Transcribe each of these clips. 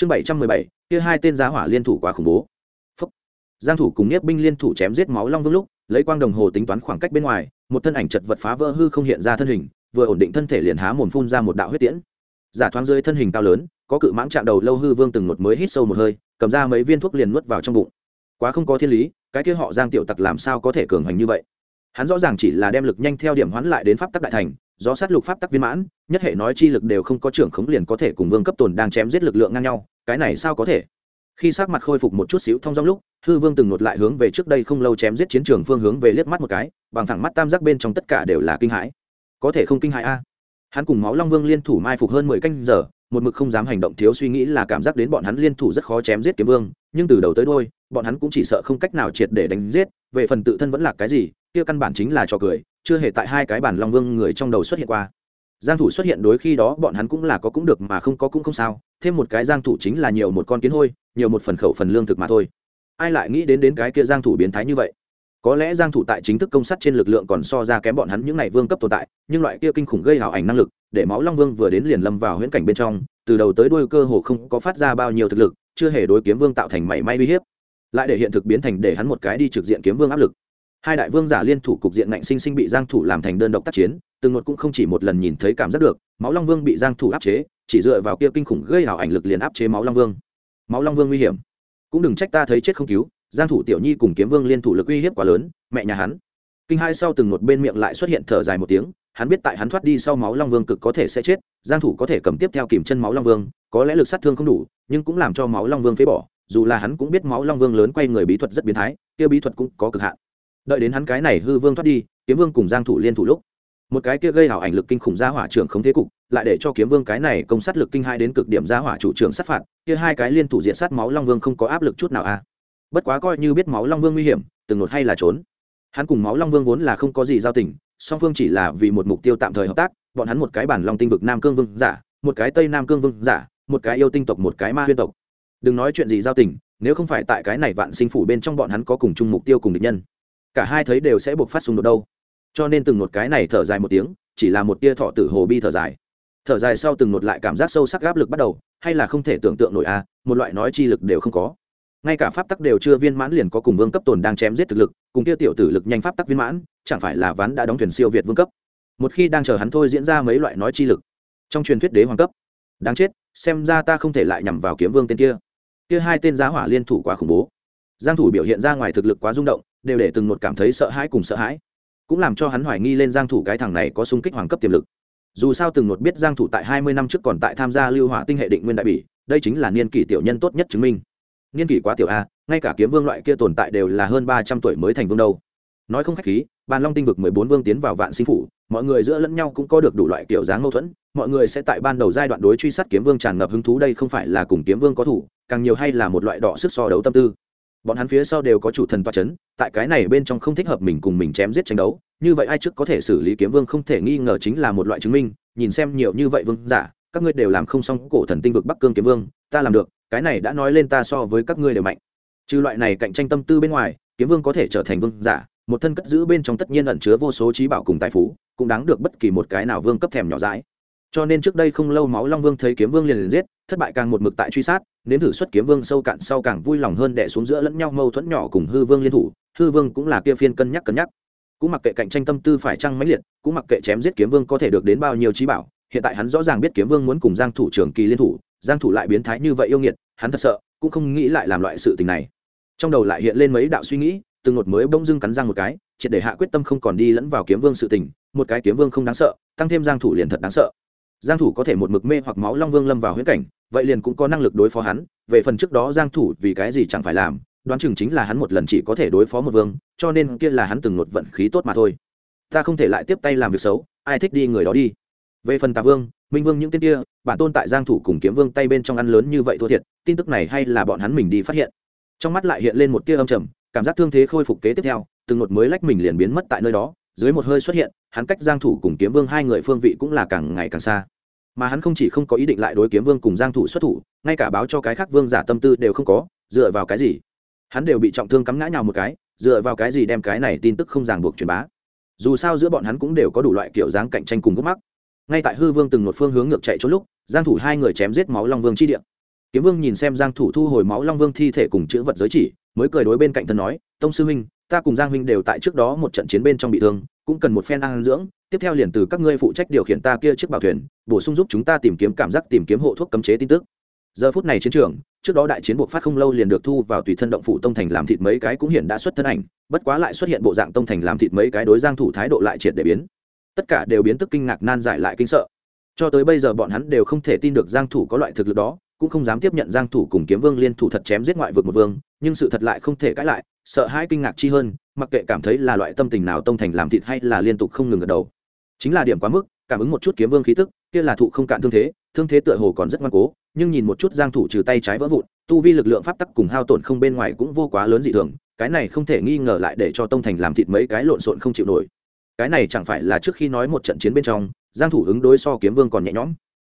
chương bảy trăm mười bảy, kia hai tên giá hỏa liên thủ quá khủng bố. Phúc. giang thủ cùng nhiếp binh liên thủ chém giết máu long vương lúc, lấy quang đồng hồ tính toán khoảng cách bên ngoài, một thân ảnh chật vật phá vỡ hư không hiện ra thân hình, vừa ổn định thân thể liền há mồm phun ra một đạo huyết tiễn. Giả thoáng dưới thân hình cao lớn, có cự mãng chạm đầu lâu hư vương từng một mới hít sâu một hơi, cầm ra mấy viên thuốc liền nuốt vào trong bụng. Quá không có thiên lý, cái kia họ giang tiểu tặc làm sao có thể cường hành như vậy? Hắn rõ ràng chỉ là đem lực nhanh theo điểm hoán lại đến pháp tắc đại thành do sát lục pháp tắc viên mãn, nhất hệ nói chi lực đều không có trưởng khống liền có thể cùng vương cấp tồn đang chém giết lực lượng ngang nhau, cái này sao có thể? Khi sắc mặt khôi phục một chút xíu thông dong lúc, hư vương từng nột lại hướng về trước đây không lâu chém giết chiến trường phương hướng về liếc mắt một cái, bằng thẳng mắt tam giác bên trong tất cả đều là kinh hãi. Có thể không kinh hãi a? Hắn cùng máu long vương liên thủ mai phục hơn mười canh giờ, một mực không dám hành động thiếu suy nghĩ là cảm giác đến bọn hắn liên thủ rất khó chém giết kiếm vương, nhưng từ đầu tới đôi, bọn hắn cũng chỉ sợ không cách nào triệt để đánh giết, về phần tự thân vẫn là cái gì, kia căn bản chính là trò cười chưa hề tại hai cái bản long vương người trong đầu xuất hiện qua. Giang thủ xuất hiện đối khi đó bọn hắn cũng là có cũng được mà không có cũng không sao, thêm một cái giang thủ chính là nhiều một con kiến hôi, nhiều một phần khẩu phần lương thực mà thôi. Ai lại nghĩ đến đến cái kia giang thủ biến thái như vậy? Có lẽ giang thủ tại chính thức công sát trên lực lượng còn so ra kém bọn hắn những này vương cấp tồn tại, nhưng loại kia kinh khủng gây hào ảnh năng lực, để máu long vương vừa đến liền lâm vào huyễn cảnh bên trong, từ đầu tới đuôi cơ hồ không có phát ra bao nhiêu thực lực, chưa hề đối kiếm vương tạo thành mảy may uy hiếp. Lại để hiện thực biến thành để hắn một cái đi trực diện kiếm vương áp lực hai đại vương giả liên thủ cục diện ngạnh sinh sinh bị giang thủ làm thành đơn độc tác chiến, từng một cũng không chỉ một lần nhìn thấy cảm giác được, máu long vương bị giang thủ áp chế, chỉ dựa vào kia kinh khủng gây hào ảnh lực liền áp chế máu long vương. Máu long vương nguy hiểm. Cũng đừng trách ta thấy chết không cứu, giang thủ tiểu nhi cùng kiếm vương liên thủ lực uy hiếp quá lớn, mẹ nhà hắn. Kinh hai sau từng một bên miệng lại xuất hiện thở dài một tiếng, hắn biết tại hắn thoát đi sau máu long vương cực có thể sẽ chết, giang thủ có thể cầm tiếp theo kìm chân máu long vương, có lẽ lực sát thương không đủ, nhưng cũng làm cho máu long vương phế bỏ, dù là hắn cũng biết máu long vương lớn quay người bí thuật rất biến thái, kia bí thuật cũng có cực hạn đợi đến hắn cái này hư vương thoát đi, kiếm vương cùng giang thủ liên thủ lúc, một cái kia gây hảo ảnh lực kinh khủng gia hỏa trưởng không thế cục, lại để cho kiếm vương cái này công sát lực kinh hai đến cực điểm gia hỏa chủ trưởng sát phạt, kia hai cái liên thủ diện sát máu long vương không có áp lực chút nào a à. bất quá coi như biết máu long vương nguy hiểm, từng nột hay là trốn. Hắn cùng máu long vương vốn là không có gì giao tình, song phương chỉ là vì một mục tiêu tạm thời hợp tác, bọn hắn một cái bản long tinh vực nam cương vương giả, một cái tây nam cương vương giả, một cái yêu tinh tộc, một cái ma huyên tộc. Đừng nói chuyện gì giao tình, nếu không phải tại cái này vạn sinh phủ bên trong bọn hắn có cùng chung mục tiêu cùng địch nhân cả hai thấy đều sẽ buộc phát xung đột đâu. Cho nên từng một cái này thở dài một tiếng chỉ là một tia thọ tử hồ bi thở dài. Thở dài sau từng một lại cảm giác sâu sắc áp lực bắt đầu hay là không thể tưởng tượng nổi a à, một loại nói chi lực đều không có. Ngay cả pháp tắc đều chưa viên mãn liền có cùng vương cấp tồn đang chém giết thực lực cùng kia tiểu tử lực nhanh pháp tắc viên mãn chẳng phải là ván đã đóng thuyền siêu việt vương cấp. Một khi đang chờ hắn thôi diễn ra mấy loại nói chi lực. Trong truyền thuyết đế hoàng cấp. Đáng chết xem ra ta không thể lại nhằm vào kiếm vương tên kia. Kia hai tên giá hỏa liên thủ quá khủng bố. Giang thủ biểu hiện ra ngoài thực lực quá rung động đều để từng một cảm thấy sợ hãi cùng sợ hãi. Cũng làm cho hắn hoài nghi lên giang thủ cái thằng này có sung kích hoàng cấp tiềm lực. Dù sao từng một biết giang thủ tại 20 năm trước còn tại tham gia lưu hỏa tinh hệ định nguyên đại bỉ, đây chính là niên kỷ tiểu nhân tốt nhất chứng minh. Niên kỷ quá tiểu a, ngay cả kiếm vương loại kia tồn tại đều là hơn 300 tuổi mới thành vương đâu. Nói không khách khí, bàn long tinh vực 14 vương tiến vào vạn sinh phủ, mọi người giữa lẫn nhau cũng có được đủ loại kiểu dáng mâu thuẫn, mọi người sẽ tại ban đầu giai đoạn đối truy sát kiếm vương tràn ngập hứng thú đây không phải là cùng kiếm vương có thủ, càng nhiều hay là một loại đọ sức so đấu tâm tư bọn hắn phía sau đều có chủ thần toa c h ấ n tại cái này bên trong không thích hợp mình cùng mình chém giết tranh đấu, như vậy ai trước có thể xử lý kiếm vương không thể nghi ngờ chính là một loại chứng minh, nhìn xem nhiều như vậy vương giả, các ngươi đều làm không xong cổ thần tinh vực bắc cương kiếm vương, ta làm được, cái này đã nói lên ta so với các ngươi đều mạnh. Trừ loại này cạnh tranh tâm tư bên ngoài, kiếm vương có thể trở thành vương giả, một thân cất giữ bên trong tất nhiên ẩn chứa vô số trí bảo cùng tài phú, cũng đáng được bất kỳ một cái nào vương cấp thèm nhỏ dãi. Cho nên trước đây không lâu máu long vương thấy kiếm vương liền liền giết thất bại càng một mực tại truy sát, nếm thử xuất kiếm vương sâu cạn sau càng vui lòng hơn đẻ xuống giữa lẫn nhau mâu thuẫn nhỏ cùng hư vương liên thủ, hư vương cũng là kia phiên cân nhắc cân nhắc. Cũng mặc kệ cạnh tranh tâm tư phải trăng mãnh liệt, cũng mặc kệ chém giết kiếm vương có thể được đến bao nhiêu trí bảo, hiện tại hắn rõ ràng biết kiếm vương muốn cùng giang thủ trưởng kỳ liên thủ, giang thủ lại biến thái như vậy yêu nghiệt, hắn thật sợ, cũng không nghĩ lại làm loại sự tình này. Trong đầu lại hiện lên mấy đạo suy nghĩ, từng một mới bỗng dưng cắn răng một cái, triệt để hạ quyết tâm không còn đi lẫn vào kiếm vương sự tình, một cái kiếm vương không đáng sợ, tăng thêm giang thủ liền thật đáng sợ. Giang thủ có thể một mực mê hoặc máu long vương lâm vào huyễn cảnh vậy liền cũng có năng lực đối phó hắn, về phần trước đó giang thủ vì cái gì chẳng phải làm, đoán chừng chính là hắn một lần chỉ có thể đối phó một vương, cho nên kia là hắn từng một vận khí tốt mà thôi. Ta không thể lại tiếp tay làm việc xấu, ai thích đi người đó đi. Về phần tà vương, minh vương những tên kia, bản tôn tại giang thủ cùng kiếm vương tay bên trong ăn lớn như vậy thua thiệt, tin tức này hay là bọn hắn mình đi phát hiện. Trong mắt lại hiện lên một tia âm trầm, cảm giác thương thế khôi phục kế tiếp theo, từng một mới lách mình liền biến mất tại nơi đó, dưới một hơi xuất hiện, hắn cách giang thủ cùng kiếm vương hai người phương vị cũng là càng ngày càng xa mà hắn không chỉ không có ý định lại đối kiếm vương cùng giang thủ xuất thủ, ngay cả báo cho cái khác vương giả tâm tư đều không có, dựa vào cái gì? Hắn đều bị trọng thương cắm ngã nhào một cái, dựa vào cái gì đem cái này tin tức không ràng buộc truyền bá? Dù sao giữa bọn hắn cũng đều có đủ loại kiểu dáng cạnh tranh cùng gốc mắc. Ngay tại hư vương từng một phương hướng ngược chạy trốn lúc, giang thủ hai người chém giết máu long vương chi địa. Kiếm vương nhìn xem giang thủ thu hồi máu long vương thi thể cùng chữ vật giới chỉ, mới cười đối bên cạnh thân nói, tông sư huynh, ta cùng giang huynh đều tại trước đó một trận chiến bên trong bị thương, cũng cần một phen ăn dưỡng tiếp theo liền từ các ngươi phụ trách điều khiển ta kia chiếc bảo thuyền, bổ sung giúp chúng ta tìm kiếm cảm giác, tìm kiếm hộ thuốc cấm chế tin tức. Giờ phút này chiến trường, trước đó đại chiến buộc phát không lâu liền được thu vào tùy thân động phủ tông thành làm thịt mấy cái cũng hiện đã xuất thân ảnh, bất quá lại xuất hiện bộ dạng tông thành làm thịt mấy cái đối giang thủ thái độ lại triệt để biến. Tất cả đều biến tức kinh ngạc nan giải lại kinh sợ. Cho tới bây giờ bọn hắn đều không thể tin được giang thủ có loại thực lực đó, cũng không dám tiếp nhận giang thủ cùng kiếm vương liên thủ thật chém giết ngoại vực một vương, nhưng sự thật lại không thể cãi lại, sợ hãi kinh ngạc chi hơn, mặc kệ cảm thấy là loại tâm tình nào tông thành làm thịt hay là liên tục không ngừng gật đầu chính là điểm quá mức, cảm ứng một chút kiếm vương khí tức, kia là thụ không cạn thương thế thương thế tựa hồ còn rất ngoan cố, nhưng nhìn một chút giang thủ trừ tay trái vỡ vụn, tu vi lực lượng pháp tắc cùng hao tổn không bên ngoài cũng vô quá lớn dị thường, cái này không thể nghi ngờ lại để cho tông thành làm thịt mấy cái lộn xộn không chịu nổi. Cái này chẳng phải là trước khi nói một trận chiến bên trong, giang thủ ứng đối so kiếm vương còn nhẹ nhõm.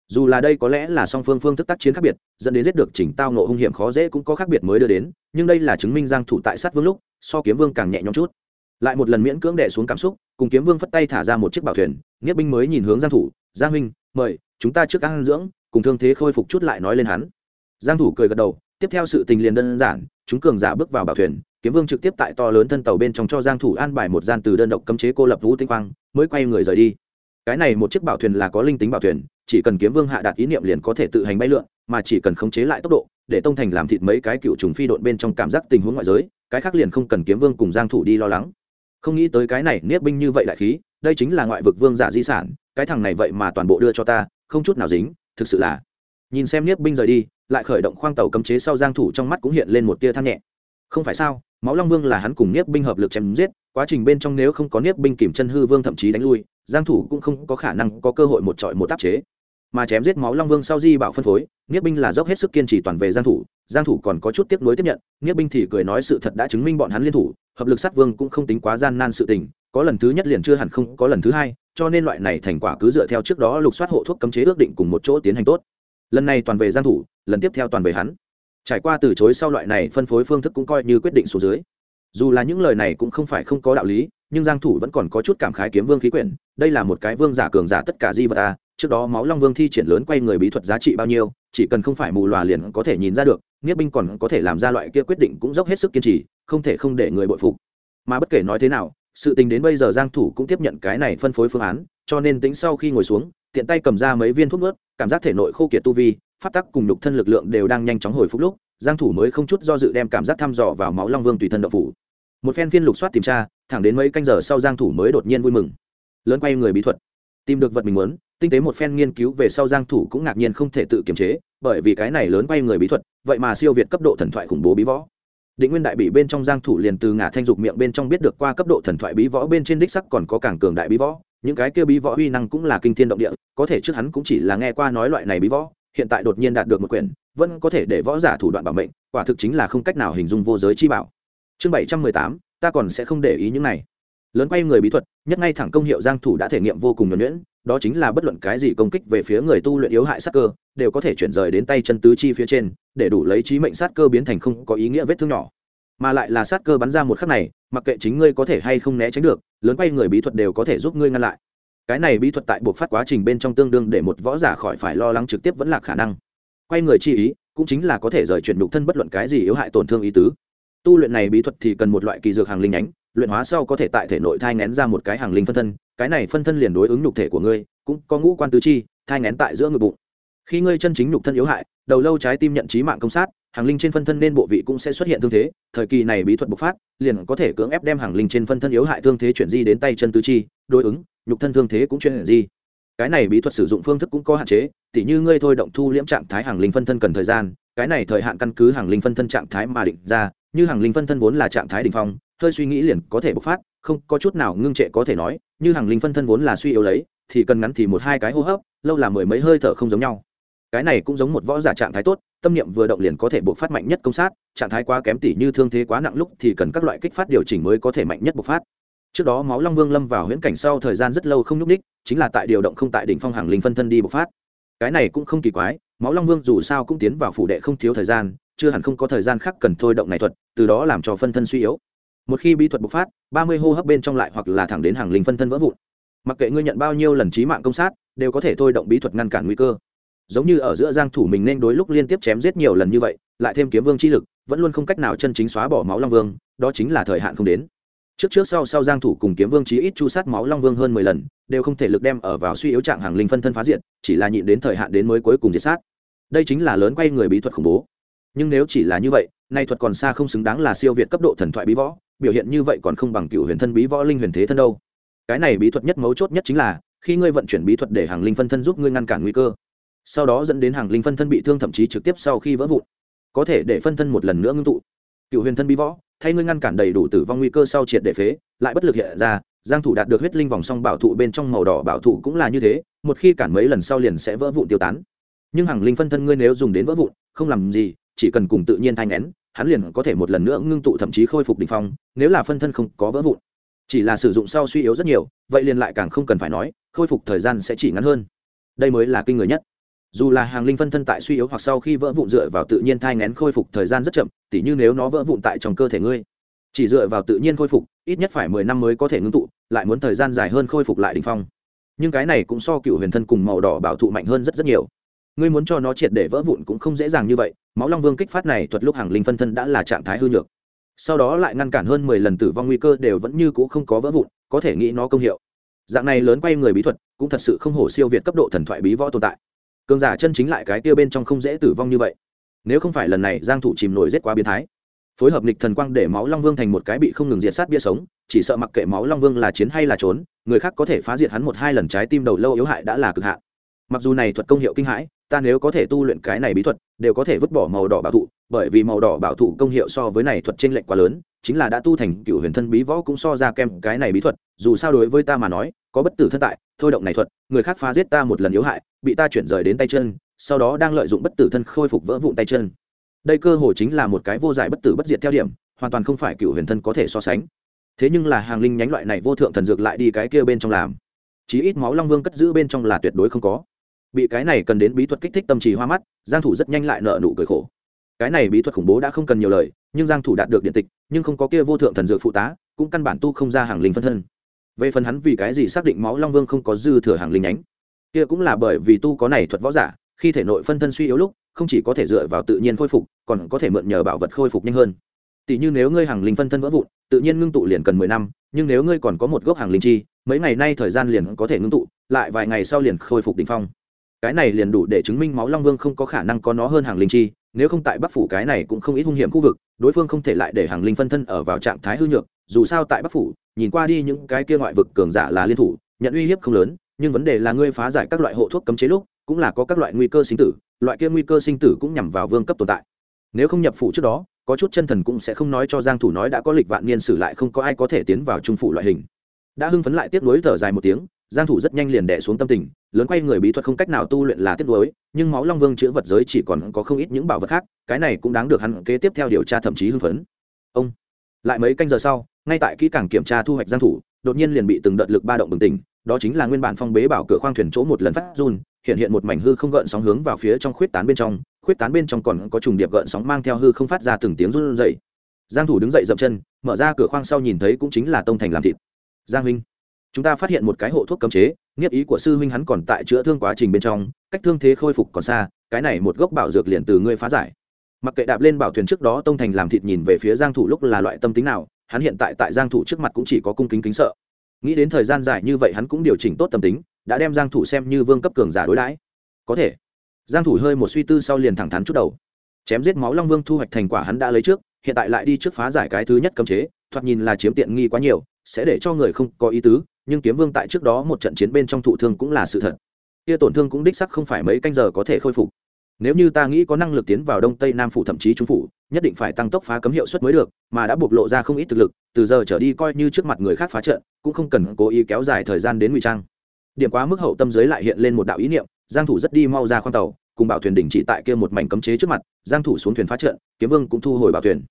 Dù là đây có lẽ là song phương phương thức tác chiến khác biệt, dẫn đến giết được chỉnh tao nộ hung hiểm khó dễ cũng có khác biệt mới đưa đến, nhưng đây là chứng minh giang thủ tại sát vương lúc, so kiếm vương càng nhẹ nhõm chút lại một lần miễn cưỡng đè xuống cảm xúc, cùng kiếm vương phất tay thả ra một chiếc bảo thuyền nghĩa binh mới nhìn hướng giang thủ giang huynh, mời, chúng ta trước ăn dưỡng, cùng thương thế khôi phục chút lại nói lên hắn. Giang thủ cười gật đầu, tiếp theo sự tình liền đơn giản, chúng cường giả bước vào bảo thuyền, kiếm vương trực tiếp tại to lớn thân tàu bên trong cho giang thủ an bài một gian từ đơn độc cấm chế cô lập vũ tinh quang, mới quay người rời đi. Cái này một chiếc bảo thuyền là có linh tính bảo thuyền, chỉ cần kiếm vương hạ đạt ý niệm liền có thể tự hành bay lượn, mà chỉ cần khống chế lại tốc độ, để tông thành làm thịt mấy cái cựu trùng phi độn bên trong cảm giác tình huống ngoại giới, cái khác liền không cần kiếm vương cùng giang thủ đi lo lắng không nghĩ tới cái này niết binh như vậy đại khí, đây chính là ngoại vực vương giả di sản, cái thằng này vậy mà toàn bộ đưa cho ta, không chút nào dính, thực sự là. Nhìn xem niết binh rời đi, lại khởi động khoang tàu cấm chế sau giang thủ trong mắt cũng hiện lên một tia than nhẹ. Không phải sao, máu long vương là hắn cùng niết binh hợp lực chém giết, quá trình bên trong nếu không có niết binh kìm chân hư vương thậm chí đánh lui, giang thủ cũng không có khả năng có cơ hội một trọi một áp chế. Mà chém giết máu long vương sau di bảo phân phối, niết binh là dốc hết sức kiên trì toàn về giang thủ giang thủ còn có chút tiếp nối tiếp nhận, niết binh thì cười nói sự thật đã chứng minh bọn hắn liên thủ hợp lực sát vương cũng không tính quá gian nan sự tình, có lần thứ nhất liền chưa hẳn không có lần thứ hai, cho nên loại này thành quả cứ dựa theo trước đó lục soát hộ thuốc cấm chế ước định cùng một chỗ tiến hành tốt. Lần này toàn về giang thủ, lần tiếp theo toàn về hắn. Trải qua từ chối sau loại này phân phối phương thức cũng coi như quyết định số dưới. Dù là những lời này cũng không phải không có đạo lý, nhưng giang thủ vẫn còn có chút cảm khái kiếm vương khí quyển, đây là một cái vương giả cường giả tất cả di vật a trước đó máu long vương thi triển lớn quay người bí thuật giá trị bao nhiêu chỉ cần không phải mù lòa liền có thể nhìn ra được nghĩa binh còn có thể làm ra loại kia quyết định cũng dốc hết sức kiên trì, không thể không để người bội phục. Mà bất kể nói thế nào, sự tình đến bây giờ giang thủ cũng tiếp nhận cái này phân phối phương án, cho nên tính sau khi ngồi xuống, tiện tay cầm ra mấy viên thuốc nước cảm giác thể nội khô kiệt tu vi, pháp tắc cùng nhục thân lực lượng đều đang nhanh chóng hồi phục lúc, giang thủ mới không chút do dự đem cảm giác thăm dò vào máu long vương tùy thân động phủ. Một phen phiên lục soát tìm tra, thẳng đến mấy canh giờ sau giang thủ mới đột nhiên vui mừng. Lớn quay người bí thuật. Tìm được vật mình muốn tinh tế một phen nghiên cứu về sau giang thủ cũng ngạc nhiên không thể tự kiềm chế, bởi vì cái này lớn quay người bí thuật, vậy mà siêu việt cấp độ thần thoại khủng bố bí võ. Định nguyên đại bị bên trong giang thủ liền từ ngả thanh dục miệng bên trong biết được qua cấp độ thần thoại bí võ bên trên đích sắc còn có càng cường đại bí võ, những cái kia bí võ uy năng cũng là kinh thiên động địa, có thể trước hắn cũng chỉ là nghe qua nói loại này bí võ, hiện tại đột nhiên đạt được một quyển, vẫn có thể để võ giả thủ đoạn bảo mệnh, quả thực chính là không cách nào hình dung vô giới chi bảo. Chương 718 ta còn sẽ không để ý những này. Lớn quay người bí thuật, nhất ngay thẳng công hiệu giang thủ đã thể nghiệm vô cùng nhuần nhuyễn đó chính là bất luận cái gì công kích về phía người tu luyện yếu hại sát cơ, đều có thể chuyển rời đến tay chân tứ chi phía trên, để đủ lấy trí mệnh sát cơ biến thành không có ý nghĩa vết thương nhỏ. Mà lại là sát cơ bắn ra một khắc này, mặc kệ chính ngươi có thể hay không né tránh được, lớn quay người bí thuật đều có thể giúp ngươi ngăn lại. Cái này bí thuật tại buộc phát quá trình bên trong tương đương để một võ giả khỏi phải lo lắng trực tiếp vẫn là khả năng. Quay người chi ý, cũng chính là có thể rời chuyển nhục thân bất luận cái gì yếu hại tổn thương ý tứ. Tu luyện này bí thuật thì cần một loại kỳ dược hàng linh nhánh luyện hóa sau có thể tại thể nội thai ngén ra một cái hàng linh phân thân, cái này phân thân liền đối ứng nhục thể của ngươi, cũng có ngũ quan tứ chi, thai ngén tại giữa ngực bụng. Khi ngươi chân chính nhục thân yếu hại, đầu lâu trái tim nhận trí mạng công sát, hàng linh trên phân thân nên bộ vị cũng sẽ xuất hiện thương thế, thời kỳ này bí thuật bộc phát, liền có thể cưỡng ép đem hàng linh trên phân thân yếu hại thương thế chuyển di đến tay chân tứ chi, đối ứng, nhục thân thương thế cũng chuyển di. Cái này bí thuật sử dụng phương thức cũng có hạn chế, tỉ như ngươi thôi động thu liễm trạng thái hàng linh phân thân cần thời gian, cái này thời hạn căn cứ hàng linh phân thân trạng thái mà định ra, như hàng linh phân thân vốn là trạng thái đ ỉ n h phong hơi suy nghĩ liền có thể bộc phát, không có chút nào ngưng trệ có thể nói, như hàng linh phân thân vốn là suy yếu lấy, thì cần ngắn thì một hai cái hô hấp, lâu là mười mấy hơi thở không giống nhau. Cái này cũng giống một võ giả trạng thái tốt, tâm niệm vừa động liền có thể bộc phát mạnh nhất công sát, trạng thái quá kém tỉ như thương thế quá nặng lúc thì cần các loại kích phát điều chỉnh mới có thể mạnh nhất bộc phát. Trước đó máu long vương lâm vào huyễn cảnh sau thời gian rất lâu không nhúc ních chính là tại điều động không tại đỉnh phong hàng linh phân thân đi bộc phát. Cái này cũng không kỳ quái, máu long vương dù sao cũng tiến vào phủ đệ không thiếu thời gian, chưa hẳn không có thời gian khác cần thôi động này thuật, từ đó làm cho phân thân suy yếu một khi bí thuật bộc phát, ba mươi hô hấp bên trong lại hoặc là thẳng đến hàng linh phân thân vỡ vụn. Mặc kệ ngươi nhận bao nhiêu lần trí mạng công sát, đều có thể thôi động bí thuật ngăn cản nguy cơ. Giống như ở giữa giang thủ mình nên đối lúc liên tiếp chém giết nhiều lần như vậy, lại thêm kiếm vương chi lực, vẫn luôn không cách nào chân chính xóa bỏ máu long vương, đó chính là thời hạn không đến. Trước trước sau sau giang thủ cùng kiếm vương chí ít chu sát máu long vương hơn 10 lần, đều không thể lực đem ở vào suy yếu trạng hàng linh phân thân phá diệt, chỉ là nhịn đến thời hạn đến mới cuối cùng diệt sát. Đây chính là lớn quay người bí thuật khủng bố. Nhưng nếu chỉ là như vậy, nay thuật còn xa không xứng đáng là siêu việt cấp độ thần thoại bí võ biểu hiện như vậy còn không bằng cựu huyền thân bí võ linh huyền thế thân đâu. Cái này bí thuật nhất mấu chốt nhất chính là, khi ngươi vận chuyển bí thuật để hàng linh phân thân giúp ngươi ngăn cản nguy cơ, sau đó dẫn đến hàng linh phân thân bị thương thậm chí trực tiếp sau khi vỡ vụn, có thể để phân thân một lần nữa ngưng tụ. Cựu huyền thân bí võ, thay ngươi ngăn cản đầy đủ tử vong nguy cơ sau triệt để phế, lại bất lực hiện ra, giang thủ đạt được huyết linh vòng song bảo thụ bên trong màu đỏ bảo thụ cũng là như thế, một khi cản mấy lần sau liền sẽ vỡ vụn tiêu tán. Nhưng hàng linh phân thân ngươi nếu dùng đến vỡ vụn, không làm gì, chỉ cần cùng tự nhiên thanh nén hắn liền có thể một lần nữa ngưng tụ thậm chí khôi phục đỉnh phong, nếu là phân thân không có vỡ vụn. Chỉ là sử dụng sau suy yếu rất nhiều, vậy liền lại càng không cần phải nói, khôi phục thời gian sẽ chỉ ngắn hơn. Đây mới là kinh người nhất. Dù là hàng linh phân thân tại suy yếu hoặc sau khi vỡ vụn dựa vào tự nhiên thai ngén khôi phục thời gian rất chậm, tỉ như nếu nó vỡ vụn tại trong cơ thể ngươi, chỉ dựa vào tự nhiên khôi phục, ít nhất phải mười năm mới có thể ngưng tụ, lại muốn thời gian dài hơn khôi phục lại đ ỉ n h phong. Nhưng cái này cũng so cựu huyền thân cùng màu đỏ bảo thụ mạnh hơn rất rất nhiều. Ngươi muốn cho nó triệt để vỡ vụn cũng không dễ dàng như vậy máu long vương kích phát này thuật lúc hàng linh phân thân đã là trạng thái hư nhược. Sau đó lại ngăn cản hơn mười lần tử vong nguy cơ đều vẫn như c ũ không có vỡ vụn, có thể nghĩ nó công hiệu. Dạng này lớn quay người bí thuật, cũng thật sự không hổ siêu việt cấp độ thần thoại bí võ tồn tại. Cường giả chân chính lại cái kia bên trong không dễ tử vong như vậy. Nếu không phải lần này giang thủ chìm nổi rét quá biến thái, phối hợp nịch thần quang để máu long vương thành một cái bị không ngừng diệt sát bia sống, chỉ sợ mặc kệ máu long vương là chiến hay là trốn, người khác có thể phá diệt hắn một hai lần trái tim đầu lâu yếu hại đã là cực hạn. Mặc dù này thuật công hiệu kinh hãi ta nếu có thể tu luyện cái này bí thuật, đều có thể vứt bỏ màu đỏ bảo thụ, bởi vì màu đỏ bảo thụ công hiệu so với này thuật trên lệnh quá lớn, chính là đã tu thành cựu huyền thân bí võ cũng so ra kem cái này bí thuật, dù sao đối với ta mà nói, có bất tử thân tại, thôi động này thuật, người khác phá giết ta một lần yếu hại, bị ta chuyển rời đến tay chân, sau đó đang lợi dụng bất tử thân khôi phục vỡ vụn tay chân. Đây cơ hội chính là một cái vô giải bất tử bất diệt theo điểm, hoàn toàn không phải cựu huyền thân có thể so sánh. Thế nhưng là hàng linh nhánh loại này vô thượng thần dược lại đi cái kia bên trong làm. Chí ít máu long vương cất giữ bên trong là tuyệt đối không có bị cái này cần đến bí thuật kích thích tâm trì hoa mắt, giang thủ rất nhanh lại nợ nụ cười khổ. Cái này bí thuật khủng bố đã không cần nhiều lời, nhưng giang thủ đạt được điện tịch, nhưng không có kia vô thượng thần dược phụ tá, cũng căn bản tu không ra hàng linh phân thân. Về phần hắn vì cái gì xác định máu long vương không có dư thừa hàng linh nhánh? Kia cũng là bởi vì tu có này thuật võ giả, khi thể nội phân thân suy yếu lúc, không chỉ có thể dựa vào tự nhiên khôi phục, còn có thể mượn nhờ bảo vật khôi phục nhanh hơn. Tỷ như nếu ngươi hàng linh phân thân vỡ vụn, tự nhiên ngưng tụ liền cần mười năm, nhưng nếu ngươi còn có một gốc hàng linh chi, mấy ngày nay thời gian liền có thể ngưng tụ, lại vài ngày sau liền khôi phục đỉnh phong cái này liền đủ để chứng minh máu long vương không có khả năng có nó hơn hàng linh chi, nếu không tại bắc phủ cái này cũng không ít hung hiểm khu vực, đối phương không thể lại để hàng linh phân thân ở vào trạng thái hư nhược, dù sao tại bắc phủ, nhìn qua đi những cái kia ngoại vực cường giả là liên thủ, nhận uy hiếp không lớn, nhưng vấn đề là ngươi phá giải các loại hộ thuốc cấm chế lúc, cũng là có các loại nguy cơ sinh tử, loại kia nguy cơ sinh tử cũng nhằm vào vương cấp tồn tại. Nếu không nhập phủ trước đó, có chút chân thần cũng sẽ không nói cho giang thủ nói đã có lịch vạn niên sử lại không có ai có thể tiến vào trung phủ loại hình. Đã hưng phấn lại tiếp nối thở dài một tiếng giang thủ rất nhanh liền đè xuống tâm tình, lớn quay người bí thuật không cách nào tu luyện là tiếc nuối, nhưng máu long vương chữa vật giới chỉ còn có không ít những bảo vật khác, cái này cũng đáng được hắn kế tiếp theo điều tra thậm chí hưng phấn. Ông, lại mấy canh giờ sau, ngay tại kỹ cảng kiểm tra thu hoạch giang thủ, đột nhiên liền bị từng đợt lực ba động bừng tỉnh, đó chính là nguyên bản phong bế bảo cửa khoang thuyền chỗ một lần phát run, hiện hiện một mảnh hư không gợn sóng hướng vào phía trong khuyết tán bên trong, khuyết tán bên trong còn có trùng điệp gợn sóng mang theo hư không phát ra từng tiếng run rẩy. Giang thủ đứng dậy dậm chân, mở ra cửa khoang sau nhìn thấy cũng chính là tông thành làm thịt. Giang huynh chúng ta phát hiện một cái hộ thuốc cấm chế, nghiếp ý của sư huynh hắn còn tại chữa thương quá trình bên trong, cách thương thế khôi phục còn xa, cái này một gốc bảo dược liền từ ngươi phá giải. Mặc kệ đạp lên bảo thuyền trước đó tông thành làm thịt nhìn về phía giang thủ lúc là loại tâm tính nào, hắn hiện tại tại giang thủ trước mặt cũng chỉ có cung kính kính sợ. Nghĩ đến thời gian dài như vậy hắn cũng điều chỉnh tốt tâm tính, đã đem giang thủ xem như vương cấp cường giả đối đãi. Có thể. Giang thủ hơi một suy tư sau liền thẳng thắn chút đầu. Chém giết máu long vương thu hoạch thành quả hắn đã lấy trước, hiện tại lại đi trước phá giải cái thứ nhất cấm chế, thoạt nhìn là chiếm tiện nghi quá nhiều, sẽ để cho người không có ý tứ nhưng kiếm vương tại trước đó một trận chiến bên trong thụ thương cũng là sự thật. Kia tổn thương cũng đích sắc không phải mấy canh giờ có thể khôi phục. Nếu như ta nghĩ có năng lực tiến vào đông tây nam phủ thậm chí trung phủ, nhất định phải tăng tốc phá cấm hiệu suất mới được, mà đã bộc lộ ra không ít thực lực, từ giờ trở đi coi như trước mặt người khác phá trận, cũng không cần cố ý kéo dài thời gian đến ngụy trang. Điểm quá mức hậu tâm giới lại hiện lên một đạo ý niệm, giang thủ rất đi mau ra khoang tàu, cùng bảo thuyền đỉnh chỉ tại kia một mảnh cấm chế trước mặt, giang thủ xuống thuyền phá trận, kiếm vương cũng thu hồi bảo thuyền.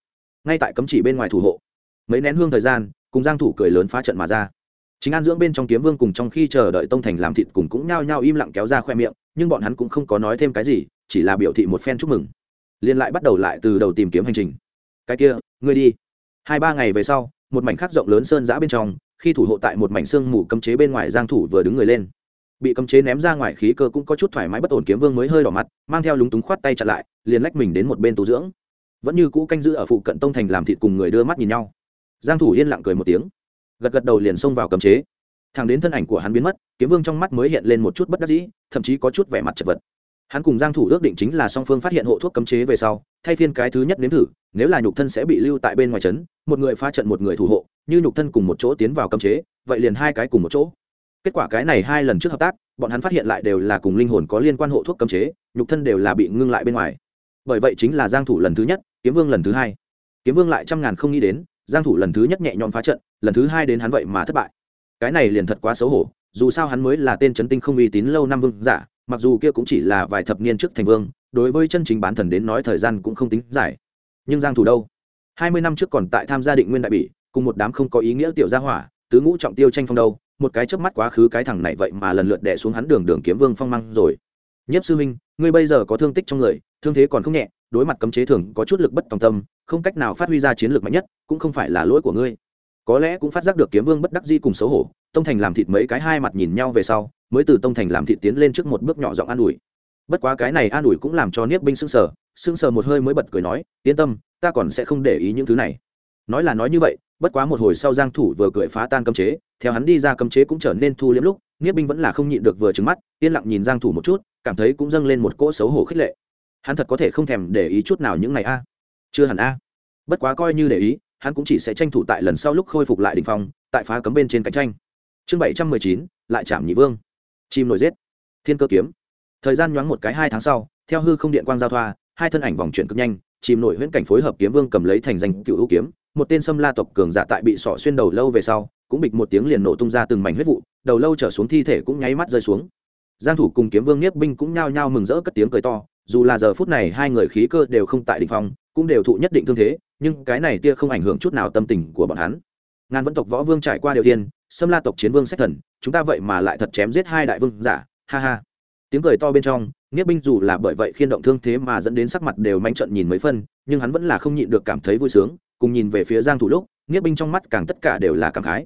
Ngay tại cấm chỉ bên ngoài thủ hộ. Mấy nén hương thời gian, cùng giang thủ cười lớn phá trận mà ra chính an dưỡng bên trong kiếm vương cùng trong khi chờ đợi tông thành làm thịt cùng cũng nhao nhao im lặng kéo ra khoe miệng, nhưng bọn hắn cũng không có nói thêm cái gì, chỉ là biểu thị một phen chúc mừng. Liên lại bắt đầu lại từ đầu tìm kiếm hành trình. Cái kia, ngươi đi. Hai ba ngày về sau, một mảnh khắc rộng lớn sơn giã bên trong, khi thủ hộ tại một mảnh xương mù cấm chế bên ngoài giang thủ vừa đứng người lên. Bị cấm chế ném ra ngoài khí cơ cũng có chút thoải mái bất ổn kiếm vương mới hơi đỏ mặt, mang theo lúng túng khoát tay chặn lại, liền lách mình đến một bên tu dưỡng. Vẫn như cũ canh giữ ở phụ cận tông thành làm thịt cùng người đưa mắt nhìn nhau. Giang thủ yên lặng cười một tiếng gật gật đầu liền xông vào cấm chế. Thẳng đến thân ảnh của hắn biến mất, kiếm vương trong mắt mới hiện lên một chút bất đắc dĩ, thậm chí có chút vẻ mặt chật vật. Hắn cùng giang thủ ước định chính là song phương phát hiện hộ thuốc cấm chế về sau, thay phiên cái thứ nhất nếm thử, nếu là nhục thân sẽ bị lưu tại bên ngoài trấn, một người phá trận một người thủ hộ, như nhục thân cùng một chỗ tiến vào cấm chế, vậy liền hai cái cùng một chỗ. Kết quả cái này hai lần trước hợp tác, bọn hắn phát hiện lại đều là cùng linh hồn có liên quan hộ thuốc cấm chế, nhục thân đều là bị ngưng lại bên ngoài. Bởi vậy chính là giang thủ lần thứ nhất, kiếm vương lần thứ hai. Kiếm vương lại trăm ngàn không nghĩ đến giang thủ lần thứ nhất nhẹ nhõm phá trận lần thứ hai đến hắn vậy mà thất bại. Cái này liền thật quá xấu hổ dù sao hắn mới là tên chấn tinh không uy tín lâu năm vương giả mặc dù kia cũng chỉ là vài thập niên trước thành vương đối với chân chính bán thần đến nói thời gian cũng không tính dài. Nhưng giang thủ đâu? Hai mươi năm trước còn tại tham gia định nguyên đại bỉ cùng một đám không có ý nghĩa tiểu gia hỏa tứ ngũ trọng tiêu tranh phong đâu một cái chớp mắt quá khứ cái thằng này vậy mà lần lượt đè xuống hắn đường đường kiếm vương phong mang rồi. Nhiếp sư huynh, ngươi bây giờ có thương tích trong người thương thế còn không nhẹ đối mặt cấm chế thường có chút lực bất tòng tâm, không cách nào phát huy ra chiến lược mạnh nhất, cũng không phải là lỗi của ngươi. Có lẽ cũng phát giác được kiếm vương bất đắc di cùng xấu hổ, tông thành làm thịt mấy cái hai mặt nhìn nhau về sau, mới từ tông thành làm thịt tiến lên trước một bước nhỏ giọng an ủi. Bất quá cái này an ủi cũng làm cho niếp binh sưng sờ sưng sờ một hơi mới bật cười nói, yên tâm, ta còn sẽ không để ý những thứ này. Nói là nói như vậy, bất quá một hồi sau giang thủ vừa cười phá tan cấm chế, theo hắn đi ra cấm chế cũng trở nên thu liễm lúc, niếp binh vẫn là không nhịn được vừa trừng mắt, yên lặng nhìn giang thủ một chút, cảm thấy cũng dâng lên một cỗ xấu hổ khích lệ hắn thật có thể không thèm để ý chút nào những này a. Chưa hẳn a. Bất quá coi như để ý hắn cũng chỉ sẽ tranh thủ tại lần sau lúc khôi phục lại đỉnh phong tại phá cấm bên trên cạnh tranh. Chương 719, lại chạm nhị vương. Chim nổi giết. Thiên cơ kiếm. Thời gian nhoáng một cái hai tháng sau theo hư không điện quang giao thoa hai thân ảnh vòng chuyển cực nhanh chìm nổi huyễn cảnh phối hợp kiếm vương cầm lấy thành danh cựu hữu kiếm một tên xâm la tộc cường giả tại bị sỏ xuyên đầu lâu về sau cũng bịch một tiếng liền nổ tung ra từng mảnh huyết vụ đầu lâu trở xuống thi thể cũng nháy mắt rơi xuống. Giang thủ cùng kiếm vương nhiếp binh cũng nhao nhao mừng rỡ cất tiếng cười to dù là giờ phút này hai người khí cơ đều không tại đỉnh phong, cũng đều thụ nhất định thương thế, nhưng cái này tia không ảnh hưởng chút nào tâm tình của bọn hắn. Ngàn vẫn tộc võ vương trải qua điều thiên xâm la tộc chiến vương sách thần, chúng ta vậy mà lại thật chém giết hai đại vương giả, ha ha. Tiếng cười to bên trong nghĩa binh dù là bởi vậy khiên động thương thế mà dẫn đến sắc mặt đều manh trận nhìn mấy phân, nhưng hắn vẫn là không nhịn được cảm thấy vui sướng, cùng nhìn về phía giang thủ lúc nghĩa binh trong mắt càng tất cả đều là cảm khái.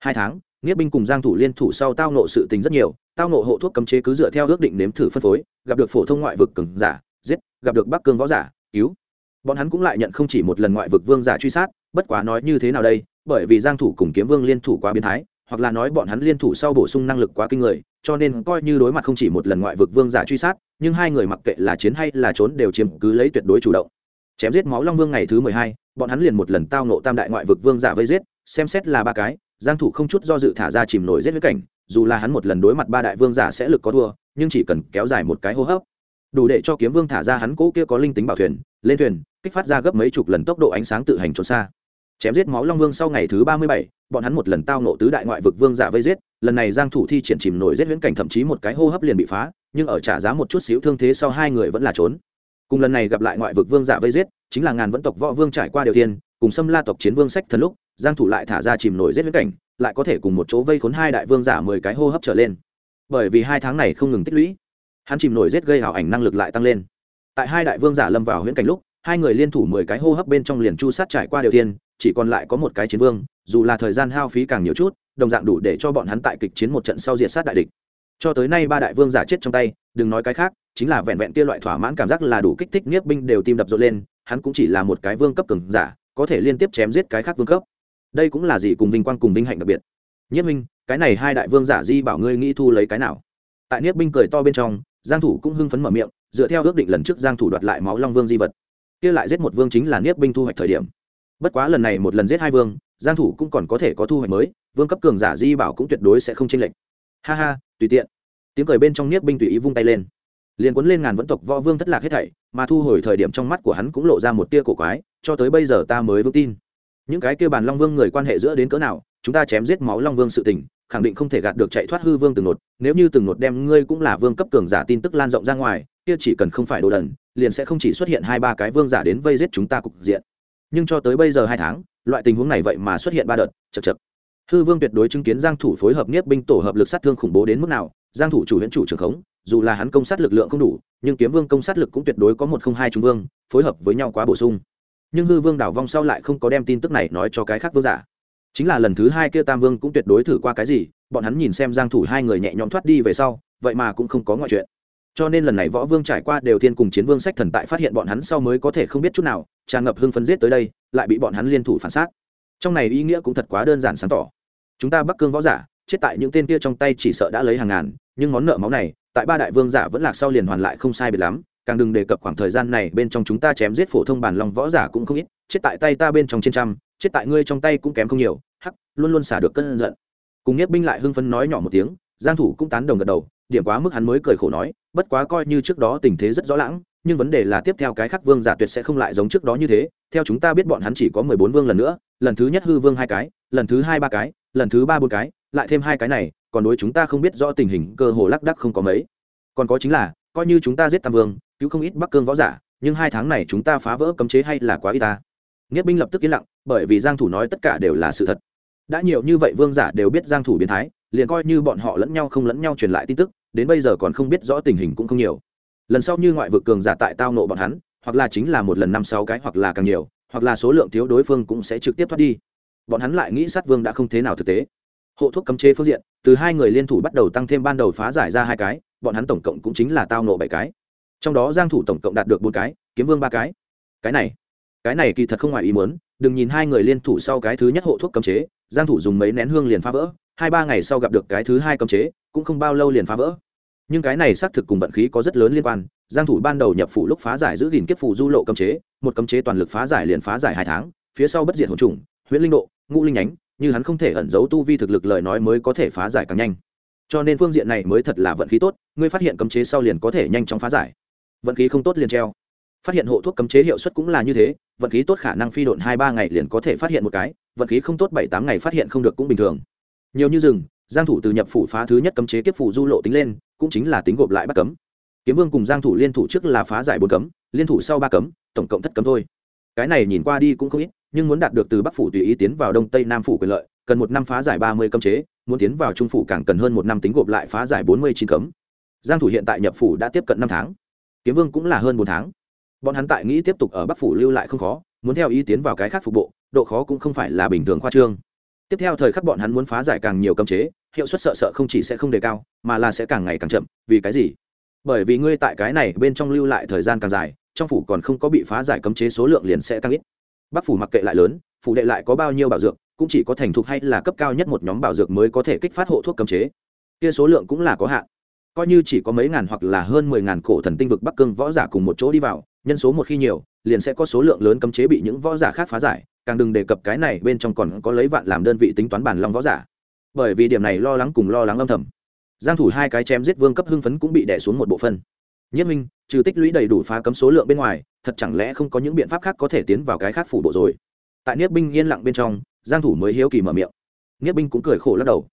Hai tháng nghĩa binh cùng giang thủ liên thủ sau tao nộ sự tình rất nhiều tao nộ hộ thuốc cấm chế cứ dựa theo ước định nếm thử phân phối, gặp được phổ thông ngoại vực cường giả, giết, gặp được bắc cương võ giả, cứu. Bọn hắn cũng lại nhận không chỉ một lần ngoại vực vương giả truy sát, bất quá nói như thế nào đây, bởi vì giang thủ cùng kiếm vương liên thủ quá biến thái, hoặc là nói bọn hắn liên thủ sau bổ sung năng lực quá kinh người, cho nên coi như đối mặt không chỉ một lần ngoại vực vương giả truy sát, nhưng hai người mặc kệ là chiến hay là trốn đều chiếm cứ lấy tuyệt đối chủ động. Chém giết máu long vương ngày thứ mười hai, bọn hắn liền một lần tao nộ tam đại ngoại vực vương giả vây giết, xem xét là ba cái, giang thủ không chút do dự thả ra chìm nổi giết với cảnh dù là hắn một lần đối mặt ba đại vương giả sẽ lực có thua, nhưng chỉ cần kéo dài một cái hô hấp, đủ để cho kiếm vương thả ra hắn cỗ kia có linh tính bảo thuyền, lên thuyền, kích phát ra gấp mấy chục lần tốc độ ánh sáng tự hành trốn xa. Chém giết máu long vương sau ngày thứ ba mươi bảy, bọn hắn một lần tao nộ tứ đại ngoại vực vương giả vây giết, lần này giang thủ thi triển chìm nổi giết huyễn cảnh thậm chí một cái hô hấp liền bị phá, nhưng ở trả giá một chút xíu thương thế sau hai người vẫn là trốn. Cùng lần này gặp lại ngoại vực vương giả vây giết, chính là ngàn vẫn tộc võ vương trải qua điều tiên cùng xâm la tộc chiến vương sách thần lúc, giang thủ lại thả ra chìm nổi giết huyễn cảnh lại có thể cùng một chỗ vây khốn hai đại vương giả mười cái hô hấp trở lên. Bởi vì hai tháng này không ngừng tích lũy, hắn chìm nổi giết gây hảo ảnh năng lực lại tăng lên. Tại hai đại vương giả lâm vào huyễn cảnh lúc, hai người liên thủ mười cái hô hấp bên trong liền chu sát trải qua điều tiên, chỉ còn lại có một cái chiến vương, dù là thời gian hao phí càng nhiều chút, đồng dạng đủ để cho bọn hắn tại kịch chiến một trận sau diệt sát đại địch. Cho tới nay ba đại vương giả chết trong tay, đừng nói cái khác, chính là vẹn vẹn kia loại thỏa mãn cảm giác là đủ kích thích nghiếp binh đều tim đập rộn lên, hắn cũng chỉ là một cái vương cấp cường giả, có thể liên tiếp chém giết cái khác vương cấp đây cũng là gì cùng vinh quang cùng vinh hạnh đặc biệt. Nhất minh, cái này hai đại vương giả di bảo ngươi nghĩ thu lấy cái nào? Tại niết binh cười to bên trong, giang thủ cũng hưng phấn mở miệng, dựa theo ước định lần trước giang thủ đoạt lại máu long vương di vật. Kia lại giết một vương chính là niết binh thu hoạch thời điểm. Bất quá lần này một lần giết hai vương, giang thủ cũng còn có thể có thu hoạch mới, vương cấp cường giả di bảo cũng tuyệt đối sẽ không chênh lệch. Ha ha, tùy tiện. Tiếng cười bên trong niết binh tùy ý vung tay lên. Liền cuốn lên ngàn vẫn tộc võ vương thất lạc hết thảy, mà thu hồi thời điểm trong mắt của hắn cũng lộ ra một tia cổ quái, cho tới bây giờ ta mới vững tin những cái kia bàn long vương người quan hệ giữa đến cỡ nào, chúng ta chém giết máu long vương sự tình, khẳng định không thể gạt được chạy thoát hư vương từng nột. Nếu như từng nột đem ngươi cũng là vương cấp cường giả tin tức lan rộng ra ngoài, kia chỉ cần không phải đồ đần, liền sẽ không chỉ xuất hiện hai ba cái vương giả đến vây giết chúng ta cục diện. Nhưng cho tới bây giờ hai tháng, loại tình huống này vậy mà xuất hiện ba đợt chật chật hư vương tuyệt đối chứng kiến giang thủ phối hợp niết binh tổ hợp lực sát thương khủng bố đến mức nào, giang thủ chủ huyện chủ trưởng khống, dù là hắn công sát lực lượng không đủ, nhưng kiếm vương công sát lực cũng tuyệt đối có một không hai trung vương, phối hợp với nhau quá bổ sung nhưng hư vương đảo vong sau lại không có đem tin tức này nói cho cái khác vương giả. Chính là lần thứ hai kia tam vương cũng tuyệt đối thử qua cái gì, bọn hắn nhìn xem giang thủ hai người nhẹ nhõm thoát đi về sau, vậy mà cũng không có ngoại chuyện. Cho nên lần này võ vương trải qua đều thiên cùng chiến vương sách thần tại phát hiện bọn hắn sau mới có thể không biết chút nào, tràn ngập hưng phấn giết tới đây, lại bị bọn hắn liên thủ phản sát trong này ý nghĩa cũng thật quá đơn giản sáng tỏ. Chúng ta bắc cương võ giả, chết tại những tên kia trong tay chỉ sợ đã lấy hàng ngàn, nhưng món nợ máu này, tại ba đại vương giả vẫn lạc sau liền hoàn lại không sai biệt lắm càng đừng đề cập khoảng thời gian này bên trong chúng ta chém giết phổ thông bản lòng võ giả cũng không ít, chết tại tay ta bên trong trên trăm, chết tại ngươi trong tay cũng kém không nhiều, hắc, luôn luôn xả được cơn giận. Cùng nhất binh lại hưng phấn nói nhỏ một tiếng, giang thủ cũng tán đồng gật đầu, điểm quá mức hắn mới cười khổ nói, bất quá coi như trước đó tình thế rất rõ lãng, nhưng vấn đề là tiếp theo cái khác vương giả tuyệt sẽ không lại giống trước đó như thế, theo chúng ta biết bọn hắn chỉ có mười bốn vương lần nữa, lần thứ nhất hư vương hai cái, lần thứ hai ba cái, lần thứ ba bốn cái, lại thêm hai cái này, còn đối chúng ta không biết rõ tình hình cơ hồ lắc đắc không có mấy. Còn có chính là, coi như chúng ta giết tam vương cứu không ít bắc cương võ giả, nhưng hai tháng này chúng ta phá vỡ cấm chế hay là quá y ta? Nghĩa binh lập tức yên lặng, bởi vì giang thủ nói tất cả đều là sự thật. Đã nhiều như vậy vương giả đều biết giang thủ biến thái, liền coi như bọn họ lẫn nhau không lẫn nhau truyền lại tin tức, đến bây giờ còn không biết rõ tình hình cũng không nhiều. Lần sau như ngoại vực cường giả tại tao nộ bọn hắn, hoặc là chính là một lần năm sáu cái hoặc là càng nhiều, hoặc là số lượng thiếu đối phương cũng sẽ trực tiếp thoát đi. Bọn hắn lại nghĩ sát vương đã không thế nào thực tế. Hộ thuốc cấm chế phương diện, từ hai người liên thủ bắt đầu tăng thêm ban đầu phá giải ra hai cái, bọn hắn tổng cộng cũng chính là tao nộ bảy cái trong đó giang thủ tổng cộng đạt được bốn cái, kiếm vương ba cái. Cái này cái này kỳ thật không ngoài ý muốn, đừng nhìn hai người liên thủ sau cái thứ nhất hộ thuốc cấm chế, giang thủ dùng mấy nén hương liền phá vỡ, hai ba ngày sau gặp được cái thứ hai cấm chế, cũng không bao lâu liền phá vỡ. Nhưng cái này xác thực cùng vận khí có rất lớn liên quan, giang thủ ban đầu nhập phủ lúc phá giải giữ gìn kiếp phủ du lộ cấm chế, một cấm chế toàn lực phá giải liền phá giải hai tháng, phía sau bất diệt hồn trùng, huyễn linh độ, ngũ linh nhánh, như hắn không thể ẩn giấu tu vi thực lực lời nói mới có thể phá giải càng nhanh. Cho nên phương diện này mới thật là vận khí tốt, ngươi phát hiện cấm chế sau liền có thể nhanh chóng phá giải vận khí không tốt liền treo. Phát hiện hộ thuốc cấm chế hiệu suất cũng là như thế, vận khí tốt khả năng phi độn hai ba ngày liền có thể phát hiện một cái, vận khí không tốt bảy tám ngày phát hiện không được cũng bình thường. Nhiều như rừng, giang thủ từ nhập phủ phá thứ nhất cấm chế kiếp phủ du lộ tính lên, cũng chính là tính gộp lại bắt cấm. Kiếm vương cùng giang thủ liên thủ trước là phá giải bốn cấm, liên thủ sau ba cấm, tổng cộng thất cấm thôi. Cái này nhìn qua đi cũng không ít, nhưng muốn đạt được từ bắc phủ tùy ý tiến vào đông tây nam phủ quyền lợi, cần một năm phá giải ba mươi cấm chế, muốn tiến vào trung phủ càng cần hơn một năm tính gộp lại phá giải bốn mươi chín cấm. Giang thủ hiện tại nhập phủ đã tiếp cận năm tháng kiếm vương cũng là hơn bốn tháng. Bọn hắn tại nghĩ tiếp tục ở bắc phủ lưu lại không khó, muốn theo ý tiến vào cái khác phục bộ, độ khó cũng không phải là bình thường khoa trương. Tiếp theo thời khắc bọn hắn muốn phá giải càng nhiều cấm chế, hiệu suất sợ sợ không chỉ sẽ không đề cao, mà là sẽ càng ngày càng chậm, vì cái gì? Bởi vì ngươi tại cái này bên trong lưu lại thời gian càng dài, trong phủ còn không có bị phá giải cấm chế số lượng liền sẽ tăng ít. Bắc phủ mặc kệ lại lớn, phủ đệ lại có bao nhiêu bảo dược, cũng chỉ có thành thục hay là cấp cao nhất một nhóm bảo dược mới có thể kích phát hộ thuốc cấm chế. Kia số lượng cũng là có hạn coi như chỉ có mấy ngàn hoặc là hơn mười ngàn cổ thần tinh vực bắc cương võ giả cùng một chỗ đi vào, nhân số một khi nhiều, liền sẽ có số lượng lớn cấm chế bị những võ giả khác phá giải, càng đừng đề cập cái này bên trong còn có lấy vạn làm đơn vị tính toán bản long võ giả. Bởi vì điểm này lo lắng cùng lo lắng âm thầm. Giang thủ hai cái chém giết vương cấp hưng phấn cũng bị đè xuống một bộ phân nhất minh, trừ tích lũy đầy đủ phá cấm số lượng bên ngoài, thật chẳng lẽ không có những biện pháp khác có thể tiến vào cái khác phủ bộ rồi? Tại niết binh yên lặng bên trong, giang thủ mới hiếu kỳ mở miệng. Niết binh cũng cười khổ lắc đầu.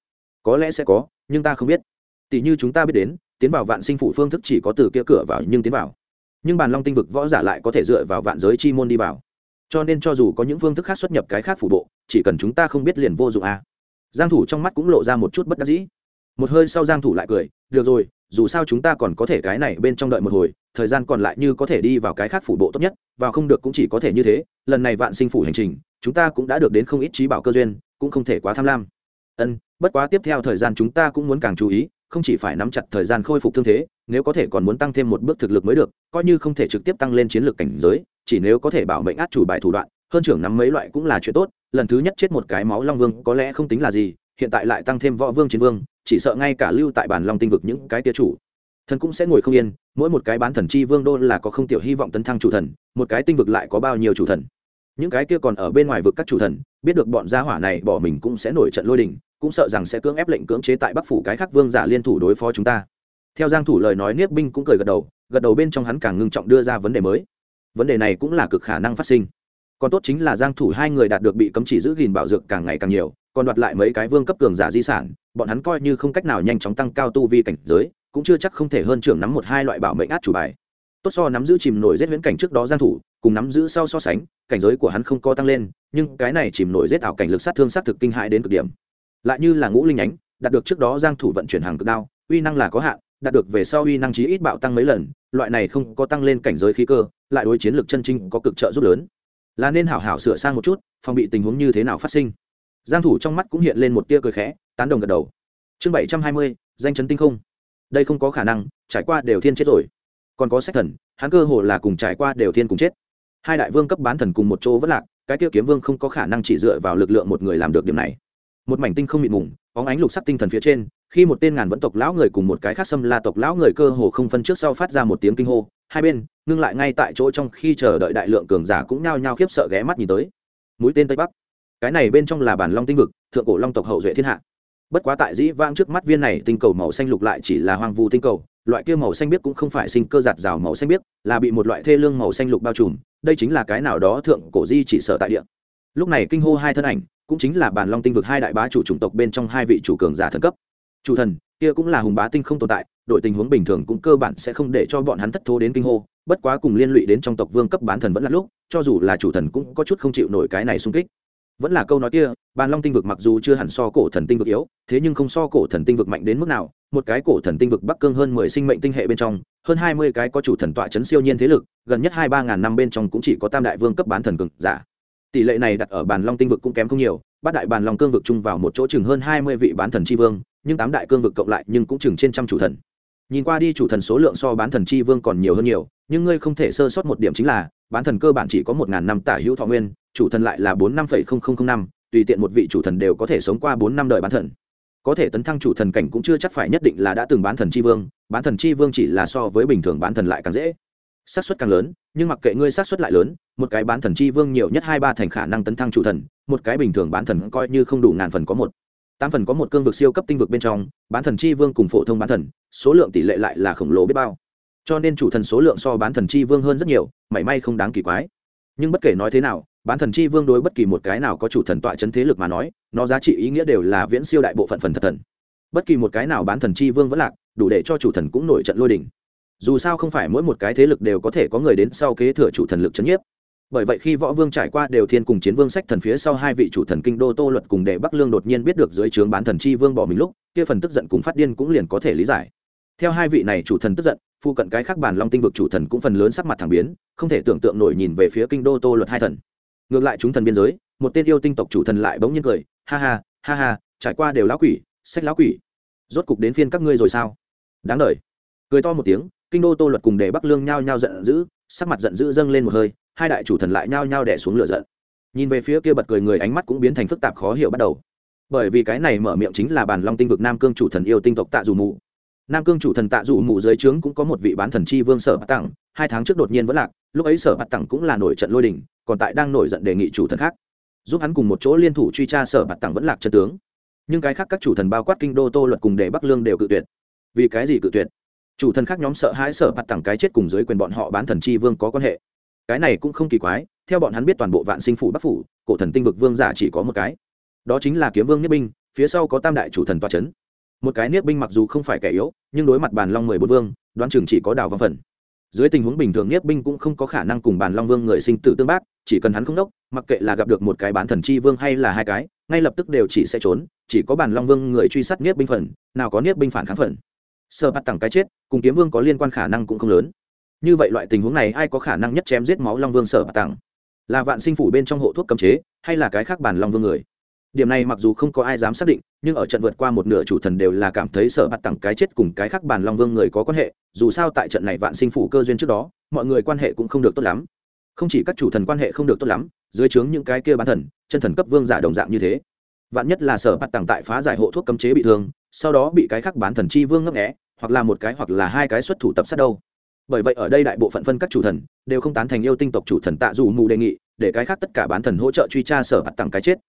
Có lẽ sẽ có, nhưng ta không biết tỷ như chúng ta biết đến, tiến vào vạn sinh phủ phương thức chỉ có từ kia cửa vào nhưng tiến vào. Nhưng bàn long tinh vực võ giả lại có thể dựa vào vạn giới chi môn đi vào. Cho nên cho dù có những phương thức khác xuất nhập cái khác phủ bộ, chỉ cần chúng ta không biết liền vô dụng à. giang thủ trong mắt cũng lộ ra một chút bất đắc dĩ. Một hơi sau giang thủ lại cười, được rồi, dù sao chúng ta còn có thể cái này bên trong đợi một hồi, thời gian còn lại như có thể đi vào cái khác phủ bộ tốt nhất, vào không được cũng chỉ có thể như thế, lần này vạn sinh phủ hành trình, chúng ta cũng đã được đến không ít trí bảo cơ duyên, cũng không thể quá tham lam. Ân, bất quá tiếp theo thời gian chúng ta cũng muốn càng chú ý không chỉ phải nắm chặt thời gian khôi phục thương thế, nếu có thể còn muốn tăng thêm một bước thực lực mới được, coi như không thể trực tiếp tăng lên chiến lược cảnh giới, chỉ nếu có thể bảo mệnh át chủ bài thủ đoạn, hơn trưởng nắm mấy loại cũng là chuyện tốt, lần thứ nhất chết một cái máu long vương có lẽ không tính là gì, hiện tại lại tăng thêm võ vương chiến vương, chỉ sợ ngay cả lưu tại bản long tinh vực những cái tia chủ, thần cũng sẽ ngồi không yên, mỗi một cái bán thần chi vương đô là có không tiểu hy vọng tấn thăng chủ thần, một cái tinh vực lại có bao nhiêu chủ thần. Những cái kia còn ở bên ngoài vực các chủ thần, biết được bọn gia hỏa này bỏ mình cũng sẽ nổi trận lôi đình cũng sợ rằng sẽ cưỡng ép lệnh cưỡng chế tại bắc phủ cái khác vương giả liên thủ đối phó chúng ta. Theo giang thủ lời nói, niếp binh cũng cười gật đầu gật đầu bên trong hắn càng ngưng trọng đưa ra vấn đề mới. Vấn đề này cũng là cực khả năng phát sinh. Còn tốt chính là giang thủ hai người đạt được bị cấm chỉ giữ gìn bảo dược càng ngày càng nhiều, còn đoạt lại mấy cái vương cấp cường giả di sản, bọn hắn coi như không cách nào nhanh chóng tăng cao tu vi cảnh giới, cũng chưa chắc không thể hơn trưởng nắm một hai loại bảo mệnh át chủ bài. Tốt so nắm giữ chìm nổi giết huyễn cảnh trước đó giang thủ, cùng nắm giữ sau so sánh, cảnh giới của hắn không có tăng lên, nhưng cái này chìm nổi giết ảo cảnh lực sát thương sát thực kinh hại đến cực điểm lại như là ngũ linh nhánh, đạt được trước đó giang thủ vận chuyển hàng cực đao, uy năng là có hạn, đạt được về sau uy năng chí ít bạo tăng mấy lần, loại này không có tăng lên cảnh giới khí cơ, lại đối chiến lược chân chính có cực trợ giúp lớn. Là nên hảo hảo sửa sang một chút, phòng bị tình huống như thế nào phát sinh. Giang thủ trong mắt cũng hiện lên một tia cười khẽ, tán đồng gật đầu. Chương bảy trăm hai mươi, danh chấn tinh không. Đây không có khả năng, trải qua đều thiên chết rồi. Còn có sách thần, hắn cơ hồ là cùng trải qua đều thiên cùng chết. Hai đại vương cấp bán thần cùng một chỗ vất lạc, cái tiêu kiếm vương không có khả năng chỉ dựa vào lực lượng một người làm được điểm này một mảnh tinh không mịn mùng, óng ánh lục sắc tinh thần phía trên, khi một tên ngàn vẫn tộc lão người cùng một cái khác xâm la tộc lão người cơ hồ không phân trước sau phát ra một tiếng kinh hô, hai bên, ngưng lại ngay tại chỗ trong khi chờ đợi đại lượng cường giả cũng nhao nhao khiếp sợ ghé mắt nhìn tới. Mũi tên tây bắc. Cái này bên trong là bản long tinh vực, thượng cổ long tộc hậu duệ thiên hạ. Bất quá tại dĩ vang trước mắt viên này tinh cầu màu xanh lục lại chỉ là hoang vu tinh cầu, loại kia màu xanh biếc cũng không phải sinh cơ giạt rào màu xanh biếc là bị một loại thê lương màu xanh lục bao trùm, đây chính là cái nào đó thượng cổ di chỉ sở tại địa. Lúc này kinh hô hai thân ảnh cũng chính là bản long tinh vực hai đại bá chủ chủng tộc bên trong hai vị chủ cường giả thần cấp. Chủ thần, kia cũng là hùng bá tinh không tồn tại, đội tình huống bình thường cũng cơ bản sẽ không để cho bọn hắn thất thố đến kinh hô, bất quá cùng liên lụy đến trong tộc vương cấp bán thần vẫn là lúc, cho dù là chủ thần cũng có chút không chịu nổi cái này xung kích. Vẫn là câu nói kia bàn long tinh vực mặc dù chưa hẳn so cổ thần tinh vực yếu, thế nhưng không so cổ thần tinh vực mạnh đến mức nào, một cái cổ thần tinh vực bắc cương hơn mười sinh mệnh tinh hệ bên trong, hơn hai mươi cái có chủ thần tọa chấn siêu nhiên thế lực, gần nhất hai ba ngàn năm bên trong cũng chỉ có tam đại vương cấp bán thần cực giả tỷ lệ này đặt ở bàn long tinh vực cũng kém không nhiều, bát đại bàn long cương vực chung vào một chỗ chừng hơn hai mươi vị bán thần tri vương, nhưng tám đại cương vực cộng lại nhưng cũng chừng trên trăm chủ thần. Nhìn qua đi chủ thần số lượng so bán thần tri vương còn nhiều hơn nhiều, nhưng ngươi không thể sơ sót một điểm chính là, bán thần cơ bản chỉ có một ngàn năm tả hữu thọ nguyên, chủ thần lại là bốn năm phẩy không không không năm, tùy tiện một vị chủ thần đều có thể sống qua bốn năm đời bán thần. Có thể tấn thăng chủ thần cảnh cũng chưa chắc phải nhất định là đã từng bán thần tri vương, bán thần tri vương chỉ là so với bình thường bán thần lại càng dễ xác suất càng lớn, nhưng mặc kệ ngươi xác suất lại lớn, một cái bán thần chi vương nhiều nhất hai ba thành khả năng tấn thăng chủ thần, một cái bình thường bán thần coi như không đủ ngàn phần có một. Tám phần có một cương vực siêu cấp tinh vực bên trong, bán thần chi vương cùng phổ thông bán thần, số lượng tỷ lệ lại là khổng lồ biết bao. Cho nên chủ thần số lượng so bán thần chi vương hơn rất nhiều, mảy may không đáng kỳ quái. Nhưng bất kể nói thế nào, bán thần chi vương đối bất kỳ một cái nào có chủ thần tọa chấn thế lực mà nói, nó giá trị ý nghĩa đều là viễn siêu đại bộ phận phần thật thần. Bất kỳ một cái nào bán thần chi vương vẫn lạc, đủ để cho chủ thần cũng nổi trận lôi đỉnh dù sao không phải mỗi một cái thế lực đều có thể có người đến sau kế thừa chủ thần lực c h ấ n nhiếp. Bởi vậy khi võ vương trải qua đều thiên cùng chiến vương sách thần phía sau hai vị chủ thần kinh đô tô luật cùng đệ bắc lương đột nhiên biết được dưới trướng bán thần chi vương bỏ mình lúc, kia phần tức giận cùng phát điên cũng liền có thể lý giải. Theo hai vị này chủ thần tức giận, phụ cận cái khác bản long tinh vực chủ thần cũng phần lớn sắc mặt thẳng biến, không thể tưởng tượng nổi nhìn về phía kinh đô tô luật hai thần. Ngược lại chúng thần biên giới, một tên yêu tinh tộc chủ thần lại bỗng nhiên cười, ha ha ha ha, trải qua đều lão quỷ, sách lão quỷ. Rốt cục đến phiên các ngươi rồi sao? Đáng đ cười to một tiếng kinh đô tô luật cùng đề bắc lương nhao nhao giận dữ, sắc mặt giận dữ dâng lên một hơi, hai đại chủ thần lại nhao nhao đẻ xuống lửa giận. Nhìn về phía kia bật cười người ánh mắt cũng biến thành phức tạp khó hiểu bắt đầu. Bởi vì cái này mở miệng chính là bản long tinh vực nam cương chủ thần yêu tinh tộc tạ dù mụ. Nam cương chủ thần tạ dù mụ dưới trướng cũng có một vị bán thần chi vương sở bát tặng, hai tháng trước đột nhiên vẫn lạc, lúc ấy sở bát tặng cũng là nổi trận lôi đình, còn tại đang nổi giận đề nghị chủ thần khác, giúp hắn cùng một chỗ liên thủ truy tra sở bát tặng vẫn lạc chân tướng. Nhưng cái khác các chủ thần bao quát kinh đô tô luật cùng đề bắc lương đều cự tuyệt. Vì cái gì cự tuyệt? Chủ thần khác nhóm sợ hãi sợ bạt tặng cái chết cùng dưới quyền bọn họ bán thần chi vương có quan hệ. Cái này cũng không kỳ quái, theo bọn hắn biết toàn bộ vạn sinh phủ bắc phủ, cổ thần tinh vực vương giả chỉ có một cái. Đó chính là kiếm vương niết binh, phía sau có tam đại chủ thần toa c h ấ n một cái niết binh mặc dù không phải kẻ yếu, nhưng đối mặt bàn long mười bốn vương, đoán chừng chỉ có đào văn phần. Dưới tình huống bình thường niết binh cũng không có khả năng cùng bàn long vương người sinh tử tương bác, chỉ cần hắn không đốc, mặc kệ là gặp được một cái bán thần chi vương hay là hai cái, ngay lập tức đều chỉ sẽ trốn, chỉ có bàn long vương người truy sát niết binh phần, nào có niết binh phản kháng phần sợ bắt tặng cái chết, cùng kiếm vương có liên quan khả năng cũng không lớn. Như vậy loại tình huống này, ai có khả năng nhất chém giết máu long vương sở bắt tặng? Là vạn sinh phủ bên trong hộ thuốc cấm chế, hay là cái khác bản long vương người? Điểm này mặc dù không có ai dám xác định, nhưng ở trận vượt qua một nửa chủ thần đều là cảm thấy sở bắt tặng cái chết cùng cái khác bản long vương người có quan hệ, dù sao tại trận này vạn sinh phủ cơ duyên trước đó, mọi người quan hệ cũng không được tốt lắm. Không chỉ các chủ thần quan hệ không được tốt lắm, dưới trướng những cái kia bán thần, chân thần cấp vương giả đồng dạng như thế. Vạn nhất là sở bắt tặng tại phá giải hộ thuốc cấm chế bị thương sau đó bị cái khác bán thần chi vương ngấp nghẽ hoặc là một cái hoặc là hai cái xuất thủ tập sát đâu. Bởi vậy ở đây đại bộ phận phân các chủ thần đều không tán thành yêu tinh tộc chủ thần tạ dù mù đề nghị, để cái khác tất cả bán thần hỗ trợ truy tra sở hạt tặng cái chết.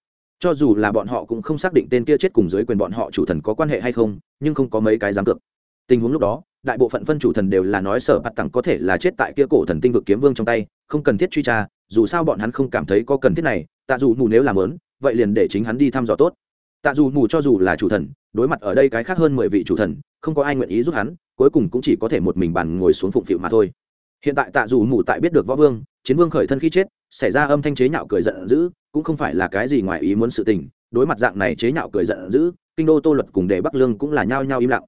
Cho dù là bọn họ cũng không xác định tên kia chết cùng dưới quyền bọn họ chủ thần có quan hệ hay không, nhưng không có mấy cái dám cược. Tình huống lúc đó, đại bộ phận phân chủ thần đều là nói sở hạt tặng có thể là chết tại kia cổ thần tinh vực kiếm vương trong tay, không cần thiết truy tra, dù sao bọn hắn không cảm thấy có cần thiết này, tạ dù mù nếu làm lớn, vậy liền để chính hắn đi thăm dò tốt. Tạ dù mù cho dù là chủ thần đối mặt ở đây cái khác hơn mười vị chủ thần, không có ai nguyện ý giúp hắn, cuối cùng cũng chỉ có thể một mình bàn ngồi xuống phụng phịu mà thôi. Hiện tại tạ dù mù tại biết được võ vương, chiến vương khởi thân khi chết, xảy ra âm thanh chế nhạo cười giận dữ, cũng không phải là cái gì ngoài ý muốn sự tình, đối mặt dạng này chế nhạo cười giận dữ, kinh đô tô luật cùng đề bắc lương cũng là nhao nhao im lặng.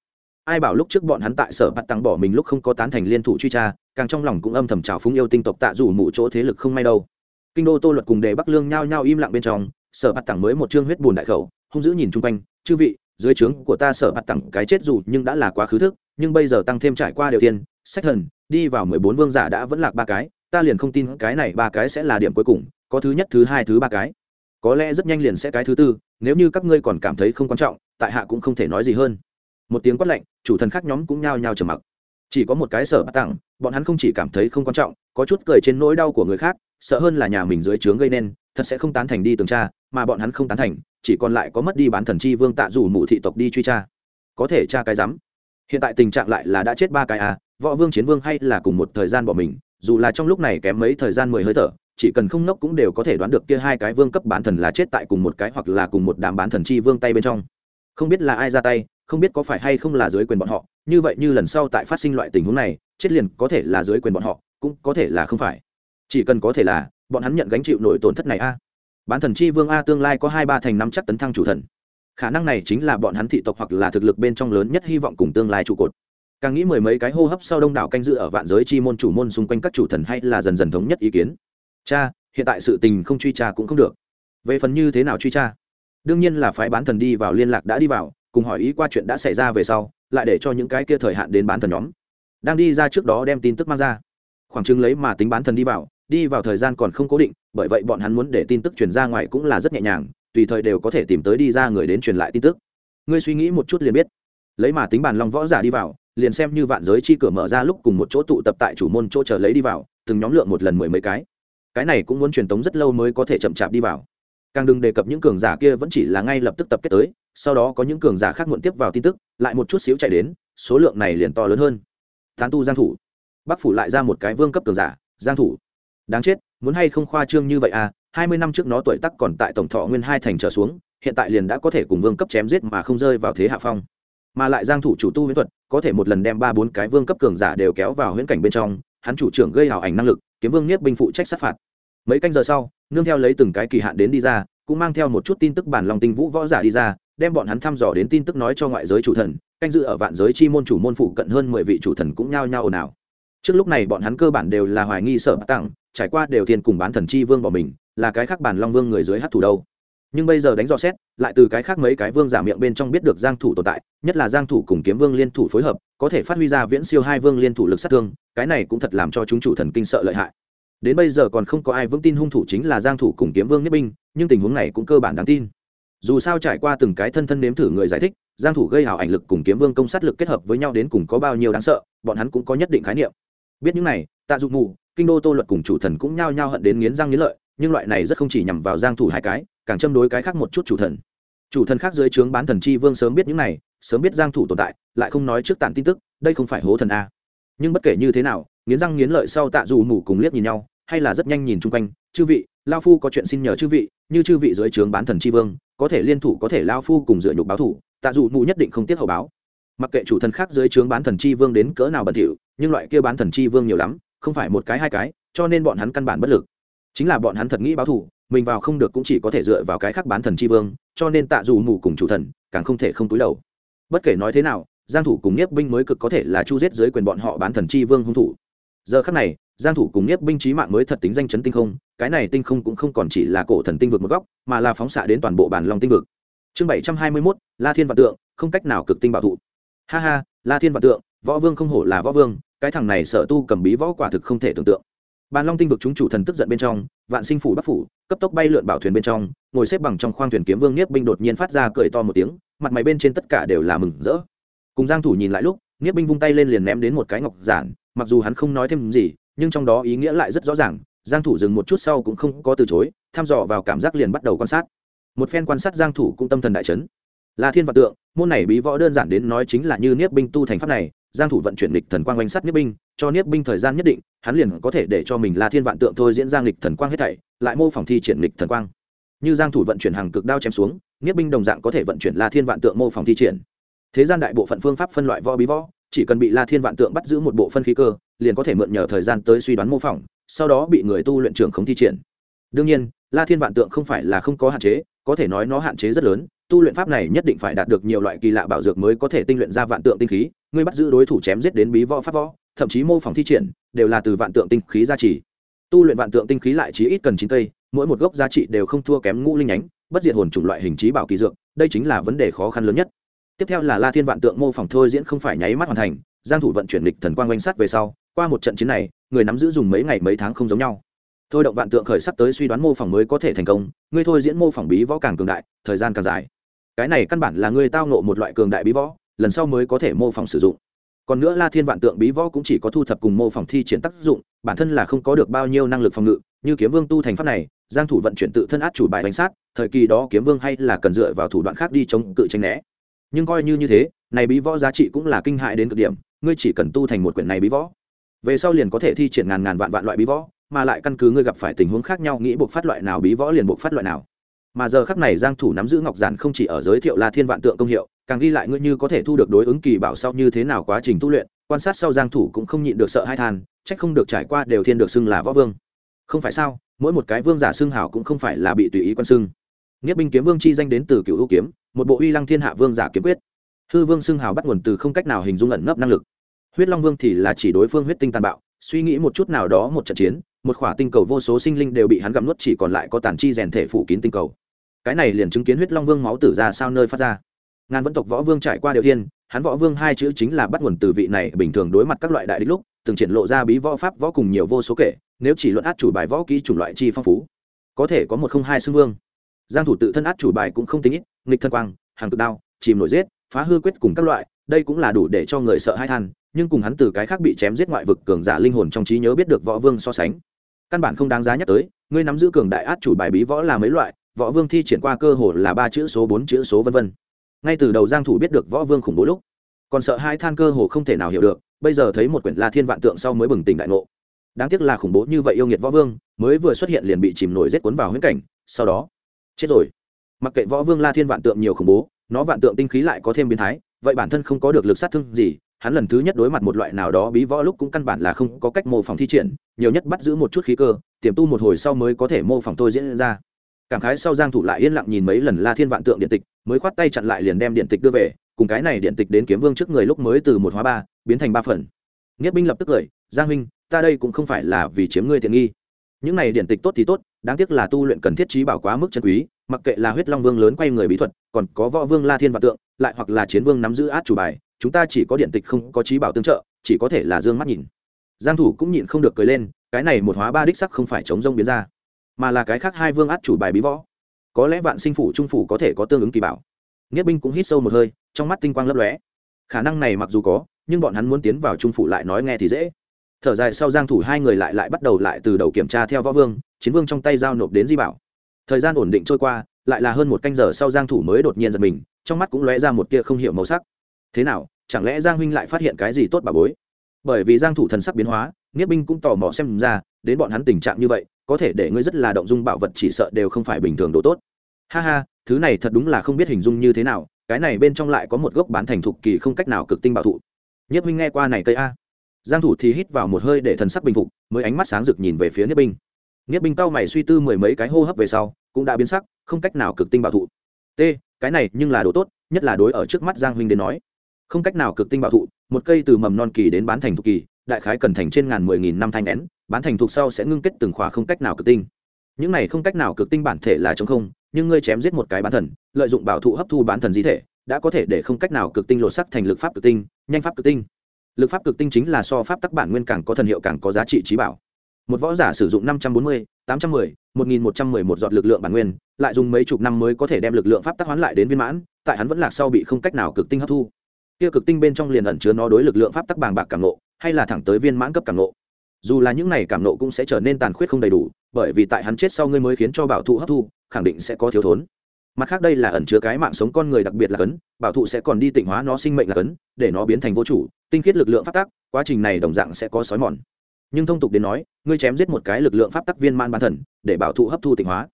Ai bảo lúc trước bọn hắn tại sở bắt tăng bỏ mình lúc không có tán thành liên thủ truy tra, càng trong lòng cũng âm thầm trào phúng yêu tinh tộc tạ dù mù chỗ thế lực không may đâu. Kinh đô tô luật cùng đề bắc lương nhao nhao im lặng bên trong, sở bắt tăng mới một chương huyết bùn đại khẩu, hung dữ nhìn chung quanh, chư vị dưới trướng của ta sở bạt tặng cái chết dù nhưng đã là quá khứ thức, nhưng bây giờ tăng thêm trải qua điều tiên, sách thần, đi vào mười bốn vương giả đã vẫn lạc ba cái, ta liền không tin cái này ba cái sẽ là điểm cuối cùng, có thứ nhất, thứ hai, thứ ba cái. Có lẽ rất nhanh liền sẽ cái thứ tư, nếu như các ngươi còn cảm thấy không quan trọng, tại hạ cũng không thể nói gì hơn. Một tiếng quát lạnh, chủ thần khác nhóm cũng nhao nhao trầm mặc. Chỉ có một cái sở bắt tặng, bọn hắn không chỉ cảm thấy không quan trọng, có chút cười trên nỗi đau của người khác, sợ hơn là nhà mình dưới trướng gây nên thật sẽ không tán thành đi tường tra, mà bọn hắn không tán thành, chỉ còn lại có mất đi bán thần chi vương tạ dù mụ thị tộc đi truy tra. Có thể tra cái rắm. Hiện tại tình trạng lại là đã chết ba cái à võ vương chiến vương hay là cùng một thời gian bỏ mình, dù là trong lúc này kém mấy thời gian mười hơi thở, chỉ cần không nốc cũng đều có thể đoán được kia hai cái vương cấp bán thần là chết tại cùng một cái hoặc là cùng một đám bán thần chi vương tay bên trong. Không biết là ai ra tay, không biết có phải hay không là dưới quyền bọn họ, như vậy như lần sau tại phát sinh loại tình huống này, chết liền có thể là dưới quyền bọn họ, cũng có thể là không phải. Chỉ cần có thể là bọn hắn nhận gánh chịu nổi tổn thất này a. Bán thần chi vương a tương lai có hai ba thành năm chắc tấn thăng chủ thần. Khả năng này chính là bọn hắn thị tộc hoặc là thực lực bên trong lớn nhất hy vọng cùng tương lai trụ cột. Càng nghĩ mười mấy cái hô hấp sau đông đảo canh dự ở vạn giới chi môn chủ môn xung quanh các chủ thần hay là dần dần thống nhất ý kiến. Cha, hiện tại sự tình không truy tra cũng không được. Về phần như thế nào truy tra? Đương nhiên là phái bán thần đi vào liên lạc đã đi vào, cùng hỏi ý qua chuyện đã xảy ra về sau, lại để cho những cái kia thời hạn đến bán thần nhóm. Đang đi ra trước đó đem tin tức mang ra. Khoảng chừng lấy mà tính bán thần đi vào đi vào thời gian còn không cố định, bởi vậy bọn hắn muốn để tin tức truyền ra ngoài cũng là rất nhẹ nhàng, tùy thời đều có thể tìm tới đi ra người đến truyền lại tin tức. Ngươi suy nghĩ một chút liền biết. Lấy mà tính bàn long võ giả đi vào, liền xem như vạn giới chi cửa mở ra lúc cùng một chỗ tụ tập tại chủ môn chỗ chờ lấy đi vào, từng nhóm lượng một lần mười mấy cái. Cái này cũng muốn truyền tống rất lâu mới có thể chậm chạp đi vào. Càng đừng đề cập những cường giả kia vẫn chỉ là ngay lập tức tập kết tới, sau đó có những cường giả khác muộn tiếp vào tin tức, lại một chút xíu chạy đến, số lượng này liền to lớn hơn. Tán tu giang thủ. Bắc phủ lại ra một cái vương cấp cường giả, giang thủ đáng chết, muốn hay không khoa trương như vậy à? Hai mươi năm trước nó tuổi tác còn tại tổng thọ nguyên hai thành trở xuống, hiện tại liền đã có thể cùng vương cấp chém giết mà không rơi vào thế hạ phong. Mà lại giang thủ chủ tu huyễn thuật, có thể một lần đem ba bốn cái vương cấp cường giả đều kéo vào huyễn cảnh bên trong, hắn chủ trưởng gây hào ảnh năng lực, kiếm vương nhiếp binh phụ trách sát phạt. Mấy canh giờ sau, nương theo lấy từng cái kỳ hạn đến đi ra, cũng mang theo một chút tin tức bản lòng tinh vũ võ giả đi ra, đem bọn hắn thăm dò đến tin tức nói cho ngoại giới chủ thần, canh dự ở vạn giới chi môn chủ môn phụ cận hơn mười vị chủ thần cũng nhao nhao ồn ào trước lúc này bọn hắn cơ bản đều là hoài nghi sở tặng, trải qua đều thiên cùng bán thần chi vương bỏ mình, là cái khác bản long vương người dưới hát thủ đâu. Nhưng bây giờ đánh dò xét, lại từ cái khác mấy cái vương giả miệng bên trong biết được giang thủ tồn tại, nhất là giang thủ cùng kiếm vương liên thủ phối hợp, có thể phát huy ra viễn siêu hai vương liên thủ lực sát thương, cái này cũng thật làm cho chúng chủ thần kinh sợ lợi hại. Đến bây giờ còn không có ai vững tin hung thủ chính là giang thủ cùng kiếm vương nhất binh, nhưng tình huống này cũng cơ bản đáng tin. Dù sao trải qua từng cái thân thân nếm thử người giải thích, giang thủ gây hào ảnh lực cùng kiếm vương công sát lực kết hợp với nhau đến cùng có bao nhiêu đáng sợ, bọn hắn cũng có nhất định khái niệm biết những này, tạ dụng mù, kinh đô tô luật cùng chủ thần cũng nhao nhao hận đến nghiến răng nghiến lợi, nhưng loại này rất không chỉ nhằm vào giang thủ hai cái, càng châm đối cái khác một chút chủ thần. Chủ thần khác dưới trướng bán thần chi vương sớm biết những này, sớm biết giang thủ tồn tại, lại không nói trước tản tin tức, đây không phải hố thần a. Nhưng bất kể như thế nào, nghiến răng nghiến lợi sau tạ dù mù cùng liếc nhìn nhau, hay là rất nhanh nhìn chung quanh, chư vị, lao phu có chuyện xin nhờ chư vị, như chư vị dưới trướng bán thần chi vương, có thể liên thủ có thể lao phu cùng dựa nhục báo thủ, tạ dù mù nhất định không tiếc hậu báo mặc kệ chủ thần khác dưới trướng bán thần chi vương đến cỡ nào bẩn thỉu nhưng loại kia bán thần chi vương nhiều lắm không phải một cái hai cái cho nên bọn hắn căn bản bất lực. Chính là bọn hắn thật nghĩ báo thủ mình vào không được cũng chỉ có thể dựa vào cái khác bán thần chi vương cho nên tạ dù mù cùng chủ thần càng không thể không túi đầu. Bất kể nói thế nào giang thủ cùng nhiếp binh mới cực có thể là chu giết dưới quyền bọn họ bán thần chi vương hung thủ. Giờ khắc này giang thủ cùng nhiếp binh trí mạng mới thật tính danh chấn tinh không cái này tinh không cũng không còn chỉ là cổ thần tinh vực một góc mà là phóng xạ đến toàn bộ bản long tinh vực. Chương 721, la thiên vạn tượng không cách nào cực tinh bảo thụ ha ha, la thiên vạn tượng, võ vương không hổ là võ vương, cái thằng này sở tu cầm bí võ quả thực không thể tưởng tượng. Bàn long tinh vực chúng chủ thần tức giận bên trong, vạn sinh phủ bắc phủ, cấp tốc bay lượn bảo thuyền bên trong, ngồi xếp bằng trong khoang thuyền kiếm vương niếp binh đột nhiên phát ra cười to một tiếng, mặt mày bên trên tất cả đều là mừng rỡ. Cùng giang thủ nhìn lại lúc, niếp binh vung tay lên liền ném đến một cái ngọc giản, mặc dù hắn không nói thêm gì, nhưng trong đó ý nghĩa lại rất rõ ràng, giang thủ dừng một chút sau cũng không có từ chối, tham dò vào cảm giác liền bắt đầu quan sát. Một phen quan sát giang thủ cũng tâm thần đại chấn. La thiên Vạn tượng môn này bí võ đơn giản đến nói chính là như niếp binh tu thành pháp này, giang thủ vận chuyển lịch thần quang quanh sát niếp binh, cho niếp binh thời gian nhất định, hắn liền có thể để cho mình là thiên vạn tượng thôi diễn ra lịch thần quang hết thảy, lại mô phỏng thi triển lịch thần quang. Như giang thủ vận chuyển hàng cực đao chém xuống, niếp binh đồng dạng có thể vận chuyển la thiên vạn tượng mô phỏng thi triển. Thế gian đại bộ phận phương pháp phân loại võ bí võ, chỉ cần bị la thiên vạn tượng bắt giữ một bộ phân khí cơ, liền có thể mượn nhờ thời gian tới suy đoán mô phỏng, sau đó bị người tu luyện trưởng không thi triển. Đương nhiên la thiên vạn tượng không phải là không có hạn chế, có thể nói nó hạn chế rất lớn tu luyện pháp này nhất định phải đạt được nhiều loại kỳ lạ bảo dược mới có thể tinh luyện ra vạn tượng tinh khí, ngươi bắt giữ đối thủ chém giết đến bí võ pháp võ, thậm chí mô phỏng thi triển, đều là từ vạn tượng tinh khí ra trì. Tu luyện vạn tượng tinh khí lại chỉ ít cần chín cây, mỗi một gốc giá trị đều không thua kém ngũ linh nhánh, bất diệt hồn chủng loại hình trí bảo kỳ dược, đây chính là vấn đề khó khăn lớn nhất. Tiếp theo là la thiên vạn tượng mô phỏng thôi diễn không phải nháy mắt hoàn thành, giang thủ vận chuyển lịch thần quang quanh sát về sau, qua một trận chiến này, người nắm giữ dùng mấy ngày mấy tháng không giống nhau. Thôi động vạn tượng khởi sắp tới suy đoán mô phỏng mới có thể thành công, ngươi thôi diễn mô phỏng bí võ càng cường đại, thời gian càng dài cái này căn bản là ngươi tao nộ một loại cường đại bí võ, lần sau mới có thể mô phỏng sử dụng. Còn nữa la thiên vạn tượng bí võ cũng chỉ có thu thập cùng mô phỏng thi triển tác dụng, bản thân là không có được bao nhiêu năng lực phòng ngự, như kiếm vương tu thành pháp này, giang thủ vận chuyển tự thân át chủ bài đánh sát, thời kỳ đó kiếm vương hay là cần dựa vào thủ đoạn khác đi chống cự tranh né. Nhưng coi như như thế, này bí võ giá trị cũng là kinh hại đến cực điểm, ngươi chỉ cần tu thành một quyển này bí võ, về sau liền có thể thi triển ngàn ngàn vạn vạn loại bí võ, mà lại căn cứ ngươi gặp phải tình huống khác nhau, nghĩ buộc phát loại nào bí võ liền buộc phát loại nào mà giờ khắc này giang thủ nắm giữ ngọc giản không chỉ ở giới thiệu la thiên vạn tượng công hiệu, càng ghi lại ngươi như có thể thu được đối ứng kỳ bảo sau như thế nào quá trình tu luyện, quan sát sau giang thủ cũng không nhịn được sợ hai than, trách không được trải qua đều thiên được xưng là võ vương. Không phải sao, mỗi một cái vương giả xưng hào cũng không phải là bị tùy ý quan xưng. Nghĩa binh kiếm vương chi danh đến từ cựu ưu kiếm, một bộ uy lăng thiên hạ vương giả kiếm quyết. Hư vương xưng hào bắt nguồn từ không cách nào hình dung ẩn nấp năng lực. Huyết long vương thì là chỉ đối phương huyết tinh tàn bạo, suy nghĩ một chút nào đó một trận chiến, một khỏa tinh cầu vô số sinh linh đều bị hắn gặm nuốt chỉ còn lại có tàn chi rèn thể phủ kín tinh cầu cái này liền chứng kiến huyết long vương máu tử ra sao nơi phát ra. Ngàn vẫn tộc võ vương trải qua điều thiên, hắn võ vương hai chữ chính là bắt nguồn từ vị này bình thường đối mặt các loại đại đích lúc, từng triển lộ ra bí võ pháp võ cùng nhiều vô số kể, nếu chỉ luận át chủ bài võ kỹ chủng loại chi phong phú, có thể có một không hai xưng vương. Giang thủ tự thân át chủ bài cũng không tính ít, nghịch thân quang, hàng cực đao, chìm nổi giết, phá hư quyết cùng các loại, đây cũng là đủ để cho người sợ hai than, nhưng cùng hắn từ cái khác bị chém giết ngoại vực cường giả linh hồn trong trí nhớ biết được võ vương so sánh. Căn bản không đáng giá nhắc tới, ngươi nắm giữ cường đại át chủ bài bí võ là mấy loại võ vương thi triển qua cơ hồ là ba chữ số, bốn chữ số, vân vân. Ngay từ đầu giang thủ biết được võ vương khủng bố lúc, còn sợ hai than cơ hồ không thể nào hiểu được, bây giờ thấy một quyển la thiên vạn tượng sau mới bừng tỉnh đại ngộ. Đáng tiếc là khủng bố như vậy yêu nghiệt võ vương, mới vừa xuất hiện liền bị chìm nổi rết cuốn vào huyễn cảnh, sau đó, chết rồi. Mặc kệ võ vương la thiên vạn tượng nhiều khủng bố, nó vạn tượng tinh khí lại có thêm biến thái, vậy bản thân không có được lực sát thương gì, hắn lần thứ nhất đối mặt một loại nào đó bí võ lúc cũng căn bản là không có cách mô phỏng thi triển, nhiều nhất bắt giữ một chút khí cơ, tiềm tu một hồi sau mới có thể mô phỏng tôi diễn ra cảm khái sau giang thủ lại yên lặng nhìn mấy lần la thiên vạn tượng điện tịch, mới khoát tay chặn lại liền đem điện tịch đưa về, cùng cái này điện tịch đến kiếm vương trước người lúc mới từ một hóa ba, biến thành ba phần. Nghiết binh lập tức cười, giang huynh, ta đây cũng không phải là vì chiếm ngươi tiện nghi. Những này điện tịch tốt thì tốt, đáng tiếc là tu luyện cần thiết trí bảo quá mức chân quý, mặc kệ là huyết long vương lớn quay người bí thuật, còn có võ vương la thiên vạn tượng, lại hoặc là chiến vương nắm giữ át chủ bài, chúng ta chỉ có điện tịch không có trí bảo tương trợ, chỉ có thể là dương mắt nhìn. Giang thủ cũng nhịn không được cười lên, cái này một hóa ba đích sắc không phải chống rông biến ra mà là cái khác hai vương át chủ bài bí võ. Có lẽ vạn sinh phủ, trung phủ có thể có tương ứng kỳ bảo. Nghĩa binh cũng hít sâu một hơi, trong mắt tinh quang lấp lóe. Khả năng này mặc dù có, nhưng bọn hắn muốn tiến vào trung phủ lại nói nghe thì dễ. Thở dài sau giang thủ hai người lại lại bắt đầu lại từ đầu kiểm tra theo võ vương, chiến vương trong tay giao nộp đến di bảo. Thời gian ổn định trôi qua, lại là hơn một canh giờ sau giang thủ mới đột nhiên giật mình, trong mắt cũng lóe ra một tia không hiểu màu sắc. Thế nào, chẳng lẽ giang huynh lại phát hiện cái gì tốt bà bối? Bởi vì giang thủ thần sắc biến hóa nghĩa binh cũng tò mò xem ra, đến bọn hắn tình trạng như vậy có thể để ngươi rất là động dung bảo vật chỉ sợ đều không phải bình thường đồ tốt. Ha ha, thứ này thật đúng là không biết hình dung như thế nào, cái này bên trong lại có một gốc bán thành thục kỳ không cách nào cực tinh bảo thụ. Nhất minh nghe qua này cây a. Giang thủ thì hít vào một hơi để thần sắc bình phục, mới ánh mắt sáng rực nhìn về phía nhất binh. Nhất binh cau mày suy tư mười mấy cái hô hấp về sau, cũng đã biến sắc, không cách nào cực tinh bảo thụ. T, cái này nhưng là đồ tốt, nhất là đối ở trước mắt giang huynh đến nói. Không cách nào cực tinh bảo thụ, một cây từ mầm non kỳ đến bán thành thục kỳ đại khái cần thành trên ngàn mười nghìn năm thanh nén, bán thành thuộc sau sẽ ngưng kết từng khóa không cách nào cực tinh. Những này không cách nào cực tinh bản thể là chống không, nhưng ngươi chém giết một cái bán thần, lợi dụng bảo thụ hấp thu bán thần di thể, đã có thể để không cách nào cực tinh lột sắc thành lực pháp cực tinh, nhanh pháp cực tinh. Lực pháp cực tinh chính là so pháp tắc bản nguyên càng có thần hiệu càng có giá trị trí bảo. Một võ giả sử dụng năm trăm bốn mươi, tám trăm mười, một nghìn một trăm mười một giọt lực lượng bản nguyên, lại dùng mấy chục năm mới có thể đem lực lượng pháp tắc hoán lại đến viên mãn, tại hắn vẫn lạc sau bị không cách nào cực tinh hấp thu. Kia cực tinh bên trong liền ẩn chứa nó đối lực lượng pháp tắc bàng bạc càng nộ hay là thẳng tới viên mãn cấp cảm nộ. Dù là những này cảm nộ cũng sẽ trở nên tàn khuyết không đầy đủ, bởi vì tại hắn chết sau ngươi mới khiến cho bảo thụ hấp thu, khẳng định sẽ có thiếu thốn. Mặt khác đây là ẩn chứa cái mạng sống con người đặc biệt là cấn, bảo thụ sẽ còn đi tịnh hóa nó sinh mệnh là cấn, để nó biến thành vô chủ, tinh khiết lực lượng pháp tắc, quá trình này đồng dạng sẽ có sói mòn. Nhưng thông tục đến nói, ngươi chém giết một cái lực lượng pháp tắc viên man bán thần, để bảo thụ hấp thu tịnh hóa.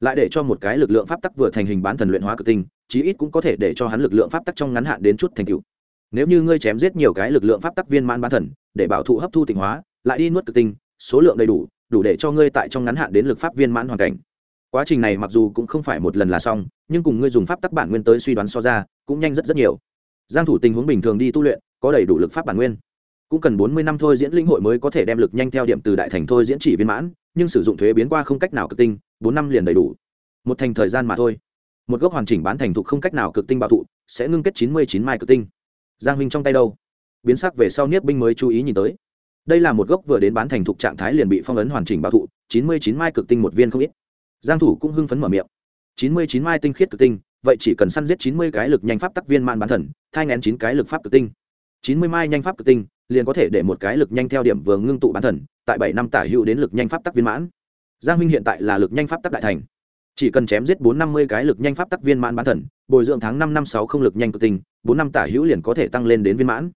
Lại để cho một cái lực lượng pháp tắc vừa thành hình bán thần luyện hóa cực tinh, chí ít cũng có thể để cho hắn lực lượng pháp tắc trong ngắn hạn đến chút thành tựu nếu như ngươi chém giết nhiều cái lực lượng pháp tắc viên man bán thần, để bảo thụ hấp thu tịnh hóa, lại đi nuốt cực tinh, số lượng đầy đủ đủ để cho ngươi tại trong ngắn hạn đến lực pháp viên mãn hoàn cảnh. Quá trình này mặc dù cũng không phải một lần là xong, nhưng cùng ngươi dùng pháp tắc bản nguyên tới suy đoán so ra, cũng nhanh rất rất nhiều. Giang thủ tình huống bình thường đi tu luyện, có đầy đủ lực pháp bản nguyên. Cũng cần 40 năm thôi diễn linh hội mới có thể đem lực nhanh theo điểm từ đại thành thôi diễn chỉ viên mãn, nhưng sử dụng thuế biến qua không cách nào cực tinh 4 năm liền đầy đủ. Một thành thời gian mà thôi. Một gốc hoàn chỉnh bán thành thục không cách nào cực tinh bảo thụ, sẽ ngưng kết chín mươi chín mai cực tinh giang huynh trong tay đâu? Biến sắc về sau niết binh mới chú ý nhìn tới. Đây là một gốc vừa đến bán thành thục trạng thái liền bị phong ấn hoàn chỉnh bảo thụ, chín mươi chín mai cực tinh một viên không ít. Giang thủ cũng hưng phấn mở miệng. chín mươi chín mai tinh khiết cực tinh, vậy chỉ cần săn giết chín mươi cái lực nhanh pháp tắc viên man bán thần, thai ngén chín cái lực pháp cực tinh. chín mươi mai nhanh pháp cực tinh, liền có thể để một cái lực nhanh theo điểm vừa ngưng tụ bán thần, tại bảy năm tả hữu đến lực nhanh pháp tắc viên mãn. Giang huynh hiện tại là lực nhanh pháp tắc đại thành chỉ cần chém giết bốn năm mươi cái lực nhanh pháp tắc viên mãn bán thần, bồi dưỡng tháng năm năm sáu không lực nhanh cực tình bốn năm tả hữu liền có thể tăng lên đến viên mãn.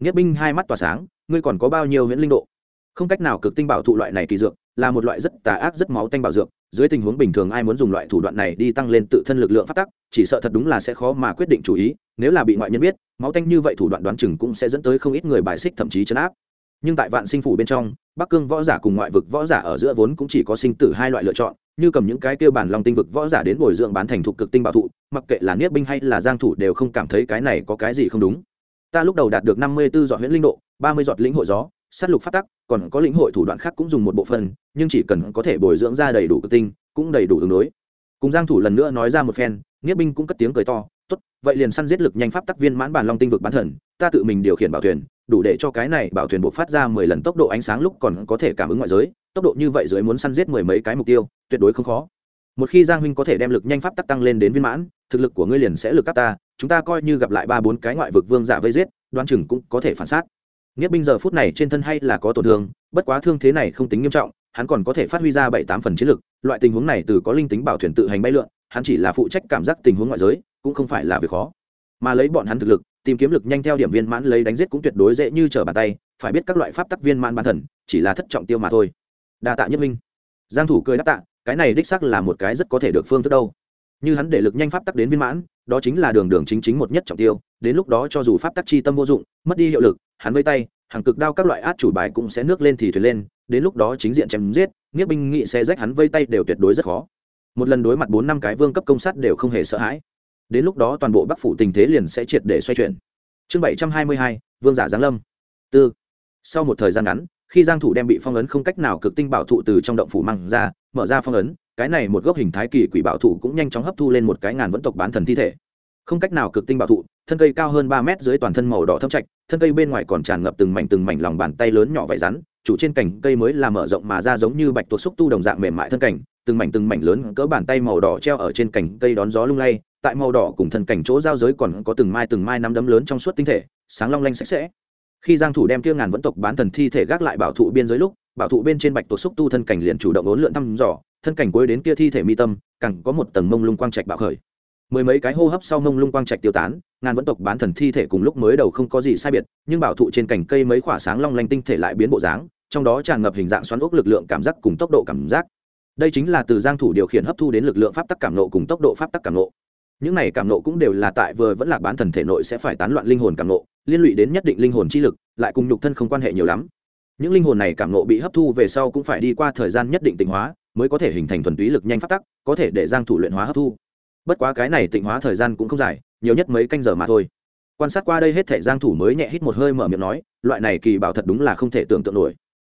Nghĩa binh hai mắt tỏa sáng, ngươi còn có bao nhiêu huyễn linh độ? Không cách nào cực tinh bảo thụ loại này kỳ dược, là một loại rất tà ác rất máu tanh bảo dược, dưới tình huống bình thường ai muốn dùng loại thủ đoạn này đi tăng lên tự thân lực lượng phát tắc, chỉ sợ thật đúng là sẽ khó mà quyết định chủ ý, nếu là bị ngoại nhân biết, máu tanh như vậy thủ đoạn đoán chừng cũng sẽ dẫn tới không ít người bài xích thậm chí chấn áp nhưng tại vạn sinh phủ bên trong bắc cương võ giả cùng ngoại vực võ giả ở giữa vốn cũng chỉ có sinh tử hai loại lựa chọn như cầm những cái kêu bản lòng tinh vực võ giả đến bồi dưỡng bán thành thục cực tinh bảo thụ mặc kệ là niết binh hay là giang thủ đều không cảm thấy cái này có cái gì không đúng. Ta lúc đầu đạt được năm mươi 54 giọt huyễn linh độ ba mươi giọt lĩnh hội gió sát lục phát tắc còn có lĩnh hội thủ đoạn khác cũng dùng một bộ phần, nhưng chỉ cần có thể bồi dưỡng ra đầy đủ cực tinh cũng đầy đủ tương đối. Cùng giang thủ lần nữa nói ra một phen niết binh cũng cất tiếng cười to tốt vậy liền săn giết lực nhanh pháp tắc viên mãn bản long tinh vực bán thần ta tự mình điều khiển bảo thuyền đủ để cho cái này bảo thuyền buộc phát ra mười lần tốc độ ánh sáng lúc còn có thể cảm ứng ngoại giới, tốc độ như vậy dưới muốn săn giết mười mấy cái mục tiêu, tuyệt đối không khó. Một khi giang huynh có thể đem lực nhanh pháp tắc tăng lên đến viên mãn, thực lực của ngươi liền sẽ lực các ta, chúng ta coi như gặp lại ba bốn cái ngoại vực vương giả vây giết đoan chừng cũng có thể phản sát. Nghĩa binh giờ phút này trên thân hay là có tổn thương, bất quá thương thế này không tính nghiêm trọng, hắn còn có thể phát huy ra bảy tám phần chiến lực, loại tình huống này từ có linh tính bảo thuyền tự hành bay lượn, hắn chỉ là phụ trách cảm giác tình huống ngoại giới, cũng không phải là việc khó. Mà lấy bọn hắn thực lực tìm kiếm lực nhanh theo điểm viên mãn lấy đánh giết cũng tuyệt đối dễ như trở bàn tay, phải biết các loại pháp tắc viên mãn bản thần, chỉ là thất trọng tiêu mà thôi. Đa tạ nhất minh. Giang thủ cười đáp tạ, cái này đích xác là một cái rất có thể được phương thức đâu. Như hắn để lực nhanh pháp tắc đến viên mãn, đó chính là đường đường chính chính một nhất trọng tiêu, đến lúc đó cho dù pháp tắc chi tâm vô dụng, mất đi hiệu lực, hắn vây tay, hàng cực đao các loại át chủ bài cũng sẽ nước lên thì thuyền lên, đến lúc đó chính diện chém giết nghĩa binh nghị sẽ rách hắn vây tay đều tuyệt đối rất khó. Một lần đối mặt bốn năm cái vương cấp công sát đều không hề sợ hãi đến lúc đó toàn bộ bắc phủ tình thế liền sẽ triệt để xoay chuyển. Chương bảy trăm hai mươi hai, vương giả giáng lâm. Tư. Sau một thời gian ngắn, khi giang thủ đem bị phong ấn không cách nào cực tinh bảo thụ từ trong động phủ mang ra, mở ra phong ấn, cái này một gốc hình thái kỳ quỷ bảo thụ cũng nhanh chóng hấp thu lên một cái ngàn vẫn tộc bán thần thi thể. Không cách nào cực tinh bảo thụ, thân cây cao hơn ba mét dưới toàn thân màu đỏ thâm trạch, thân cây bên ngoài còn tràn ngập từng mảnh từng mảnh lòng bàn tay lớn nhỏ vải rắn, chủ trên cành cây mới là mở rộng mà ra giống như bạch tuộc xúc tu đồng dạng mềm mại thân cảnh từng mảnh từng mảnh lớn cỡ bàn tay màu đỏ treo ở trên cành cây đón gió lung lay tại màu đỏ cùng thân cảnh chỗ giao giới còn có từng mai từng mai nắm đấm lớn trong suốt tinh thể, sáng long lanh sạch sẽ. Khi giang thủ đem kia ngàn vẫn tộc bán thần thi thể gác lại bảo thụ biên giới lúc, bảo thụ bên trên bạch tuộc xúc tu thân cảnh liền chủ động ốn lượn thăm dò, thân cảnh cuối đến kia thi thể mi tâm, càng có một tầng mông lung quang trạch bạo khởi. Mười mấy cái hô hấp sau mông lung quang trạch tiêu tán, ngàn vẫn tộc bán thần thi thể cùng lúc mới đầu không có gì sai biệt, nhưng bảo thụ trên cành cây mấy khỏa sáng long lanh tinh thể lại biến bộ dáng, trong đó tràn ngập hình dạng xoắn ốc lực lượng cảm giác cùng tốc độ cảm giác. Đây chính là từ giang thủ điều khiển hấp thu đến lực lượng pháp tắc cảm nộ cùng tốc độ pháp tắc cảm nộ những này cảm nộ cũng đều là tại vừa vẫn là bán thần thể nội sẽ phải tán loạn linh hồn cảm nộ, liên lụy đến nhất định linh hồn chi lực, lại cùng nhục thân không quan hệ nhiều lắm. Những linh hồn này cảm nộ bị hấp thu về sau cũng phải đi qua thời gian nhất định tịnh hóa, mới có thể hình thành thuần túy lực nhanh phát tắc, có thể để giang thủ luyện hóa hấp thu. Bất quá cái này tịnh hóa thời gian cũng không dài, nhiều nhất mấy canh giờ mà thôi. Quan sát qua đây hết thể giang thủ mới nhẹ hít một hơi mở miệng nói, loại này kỳ bảo thật đúng là không thể tưởng tượng nổi.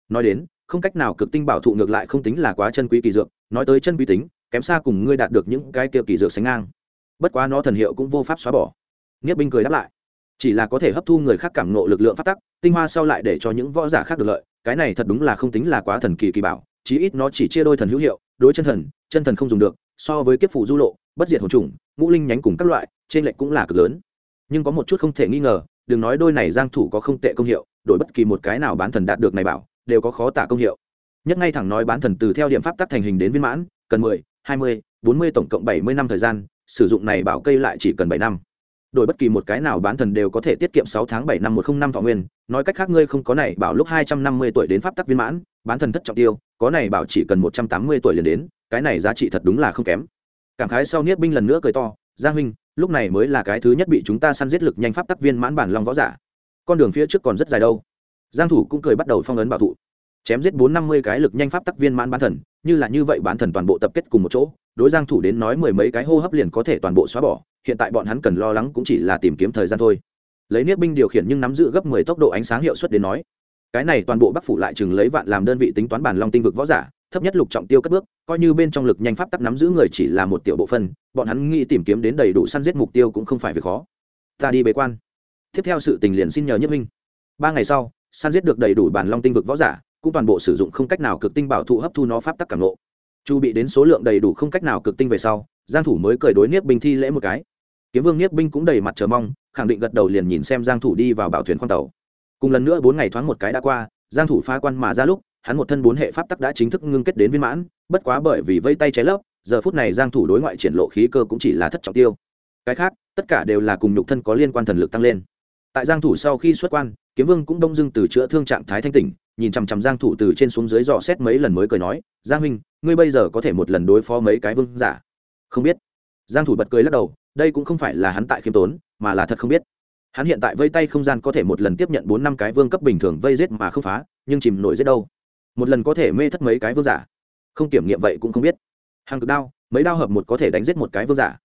Nói đến, không cách nào cực tinh bảo thụ ngược lại không tính là quá chân quý kỳ dược, nói tới chân quý tính, kém xa cùng ngươi đạt được những cái kia kỳ dược sánh ngang bất quá nó thần hiệu cũng vô pháp xóa bỏ. Nghiếp binh cười đáp lại. Chỉ là có thể hấp thu người khác cảm nộ lực lượng phát tắc tinh hoa sau lại để cho những võ giả khác được lợi cái này thật đúng là không tính là quá thần kỳ kỳ bảo chí ít nó chỉ chia đôi thần hữu hiệu đối chân thần chân thần không dùng được so với kiếp phủ du lộ bất diệt hồn trùng ngũ linh nhánh cùng các loại trên lệch cũng là cực lớn. Nhưng có một chút không thể nghi ngờ đừng nói đôi này giang thủ có không tệ công hiệu đổi bất kỳ một cái nào bán thần đạt được này bảo đều có khó tả công hiệu. Nhất ngay thẳng nói bán thần từ theo điểm pháp tắc thành hình đến viên mãn cần 10, 20, 40 tổng cộng 70 năm thời gian sử dụng này bảo cây lại chỉ cần 7 năm. Đổi bất kỳ một cái nào bán thần đều có thể tiết kiệm 6 tháng 7 năm 105 thọ nguyên. Nói cách khác, ngươi không có này bảo lúc 250 tuổi đến pháp tắc viên mãn, bán thần thất trọng tiêu, có này bảo chỉ cần 180 tuổi liền đến, cái này giá trị thật đúng là không kém. Cảm khái sau niết binh lần nữa cười to, giang huynh, lúc này mới là cái thứ nhất bị chúng ta săn giết lực nhanh pháp tắc viên mãn bản long võ giả. Con đường phía trước còn rất dài đâu. Giang thủ cũng cười bắt đầu phong ấn bảo thụ. Chém giết bốn năm mươi cái lực nhanh pháp tắc viên mãn bán thần, như là như vậy bán thần toàn bộ tập kết cùng một chỗ đối giang thủ đến nói mười mấy cái hô hấp liền có thể toàn bộ xóa bỏ, hiện tại bọn hắn cần lo lắng cũng chỉ là tìm kiếm thời gian thôi. Lấy niết binh điều khiển nhưng nắm giữ gấp 10 tốc độ ánh sáng hiệu suất đến nói, cái này toàn bộ bắc phủ lại chừng lấy vạn làm đơn vị tính toán bản long tinh vực võ giả, thấp nhất lục trọng tiêu cất bước, coi như bên trong lực nhanh pháp tắc nắm giữ người chỉ là một tiểu bộ phân bọn hắn nghĩ tìm kiếm đến đầy đủ săn giết mục tiêu cũng không phải việc khó. Ta đi bế quan. Tiếp theo sự tình liền xin nhờ nhất minh ba ngày sau, săn giết được đầy đủ bản long tinh vực võ giả, cũng toàn bộ sử dụng không cách nào cực tinh bảo thụ hấp thu nó pháp tắc cảm nộ chu bị đến số lượng đầy đủ không cách nào cực tinh về sau, giang thủ mới cười đối niết binh thi lễ một cái. Kiếm vương niết binh cũng đầy mặt chờ mong, khẳng định gật đầu liền nhìn xem giang thủ đi vào bảo thuyền khoang tàu. Cùng lần nữa bốn ngày thoáng một cái đã qua, giang thủ phá quan mà ra lúc, hắn một thân bốn hệ pháp tắc đã chính thức ngưng kết đến viên mãn, bất quá bởi vì vây tay cháy lấp, giờ phút này giang thủ đối ngoại triển lộ khí cơ cũng chỉ là thất trọng tiêu. Cái khác, tất cả đều là cùng nhục thân có liên quan thần lực tăng lên. Tại giang thủ sau khi xuất quan, kiếm vương cũng đông dưng từ chữa thương trạng thái thanh tỉnh nhìn chăm chăm giang thủ từ trên xuống dưới dò xét mấy lần mới cười nói, giang huynh, ngươi bây giờ có thể một lần đối phó mấy cái vương giả? Không biết. Giang thủ bật cười lắc đầu, đây cũng không phải là hắn tại khiêm tốn, mà là thật không biết. Hắn hiện tại vây tay không gian có thể một lần tiếp nhận bốn năm cái vương cấp bình thường vây giết mà không phá, nhưng chìm nổi giết đâu? Một lần có thể mê thất mấy cái vương giả? Không kiểm nghiệm vậy cũng không biết. Hàng cực đao, mấy đao hợp một có thể đánh giết một cái vương giả?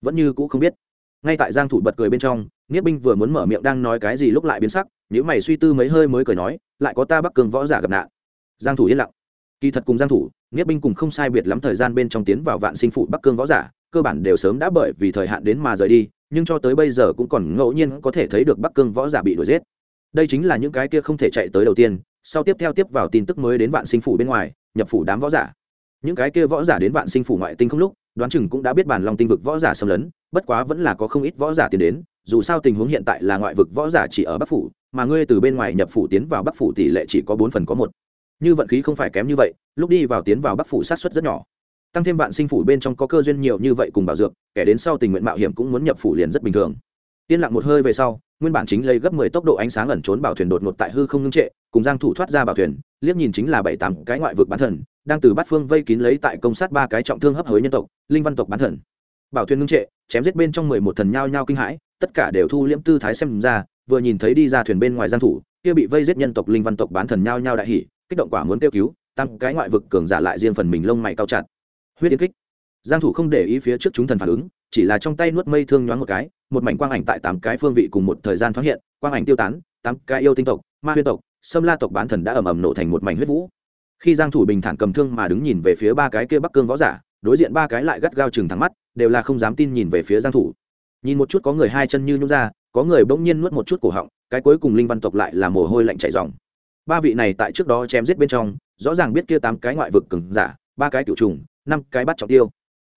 Vẫn như cũ không biết. Ngay tại giang thủ bật cười bên trong, Niết binh vừa muốn mở miệng đang nói cái gì lúc lại biến sắc nếu mày suy tư mấy hơi mới cười nói, lại có ta bắc cường võ giả gặp nạn. Giang thủ yên lặng. Kỳ thật cùng giang thủ nghĩa binh cùng không sai biệt lắm thời gian bên trong tiến vào vạn sinh phụ bắc cương võ giả, cơ bản đều sớm đã bởi vì thời hạn đến mà rời đi, nhưng cho tới bây giờ cũng còn ngẫu nhiên có thể thấy được bắc cương võ giả bị đuổi giết. Đây chính là những cái kia không thể chạy tới đầu tiên, sau tiếp theo tiếp vào tin tức mới đến vạn sinh phủ bên ngoài, nhập phủ đám võ giả. Những cái kia võ giả đến vạn sinh phủ ngoại tinh không lúc, đoán chừng cũng đã biết bản lòng tinh vực võ giả xâm lấn, bất quá vẫn là có không ít võ giả tiến đến, dù sao tình huống hiện tại là ngoại vực võ giả chỉ ở bắc phủ mà ngươi từ bên ngoài nhập phủ tiến vào bắc phủ tỷ lệ chỉ có bốn phần có một. Như vận khí không phải kém như vậy, lúc đi vào tiến vào bắc phủ sát xuất rất nhỏ. Tăng thêm vạn sinh phủ bên trong có cơ duyên nhiều như vậy cùng bảo dược, kẻ đến sau tình nguyện mạo hiểm cũng muốn nhập phủ liền rất bình thường. Yên lặng một hơi về sau, nguyên bản chính lấy gấp mười tốc độ ánh sáng ẩn trốn bảo thuyền đột ngột tại hư không ngưng trệ, cùng giang thủ thoát ra bảo thuyền, liếc nhìn chính là bảy tám cái ngoại vực bán thần, đang từ bát phương vây kín lấy tại công sát ba cái trọng thương hấp hối nhân tộc, linh văn tộc bán thần. Bảo thuyền ngưng trệ, chém giết bên trong mười một thần nhao nhao kinh hãi, tất cả đều thu liễm tư thái xem ra vừa nhìn thấy đi ra thuyền bên ngoài giang thủ, kia bị vây giết nhân tộc linh văn tộc bán thần nhao nhao đại hỉ, kích động quả muốn kêu cứu, tăng cái ngoại vực cường giả lại riêng phần mình lông mày cao chặt. Huyết tiến kích. Giang thủ không để ý phía trước chúng thần phản ứng, chỉ là trong tay nuốt mây thương nhoáng một cái, một mảnh quang ảnh tại tám cái phương vị cùng một thời gian thoáng hiện, quang ảnh tiêu tán, tám cái yêu tinh tộc, ma huyên tộc sâm la tộc bán thần đã ầm ầm nổ thành một mảnh huyết vũ. Khi giang thủ bình thản cầm thương mà đứng nhìn về phía ba cái kia bắc cương võ giả, đối diện ba cái lại gắt gao chừng thẳng mắt, đều là không dám tin nhìn về phía giang thủ. Nhìn một chút có người hai chân như nhũ ra có người bỗng nhiên nuốt một chút cổ họng, cái cuối cùng linh văn tộc lại là mồ hôi lạnh chảy ròng. Ba vị này tại trước đó chém giết bên trong, rõ ràng biết kia tám cái ngoại vực cường giả, ba cái cựu trùng năm cái bắt trọng tiêu.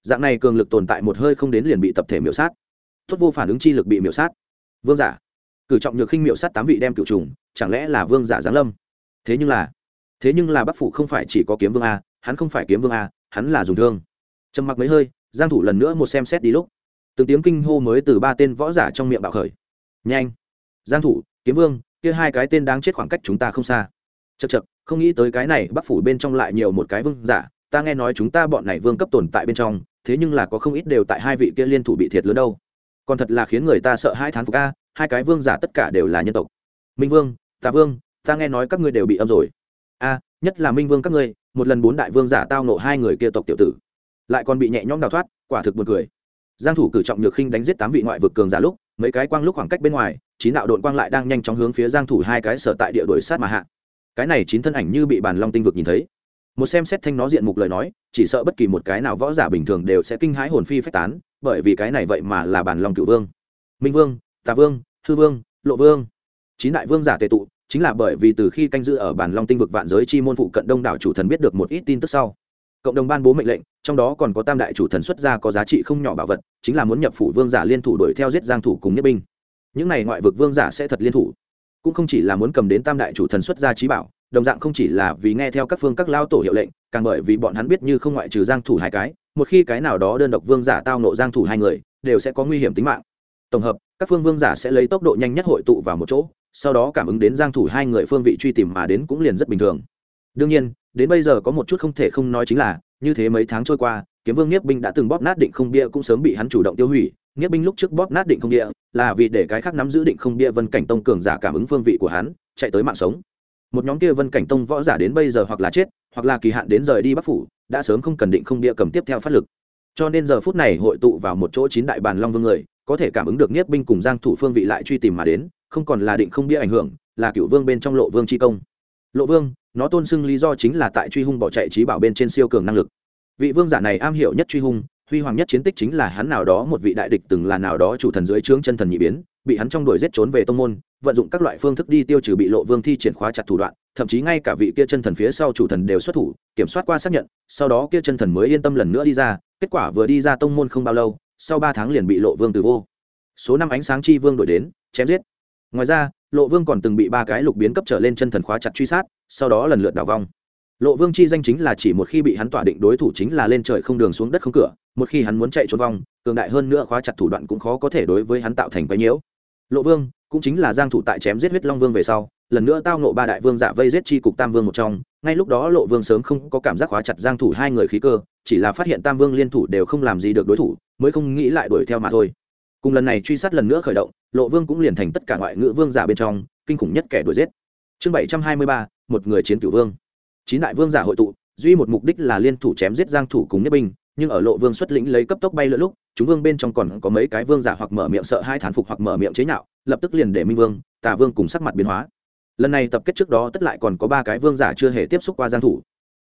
Dạng này cường lực tồn tại một hơi không đến liền bị tập thể miểu sát. Tốt vô phản ứng chi lực bị miểu sát. Vương giả. Cử trọng nhược khinh miểu sát tám vị đem cựu trùng chẳng lẽ là vương giả giáng lâm? Thế nhưng là, thế nhưng là bắc phủ không phải chỉ có kiếm vương a, hắn không phải kiếm vương a, hắn là dùng thương. Trầm mặc mấy hơi, giang thủ lần nữa một xem xét đi lúc. Từng tiếng kinh hô mới từ ba tên võ giả trong miệng bạo khởi nhanh. Giang thủ, kiếm vương, kia hai cái tên đáng chết khoảng cách chúng ta không xa. Chật chật không nghĩ tới cái này bắc phủ bên trong lại nhiều một cái vương giả. Ta nghe nói chúng ta bọn này vương cấp tồn tại bên trong, thế nhưng là có không ít đều tại hai vị kia liên thủ bị thiệt lớn đâu. Còn thật là khiến người ta sợ hai thán phục a, hai cái vương giả tất cả đều là nhân tộc. Minh vương, tà vương, ta nghe nói các ngươi đều bị âm rồi. A, nhất là minh vương các ngươi, một lần bốn đại vương giả tao nộ hai người kia tộc tiểu tử. Lại còn bị nhẹ nhõm đào thoát, quả thực buồn cười. Giang thủ cử trọng nhược khinh đánh giết tám vị ngoại vực cường giả lúc mấy cái quang lúc khoảng cách bên ngoài, chín đạo đội quang lại đang nhanh chóng hướng phía giang thủ hai cái sở tại địa đuổi sát mà hạ. Cái này chín thân ảnh như bị bàn long tinh vực nhìn thấy. Một xem xét thanh nó diện mục lời nói, chỉ sợ bất kỳ một cái nào võ giả bình thường đều sẽ kinh hãi hồn phi phách tán, bởi vì cái này vậy mà là bàn long cửu vương. Minh vương, tà vương, hư vương, lộ vương. Chín đại vương giả tề tụ, chính là bởi vì từ khi canh giữ ở bản long tinh vực vạn giới chi môn phụ cận đông đảo chủ thần biết được một ít tin tức sau, cộng đồng ban bố mệnh lệnh trong đó còn có tam đại chủ thần xuất gia có giá trị không nhỏ bảo vật, chính là muốn nhập phủ vương giả liên thủ đuổi theo giết giang thủ cùng nhất binh. Những này ngoại vực vương giả sẽ thật liên thủ. Cũng không chỉ là muốn cầm đến tam đại chủ thần xuất gia trí bảo, đồng dạng không chỉ là vì nghe theo các phương các lao tổ hiệu lệnh, càng bởi vì bọn hắn biết như không ngoại trừ giang thủ hai cái, một khi cái nào đó đơn độc vương giả tao nộ giang thủ hai người, đều sẽ có nguy hiểm tính mạng. Tổng hợp, các phương vương giả sẽ lấy tốc độ nhanh nhất hội tụ vào một chỗ, sau đó cảm ứng đến giang thủ hai người phương vị truy tìm mà đến cũng liền rất bình thường. Đương nhiên, đến bây giờ có một chút không thể không nói chính là như thế mấy tháng trôi qua, kiếm vương niết binh đã từng bóp nát định không bia cũng sớm bị hắn chủ động tiêu hủy. Niết binh lúc trước bóp nát định không bia là vì để cái khác nắm giữ định không bia vân cảnh tông cường giả cảm ứng phương vị của hắn, chạy tới mạng sống. Một nhóm kia vân cảnh tông võ giả đến bây giờ hoặc là chết, hoặc là kỳ hạn đến rời đi bắc phủ, đã sớm không cần định không bia cầm tiếp theo phát lực. Cho nên giờ phút này hội tụ vào một chỗ chín đại bàn long vương người, có thể cảm ứng được niết binh cùng giang thủ phương vị lại truy tìm mà đến, không còn là định không bia ảnh hưởng, là cựu vương bên trong lộ vương chi công. Lộ vương nó tôn xưng lý do chính là tại truy hung bỏ chạy trí bảo bên trên siêu cường năng lực. Vị vương giả này am hiểu nhất truy hung, huy hoàng nhất chiến tích chính là hắn nào đó một vị đại địch từng là nào đó chủ thần dưới trướng chân thần nhị biến, bị hắn trong đuổi giết trốn về tông môn, vận dụng các loại phương thức đi tiêu trừ bị lộ vương thi triển khóa chặt thủ đoạn, thậm chí ngay cả vị kia chân thần phía sau chủ thần đều xuất thủ, kiểm soát qua xác nhận, sau đó kia chân thần mới yên tâm lần nữa đi ra, kết quả vừa đi ra tông môn không bao lâu, sau ba tháng liền bị lộ vương từ vô. Số năm ánh sáng chi vương đổi đến, chém giết. Ngoài ra lộ vương còn từng bị ba cái lục biến cấp trở lên chân thần khóa chặt truy sát, sau đó lần lượt đào vong. Lộ vương chi danh chính là chỉ một khi bị hắn tỏa định đối thủ chính là lên trời không đường xuống đất không cửa, một khi hắn muốn chạy trốn vong, cường đại hơn nữa khóa chặt thủ đoạn cũng khó có thể đối với hắn tạo thành quái nhiễu. Lộ vương cũng chính là giang thủ tại chém giết huyết long vương về sau, lần nữa tao nộ ba đại vương giả vây giết chi cục tam vương một trong, ngay lúc đó lộ vương sớm không có cảm giác khóa chặt giang thủ hai người khí cơ, chỉ là phát hiện tam vương liên thủ đều không làm gì được đối thủ, mới không nghĩ lại đuổi theo mà thôi cùng lần này truy sát lần nữa khởi động lộ vương cũng liền thành tất cả ngoại ngữ vương giả bên trong kinh khủng nhất kẻ đuổi giết. Chương 723, một người chiến cửu vương. Chín đại vương giả hội tụ duy một mục đích là liên thủ chém giết giang thủ cùng nhất binh nhưng ở lộ vương xuất lĩnh lấy cấp tốc bay lượn lúc chúng vương bên trong còn có mấy cái vương giả hoặc mở miệng sợ hai thán phục hoặc mở miệng chế nhạo lập tức liền để minh vương tà vương cùng sắc mặt biến hóa. Lần này tập kết trước đó tất lại còn có ba cái vương giả chưa hề tiếp xúc qua giang thủ.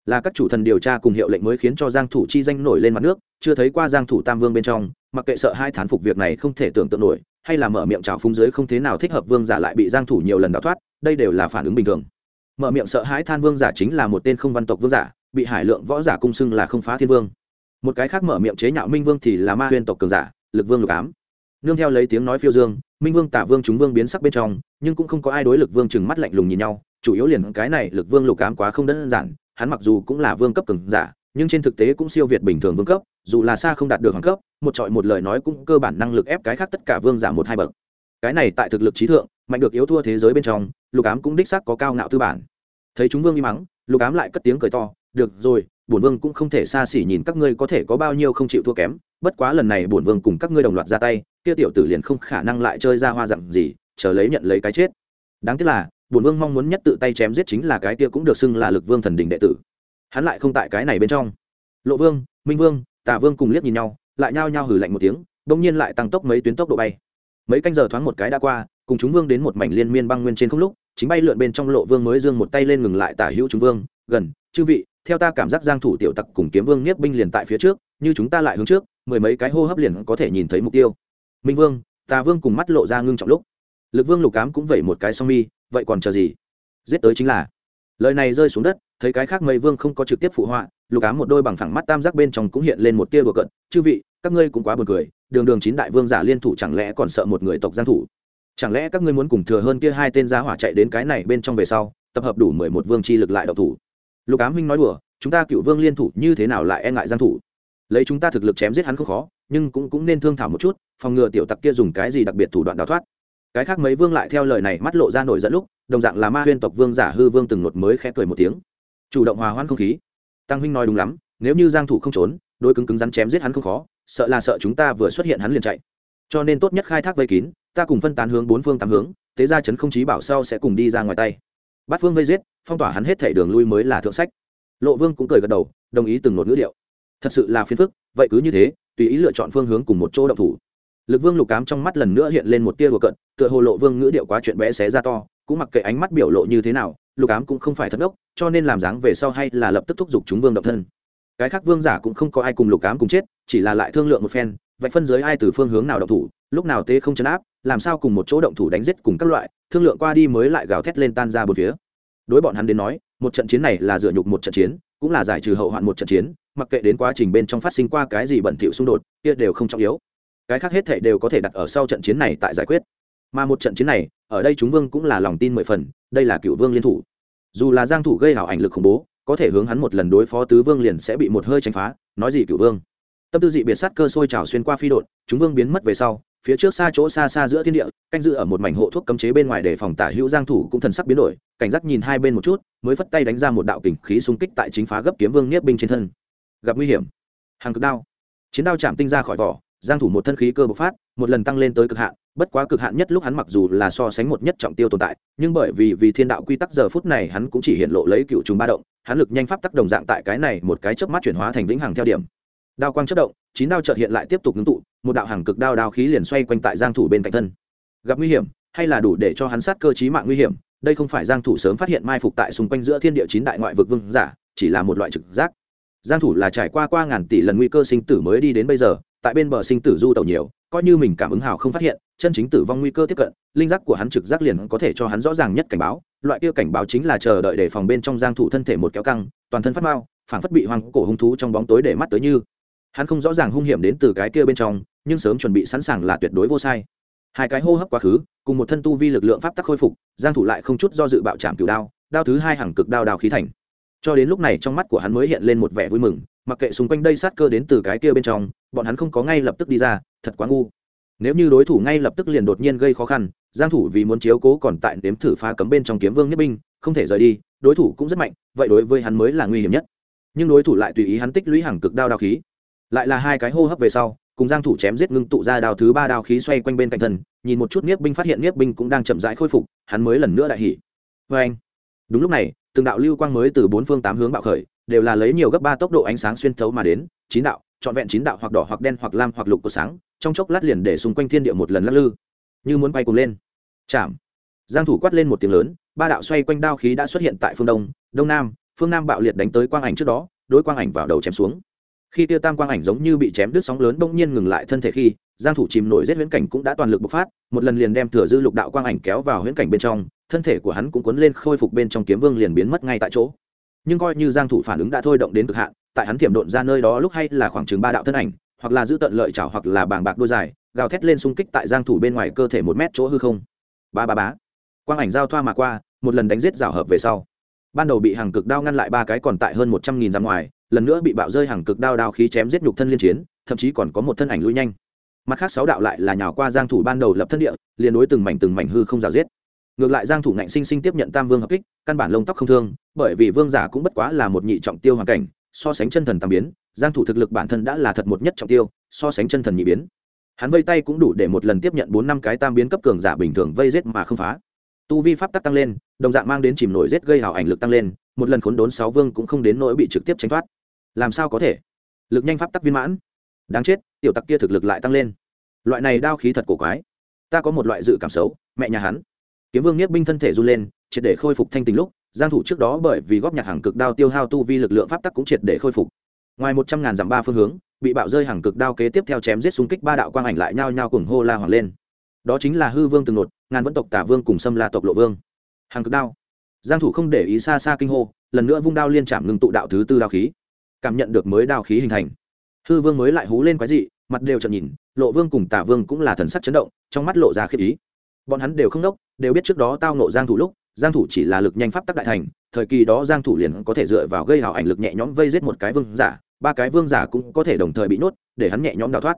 Là các chủ thần điều tra cùng hiệu lệnh mới khiến cho giang thủ chi danh nổi lên mặt nước chưa thấy qua giang thủ tam vương bên trong mặc kệ sợ hai thán phục việc này không thể tưởng tượng nổi, hay là mở miệng chào phúng dưới không thế nào thích hợp vương giả lại bị giang thủ nhiều lần đào thoát, đây đều là phản ứng bình thường. Mở miệng sợ hãi than vương giả chính là một tên không văn tộc vương giả, bị hải lượng võ giả cung xưng là không phá thiên vương. Một cái khác mở miệng chế nhạo minh vương thì là ma huyên tộc cường giả, lực vương lục ám. Nương theo lấy tiếng nói phiêu dương, minh vương tả vương chúng vương biến sắc bên trong, nhưng cũng không có ai đối lực vương chừng mắt lạnh lùng nhìn nhau, chủ yếu liền cái này lực vương lục ám quá không đơn giản, hắn mặc dù cũng là vương cấp cường giả, nhưng trên thực tế cũng siêu việt bình thường vương cấp dù là xa không đạt được hoàng cấp, một trọi một lời nói cũng cơ bản năng lực ép cái khác tất cả vương giả một hai bậc. Cái này tại thực lực trí thượng, mạnh được yếu thua thế giới bên trong, lục ám cũng đích xác có cao ngạo tư bản. Thấy chúng vương im mắng, lục ám lại cất tiếng cười to, được rồi, bổn vương cũng không thể xa xỉ nhìn các ngươi có thể có bao nhiêu không chịu thua kém, bất quá lần này bổn vương cùng các ngươi đồng loạt ra tay, kia tiểu tử liền không khả năng lại chơi ra hoa dặn gì, chờ lấy nhận lấy cái chết. Đáng tiếc là, bổn vương mong muốn nhất tự tay chém giết chính là cái kia cũng được xưng là lực vương thần đình đệ tử. Hắn lại không tại cái này bên trong. Lộ vương, minh vương Tà vương cùng liếc nhìn nhau, lại nhao nhao hử lạnh một tiếng, bỗng nhiên lại tăng tốc mấy tuyến tốc độ bay. Mấy canh giờ thoáng một cái đã qua, cùng chúng vương đến một mảnh liên miên băng nguyên trên không lúc, chính bay lượn bên trong lộ vương mới dương một tay lên ngừng lại tả hữu chúng vương, gần, chư vị, theo ta cảm giác giang thủ tiểu tặc cùng kiếm vương niết binh liền tại phía trước, như chúng ta lại hướng trước, mười mấy cái hô hấp liền có thể nhìn thấy mục tiêu. Minh vương tà vương cùng mắt lộ ra ngưng trọng lúc. Lực vương lục cám cũng vẩy một cái song mi, vậy còn chờ gì? Giết tới chính là, lời này rơi xuống đất thấy cái khác mây vương không có trực tiếp phụ họa, lục ám một đôi bằng phẳng mắt tam giác bên trong cũng hiện lên một tia đùa cận chư vị, các ngươi cũng quá buồn cười, đường đường chín đại vương giả liên thủ chẳng lẽ còn sợ một người tộc giang thủ? Chẳng lẽ các ngươi muốn cùng thừa hơn kia hai tên gia hỏa chạy đến cái này bên trong về sau, tập hợp đủ mười một vương chi lực lại độc thủ? Lục ám huynh nói đùa, chúng ta cựu vương liên thủ như thế nào lại e ngại giang thủ? Lấy chúng ta thực lực chém giết hắn không khó, nhưng cũng cũng nên thương thảo một chút, phòng ngừa tiểu tặc kia dùng cái gì đặc biệt thủ đoạn đào thoát. Cái khác mấy vương lại theo lời này mắt lộ ra nổi dẫn lúc, đồng dạng là ma huyên tộc vương giả hư vương từng nột mới khẽ cười một tiếng chủ động hòa hoãn không khí. Tăng huynh nói đúng lắm, nếu như giang thủ không trốn đôi cứng cứng rắn chém giết hắn không khó, sợ là sợ chúng ta vừa xuất hiện hắn liền chạy. Cho nên tốt nhất khai thác vây kín, ta cùng phân tán hướng bốn phương tám hướng thế ra chấn không chí bảo sau sẽ cùng đi ra ngoài tay. Bắt phương vây giết, phong tỏa hắn hết thể đường lui mới là thượng sách. Lộ vương cũng cười gật đầu, đồng ý từng nốt ngữ điệu. Thật sự là phiền phức, vậy cứ như thế, tùy ý lựa chọn phương hướng cùng một chỗ động thủ. Lực vương lục cám trong mắt lần nữa hiện lên một tia đùa cận tựa hồ lộ vương ngữ điệu quá chuyện bé xé ra to, cũng mặc kệ ánh mắt biểu lộ như thế nào lục ám cũng không phải thất ốc cho nên làm dáng về sau hay là lập tức thúc giục chúng vương động thân. Cái khác vương giả cũng không có ai cùng lục ám cùng chết, chỉ là lại thương lượng một phen, vạch phân giới ai từ phương hướng nào động thủ, lúc nào tê không chấn áp, làm sao cùng một chỗ động thủ đánh giết cùng các loại, thương lượng qua đi mới lại gào thét lên tan ra một phía. Đối bọn hắn đến nói, một trận chiến này là dựa nhục một trận chiến, cũng là giải trừ hậu hoạn một trận chiến, mặc kệ đến quá trình bên trong phát sinh qua cái gì bẩn thỉu xung đột, kia đều không trọng yếu. Cái khác hết thể đều có thể đặt ở sau trận chiến này tại giải quyết. Mà một trận chiến này ở đây chúng vương cũng là lòng tin mười phần, đây là cựu vương liên thủ. Dù là giang thủ gây hảo ảnh lực khủng bố, có thể hướng hắn một lần đối phó tứ vương liền sẽ bị một hơi tranh phá, nói gì cựu vương? Tâm tư dị biệt sát cơ sôi trào xuyên qua phi đột chúng vương biến mất về sau, phía trước xa chỗ xa xa giữa thiên địa, canh dự ở một mảnh hộ thuốc cấm chế bên ngoài để phòng tả hữu giang thủ cũng thần sắc biến đổi, cảnh giác nhìn hai bên một chút, mới phất tay đánh ra một đạo kình khí xung kích tại chính phá gấp kiếm vương niếp binh trên thân. Gặp nguy hiểm. Hàng cực đao. Chiến đao chạm tinh ra khỏi vỏ giang thủ một thân khí cơ bộc phát, một lần tăng lên tới cực hạn, bất quá cực hạn nhất lúc hắn mặc dù là so sánh một nhất trọng tiêu tồn tại, nhưng bởi vì vì thiên đạo quy tắc giờ phút này hắn cũng chỉ hiện lộ lấy cựu trùng ba động, hắn lực nhanh pháp tắc đồng dạng tại cái này một cái chớp mắt chuyển hóa thành vĩnh hằng theo điểm. Đao quang chớp động, chín đao chợt hiện lại tiếp tục ngưng tụ, một đạo hàng cực đao đao khí liền xoay quanh tại giang thủ bên cạnh thân. Gặp nguy hiểm, hay là đủ để cho hắn sát cơ chí mạng nguy hiểm, đây không phải giang thủ sớm phát hiện mai phục tại xung quanh giữa thiên địa chín đại ngoại vực vương giả, chỉ là một loại trực giác. Giang thủ là trải qua qua ngàn tỷ lần nguy cơ sinh tử mới đi đến bây giờ tại bên bờ sinh tử du tàu nhiều, coi như mình cảm ứng hào không phát hiện, chân chính tử vong nguy cơ tiếp cận, linh giác của hắn trực giác liền có thể cho hắn rõ ràng nhất cảnh báo, loại kia cảnh báo chính là chờ đợi để phòng bên trong giang thủ thân thể một kéo căng, toàn thân phát mao phảng phất bị hoang cổ hung thú trong bóng tối để mắt tới như. Hắn không rõ ràng hung hiểm đến từ cái kia bên trong, nhưng sớm chuẩn bị sẵn sàng là tuyệt đối vô sai. Hai cái hô hấp quá khứ, cùng một thân tu vi lực lượng pháp tắc khôi phục, giang thủ lại không chút do dự bạo chạm cửu đao đao thứ hai hàng cực đao đao khí thành. Cho đến lúc này trong mắt của hắn mới hiện lên một vẻ vui mừng, mặc kệ xung quanh đây sát cơ đến từ cái kia bên trong bọn hắn không có ngay lập tức đi ra, thật quá ngu. Nếu như đối thủ ngay lập tức liền đột nhiên gây khó khăn, giang thủ vì muốn chiếu cố còn tại đếm thử phá cấm bên trong kiếm vương nhất binh, không thể rời đi, đối thủ cũng rất mạnh, vậy đối với hắn mới là nguy hiểm nhất. Nhưng đối thủ lại tùy ý hắn tích lũy hàng cực đao đao khí. Lại là hai cái hô hấp về sau, cùng giang thủ chém giết ngưng tụ ra đao thứ ba đao khí xoay quanh bên cạnh thân, nhìn một chút niết binh phát hiện niết binh cũng đang chậm rãi khôi phục, hắn mới lần nữa đại hỉ. Với anh, đúng lúc này, từng đạo lưu quang mới từ bốn phương tám hướng bạo khởi, đều là lấy nhiều gấp ba tốc độ ánh sáng xuyên thấu mà đến, chín đạo chọn vẹn chín đạo hoặc đỏ hoặc đen hoặc lam hoặc lục của sáng, trong chốc lát liền để xung quanh thiên địa một lần lắc lư. Như muốn bay cùng lên. Chạm. Giang thủ quát lên một tiếng lớn, ba đạo xoay quanh đao khí đã xuất hiện tại phương đông đông nam, phương nam bạo liệt đánh tới quang ảnh trước đó, đối quang ảnh vào đầu chém xuống. Khi tiêu tam quang ảnh giống như bị chém đứt sóng lớn bỗng nhiên ngừng lại thân thể khi, giang thủ chìm nổi giết huyễn cảnh cũng đã toàn lực bộc phát, một lần liền đem thừa dư lục đạo quang ảnh kéo vào huyễn cảnh bên trong, thân thể của hắn cũng cuốn lên khôi phục bên trong kiếm vương liền biến mất ngay tại chỗ. Nhưng coi như giang thủ phản ứng đã thôi động đến cực hạn tại hắn tiềm độn ra nơi đó lúc hay là khoảng chừng ba đạo thân ảnh, hoặc là giữ tận lợi chảo hoặc là bàng bạc đôi dài, gào thét lên xung kích tại giang thủ bên ngoài cơ thể một mét chỗ hư không. Ba ba bá quang ảnh giao thoa mà qua, một lần đánh giết rào hợp về sau. Ban đầu bị hàng cực đao ngăn lại ba cái còn tại hơn một trăm nghìn ra ngoài, lần nữa bị bạo rơi hàng cực đao đao khí chém giết nhục thân liên chiến, thậm chí còn có một thân ảnh lui nhanh. Mặt khác sáu đạo lại là nhào qua giang thủ ban đầu lập thân địa, liền đối từng mảnh từng mảnh hư không rào giết. Ngược lại giang thủ ngạnh sinh sinh tiếp nhận tam vương hợp kích, căn bản lông tóc không thương, bởi vì vương giả cũng bất quá là một nhị trọng tiêu hoàn cảnh so sánh chân thần tam biến, giang thủ thực lực bản thân đã là thật một nhất trọng tiêu, so sánh chân thần nhị biến. Hắn vây tay cũng đủ để một lần tiếp nhận bốn năm cái tam biến cấp cường giả bình thường vây giết mà không phá. Tu vi pháp tắc tăng lên, đồng dạng mang đến chìm nổi giết gây hào ảnh lực tăng lên, một lần khốn đốn sáu vương cũng không đến nỗi bị trực tiếp tránh thoát. Làm sao có thể? Lực nhanh pháp tắc viên mãn. Đáng chết, tiểu tặc kia thực lực lại tăng lên. Loại này đao khí thật cổ quái. Ta có một loại dự cảm xấu, mẹ nhà hắn. Kiếm vương nhất binh thân thể run lên, triệt để khôi phục thanh tình lúc giang thủ trước đó bởi vì góp nhặt hàng cực đao tiêu hao tu vi lực lượng pháp tắc cũng triệt để khôi phục. Ngoài một trăm ngàn dặm ba phương hướng, bị bạo rơi hàng cực đao kế tiếp theo chém giết xung kích ba đạo quang ảnh lại nhao nhao cùng hô la hoàng lên. Đó chính là hư vương từng nột, ngàn vẫn tộc tả vương cùng xâm la tộc lộ vương. Hàng cực đao. Giang thủ không để ý xa xa kinh hô, lần nữa vung đao liên chạm ngừng tụ đạo thứ tư đao khí. Cảm nhận được mới đao khí hình thành. Hư vương mới lại hú lên quái dị, mặt đều trợn nhìn, lộ vương cùng tả vương cũng là thần sắc chấn động, trong mắt lộ ra khiếp ý. Bọn hắn đều không đốc, đều biết trước đó tao nộ giang thủ lúc giang thủ chỉ là lực nhanh pháp tắc đại thành, thời kỳ đó giang thủ liền có thể dựa vào gây hào ảnh lực nhẹ nhõm vây giết một cái vương giả, ba cái vương giả cũng có thể đồng thời bị nuốt để hắn nhẹ nhõm đào thoát.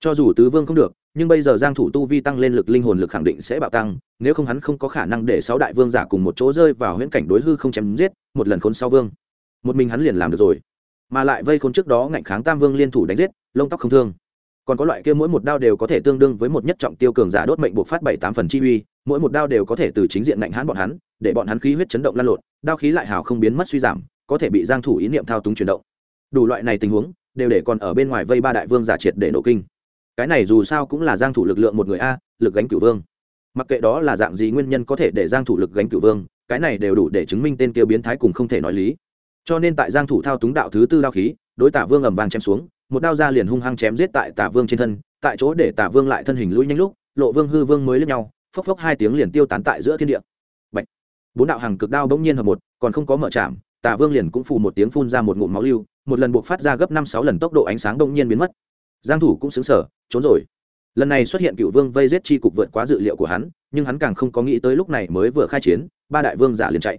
Cho dù tứ vương không được, nhưng bây giờ giang thủ tu vi tăng lên lực linh hồn lực khẳng định sẽ bạo tăng, nếu không hắn không có khả năng để sáu đại vương giả cùng một chỗ rơi vào huyễn cảnh đối hư không chém giết, một lần khốn sau vương. Một mình hắn liền làm được rồi. Mà lại vây khốn trước đó ngạnh kháng tam vương liên thủ đánh giết, lông tóc không thương còn có loại kia mỗi một đao đều có thể tương đương với một nhất trọng tiêu cường giả đốt mệnh buộc phát bảy tám phần chi uy, mỗi một đao đều có thể từ chính diện nạnh hãn bọn hắn, để bọn hắn khí huyết chấn động lan lộn, đao khí lại hào không biến mất suy giảm, có thể bị giang thủ ý niệm thao túng chuyển động. Đủ loại này tình huống, đều để còn ở bên ngoài vây ba đại vương giả triệt để nổ kinh. Cái này dù sao cũng là giang thủ lực lượng một người a, lực gánh cửu vương. Mặc kệ đó là dạng gì nguyên nhân có thể để giang thủ lực gánh cửu vương, cái này đều đủ để chứng minh tên kia biến thái cùng không thể nói lý. Cho nên tại giang thủ thao túng đạo thứ tư đao khí, đối tả vương ầm vang chém xuống một đao ra liền hung hăng chém giết tại tả vương trên thân, tại chỗ để tả vương lại thân hình lùi nhanh lúc, lộ vương hư vương mới lướt nhau, phốc phốc hai tiếng liền tiêu tán tại giữa thiên địa. Bạch. bốn đạo hàng cực đao bỗng nhiên hợp một, còn không có mở chạm, tả vương liền cũng phù một tiếng phun ra một ngụm máu lưu, một lần buộc phát ra gấp năm sáu lần tốc độ ánh sáng bỗng nhiên biến mất. Giang thủ cũng sững sờ, trốn rồi. Lần này xuất hiện cựu vương vây giết chi cục vượt quá dự liệu của hắn, nhưng hắn càng không có nghĩ tới lúc này mới vừa khai chiến, ba đại vương giả liền chạy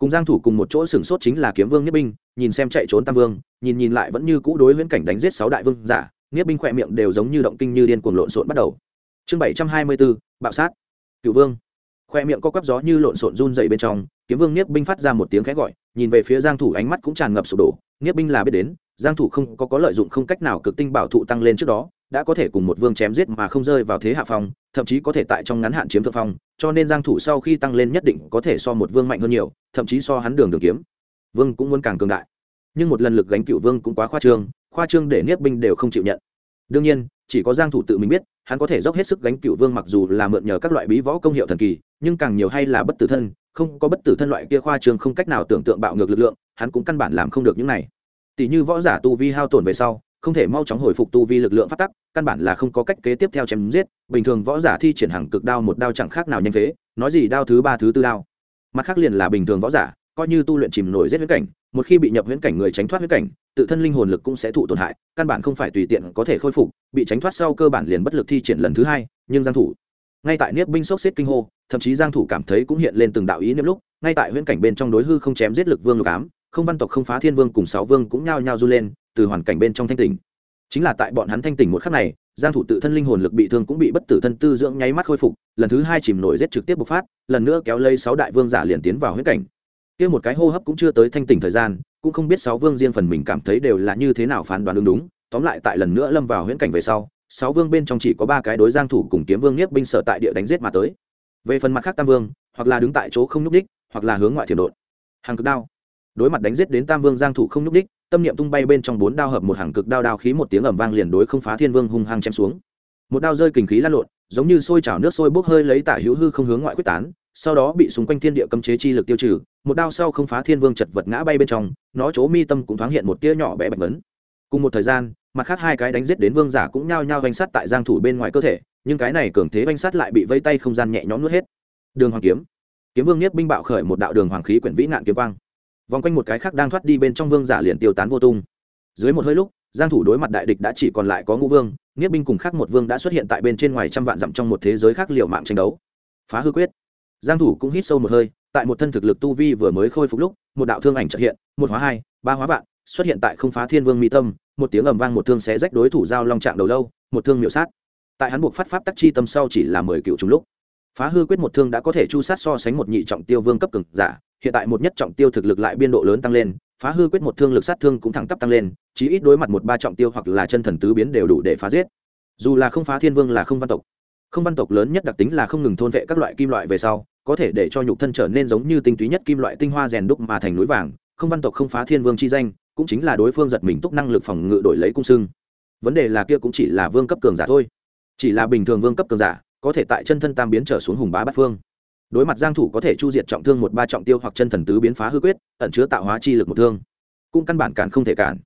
cùng giang thủ cùng một chỗ sừng sốt chính là kiếm vương nhất binh nhìn xem chạy trốn tam vương nhìn nhìn lại vẫn như cũ đối huyễn cảnh đánh giết sáu đại vương giả nhất binh khoẹt miệng đều giống như động kinh như điên cuồng lộn xộn bắt đầu. Chương 724, bạo sát. Cựu vương. Khoe miệng có quắp gió như lộn xộn run dậy bên trong kiếm vương niếp binh phát ra một tiếng khẽ gọi nhìn về phía giang thủ ánh mắt cũng tràn ngập sụp đổ. Niếp binh là biết đến giang thủ không có có lợi dụng không cách nào cực tinh bảo thụ tăng lên trước đó đã có thể cùng một vương chém giết mà không rơi vào thế hạ phong, thậm chí có thể tại trong ngắn hạn chiếm thượng phong, cho nên giang thủ sau khi tăng lên nhất định có thể so một vương mạnh hơn nhiều, thậm chí so hắn đường đường kiếm. Vương cũng muốn càng cường đại. Nhưng một lần lực gánh cựu vương cũng quá khoa trương khoa trương để niếp binh đều không chịu nhận. Đương nhiên, chỉ có giang thủ tự mình biết, hắn có thể dốc hết sức gánh cựu vương mặc dù là mượn nhờ các loại bí võ công hiệu thần kỳ, nhưng càng nhiều hay là bất tử thân, không có bất tử thân loại kia khoa trương không cách nào tưởng tượng bạo ngược lực lượng, hắn cũng căn bản làm không được những này. Tỷ như võ giả tu vi hao tổn về sau không thể mau chóng hồi phục tu vi lực lượng phát tắc, căn bản là không có cách kế tiếp theo chém giết, bình thường võ giả thi triển hàng cực đao một đao chẳng khác nào nhanh phế, nói gì đao thứ ba thứ tư đao. Mặt khác liền là bình thường võ giả, coi như tu luyện chìm nổi giết huyễn cảnh, một khi bị nhập huyễn cảnh người tránh thoát huyễn cảnh, tự thân linh hồn lực cũng sẽ thụ tổn hại, căn bản không phải tùy tiện có thể khôi phục, bị tránh thoát sau cơ bản liền bất lực thi triển lần thứ hai, nhưng giang thủ, ngay tại niết binh sốc xếp kinh hô, thậm chí giang thủ cảm thấy cũng hiện lên từng đạo ý niệm lúc, ngay tại huyễn cảnh bên trong đối hư không chém giết lực vương lục ám, không văn tộc không phá thiên vương cùng sáu vương cũng nhao nhao du lên từ hoàn cảnh bên trong thanh tỉnh. Chính là tại bọn hắn thanh tỉnh một khắc này, giang thủ tự thân linh hồn lực bị thương cũng bị bất tử thân tư dưỡng nháy mắt khôi phục, lần thứ hai chìm nổi giết trực tiếp bộc phát, lần nữa kéo lây sáu đại vương giả liền tiến vào huyễn cảnh. Kia một cái hô hấp cũng chưa tới thanh tỉnh thời gian, cũng không biết sáu vương riêng phần mình cảm thấy đều là như thế nào phán đoán đúng đúng. Tóm lại tại lần nữa lâm vào huyễn cảnh về sau, sáu vương bên trong chỉ có ba cái đối giang thủ cùng kiếm vương nhiếp binh sở tại địa đánh giết mà tới. Về phần mặt khác tam vương, hoặc là đứng tại chỗ không nhúc đích hoặc là hướng ngoại thiểm đột hàng cực đao. Đối mặt đánh giết đến tam vương giang thủ không nhúc đích tâm niệm tung bay bên trong bốn đao hợp một hàng cực đao đao khí một tiếng ầm vang liền đối không phá thiên vương hung hăng chém xuống. Một đao rơi kình khí lan lộn, giống như sôi chảo nước sôi bốc hơi lấy tả hữu hư không hướng ngoại quyết tán, sau đó bị xung quanh thiên địa cấm chế chi lực tiêu trừ, một đao sau không phá thiên vương chật vật ngã bay bên trong, nó chỗ mi tâm cũng thoáng hiện một tia nhỏ bé bạch vấn cùng một thời gian, mặt khác hai cái đánh giết đến vương giả cũng nhao nhao vanh sát tại giang thủ bên ngoài cơ thể, nhưng cái này cường thế vanh sát lại bị vây tay không gian nhẹ nhõm nuốt hết. Đường hoàng kiếm. Kiếm vương nhất binh bạo khởi một đạo đường hoàng khí quyển vĩ nạn kiếm quang vòng quanh một cái khác đang thoát đi bên trong vương giả liền tiêu tán vô tung. Dưới một hơi lúc, giang thủ đối mặt đại địch đã chỉ còn lại có ngũ vương nhất binh cùng khác một vương đã xuất hiện tại bên trên ngoài trăm vạn dặm trong một thế giới khác liều mạng tranh đấu. Phá hư quyết. Giang thủ cũng hít sâu một hơi, tại một thân thực lực tu vi vừa mới khôi phục lúc, một đạo thương ảnh chợt hiện, một hóa hai, ba hóa vạn, xuất hiện tại không phá thiên vương mi tâm, một tiếng ầm vang một thương xé rách đối thủ giao long trạng đầu lâu, một thương miểu sát. Tại hắn buộc phát pháp tắc chi tâm sau chỉ là mười cựu trùng lúc phá hư quyết một thương đã có thể chu sát so sánh một nhị trọng tiêu vương cấp cực giả, hiện tại một nhất trọng tiêu thực lực lại biên độ lớn tăng lên, phá hư quyết một thương lực sát thương cũng thẳng tắp tăng lên, chí ít đối mặt một ba trọng tiêu hoặc là chân thần tứ biến đều đủ để phá giết. Dù là không phá thiên vương là không văn tộc. Không văn tộc lớn nhất đặc tính là không ngừng thôn vệ các loại kim loại về sau, có thể để cho nhục thân trở nên giống như tinh túy nhất kim loại tinh hoa rèn đúc mà thành núi vàng, không văn tộc không phá thiên vương chi danh, cũng chính là đối phương giật mình túc năng lực phòng ngự đổi lấy cung sưng. Vấn đề là kia cũng chỉ là vương cấp cường giả thôi. Chỉ là bình thường vương cấp cường giả có thể tại chân thân tam biến trở xuống hùng bá bát phương. Đối mặt giang thủ có thể chu diệt trọng thương một ba trọng tiêu hoặc chân thần tứ biến phá hư quyết, ẩn chứa tạo hóa chi lực một thương. Cũng căn bản cản không thể cản.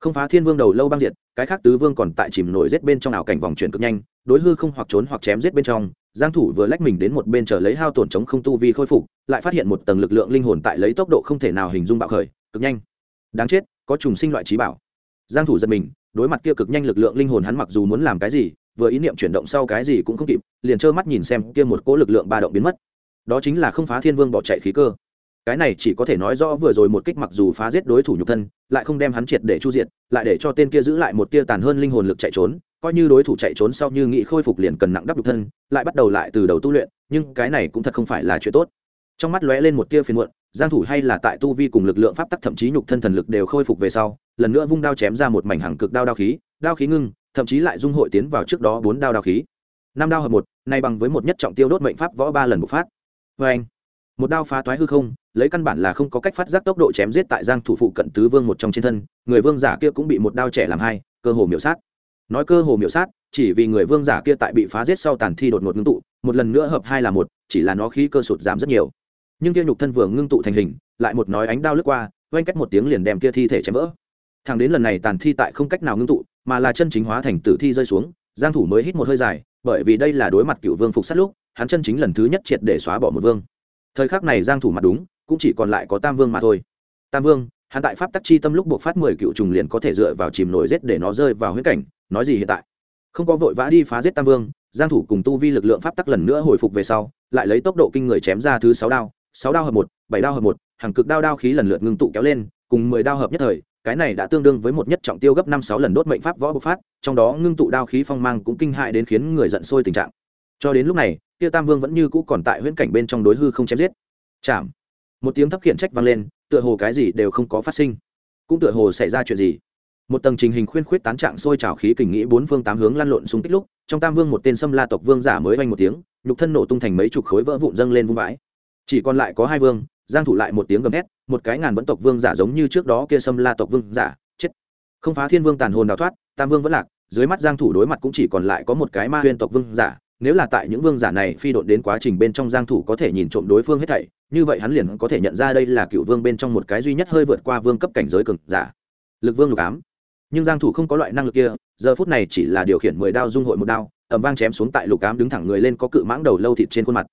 Không phá thiên vương đầu lâu băng diệt, cái khác tứ vương còn tại chìm nổi giết bên trong ảo cảnh vòng chuyển cực nhanh, đối hư không hoặc trốn hoặc chém giết bên trong, giang thủ vừa lách mình đến một bên chờ lấy hao tổn chống không tu vi khôi phục, lại phát hiện một tầng lực lượng linh hồn tại lấy tốc độ không thể nào hình dung bạo khởi, cực nhanh. Đáng chết, có trùng sinh loại trí bảo. Giang thủ giật mình, đối mặt kia cực nhanh lực lượng linh hồn hắn mặc dù muốn làm cái gì vừa ý niệm chuyển động sau cái gì cũng không kịp, liền trơ mắt nhìn xem kia một cỗ lực lượng ba động biến mất. Đó chính là không phá thiên vương bỏ chạy khí cơ. Cái này chỉ có thể nói rõ vừa rồi một kích mặc dù phá giết đối thủ nhục thân, lại không đem hắn triệt để chu diệt, lại để cho tên kia giữ lại một tia tàn hơn linh hồn lực chạy trốn, coi như đối thủ chạy trốn sau như nghị khôi phục liền cần nặng đắp nhục thân, lại bắt đầu lại từ đầu tu luyện, nhưng cái này cũng thật không phải là chuyện tốt. Trong mắt lóe lên một tia phiền muộn, giang thủ hay là tại tu vi cùng lực lượng pháp tắc thậm chí nhục thân thần lực đều khôi phục về sau, lần nữa vung đao chém ra một mảnh hàng cực đao đao khí đao khí ngưng thậm chí lại dung hội tiến vào trước đó bốn đao đao khí. Năm đao hợp một, nay bằng với một nhất trọng tiêu đốt mệnh pháp võ ba lần bộc phát. Vê anh, một đao phá toái hư không, lấy căn bản là không có cách phát giác tốc độ chém giết tại giang thủ phụ cận tứ vương một trong trên thân, người vương giả kia cũng bị một đao trẻ làm hai, cơ hồ miểu sát. Nói cơ hồ miểu sát, chỉ vì người vương giả kia tại bị phá giết sau tàn thi đột ngột ngưng tụ, một lần nữa hợp hai là một, chỉ là nó khí cơ sụt giảm rất nhiều. Nhưng kia nhục thân vừa ngưng tụ thành hình, lại một nói ánh đao lướt qua, oanh cách một tiếng liền đem kia thi thể chém vỡ. Thằng đến lần này tàn thi tại không cách nào ngưng tụ mà là chân chính hóa thành tử thi rơi xuống, giang thủ mới hít một hơi dài, bởi vì đây là đối mặt cựu vương phục sát lúc, hắn chân chính lần thứ nhất triệt để xóa bỏ một vương. Thời khắc này giang thủ mặt đúng, cũng chỉ còn lại có tam vương mà thôi. Tam vương, hắn tại pháp tắc chi tâm lúc buộc phát mười cựu trùng liền có thể dựa vào chìm nổi giết để nó rơi vào huyết cảnh, nói gì hiện tại? Không có vội vã đi phá giết tam vương, giang thủ cùng tu vi lực lượng pháp tắc lần nữa hồi phục về sau, lại lấy tốc độ kinh người chém ra thứ sáu đao sáu đao hợp một, bảy đao hợp một, hàng cực đao đao khí lần lượt ngưng tụ kéo lên, cùng mười đao hợp nhất thời cái này đã tương đương với một nhất trọng tiêu gấp năm sáu lần đốt mệnh pháp võ bộc phát, trong đó ngưng tụ đao khí phong mang cũng kinh hại đến khiến người giận sôi tình trạng. Cho đến lúc này tiêu tam vương vẫn như cũ còn tại huyễn cảnh bên trong đối hư không chém giết. Chạm. Một tiếng thấp khiển trách vang lên, tựa hồ cái gì đều không có phát sinh. Cũng tựa hồ xảy ra chuyện gì. Một tầng trình hình khuyên khuyết tán trạng sôi trào khí kình nghĩ bốn phương tám hướng lăn lộn xung kích lúc, trong tam vương một tên xâm la tộc vương giả mới oanh một tiếng, nhục thân nổ tung thành mấy chục khối vỡ vụn dâng lên vung vãi. Chỉ còn lại có hai vương giang thủ lại một tiếng gầm hét, một cái ngàn vẫn tộc vương giả giống như trước đó kia xâm la tộc vương giả, chết. Không phá thiên vương tàn hồn đào thoát, tam vương vẫn lạc, dưới mắt giang thủ đối mặt cũng chỉ còn lại có một cái ma huyên tộc vương giả. Nếu là tại những vương giả này phi độn đến quá trình bên trong giang thủ có thể nhìn trộm đối phương hết thảy, như vậy hắn liền có thể nhận ra đây là cựu vương bên trong một cái duy nhất hơi vượt qua vương cấp cảnh giới cường giả. Lực vương lục ám. Nhưng giang thủ không có loại năng lực kia, giờ phút này chỉ là điều khiển mười đao dung hội một đao, ầm vang chém xuống tại lục ám đứng thẳng người lên có cự mãng đầu lâu thịt trên khuôn mặt.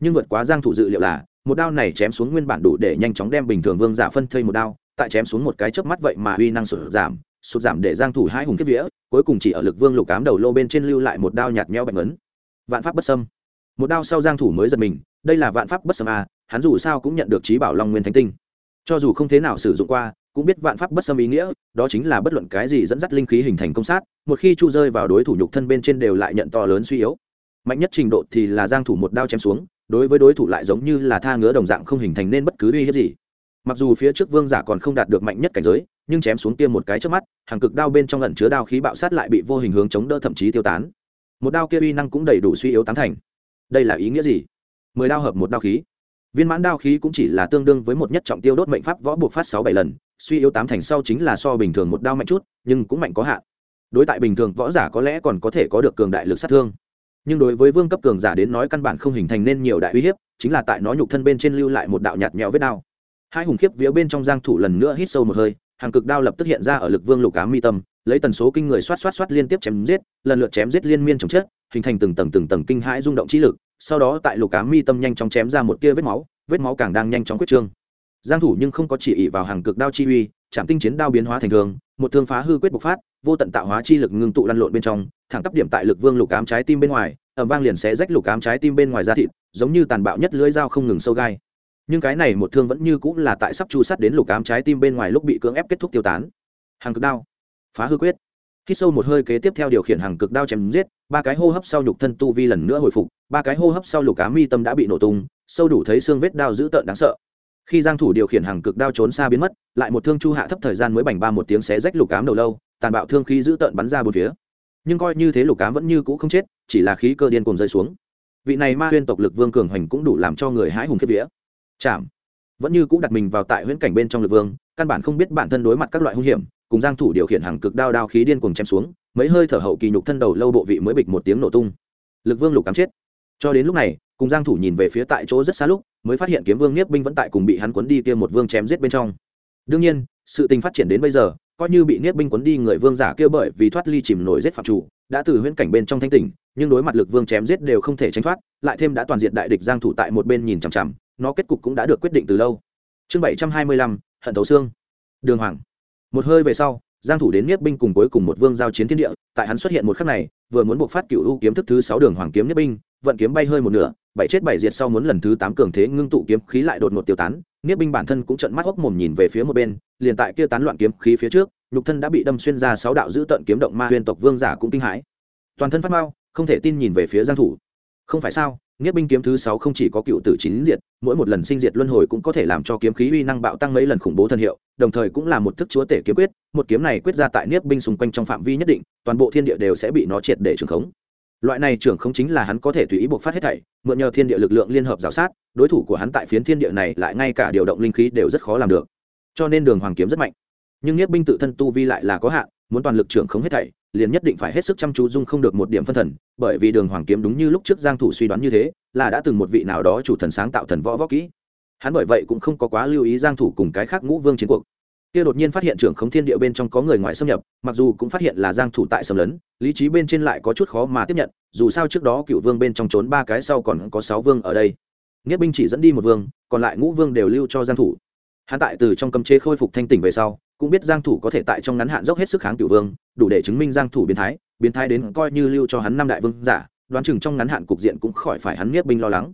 Nhưng vượt quá giang thủ dự liệu là một đao này chém xuống nguyên bản đủ để nhanh chóng đem bình thường vương giả phân thây một đao, tại chém xuống một cái chớp mắt vậy mà uy năng sụt giảm sụt giảm để giang thủ hai hùng kiếp vía, cuối cùng chỉ ở lực vương lục ám đầu lô bên trên lưu lại một đao nhạt nhẽo bạch ấn vạn pháp bất xâm. Một đao sau giang thủ mới giật mình, đây là vạn pháp bất xâm à hắn dù sao cũng nhận được trí bảo long nguyên thánh tinh. Cho dù không thế nào sử dụng qua, cũng biết vạn pháp bất xâm ý nghĩa, đó chính là bất luận cái gì dẫn dắt linh khí hình thành công sát, một khi chu rơi vào đối thủ nhục thân bên trên đều lại nhận to lớn suy yếu. Mạnh nhất trình độ thì là giang thủ một đao chém xuống đối với đối thủ lại giống như là tha ngứa đồng dạng không hình thành nên bất cứ uy hiếp gì. Mặc dù phía trước vương giả còn không đạt được mạnh nhất cảnh giới, nhưng chém xuống kia một cái trước mắt, hàng cực đao bên trong lần chứa đao khí bạo sát lại bị vô hình hướng chống đỡ thậm chí tiêu tán. Một đao kia uy năng cũng đầy đủ suy yếu tám thành. Đây là ý nghĩa gì? Mười đao hợp một đao khí. Viên mãn đao khí cũng chỉ là tương đương với một nhất trọng tiêu đốt mệnh pháp võ buộc phát sáu bảy lần, suy yếu tám thành sau chính là so bình thường một đao mạnh chút, nhưng cũng mạnh có hạn. Đối tại bình thường võ giả có lẽ còn có thể có được cường đại lực sát thương nhưng đối với vương cấp cường giả đến nói căn bản không hình thành nên nhiều đại uy hiếp, chính là tại nó nhục thân bên trên lưu lại một đạo nhạt nhẽo vết đao. Hai hùng khiếp vía bên trong giang thủ lần nữa hít sâu một hơi, hàng cực đao lập tức hiện ra ở lực vương lục cá mi tâm, lấy tần số kinh người xoát xoát xoát liên tiếp chém giết, lần lượt chém giết liên miên chồng chết hình thành từng tầng từng tầng kinh hãi rung động trí lực, sau đó tại lục cá mi tâm nhanh chóng chém ra một tia vết máu vết máu càng đang nhanh chóng quyết trương. Giang thủ nhưng không có chỉ ỷ vào hàng cực đao chi uy, chạm tinh chiến đao biến hóa thành thường, một thương phá hư quyết bộc phát, vô tận tạo hóa chi lực ngưng tụ lăn lộn bên trong thẳng tắp điểm tại lực vương lục ám trái tim bên ngoài ẩm vang liền sẽ rách lục ám trái tim bên ngoài da thịt, giống như tàn bạo nhất lưỡi dao không ngừng sâu gai. Nhưng cái này một thương vẫn như cũng là tại sắp chu sắt đến lục ám trái tim bên ngoài lúc bị cưỡng ép kết thúc tiêu tán. Hàng cực đao. Phá hư quyết. Khi sâu một hơi kế tiếp theo điều khiển hàng cực đao chém giết, ba cái hô hấp sau nhục thân tu vi lần nữa hồi phục, ba cái hô hấp sau lục ám mi tâm đã bị nổ tung, sâu đủ thấy xương vết đao dữ tợn đáng sợ. Khi giang thủ điều khiển hàng cực đao trốn xa biến mất, lại một thương chu hạ thấp thời gian mới bành ba một tiếng xé rách lục ám đầu lâu, tàn bạo thương khí dữ tợn bắn ra bốn phía nhưng coi như thế lục cám vẫn như cũ không chết, chỉ là khí cơ điên cuồng rơi xuống. Vị này ma huyên tộc lực vương cường hoành cũng đủ làm cho người hãi hùng kiếp vía. Chạm vẫn như cũ đặt mình vào tại huyễn cảnh bên trong lực vương, căn bản không biết bản thân đối mặt các loại hung hiểm, cùng giang thủ điều khiển hàng cực đao đao khí điên cuồng chém xuống, mấy hơi thở hậu kỳ nhục thân đầu lâu bộ vị mới bịch một tiếng nổ tung. Lực vương lục cám chết. Cho đến lúc này, cùng giang thủ nhìn về phía tại chỗ rất xa lúc, mới phát hiện kiếm vương niếp binh vẫn tại cùng bị hắn cuốn đi kia một vương chém giết bên trong. Đương nhiên, sự tình phát triển đến bây giờ coi như bị Niết binh cuốn đi người vương giả kia bởi vì thoát ly chìm nổi giết phạm chủ đã từ huyễn cảnh bên trong thanh tỉnh nhưng đối mặt lực vương chém giết đều không thể tránh thoát lại thêm đã toàn diện đại địch giang thủ tại một bên nhìn chằm chằm nó kết cục cũng đã được quyết định từ lâu. Chương 725, hận thấu xương. Đường hoàng. Một hơi về sau giang thủ đến Niết binh cùng cuối cùng một vương giao chiến thiên địa tại hắn xuất hiện một khắc này vừa muốn buộc phát cựu ưu kiếm thức thứ sáu đường hoàng kiếm Niết binh vận kiếm bay hơi một nửa bảy chết bảy diệt sau muốn lần thứ tám cường thế ngưng tụ kiếm khí lại đột ngột tiêu tán niếp binh bản thân cũng trợn mắt hốc mồm nhìn về phía một bên liền tại kia tán loạn kiếm khí phía trước nhục thân đã bị đâm xuyên ra sáu đạo giữ tận kiếm động ma huyền tộc vương giả cũng kinh hãi toàn thân phát mau không thể tin nhìn về phía giang thủ không phải sao Niết binh kiếm thứ sáu không chỉ có cựu tử chín diệt, mỗi một lần sinh diệt luân hồi cũng có thể làm cho kiếm khí uy năng bạo tăng mấy lần khủng bố thân hiệu, đồng thời cũng là một thức chúa tể kiếm quyết, một kiếm này quyết ra tại Niết binh xung quanh trong phạm vi nhất định, toàn bộ thiên địa đều sẽ bị nó triệt để trường khống. Loại này trưởng không chính là hắn có thể tùy ý bộc phát hết thảy, mượn nhờ thiên địa lực lượng liên hợp giáo sát, đối thủ của hắn tại phiến thiên địa này lại ngay cả điều động linh khí đều rất khó làm được. Cho nên Đường Hoàng kiếm rất mạnh. Nhưng nhất binh tự thân tu vi lại là có hạn, muốn toàn lực trưởng không hết thảy, liền nhất định phải hết sức chăm chú dung không được một điểm phân thần bởi vì đường hoàng kiếm đúng như lúc trước giang thủ suy đoán như thế là đã từng một vị nào đó chủ thần sáng tạo thần võ võ kỹ hắn bởi vậy cũng không có quá lưu ý giang thủ cùng cái khác ngũ vương chiến cuộc kia đột nhiên phát hiện trưởng khống thiên địa bên trong có người ngoại xâm nhập, mặc dù cũng phát hiện là giang thủ tại xâm lấn, lý trí bên trên lại có chút khó mà tiếp nhận, dù sao trước đó cựu vương bên trong trốn ba cái sau còn có sáu vương ở đây. Nghĩa binh chỉ dẫn đi một vương, còn lại ngũ vương đều lưu cho giang thủ. Hắn tại từ trong cấm chế khôi phục thanh tỉnh về sau, cũng biết giang thủ có thể tại trong ngắn hạn dốc hết sức kháng cựu vương, đủ để chứng minh giang thủ biến thái biến thái đến coi như lưu cho hắn năm đại vương giả, đoán chừng trong ngắn hạn cục diện cũng khỏi phải hắn nghĩa binh lo lắng.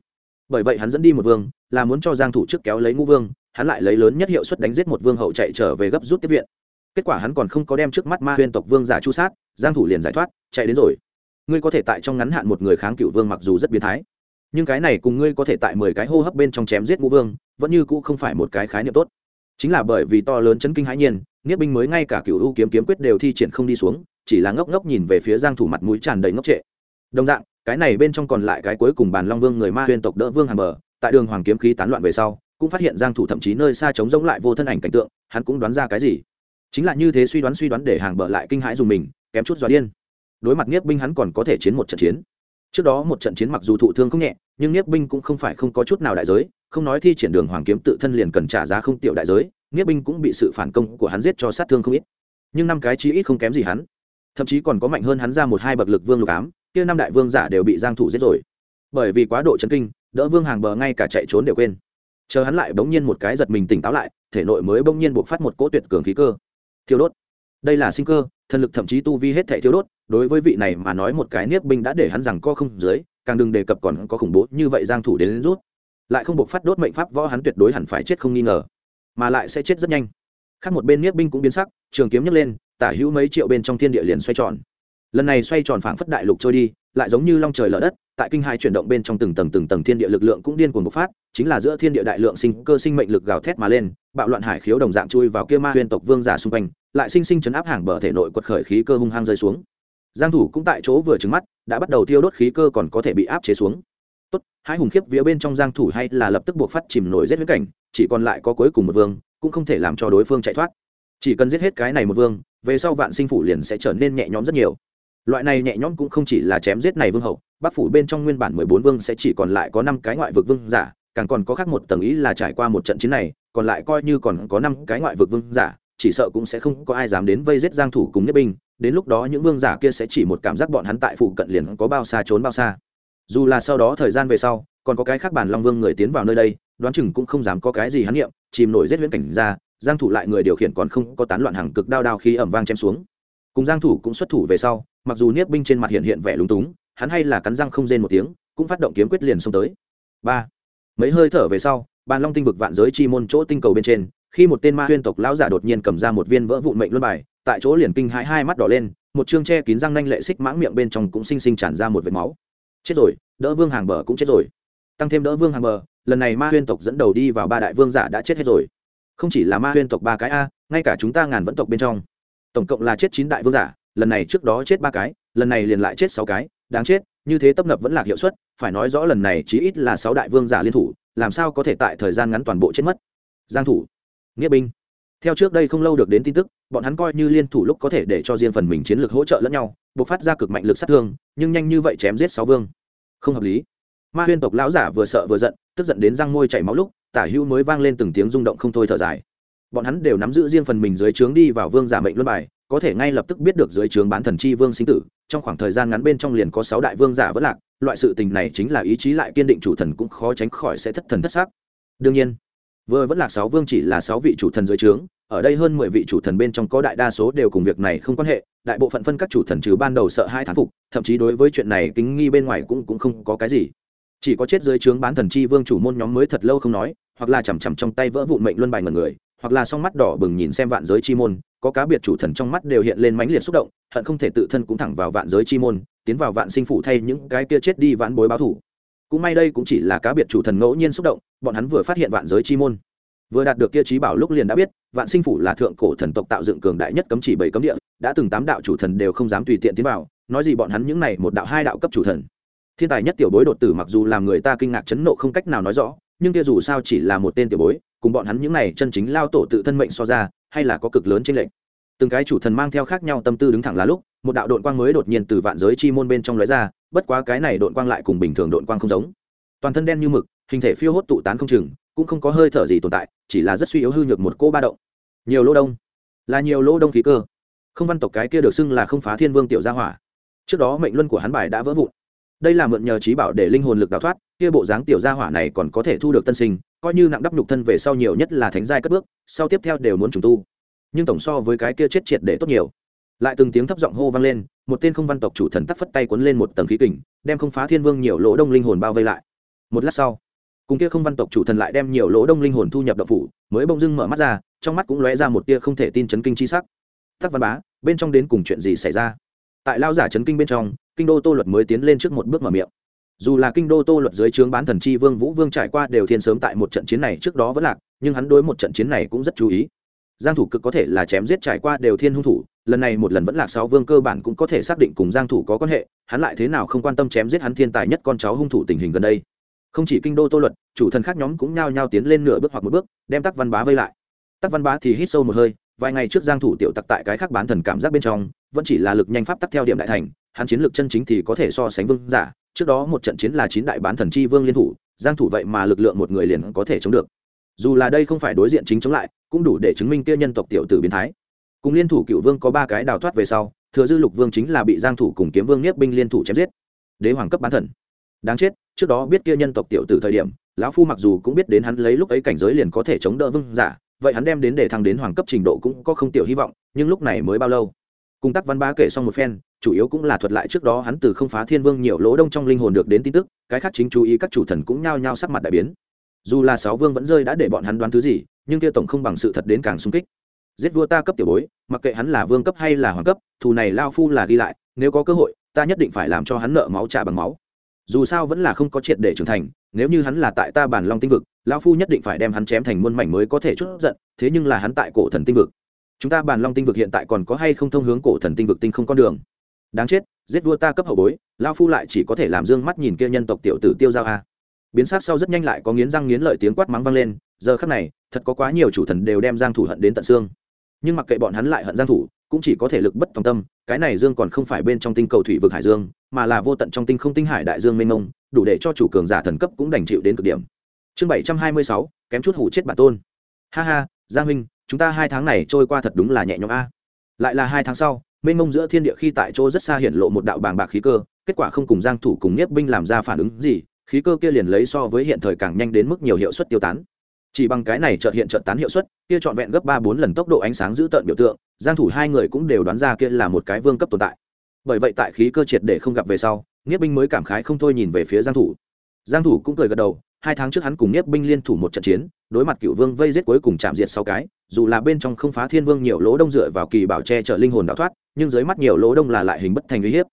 Bởi vậy hắn dẫn đi một vương, là muốn cho giang thủ trước kéo lấy ngũ vương hắn lại lấy lớn nhất hiệu suất đánh giết một vương hậu chạy trở về gấp rút tiếp viện. Kết quả hắn còn không có đem trước mắt ma huyên tộc vương giả chu sát, giang thủ liền giải thoát, chạy đến rồi. Ngươi có thể tại trong ngắn hạn một người kháng cựu vương mặc dù rất biến thái, nhưng cái này cùng ngươi có thể tại 10 cái hô hấp bên trong chém giết ngũ vương, vẫn như cũ không phải một cái khái niệm tốt. Chính là bởi vì to lớn chấn kinh hãi nhiên, niết binh mới ngay cả cựu u kiếm kiếm quyết đều thi triển không đi xuống, chỉ là ngốc ngốc nhìn về phía giang thủ mặt mũi tràn đầy ngốc trệ. Đồng dạng, cái này bên trong còn lại cái cuối cùng bàn long vương người ma huyên tộc đỡ vương hàn bờ, tại đường hoàng kiếm khí tán loạn về sau cũng phát hiện giang thủ thậm chí nơi xa trống rỗng lại vô thân ảnh cảnh tượng, hắn cũng đoán ra cái gì. Chính là như thế suy đoán suy đoán để hàng bờ lại kinh hãi dùng mình, kém chút dọa điên. Đối mặt niếp binh hắn còn có thể chiến một trận chiến. Trước đó một trận chiến mặc dù thụ thương không nhẹ, nhưng niếp binh cũng không phải không có chút nào đại giới, không nói thi triển đường hoàng kiếm tự thân liền cần trả giá không tiểu đại giới niếp binh cũng bị sự phản công của hắn giết cho sát thương không ít. Nhưng năm cái chí ít không kém gì hắn. Thậm chí còn có mạnh hơn hắn ra một hai bậc lực vương lục ám, kia năm đại vương giả đều bị giang thủ giết rồi. Bởi vì quá độ chấn kinh, đỡ vương hàng bờ ngay cả chạy trốn đều quên chờ hắn lại bỗng nhiên một cái giật mình tỉnh táo lại thể nội mới bỗng nhiên buộc phát một cỗ tuyệt cường khí cơ. Thiêu đốt. Đây là sinh cơ thần lực thậm chí tu vi hết thể thiêu đốt đối với vị này mà nói một cái niếp binh đã để hắn rằng co không dưới càng đừng đề cập còn có khủng bố như vậy giang thủ đến, đến rút. Lại không buộc phát đốt mệnh pháp võ hắn tuyệt đối hẳn phải chết không nghi ngờ mà lại sẽ chết rất nhanh. Khác một bên niếp binh cũng biến sắc trường kiếm nhấc lên tả hữu mấy triệu bên trong thiên địa liền xoay tròn. Lần này xoay tròn phảng phất đại lục trôi đi lại giống như long trời lở đất tại kinh hai chuyển động bên trong từng tầng từng tầng thiên địa lực lượng cũng điên cuồng bộc phát, chính là giữa thiên địa đại lượng sinh cơ sinh mệnh lực gào thét mà lên, bạo loạn hải khiếu đồng dạng chui vào kia ma huyền tộc vương giả xung quanh, lại sinh sinh chấn áp hàng bờ thể nội quật khởi khí cơ hung hăng rơi xuống. Giang thủ cũng tại chỗ vừa trừng mắt, đã bắt đầu tiêu đốt khí cơ còn có thể bị áp chế xuống. Tốt, hai hùng khiếp vía bên trong giang thủ hay là lập tức buộc phát chìm nổi giết huyết cảnh, chỉ còn lại có cuối cùng một vương, cũng không thể làm cho đối phương chạy thoát. Chỉ cần giết hết cái này một vương, về sau vạn sinh phủ liền sẽ trở nên nhẹ nhõm rất nhiều. Loại này nhẹ nhõm cũng không chỉ là chém giết này vương hậu bắc phủ bên trong nguyên bản mười bốn vương sẽ chỉ còn lại có năm cái ngoại vực vương giả, càng còn có khác một tầng ý là trải qua một trận chiến này, còn lại coi như còn có năm cái ngoại vực vương giả, chỉ sợ cũng sẽ không có ai dám đến vây giết giang thủ cùng nhất binh. Đến lúc đó những vương giả kia sẽ chỉ một cảm giác bọn hắn tại phụ cận liền có bao xa trốn bao xa. Dù là sau đó thời gian về sau, còn có cái khác bản long vương người tiến vào nơi đây, đoán chừng cũng không dám có cái gì hắn nghiệm chìm nổi giết huyễn cảnh ra, giang thủ lại người điều khiển còn không có tán loạn hàng cực đao đao khí ầm vang chém xuống. Cùng giang thủ cũng xuất thủ về sau, mặc dù niết binh trên mặt hiện hiện vẻ lúng túng hắn hay là cắn răng không rên một tiếng, cũng phát động kiếm quyết liền xông tới. Ba. Mấy hơi thở về sau, bàn long tinh vực vạn giới chi môn chỗ tinh cầu bên trên, khi một tên ma huyên tộc lão giả đột nhiên cầm ra một viên vỡ vụn mệnh luân bài, tại chỗ liền kinh hãi hai mắt đỏ lên, một chương che kín răng nanh lệ xích mãng miệng bên trong cũng sinh sinh tràn ra một vệt máu. Chết rồi, đỡ vương hàng bờ cũng chết rồi. Tăng thêm đỡ vương hàng bờ, lần này ma huyên tộc dẫn đầu đi vào ba đại vương giả đã chết hết rồi. Không chỉ là ma huyên tộc ba cái a, ngay cả chúng ta ngàn vẫn tộc bên trong. Tổng cộng là chết chín đại vương giả, lần này trước đó chết ba cái, lần này liền lại chết sáu cái đáng chết, như thế tấp nập vẫn là hiệu suất, phải nói rõ lần này chí ít là sáu đại vương giả liên thủ, làm sao có thể tại thời gian ngắn toàn bộ chết mất. Giang thủ, nghĩa binh. Theo trước đây không lâu được đến tin tức, bọn hắn coi như liên thủ lúc có thể để cho riêng phần mình chiến lược hỗ trợ lẫn nhau buộc phát ra cực mạnh lực sát thương, nhưng nhanh như vậy chém giết sáu vương. Không hợp lý. Ma huyên tộc lão giả vừa sợ vừa giận, tức giận đến răng môi chảy máu lúc, tả hữu mới vang lên từng tiếng rung động không thôi thở dài. Bọn hắn đều nắm giữ riêng phần mình dưới trướng đi vào vương giả mệnh luân bài có thể ngay lập tức biết được dưới trướng bán thần chi vương sinh tử, trong khoảng thời gian ngắn bên trong liền có sáu đại vương giả vẫn lạc, loại sự tình này chính là ý chí lại kiên định chủ thần cũng khó tránh khỏi sẽ thất thần thất xác. Đương nhiên, vừa vẫn lạc sáu vương chỉ là sáu vị chủ thần dưới trướng, ở đây hơn mười vị chủ thần bên trong có đại đa số đều cùng việc này không quan hệ, đại bộ phận phân các chủ thần trừ ban đầu sợ hai thán phục, thậm chí đối với chuyện này kính nghi bên ngoài cũng cũng không có cái gì. Chỉ có chết dưới trướng bán thần chi vương chủ môn nhóm mới thật lâu không nói, hoặc là chằm chằm trong tay vỡ vụn mệnh luân bài ngần người, hoặc là song mắt đỏ bừng nhìn xem vạn giới chi môn có cá biệt chủ thần trong mắt đều hiện lên mãnh liệt xúc động, hận không thể tự thân cũng thẳng vào vạn giới chi môn, tiến vào vạn sinh phủ thay những cái kia chết đi vãn bối báo thủ. Cũng may đây cũng chỉ là cá biệt chủ thần ngẫu nhiên xúc động, bọn hắn vừa phát hiện vạn giới chi môn. Vừa đạt được kia trí bảo lúc liền đã biết, vạn sinh phủ là thượng cổ thần tộc tạo dựng cường đại nhất cấm chỉ bảy cấm địa, đã từng tám đạo chủ thần đều không dám tùy tiện tiến vào, nói gì bọn hắn những này một đạo hai đạo cấp chủ thần. Thiên tài nhất tiểu bối đột tử mặc dù làm người ta kinh ngạc chấn nộ không cách nào nói rõ, nhưng kia dù sao chỉ là một tên tiểu bối, cùng bọn hắn những này chân chính lao tổ tự thân mệnh so ra hay là có cực lớn trên lệnh từng cái chủ thần mang theo khác nhau tâm tư đứng thẳng là lúc, một đạo đội quang mới đột nhiên từ vạn giới chi môn bên trong lóe ra, bất quá cái này đội quang lại cùng bình thường đội quang không giống. Toàn thân đen như mực, hình thể phiêu hốt tụ tán không chừng, cũng không có hơi thở gì tồn tại, chỉ là rất suy yếu hư nhược một cô ba động. Nhiều lỗ đông. Là nhiều lỗ đông khí cơ. Không văn tộc cái kia được xưng là không phá thiên vương tiểu gia hỏa. Trước đó mệnh luân của hắn bài đã vỡ vụn. Đây là mượn nhờ trí bảo để linh hồn lực đào thoát, kia bộ dáng tiểu gia hỏa này còn có thể thu được tân sinh coi như nặng đắp nhục thân về sau nhiều nhất là thánh giai cất bước, sau tiếp theo đều muốn trùng tu. Nhưng tổng so với cái kia chết triệt để tốt nhiều. Lại từng tiếng thấp giọng hô vang lên, một tên không văn tộc chủ thần tắt phất tay cuốn lên một tầng khí kình, đem không phá thiên vương nhiều lỗ đông linh hồn bao vây lại. Một lát sau, cùng kia không văn tộc chủ thần lại đem nhiều lỗ đông linh hồn thu nhập đậu phủ, mới bông dưng mở mắt ra, trong mắt cũng lóe ra một tia không thể tin chấn kinh chi sắc. Tắc văn bá, bên trong đến cùng chuyện gì xảy ra? Tại lao giả chấn kinh bên trong, kinh đô tô luật mới tiến lên trước một bước mở miệng dù là kinh đô tô luật dưới trướng bán thần chi vương vũ vương trải qua đều thiên sớm tại một trận chiến này trước đó vẫn lạc, nhưng hắn đối một trận chiến này cũng rất chú ý. Giang thủ cực có thể là chém giết trải qua đều thiên hung thủ, lần này một lần vẫn lạc sáu vương cơ bản cũng có thể xác định cùng giang thủ có quan hệ, hắn lại thế nào không quan tâm chém giết hắn thiên tài nhất con cháu hung thủ tình hình gần đây. Không chỉ kinh đô tô luật, chủ thần khác nhóm cũng nhao nhao tiến lên nửa bước hoặc một bước, đem tắc văn bá vây lại. Tắc văn bá thì hít sâu một hơi, vài ngày trước giang thủ tiểu tặc tại cái khác bán thần cảm giác bên trong, vẫn chỉ là lực nhanh pháp tắc theo điểm đại thành hắn chiến lược chân chính thì có thể so sánh vương giả. Trước đó một trận chiến là chín đại bán thần chi vương liên thủ, giang thủ vậy mà lực lượng một người liền có thể chống được. Dù là đây không phải đối diện chính chống lại, cũng đủ để chứng minh kia nhân tộc tiểu tử biến thái. Cùng liên thủ cựu vương có ba cái đào thoát về sau, thừa dư lục vương chính là bị giang thủ cùng kiếm vương nhiếp binh liên thủ chém giết. Đế hoàng cấp bán thần. Đáng chết, trước đó biết kia nhân tộc tiểu tử thời điểm, lão phu mặc dù cũng biết đến hắn lấy lúc ấy cảnh giới liền có thể chống đỡ vương giả, vậy hắn đem đến để thăng đến hoàng cấp trình độ cũng có không tiểu hy vọng, nhưng lúc này mới bao lâu? Cung tắc văn bá kể xong một phen, chủ yếu cũng là thuật lại trước đó hắn từ không phá thiên vương nhiều lỗ đông trong linh hồn được đến tin tức, cái khác chính chú ý các chủ thần cũng nhao nhao sắc mặt đại biến. Dù là sáu vương vẫn rơi đã để bọn hắn đoán thứ gì, nhưng kia tổng không bằng sự thật đến càng sung kích. Giết vua ta cấp tiểu bối, mặc kệ hắn là vương cấp hay là hoàng cấp, thù này lao phu là ghi lại, nếu có cơ hội, ta nhất định phải làm cho hắn nợ máu trả bằng máu. Dù sao vẫn là không có triệt để trưởng thành, nếu như hắn là tại ta bản long tinh vực lão phu nhất định phải đem hắn chém thành muôn mảnh mới có thể chút giận, thế nhưng là hắn tại cổ thần tinh vực chúng ta bản long tinh vực hiện tại còn có hay không thông hướng cổ thần tinh vực tinh không con đường? Đáng chết giết vua ta cấp hậu bối lão phu lại chỉ có thể làm dương mắt nhìn kia nhân tộc tiểu tử tiêu giao a à. biến sắc sau rất nhanh lại có nghiến răng nghiến lợi tiếng quát mắng vang lên giờ khắc này thật có quá nhiều chủ thần đều đem giang thủ hận đến tận xương. Nhưng mặc kệ bọn hắn lại hận giang thủ cũng chỉ có thể lực bất tòng tâm cái này dương còn không phải bên trong tinh cầu thủy vực hải dương mà là vô tận trong tinh không tinh hải đại dương mênh mông đủ để cho chủ cường giả thần cấp cũng đành chịu đến cực điểm. Chương 726, kém chút hủ chết bản tôn. Ha ha giang huynh chúng ta hai tháng này trôi qua thật đúng là nhẹ nhõm a. Lại là hai tháng sau, mênh mông giữa thiên địa khi tại chỗ rất xa hiện lộ một đạo bàng bạc khí cơ, kết quả không cùng giang thủ cùng nhiếp binh làm ra phản ứng gì, khí cơ kia liền lấy so với hiện thời càng nhanh đến mức nhiều hiệu suất tiêu tán. Chỉ bằng cái này chợt hiện chợt tán hiệu suất, kia trọn vẹn gấp ba bốn lần tốc độ ánh sáng giữ tận biểu tượng, giang thủ hai người cũng đều đoán ra kia là một cái vương cấp tồn tại. Bởi vậy tại khí cơ triệt để không gặp về sau Niếp binh mới cảm khái không thôi nhìn về phía giang thủ. Giang thủ cũng cười gật đầu, hai tháng trước hắn cùng Niếp binh liên thủ một trận chiến, đối mặt cựu vương vây giết cuối cùng chạm diệt sáu cái dù là bên trong không phá thiên vương nhiều lỗ đông dựa vào kỳ bảo che chở linh hồn đào thoát, nhưng dưới mắt nhiều lỗ đông là lại hình bất thành uy hiếp.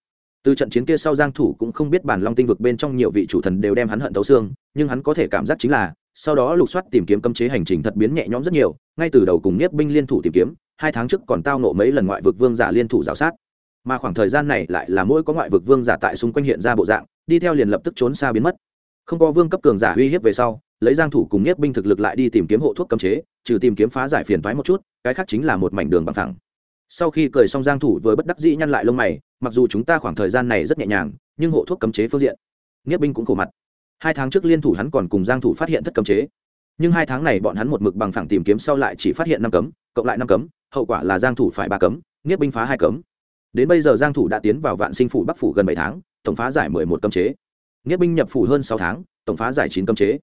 Từ trận chiến kia sau giang thủ cũng không biết bản long tinh vực bên trong nhiều vị chủ thần đều đem hắn hận thấu xương, nhưng hắn có thể cảm giác chính là, sau đó lục soát tìm kiếm cấm chế hành trình thật biến nhẹ nhõm rất nhiều, ngay từ đầu cùng Niếp binh liên thủ tìm kiếm, hai tháng trước còn tao nộ mấy lần ngoại vực vương giả liên thủ giáo sát. Mà khoảng thời gian này lại là mỗi có ngoại vực vương giả tại xung quanh hiện ra bộ dạng, đi theo liền lập tức trốn xa biến mất. Không có vương cấp cường giả uy hiếp về sau lấy giang thủ cùng nhiếp binh thực lực lại đi tìm kiếm hộ thuốc cấm chế, trừ tìm kiếm phá giải phiền toái một chút, cái khác chính là một mảnh đường bằng thẳng. Sau khi cười xong giang thủ vừa bất đắc dĩ nhăn lại lông mày, mặc dù chúng ta khoảng thời gian này rất nhẹ nhàng, nhưng hộ thuốc cấm chế phương diện nhiếp binh cũng khổ mặt. Hai tháng trước liên thủ hắn còn cùng giang thủ phát hiện thất cấm chế. Nhưng hai tháng này bọn hắn một mực bằng phẳng tìm kiếm sau lại chỉ phát hiện năm cấm, cộng lại năm cấm, hậu quả là giang thủ phải ba cấm nhiếp binh phá hai cấm. Đến bây giờ giang thủ đã tiến vào vạn sinh phủ bắc phủ gần bảy tháng, tổng phá giải mười một cấm chế. Nhiếp binh nhập phủ hơn sáu tháng, tổng phá giải chín cấm chế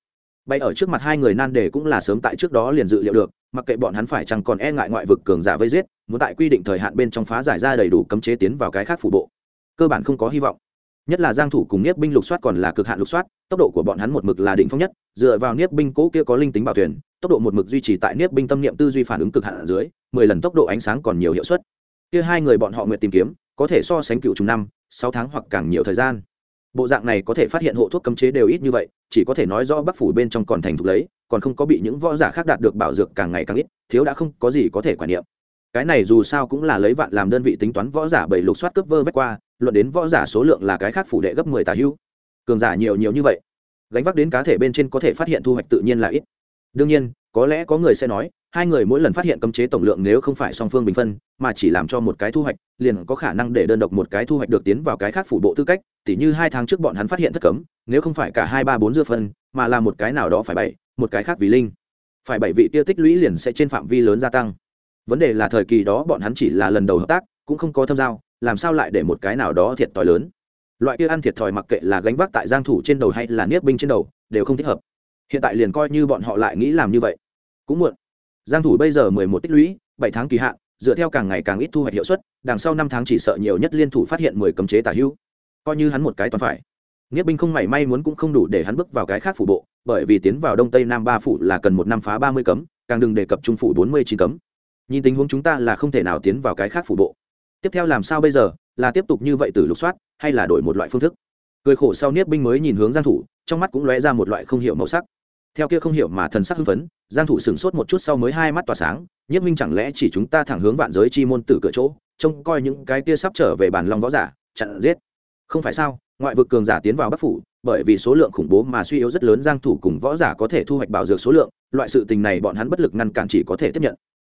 bay ở trước mặt hai người nan đề cũng là sớm tại trước đó liền dự liệu được, mặc kệ bọn hắn phải chẳng còn e ngại ngoại vực cường giả vây giết, muốn tại quy định thời hạn bên trong phá giải ra đầy đủ cấm chế tiến vào cái khác phủ bộ. Cơ bản không có hy vọng. Nhất là giang thủ cùng niếp binh lục soát còn là cực hạn lục soát, tốc độ của bọn hắn một mực là đỉnh phong nhất, dựa vào niếp binh cố kia có linh tính bảo thuyền, tốc độ một mực duy trì tại niếp binh tâm niệm tư duy phản ứng cực hạn ở dưới, mười lần tốc độ ánh sáng còn nhiều hiệu suất. Kia hai người bọn họ nguyện tìm kiếm, có thể so sánh cựu trùng năm, sáu tháng hoặc càng nhiều thời gian bộ dạng này có thể phát hiện hộ thuốc cấm chế đều ít như vậy, chỉ có thể nói rõ bắc phủ bên trong còn thành thục lấy, còn không có bị những võ giả khác đạt được bảo dược càng ngày càng ít, thiếu đã không có gì có thể quản niệm. Cái này dù sao cũng là lấy vạn làm đơn vị tính toán võ giả bảy lục soát cướp vơ vét qua, luận đến võ giả số lượng là cái khác phủ đệ gấp mười tà hưu. Cường giả nhiều nhiều như vậy, gánh vác đến cá thể bên trên có thể phát hiện thu hoạch tự nhiên là ít. Đương nhiên, có lẽ có người sẽ nói hai người mỗi lần phát hiện cấm chế tổng lượng nếu không phải song phương bình phân, mà chỉ làm cho một cái thu hoạch, liền có khả năng để đơn độc một cái thu hoạch được tiến vào cái khác phủ bộ tư cách, tỉ như hai tháng trước bọn hắn phát hiện thất cấm, nếu không phải cả hai ba bốn dưa phân, mà là một cái nào đó phải bảy, một cái khác vì linh. Phải bảy vị tiêu tích lũy liền sẽ trên phạm vi lớn gia tăng. Vấn đề là thời kỳ đó bọn hắn chỉ là lần đầu hợp tác, cũng không có thâm giao, làm sao lại để một cái nào đó thiệt thòi lớn? Loại kia ăn thiệt thòi mặc kệ là gánh vác tại giang thủ trên đầu hay là niết binh trên đầu, đều không thích hợp. Hiện tại liền coi như bọn họ lại nghĩ làm như vậy. Cũng muộn giang thủ bây giờ 11 tích lũy 7 tháng kỳ hạn dựa theo càng ngày càng ít thu hoạch hiệu suất đằng sau 5 tháng chỉ sợ nhiều nhất liên thủ phát hiện 10 cấm chế tả hữu coi như hắn một cái toàn phải Niết binh không mảy may muốn cũng không đủ để hắn bước vào cái khác phủ bộ, bởi vì tiến vào đông tây nam ba phủ là cần một năm phá 30 cấm, càng đừng đề cập trung phủ 49 cấm. Nhìn tình huống chúng ta là không thể nào tiến vào cái khác phủ bộ. Tiếp theo làm sao bây giờ, là tiếp tục như vậy từ lục soát, hay là đổi một loại phương thức? Cười khổ sau Niết binh mới nhìn hướng Giang thủ, trong mắt cũng lóe ra một loại không hiểu màu sắc theo kia không hiểu mà thần sắc hưng phấn, giang thủ sừng sốt một chút sau mới hai mắt tỏa sáng, nhiếp minh chẳng lẽ chỉ chúng ta thẳng hướng vạn giới chi môn tử cửa chỗ, trông coi những cái kia sắp trở về bản long võ giả, chặn giết. Không phải sao, ngoại vực cường giả tiến vào bắc phủ, bởi vì số lượng khủng bố mà suy yếu rất lớn, giang thủ cùng võ giả có thể thu hoạch bảo dược số lượng, loại sự tình này bọn hắn bất lực ngăn cản chỉ có thể tiếp nhận.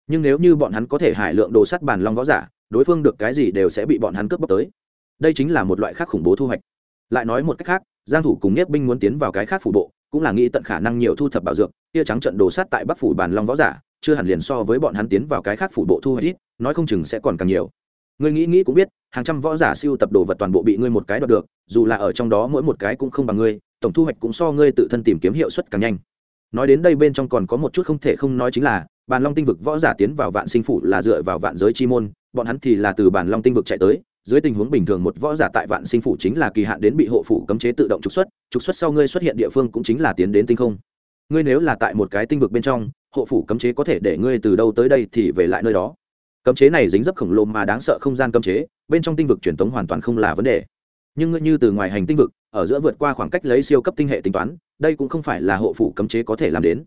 Nhưng nếu như bọn hắn có thể hải lượng đồ sắt bản long võ giả, đối phương được cái gì đều sẽ bị bọn hắn cướp bóc tới. Đây chính là một loại khác khủng bố thu hoạch lại nói một cách khác, giang thủ cùng nhiếp binh muốn tiến vào cái khác phủ bộ, cũng là nghĩ tận khả năng nhiều thu thập bảo dược kia trắng trận đồ sát tại bắc phủ bàn long võ giả, chưa hẳn liền so với bọn hắn tiến vào cái khác phủ bộ thu hoạch ít, nói không chừng sẽ còn càng nhiều. Ngươi nghĩ nghĩ cũng biết, hàng trăm võ giả siêu tập đồ vật toàn bộ bị ngươi một cái đoạt được, dù là ở trong đó mỗi một cái cũng không bằng ngươi, tổng thu hoạch cũng so ngươi tự thân tìm kiếm hiệu suất càng nhanh. Nói đến đây bên trong còn có một chút không thể không nói chính là bàn long tinh vực võ giả tiến vào vạn sinh phủ là dựa vào vạn giới chi môn, bọn hắn thì là từ bàn long tinh vực chạy tới dưới tình huống bình thường một võ giả tại vạn sinh phủ chính là kỳ hạn đến bị hộ phủ cấm chế tự động trục xuất trục xuất sau ngươi xuất hiện địa phương cũng chính là tiến đến tinh không. Ngươi nếu là tại một cái tinh vực bên trong, hộ phủ cấm chế có thể để ngươi từ đâu tới đây thì về lại nơi đó. Cấm chế này dính dấp khổng lồ mà đáng sợ không gian cấm chế, bên trong tinh vực truyền thống hoàn toàn không là vấn đề. Nhưng ngươi như từ ngoài hành tinh vực, ở giữa vượt qua khoảng cách lấy siêu cấp tinh hệ tính toán, đây cũng không phải là hộ phủ cấm chế có thể làm đến.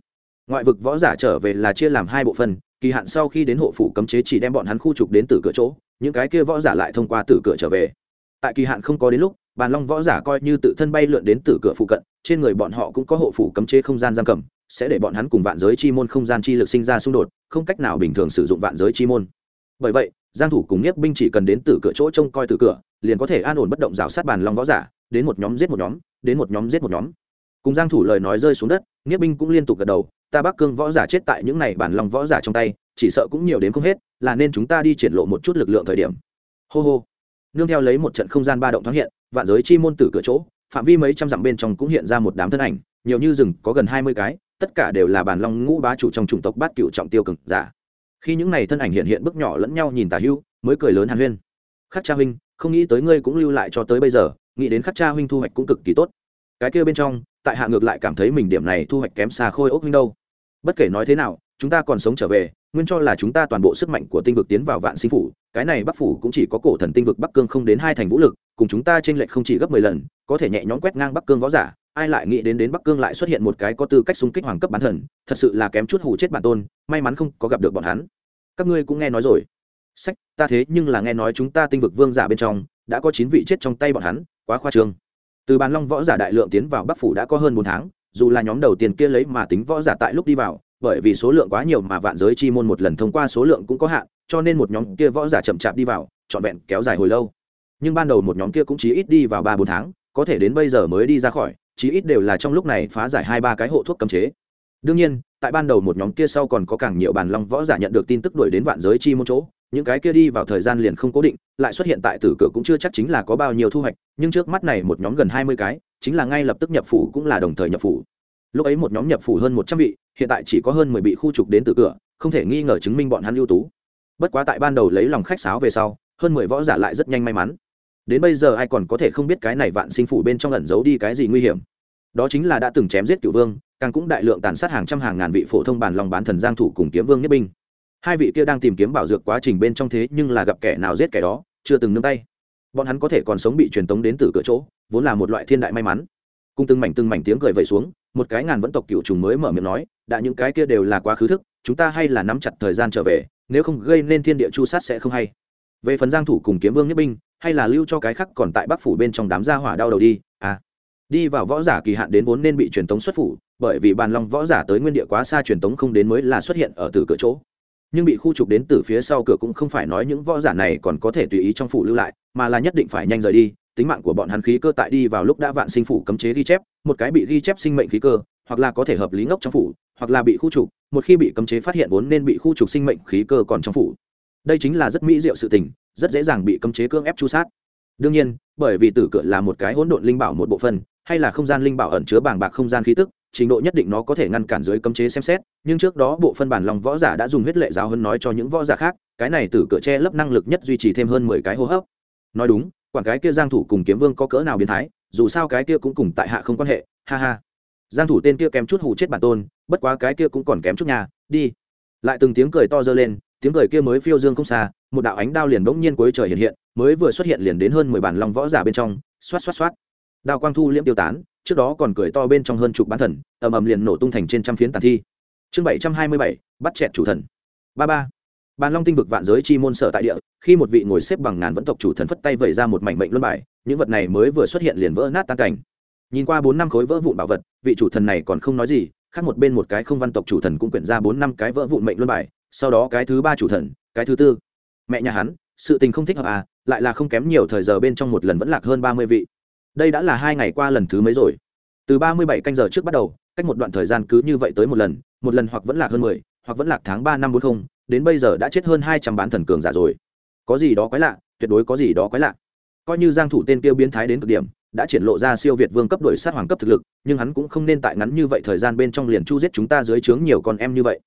Ngoại vực võ giả trở về là chia làm hai bộ phận, kỳ hạn sau khi đến hộ phủ cấm chế chỉ đem bọn hắn khu trục đến từ cửa chỗ những cái kia võ giả lại thông qua tử cửa trở về. Tại kỳ hạn không có đến lúc, bàn long võ giả coi như tự thân bay lượn đến tử cửa phụ cận, trên người bọn họ cũng có hộ phủ cấm chế không gian giam cầm, sẽ để bọn hắn cùng vạn giới chi môn không gian chi lực sinh ra xung đột, không cách nào bình thường sử dụng vạn giới chi môn. Bởi vậy, giang thủ cùng nhiếp binh chỉ cần đến từ cửa chỗ trông coi từ cửa, liền có thể an ổn bất động rào sát bàn long võ giả, đến một nhóm giết một nhóm, đến một nhóm giết một nhóm. Cùng giang thủ lời nói rơi xuống đất nhiếp binh cũng liên tục gật đầu ta bắc cương võ giả chết tại những này bản lòng võ giả trong tay, chỉ sợ cũng nhiều đến không hết, là nên chúng ta đi triển lộ một chút lực lượng thời điểm. Hô hô. Nương theo lấy một trận không gian ba động thoáng hiện, vạn giới chi môn tử cửa chỗ, phạm vi mấy trăm dặm bên trong cũng hiện ra một đám thân ảnh, nhiều như rừng, có gần hai mươi cái, tất cả đều là bản long ngũ bá chủ trong chủng tộc bát cựu trọng tiêu cực giả. Khi những này thân ảnh hiện hiện bước nhỏ lẫn nhau nhìn tả hưu, mới cười lớn hàn huyên. Khắc cha huynh, không nghĩ tới ngươi cũng lưu lại cho tới bây giờ, nghĩ đến khắc cha huynh thu hoạch cũng cực kỳ tốt. Cái kia bên trong, tại hạ ngược lại cảm thấy mình điểm này thu hoạch kém xa khôi ốc huynh đâu bất kể nói thế nào, chúng ta còn sống trở về, nguyên cho là chúng ta toàn bộ sức mạnh của tinh vực tiến vào vạn sinh phủ, cái này bắc phủ cũng chỉ có cổ thần tinh vực bắc cương không đến hai thành vũ lực, cùng chúng ta t r ê n lệch không chỉ gấp mười lần, có thể nhẹ nhõm quét ngang bắc cương võ giả, ai lại nghĩ đến đến bắc cương lại xuất hiện một cái có tư cách xung kích hoàng cấp bán thần, thật sự là kém chút hủ chết bản tôn, may mắn không có gặp được bọn hắn. Các ngươi cũng nghe nói rồi. Sách, ta thế nhưng là nghe nói chúng ta tinh vực vương giả bên trong, đã có chín vị chết trong tay bọn hắn, quá khoa trương. Từ bàn long võ giả đại lượng tiến vào bắc phủ đã có hơn bốn tháng dù là nhóm đầu tiên kia lấy mà tính võ giả tại lúc đi vào, bởi vì số lượng quá nhiều mà vạn giới chi môn một lần thông qua số lượng cũng có hạn, cho nên một nhóm kia võ giả chậm chạp đi vào, trọn vẹn kéo dài hồi lâu. Nhưng ban đầu một nhóm kia cũng chỉ ít đi vào ba bốn tháng, có thể đến bây giờ mới đi ra khỏi chí ít đều là trong lúc này phá giải hai ba cái hộ thuốc cấm chế. Đương nhiên, tại ban đầu một nhóm kia sau còn có càng nhiều bàn long võ giả nhận được tin tức đuổi đến vạn giới chi môn chỗ, những cái kia đi vào thời gian liền không cố định, lại xuất hiện tại tử cửa cũng chưa chắc chính là có bao nhiêu thu hoạch, nhưng trước mắt này một nhóm gần hai mươi cái chính là ngay lập tức nhập phủ cũng là đồng thời nhập phủ. Lúc ấy một nhóm nhập phủ hơn một trăm vị, hiện tại chỉ có hơn mười bị khu trục đến từ cửa, không thể nghi ngờ chứng minh bọn hắn ưu tú. Bất quá tại ban đầu lấy lòng khách sáo về sau, hơn mười võ giả lại rất nhanh may mắn. Đến bây giờ ai còn có thể không biết cái này vạn sinh phủ bên trong ẩn giấu đi cái gì nguy hiểm. Đó chính là đã từng chém giết cựu vương, càng cũng đại lượng tàn sát hàng trăm hàng ngàn vị phổ thông bản lòng bán thần giang thủ cùng kiếm vương nhất binh. Hai vị kia đang tìm kiếm bảo dược quá trình bên trong thế nhưng là gặp kẻ nào giết kẻ đó, chưa từng nương tay bọn hắn có thể còn sống bị truyền tống đến từ cửa chỗ, vốn là một loại thiên đại may mắn. Cùng từng mảnh từng mảnh tiếng cười vẩy xuống, một cái ngàn vẫn tộc cựu trùng mới mở miệng nói, đã những cái kia đều là quá khứ thức, chúng ta hay là nắm chặt thời gian trở về, nếu không gây nên thiên địa chu sát sẽ không hay. Về phần giang thủ cùng kiếm vương nhất binh, hay là lưu cho cái khác còn tại bắc phủ bên trong đám gia hỏa đau đầu đi à. Đi vào võ giả kỳ hạn đến vốn nên bị truyền tống xuất phủ, bởi vì bàn long võ giả tới nguyên địa quá xa truyền tống không đến mới là xuất hiện ở từ cửa chỗ nhưng bị khu trục đến từ phía sau cửa cũng không phải nói những võ giả này còn có thể tùy ý trong phủ lưu lại, mà là nhất định phải nhanh rời đi, tính mạng của bọn hắn khí cơ tại đi vào lúc đã vạn sinh phủ cấm chế ghi chép, một cái bị ghi chép sinh mệnh khí cơ, hoặc là có thể hợp lý ngốc trong phủ, hoặc là bị khu trục, một khi bị cấm chế phát hiện vốn nên bị khu trục sinh mệnh khí cơ còn trong phủ. Đây chính là rất mỹ diệu sự tình, rất dễ dàng bị cấm chế cưỡng ép chu sát. Đương nhiên, bởi vì tử cửa là một cái hỗn độn linh bảo một bộ phân hay là không gian linh bảo ẩn chứa bàng bạc không gian khí tức trình độ nhất định nó có thể ngăn cản dưới cấm chế xem xét, nhưng trước đó bộ phân bản lòng võ giả đã dùng huyết lệ giáo hơn nói cho những võ giả khác, cái này từ cửa che lấp năng lực nhất duy trì thêm hơn mười cái hô hấp. Nói đúng, quản cái kia giang thủ cùng kiếm vương có cỡ nào biến thái, dù sao cái kia cũng cùng tại hạ không quan hệ, ha ha. Giang thủ tên kia kém chút hù chết bản tôn, bất quá cái kia cũng còn kém chút nhà, đi. Lại từng tiếng cười to dơ lên, tiếng cười kia mới phiêu dương không xa, một đạo ánh đao liền bỗng nhiên cuối trời hiện hiện, mới vừa xuất hiện liền đến hơn mười bản lòng võ giả bên trong, xoát xoát xoát. Đao quang thu liễm tiêu tán trước đó còn cười to bên trong hơn chục bán thần, ầm ầm liền nổ tung thành trên trăm phiến tàn thi. Chương bảy trăm hai mươi bảy, bắt chẹt chủ thần. Ba ba. Bàn long tinh vực vạn giới chi môn sở tại địa, khi một vị ngồi xếp bằng ngàn vẫn tộc chủ thần phất tay vẩy ra một mảnh mệnh luân bài, những vật này mới vừa xuất hiện liền vỡ nát tan cảnh. Nhìn qua bốn năm khối vỡ vụn bảo vật, vị chủ thần này còn không nói gì, khác một bên một cái không văn tộc chủ thần cũng quyển ra bốn năm cái vỡ vụn mệnh luân bài, sau đó cái thứ ba chủ thần, cái thứ tư. Mẹ nhà hắn, sự tình không thích hợp à lại là không kém nhiều thời giờ bên trong một lần vẫn lạc hơn ba mươi vị đây đã là hai ngày qua lần thứ mấy rồi? Từ ba mươi bảy canh giờ trước bắt đầu, cách một đoạn thời gian cứ như vậy tới một lần một lần hoặc vẫn lạc hơn mười, hoặc vẫn lạc tháng ba năm bốn không, đến bây giờ đã chết hơn hai trăm bán thần cường giả rồi. Có gì đó quái lạ, tuyệt đối có gì đó quái lạ. Coi như giang thủ tên kia biến thái đến cực điểm, đã triển lộ ra siêu việt vương cấp đổi sát hoàng cấp thực lực, nhưng hắn cũng không nên tại ngắn như vậy thời gian bên trong liền chu giết chúng ta dưới trướng nhiều con em như vậy.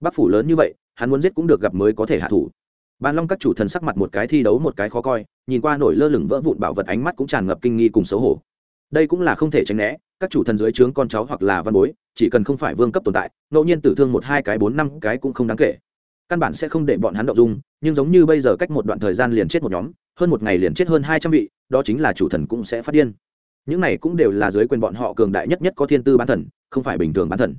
Bắc phủ lớn như vậy, hắn muốn giết cũng được gặp mới có thể hạ thủ bàn long các chủ thần sắc mặt một cái thi đấu một cái khó coi, nhìn qua nổi lơ lửng vỡ vụn bảo vật ánh mắt cũng tràn ngập kinh nghi cùng xấu hổ. Đây cũng là không thể tránh né, các chủ thần dưới trướng con cháu hoặc là văn bối, chỉ cần không phải vương cấp tồn tại, ngẫu nhiên tử thương một hai cái bốn năm cái cũng không đáng kể. Căn bản sẽ không để bọn hắn động dung, nhưng giống như bây giờ cách một đoạn thời gian liền chết một nhóm, hơn một ngày liền chết hơn hai trăm vị, đó chính là chủ thần cũng sẽ phát điên. Những này cũng đều là dưới quyền bọn họ cường đại nhất nhất có thiên tư bán thần, không phải bình thường bán thần.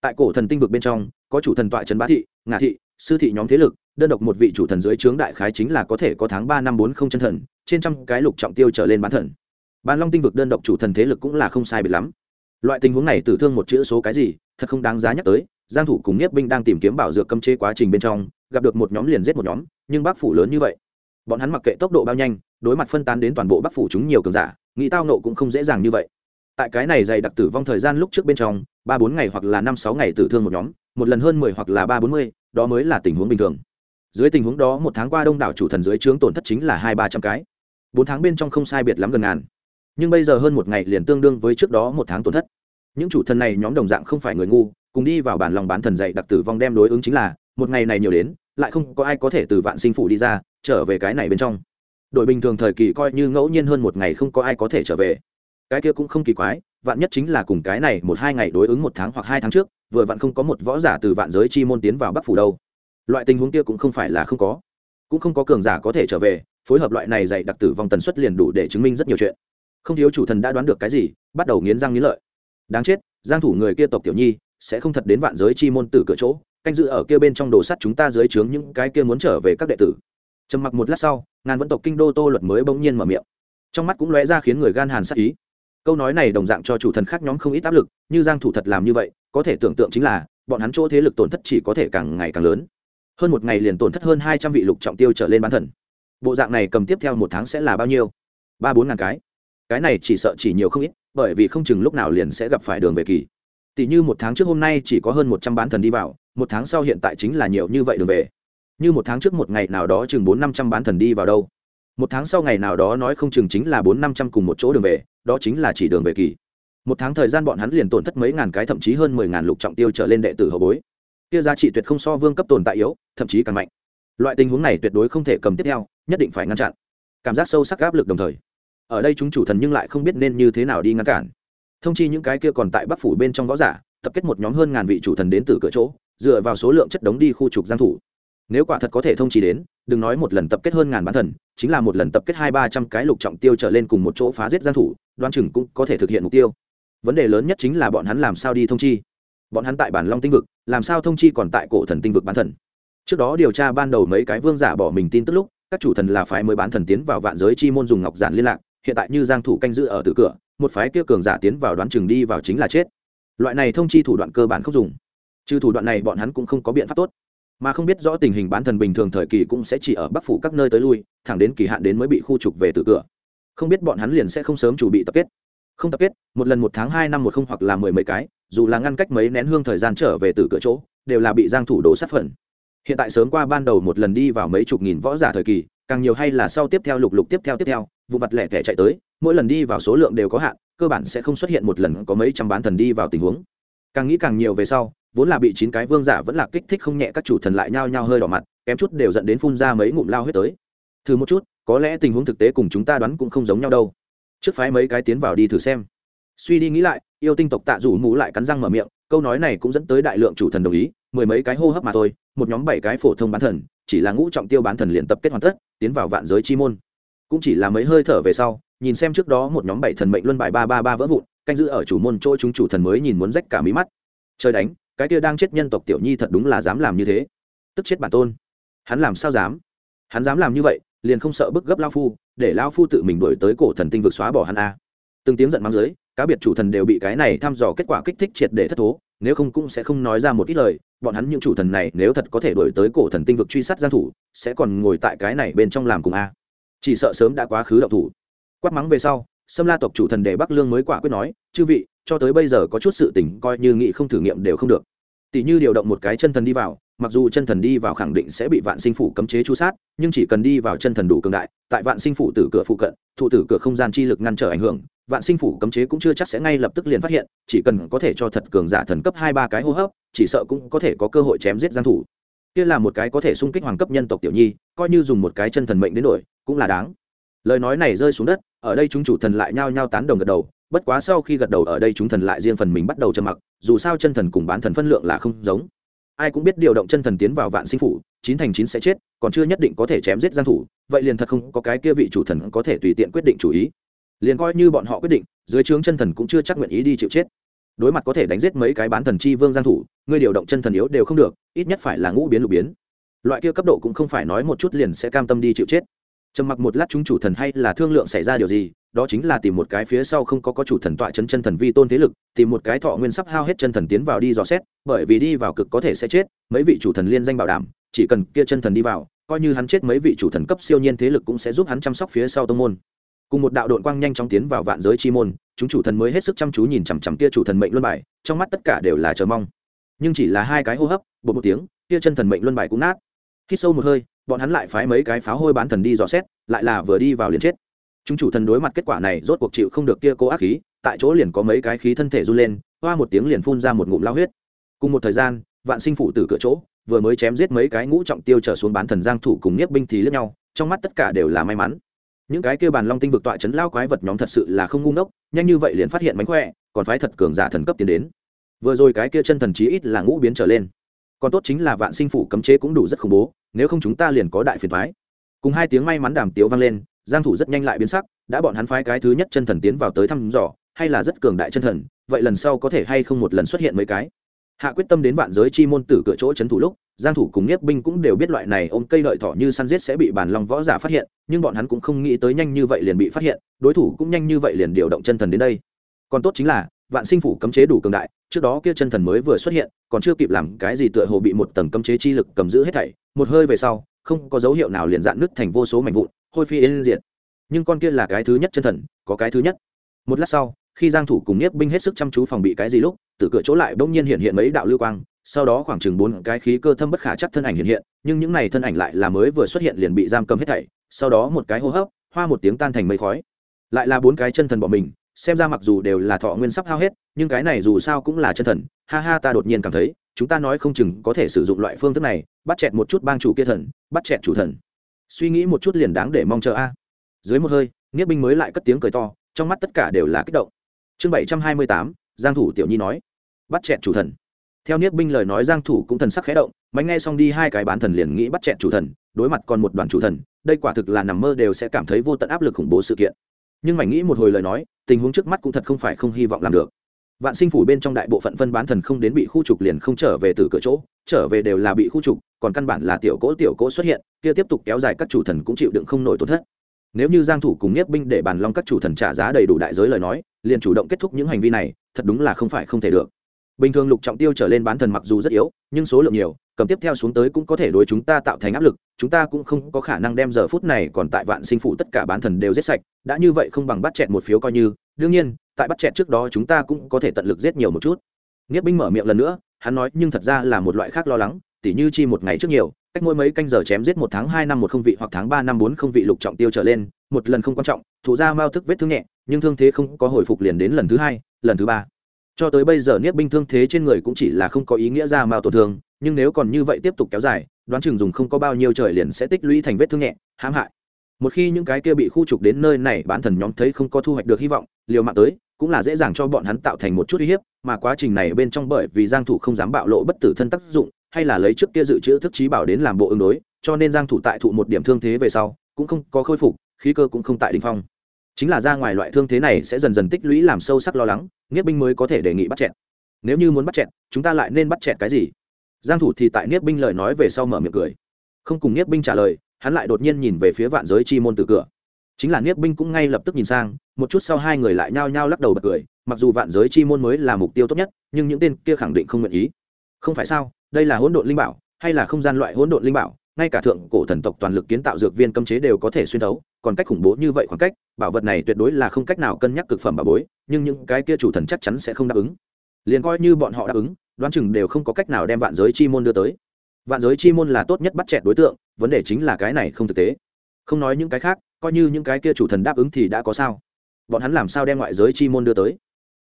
Tại cổ thần tinh vực bên trong, có chủ thần tọa trấn bá thị, ngạ thị sư thị nhóm thế lực, đơn độc một vị chủ thần dưới trướng đại khái chính là có thể có tháng ba năm bốn không chân thần, trên trăm cái lục trọng tiêu trở lên bán thần. Bán long tinh vực đơn độc chủ thần thế lực cũng là không sai biệt lắm. Loại tình huống này tử thương một chữ số cái gì, thật không đáng giá nhắc tới, giang thủ cùng nhiếp binh đang tìm kiếm bảo dược cấm chế quá trình bên trong, gặp được một nhóm liền giết một nhóm, nhưng bắc phủ lớn như vậy. Bọn hắn mặc kệ tốc độ bao nhanh, đối mặt phân tán đến toàn bộ bắc phủ chúng nhiều cường giả, nghĩ tao nộ cũng không dễ dàng như vậy. Tại cái này dày đặc tử vong thời gian lúc trước bên trong, ba bốn ngày hoặc là năm sáu ngày tử thương một nhóm, một lần hơn mười hoặc là ba bốn mươi đó mới là tình huống bình thường. Dưới tình huống đó, một tháng qua đông đảo chủ thần dưới trướng tổn thất chính là hai ba trăm cái. Bốn tháng bên trong không sai biệt lắm gần ngàn. Nhưng bây giờ hơn một ngày liền tương đương với trước đó một tháng tổn thất. Những chủ thần này nhóm đồng dạng không phải người ngu, cùng đi vào bản lòng bán thần dạy đặc tử vong đem đối ứng chính là, một ngày này nhiều đến, lại không có ai có thể từ vạn sinh phủ đi ra, trở về cái này bên trong. Đội bình thường thời kỳ coi như ngẫu nhiên hơn một ngày không có ai có thể trở về. Cái kia cũng không kỳ quái, vạn nhất chính là cùng cái này một hai ngày đối ứng một tháng hoặc hai tháng trước vừa vặn không có một võ giả từ vạn giới chi môn tiến vào bắc phủ đâu. Loại tình huống kia cũng không phải là không có. Cũng không có cường giả có thể trở về, phối hợp loại này dạy đặc tử vong tần suất liền đủ để chứng minh rất nhiều chuyện. Không thiếu chủ thần đã đoán được cái gì, bắt đầu nghiến răng nghiến lợi. Đáng chết, giang thủ người kia tộc tiểu nhi, sẽ không thật đến vạn giới chi môn tử cửa chỗ, canh giữ ở kia bên trong đồ sắt chúng ta dưới trướng những cái kia muốn trở về các đệ tử. Trầm mặc một lát sau, ngàn vẫn tộc kinh đô tô luật mới bỗng nhiên mở miệng. Trong mắt cũng lóe ra khiến người gan hàn sắc ý câu nói này đồng dạng cho chủ thần khác nhóm không ít áp lực, như giang thủ thật làm như vậy, có thể tưởng tượng chính là, bọn hắn chỗ thế lực tổn thất chỉ có thể càng ngày càng lớn. Hơn một ngày liền tổn thất hơn 200 vị lục trọng tiêu trở lên bán thần. Bộ dạng này cầm tiếp theo một tháng sẽ là bao nhiêu? Ba bốn ngàn cái. Cái này chỉ sợ chỉ nhiều không ít, bởi vì không chừng lúc nào liền sẽ gặp phải đường về kỳ. Tỷ như một tháng trước hôm nay chỉ có hơn một trăm bán thần đi vào, một tháng sau hiện tại chính là nhiều như vậy đường về. Như một tháng trước một ngày nào đó chừng bốn năm trăm bán thần đi vào đâu. Một tháng sau ngày nào đó nói không chừng chính là bốn năm trăm cùng một chỗ đường về đó chính là chỉ đường về kỳ. Một tháng thời gian bọn hắn liền tổn thất mấy ngàn cái, thậm chí hơn mười ngàn lục trọng tiêu trở lên đệ tử hậu bối. Kia giá trị tuyệt không so vương cấp tồn tại yếu, thậm chí càng mạnh. Loại tình huống này tuyệt đối không thể cầm tiếp theo, nhất định phải ngăn chặn. Cảm giác sâu sắc áp lực đồng thời. Ở đây chúng chủ thần nhưng lại không biết nên như thế nào đi ngăn cản. Thông chi những cái kia còn tại bắc phủ bên trong võ giả, tập kết một nhóm hơn ngàn vị chủ thần đến từ cửa chỗ, dựa vào số lượng chất đống đi khu trục giang thủ nếu quả thật có thể thông chi đến, đừng nói một lần tập kết hơn ngàn bán thần, chính là một lần tập kết hai ba trăm cái lục trọng tiêu trở lên cùng một chỗ phá giết giang thủ đoan chừng cũng có thể thực hiện mục tiêu. Vấn đề lớn nhất chính là bọn hắn làm sao đi thông chi? Bọn hắn tại bản long tinh vực, làm sao thông chi còn tại cổ thần tinh vực bán thần? Trước đó điều tra ban đầu mấy cái vương giả bỏ mình tin tức lúc, các chủ thần là phái mới bán thần tiến vào vạn giới chi môn dùng ngọc giản liên lạc, hiện tại như giang thủ canh giữ ở tử cửa, một phái kia cường giả tiến vào đoán chừng đi vào chính là chết. Loại này thông chi thủ đoạn cơ bản không dùng. Trừ thủ đoạn này bọn hắn cũng không có biện pháp tốt mà không biết rõ tình hình bán thần bình thường thời kỳ cũng sẽ chỉ ở bắc phủ các nơi tới lui, thẳng đến kỳ hạn đến mới bị khu trục về tử cửa. Không biết bọn hắn liền sẽ không sớm chủ bị tập kết. Không tập kết, một lần một tháng hai năm một không hoặc là mười mấy cái, dù là ngăn cách mấy nén hương thời gian trở về từ cửa chỗ, đều là bị giang thủ đổ sát phận hiện tại sớm qua ban đầu một lần đi vào mấy chục nghìn võ giả thời kỳ, càng nhiều hay là sau tiếp theo lục lục tiếp theo tiếp theo, vụ mặt lẻ tẻ chạy tới, mỗi lần đi vào số lượng đều có hạn, cơ bản sẽ không xuất hiện một lần có mấy trăm bán thần đi vào tình huống. Càng nghĩ càng nhiều về sau vốn là bị chín cái vương giả vẫn là kích thích không nhẹ các chủ thần lại nhao nhao hơi đỏ mặt, kém chút đều dẫn đến phun ra mấy ngụm lao huyết tới. Thử một chút, có lẽ tình huống thực tế cùng chúng ta đoán cũng không giống nhau đâu. Trước phái mấy cái tiến vào đi thử xem. Suy đi nghĩ lại, yêu tinh tộc tạ rủ mũ lại cắn răng mở miệng, câu nói này cũng dẫn tới đại lượng chủ thần đồng ý, mười mấy cái hô hấp mà thôi, một nhóm bảy cái phổ thông bán thần, chỉ là ngũ trọng tiêu bán thần liền tập kết hoàn tất, tiến vào vạn giới chi môn. Cũng chỉ là mấy hơi thở về sau, nhìn xem trước đó một nhóm bảy thần mệnh luân bài ba ba ba vỡ vụn, canh giữ ở chủ môn chỗ chúng chủ thần mới nhìn muốn rách cả mí mắt. Trời đánh cái kia đang chết nhân tộc tiểu nhi thật đúng là dám làm như thế. Tức chết bản tôn. Hắn làm sao dám? Hắn dám làm như vậy, liền không sợ bức gấp lao phu, để lao phu tự mình đuổi tới cổ thần tinh vực xóa bỏ hắn a. Từng tiếng giận mắng dưới, cá biệt chủ thần đều bị cái này thăm dò kết quả kích thích triệt để thất thố, nếu không cũng sẽ không nói ra một ít lời, bọn hắn những chủ thần này nếu thật có thể đổi tới cổ thần tinh vực truy sát giang thủ, sẽ còn ngồi tại cái này bên trong làm cùng a. Chỉ sợ sớm đã quá khứ đậu thủ. Quát mắng về sau sâm la tộc chủ thần đề bắc lương mới quả quyết nói, chư vị, cho tới bây giờ có chút sự tình coi như nghị không thử nghiệm đều không được. Tỷ như điều động một cái chân thần đi vào, mặc dù chân thần đi vào khẳng định sẽ bị vạn sinh phủ cấm chế chu sát, nhưng chỉ cần đi vào chân thần đủ cường đại, tại vạn sinh phủ tử cửa phụ cận, thụ tử cửa không gian chi lực ngăn trở ảnh hưởng, vạn sinh phủ cấm chế cũng chưa chắc sẽ ngay lập tức liền phát hiện, chỉ cần có thể cho thật cường giả thần cấp hai ba cái hô hấp, chỉ sợ cũng có thể có cơ hội chém giết giang thủ. Kia là một cái có thể xung kích hoàng cấp nhân tộc tiểu nhi, coi như dùng một cái chân thần mệnh đến đổi, cũng là đáng lời nói này rơi xuống đất, ở đây chúng chủ thần lại nhao nhao tán đồng gật đầu, bất quá sau khi gật đầu ở đây chúng thần lại riêng phần mình bắt đầu trầm mặc, dù sao chân thần cùng bán thần phân lượng là không giống. Ai cũng biết điều động chân thần tiến vào vạn sinh phủ, chín thành chín sẽ chết, còn chưa nhất định có thể chém giết giang thủ, vậy liền thật không có cái kia vị chủ thần có thể tùy tiện quyết định chủ ý. Liền coi như bọn họ quyết định, dưới trướng chân thần cũng chưa chắc nguyện ý đi chịu chết. Đối mặt có thể đánh giết mấy cái bán thần chi vương giang thủ, ngươi điều động chân thần yếu đều không được, ít nhất phải là ngũ biến lục biến. Loại kia cấp độ cũng không phải nói một chút liền sẽ cam tâm đi chịu chết trầm mặc một lát chúng chủ thần hay là thương lượng xảy ra điều gì, đó chính là tìm một cái phía sau không có có chủ thần tọa chân chân thần vi tôn thế lực, tìm một cái thọ nguyên sắp hao hết chân thần tiến vào đi dò xét, bởi vì đi vào cực có thể sẽ chết, mấy vị chủ thần liên danh bảo đảm, chỉ cần kia chân thần đi vào, coi như hắn chết mấy vị chủ thần cấp siêu nhiên thế lực cũng sẽ giúp hắn chăm sóc phía sau tông môn. Cùng một đạo đội quang nhanh chóng tiến vào vạn giới chi môn, chúng chủ thần mới hết sức chăm chú nhìn chằm chằm kia chủ thần mệnh luân bài, trong mắt tất cả đều là chờ mong. Nhưng chỉ là hai cái hô hấp bột một tiếng, kia chân thần mệnh luân bài cũng nát. Khi sâu một hơi bọn hắn lại phái mấy cái pháo hôi bán thần đi dò xét, lại là vừa đi vào liền chết. Chúng chủ thần đối mặt kết quả này rốt cuộc chịu không được kia cố ác khí, tại chỗ liền có mấy cái khí thân thể run lên, hoa một tiếng liền phun ra một ngụm lao huyết. Cùng một thời gian, vạn sinh phụ từ cửa chỗ, vừa mới chém giết mấy cái ngũ trọng tiêu trở xuống bán thần giang thủ cùng nhiếp binh thì lướt nhau, trong mắt tất cả đều là may mắn. Những cái kia bàn long tinh vực tọa chấn lao quái vật nhóm thật sự là không ngu ngốc, nhanh như vậy liền phát hiện mánh khỏe, còn phái thật cường giả thần cấp tiến đến. Vừa rồi cái kia chân thần chí ít là ngũ biến trở lên còn tốt chính là vạn sinh phủ cấm chế cũng đủ rất khủng bố, nếu không chúng ta liền có đại phiền thoái. Cùng hai tiếng may mắn đàm tiếu vang lên, giang thủ rất nhanh lại biến sắc, đã bọn hắn phái cái thứ nhất chân thần tiến vào tới thăm dò, hay là rất cường đại chân thần, vậy lần sau có thể hay không một lần xuất hiện mấy cái? Hạ quyết tâm đến vạn giới chi môn tử cửa chỗ chấn thủ lúc, giang thủ cùng nhiếp binh cũng đều biết loại này ôm cây lợi thỏ như săn giết sẽ bị bản long võ giả phát hiện, nhưng bọn hắn cũng không nghĩ tới nhanh như vậy liền bị phát hiện, đối thủ cũng nhanh như vậy liền điều động chân thần đến đây. Còn tốt chính là vạn sinh phủ cấm chế đủ cường đại, trước đó kia chân thần mới vừa xuất hiện, còn chưa kịp làm cái gì tựa hồ bị một tầng cấm chế chi lực cầm giữ hết thảy, một hơi về sau, không có dấu hiệu nào liền dạn nứt thành vô số mảnh vụn, hôi phi yên diện nhưng con kia là cái thứ nhất chân thần, có cái thứ nhất. Một lát sau, khi giang thủ cùng nhiếp binh hết sức chăm chú phòng bị cái gì lúc, từ cửa chỗ lại bỗng nhiên hiện hiện mấy đạo lưu quang, sau đó khoảng chừng bốn cái khí cơ thâm bất khả chắc thân ảnh hiện hiện, nhưng những này thân ảnh lại là mới vừa xuất hiện liền bị giam cầm hết thảy, sau đó một cái hô hấp, hoa một tiếng tan thành mây khói. Lại là bốn cái chân thần bỏ mình xem ra mặc dù đều là thọ nguyên sắp hao hết, nhưng cái này dù sao cũng là chân thần, ha ha ta đột nhiên cảm thấy, chúng ta nói không chừng có thể sử dụng loại phương thức này, bắt chẹt một chút bang chủ kia thần, bắt chẹt chủ thần. Suy nghĩ một chút liền đáng để mong chờ a. Dưới một hơi nghĩa binh mới lại cất tiếng cười to, trong mắt tất cả đều là kích động. Chương bảy trăm hai mươi tám, giang thủ tiểu nhi nói, bắt chẹt chủ thần. Theo niết binh lời nói, giang thủ cũng thần sắc khẽ động, mạnh nghe xong đi hai cái bán thần liền nghĩ bắt chẹt chủ thần, đối mặt còn một đoàn chủ thần, đây quả thực là nằm mơ đều sẽ cảm thấy vô tận áp lực khủng bố sự kiện nhưng mảnh nghĩ một hồi lời nói, tình huống trước mắt cũng thật không phải không hy vọng làm được. Vạn sinh phủ bên trong đại bộ phận phân bán thần không đến bị khu trục liền không trở về từ cửa chỗ, trở về đều là bị khu trục, còn căn bản là tiểu cỗ tiểu cỗ xuất hiện, kia tiếp tục kéo dài các chủ thần cũng chịu đựng không nổi tổn thất. Nếu như giang thủ cùng nhiếp binh để bàn long các chủ thần trả giá đầy đủ đại giới lời nói, liền chủ động kết thúc những hành vi này, thật đúng là không phải không thể được. Bình thường lục trọng tiêu trở lên bán thần mặc dù rất yếu, nhưng số lượng nhiều cầm tiếp theo xuống tới cũng có thể đối chúng ta tạo thành áp lực, chúng ta cũng không có khả năng đem giờ phút này còn tại vạn sinh phụ tất cả bán thần đều giết sạch, đã như vậy không bằng bắt chẹt một phiếu coi như, đương nhiên, tại bắt chẹt trước đó chúng ta cũng có thể tận lực giết nhiều một chút. Nghiếp binh mở miệng lần nữa, hắn nói, nhưng thật ra là một loại khác lo lắng, tỉ như chi một ngày trước nhiều, cách mỗi mấy canh giờ chém giết một tháng hai năm một không vị hoặc tháng ba năm bốn không vị lục trọng tiêu trở lên, một lần không quan trọng thủ ra mao thức vết thương nhẹ, nhưng thương thế không có hồi phục liền đến lần thứ hai, lần thứ ba. Cho tới bây giờ niết binh thương thế trên người cũng chỉ là không có ý nghĩa ra mao tổn thương nhưng nếu còn như vậy tiếp tục kéo dài, đoán chừng dùng không có bao nhiêu trời liền sẽ tích lũy thành vết thương nhẹ, hãm hại. Một khi những cái kia bị khu trục đến nơi này bán thần nhóm thấy không có thu hoạch được hy vọng, liều mạng tới, cũng là dễ dàng cho bọn hắn tạo thành một chút uy hiếp, mà quá trình này bên trong bởi vì giang thủ không dám bạo lộ bất tử thân tác dụng, hay là lấy trước kia dự trữ thức trí bảo đến làm bộ ứng đối, cho nên giang thủ tại thụ một điểm thương thế về sau, cũng không có khôi phục, khí cơ cũng không tại đỉnh phong. Chính là ra ngoài loại thương thế này sẽ dần dần tích lũy làm sâu sắc lo lắng, nghiếp binh mới có thể đề nghị bắt chẹt. Nếu như muốn bắt chẹt, chúng ta lại nên bắt chẹt cái gì? Giang thủ thì tại nghiếp binh lời nói về sau mở miệng cười. Không cùng nghiếp binh trả lời, hắn lại đột nhiên nhìn về phía vạn giới chi môn từ cửa. Chính là nghiếp binh cũng ngay lập tức nhìn sang, một chút sau hai người lại nhao nhao lắc đầu bật cười, mặc dù vạn giới chi môn mới là mục tiêu tốt nhất, nhưng những tên kia khẳng định không nguyện ý. Không phải sao, đây là hỗn độn linh bảo, hay là không gian loại hỗn độn linh bảo, ngay cả thượng cổ thần tộc toàn lực kiến tạo dược viên cấm chế đều có thể xuyên thấu, còn cách khủng bố như vậy khoảng cách, bảo vật này tuyệt đối là không cách nào cân nhắc cực phẩm bà bối, nhưng những cái kia chủ thần chắc chắn sẽ không đáp ứng. Liền coi như bọn họ đáp ứng đoán chừng đều không có cách nào đem vạn giới chi môn đưa tới. Vạn giới chi môn là tốt nhất bắt chẹt đối tượng, vấn đề chính là cái này không thực tế. Không nói những cái khác, coi như những cái kia chủ thần đáp ứng thì đã có sao? Bọn hắn làm sao đem ngoại giới chi môn đưa tới?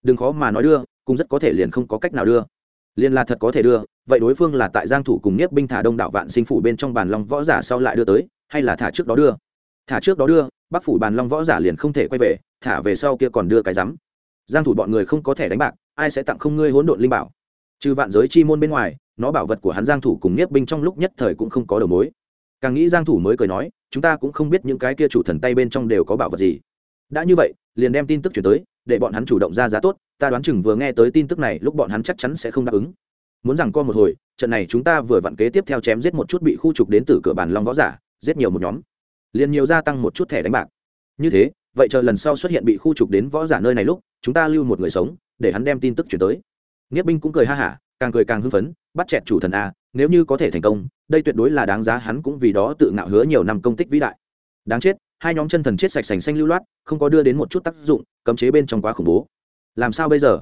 Đừng khó mà nói đưa, cũng rất có thể liền không có cách nào đưa. Liền là thật có thể đưa, vậy đối phương là tại giang thủ cùng nhiếp binh thả đông đảo vạn sinh phủ bên trong bàn long võ giả sau lại đưa tới, hay là thả trước đó đưa? Thả trước đó đưa, bắc phủ bàn long võ giả liền không thể quay về, thả về sau kia còn đưa cái rắm. Giang thủ bọn người không có thể đánh bạc, ai sẽ tặng không ngươi hỗn độn linh bảo? Trừ vạn giới chi môn bên ngoài, nó bảo vật của hắn giang thủ cùng nhiếp binh trong lúc nhất thời cũng không có đầu mối. Càng nghĩ giang thủ mới cười nói, chúng ta cũng không biết những cái kia chủ thần tay bên trong đều có bảo vật gì. Đã như vậy, liền đem tin tức chuyển tới, để bọn hắn chủ động ra giá tốt, ta đoán chừng vừa nghe tới tin tức này, lúc bọn hắn chắc chắn sẽ không đáp ứng. Muốn rằng co một hồi, trận này chúng ta vừa vặn kế tiếp theo chém giết một chút bị khu trục đến từ cửa bàn long võ giả, giết nhiều một nhóm. Liền nhiều gia tăng một chút thẻ đánh bạc. Như thế, vậy chờ lần sau xuất hiện bị khu trục đến võ giả nơi này lúc, chúng ta lưu một người sống, để hắn đem tin tức chuyển tới nghĩa binh cũng cười ha hả, càng cười càng hưng phấn, bắt chẹt chủ thần a, nếu như có thể thành công, đây tuyệt đối là đáng giá hắn cũng vì đó tự ngạo hứa nhiều năm công tích vĩ đại. Đáng chết, hai nhóm chân thần chết sạch sành xanh lưu loát, không có đưa đến một chút tác dụng, cấm chế bên trong quá khủng bố. Làm sao bây giờ?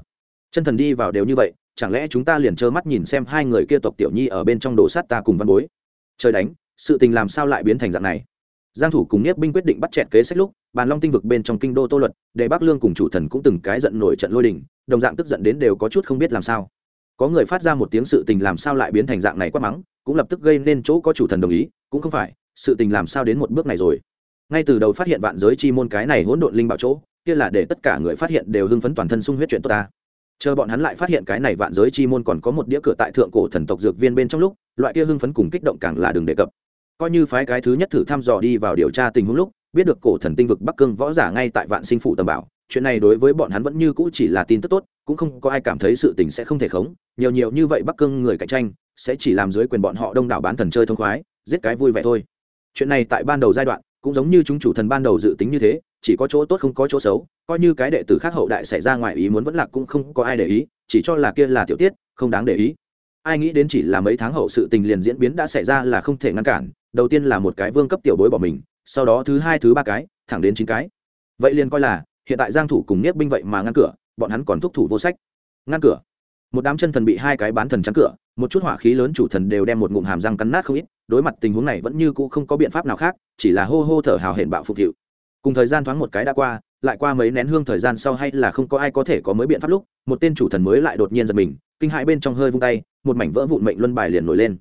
Chân thần đi vào đều như vậy, chẳng lẽ chúng ta liền trơ mắt nhìn xem hai người kia tộc tiểu nhi ở bên trong đồ sát ta cùng văn bối? Trời đánh, sự tình làm sao lại biến thành dạng này? Giang thủ cùng nhiếp binh quyết định bắt chẹt kế sách lúc, bàn long tinh vực bên trong kinh đô tô luật, để bắc lương cùng chủ thần cũng từng cái giận nổi trận lôi đình, đồng dạng tức giận đến đều có chút không biết làm sao. Có người phát ra một tiếng sự tình làm sao lại biến thành dạng này quát mắng, cũng lập tức gây nên chỗ có chủ thần đồng ý, cũng không phải, sự tình làm sao đến một bước này rồi. Ngay từ đầu phát hiện vạn giới chi môn cái này hỗn độn linh bảo chỗ, kia là để tất cả người phát hiện đều hưng phấn toàn thân sung huyết chuyện tốt ta. Chờ bọn hắn lại phát hiện cái này vạn giới chi môn còn có một đĩa cửa tại thượng cổ thần tộc dược viên bên trong lúc, loại kia hưng phấn cùng kích động càng là đừng đề cập coi như phái cái thứ nhất thử thăm dò đi vào điều tra tình huống lúc, biết được cổ thần tinh vực bắc cương võ giả ngay tại vạn sinh phủ tầm bảo. Chuyện này đối với bọn hắn vẫn như cũ chỉ là tin tức tốt, cũng không có ai cảm thấy sự tình sẽ không thể khống. Nhiều nhiều như vậy bắc cương người cạnh tranh, sẽ chỉ làm dưới quyền bọn họ đông đảo bán thần chơi thông khoái, giết cái vui vẻ thôi. Chuyện này tại ban đầu giai đoạn, cũng giống như chúng chủ thần ban đầu dự tính như thế, chỉ có chỗ tốt không có chỗ xấu, coi như cái đệ tử khác hậu đại xảy ra ngoài ý muốn vẫn lạc cũng không có ai để ý, chỉ cho là kia là tiểu tiết, không đáng để ý. Ai nghĩ đến chỉ là mấy tháng hậu sự tình liền diễn biến đã xảy ra là không thể ngăn cản đầu tiên là một cái vương cấp tiểu bối bỏ mình, sau đó thứ hai, thứ ba cái, thẳng đến chín cái. Vậy liền coi là, hiện tại giang thủ cùng niết binh vậy mà ngăn cửa, bọn hắn còn thúc thủ vô sách. Ngăn cửa. Một đám chân thần bị hai cái bán thần chắn cửa, một chút hỏa khí lớn chủ thần đều đem một ngụm hàm răng cắn nát không ít, đối mặt tình huống này vẫn như cũ không có biện pháp nào khác, chỉ là hô hô thở hào hển bạo phục hiệu. Cùng thời gian thoáng một cái đã qua, lại qua mấy nén hương thời gian sau hay là không có ai có thể có mới biện pháp lúc, một tên chủ thần mới lại đột nhiên giật mình, kinh hãi bên trong hơi vung tay, một mảnh vỡ vụn mệnh luân bài liền nổi lên.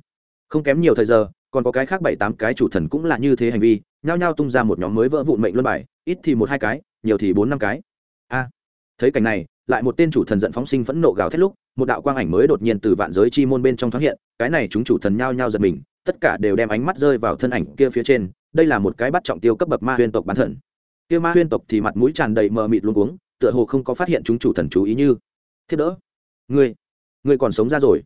Không kém nhiều thời giờ còn có cái khác bảy tám cái chủ thần cũng là như thế hành vi, nhao nhao tung ra một nhóm mới vỡ vụn mệnh luân bài, ít thì một hai cái, nhiều thì bốn năm cái. A, thấy cảnh này, lại một tên chủ thần giận phóng sinh phẫn nộ gào thét lúc, một đạo quang ảnh mới đột nhiên từ vạn giới chi môn bên trong thoáng hiện, cái này chúng chủ thần nhao nhao giật mình, tất cả đều đem ánh mắt rơi vào thân ảnh kia phía trên, đây là một cái bắt trọng tiêu cấp bậc ma huyên tộc bán thần. Kia ma huyên tộc thì mặt mũi tràn đầy mờ mịt luôn uống tựa hồ không có phát hiện chúng chủ thần chú ý như thiết đỡ, ngươi ngươi còn sống ra rồi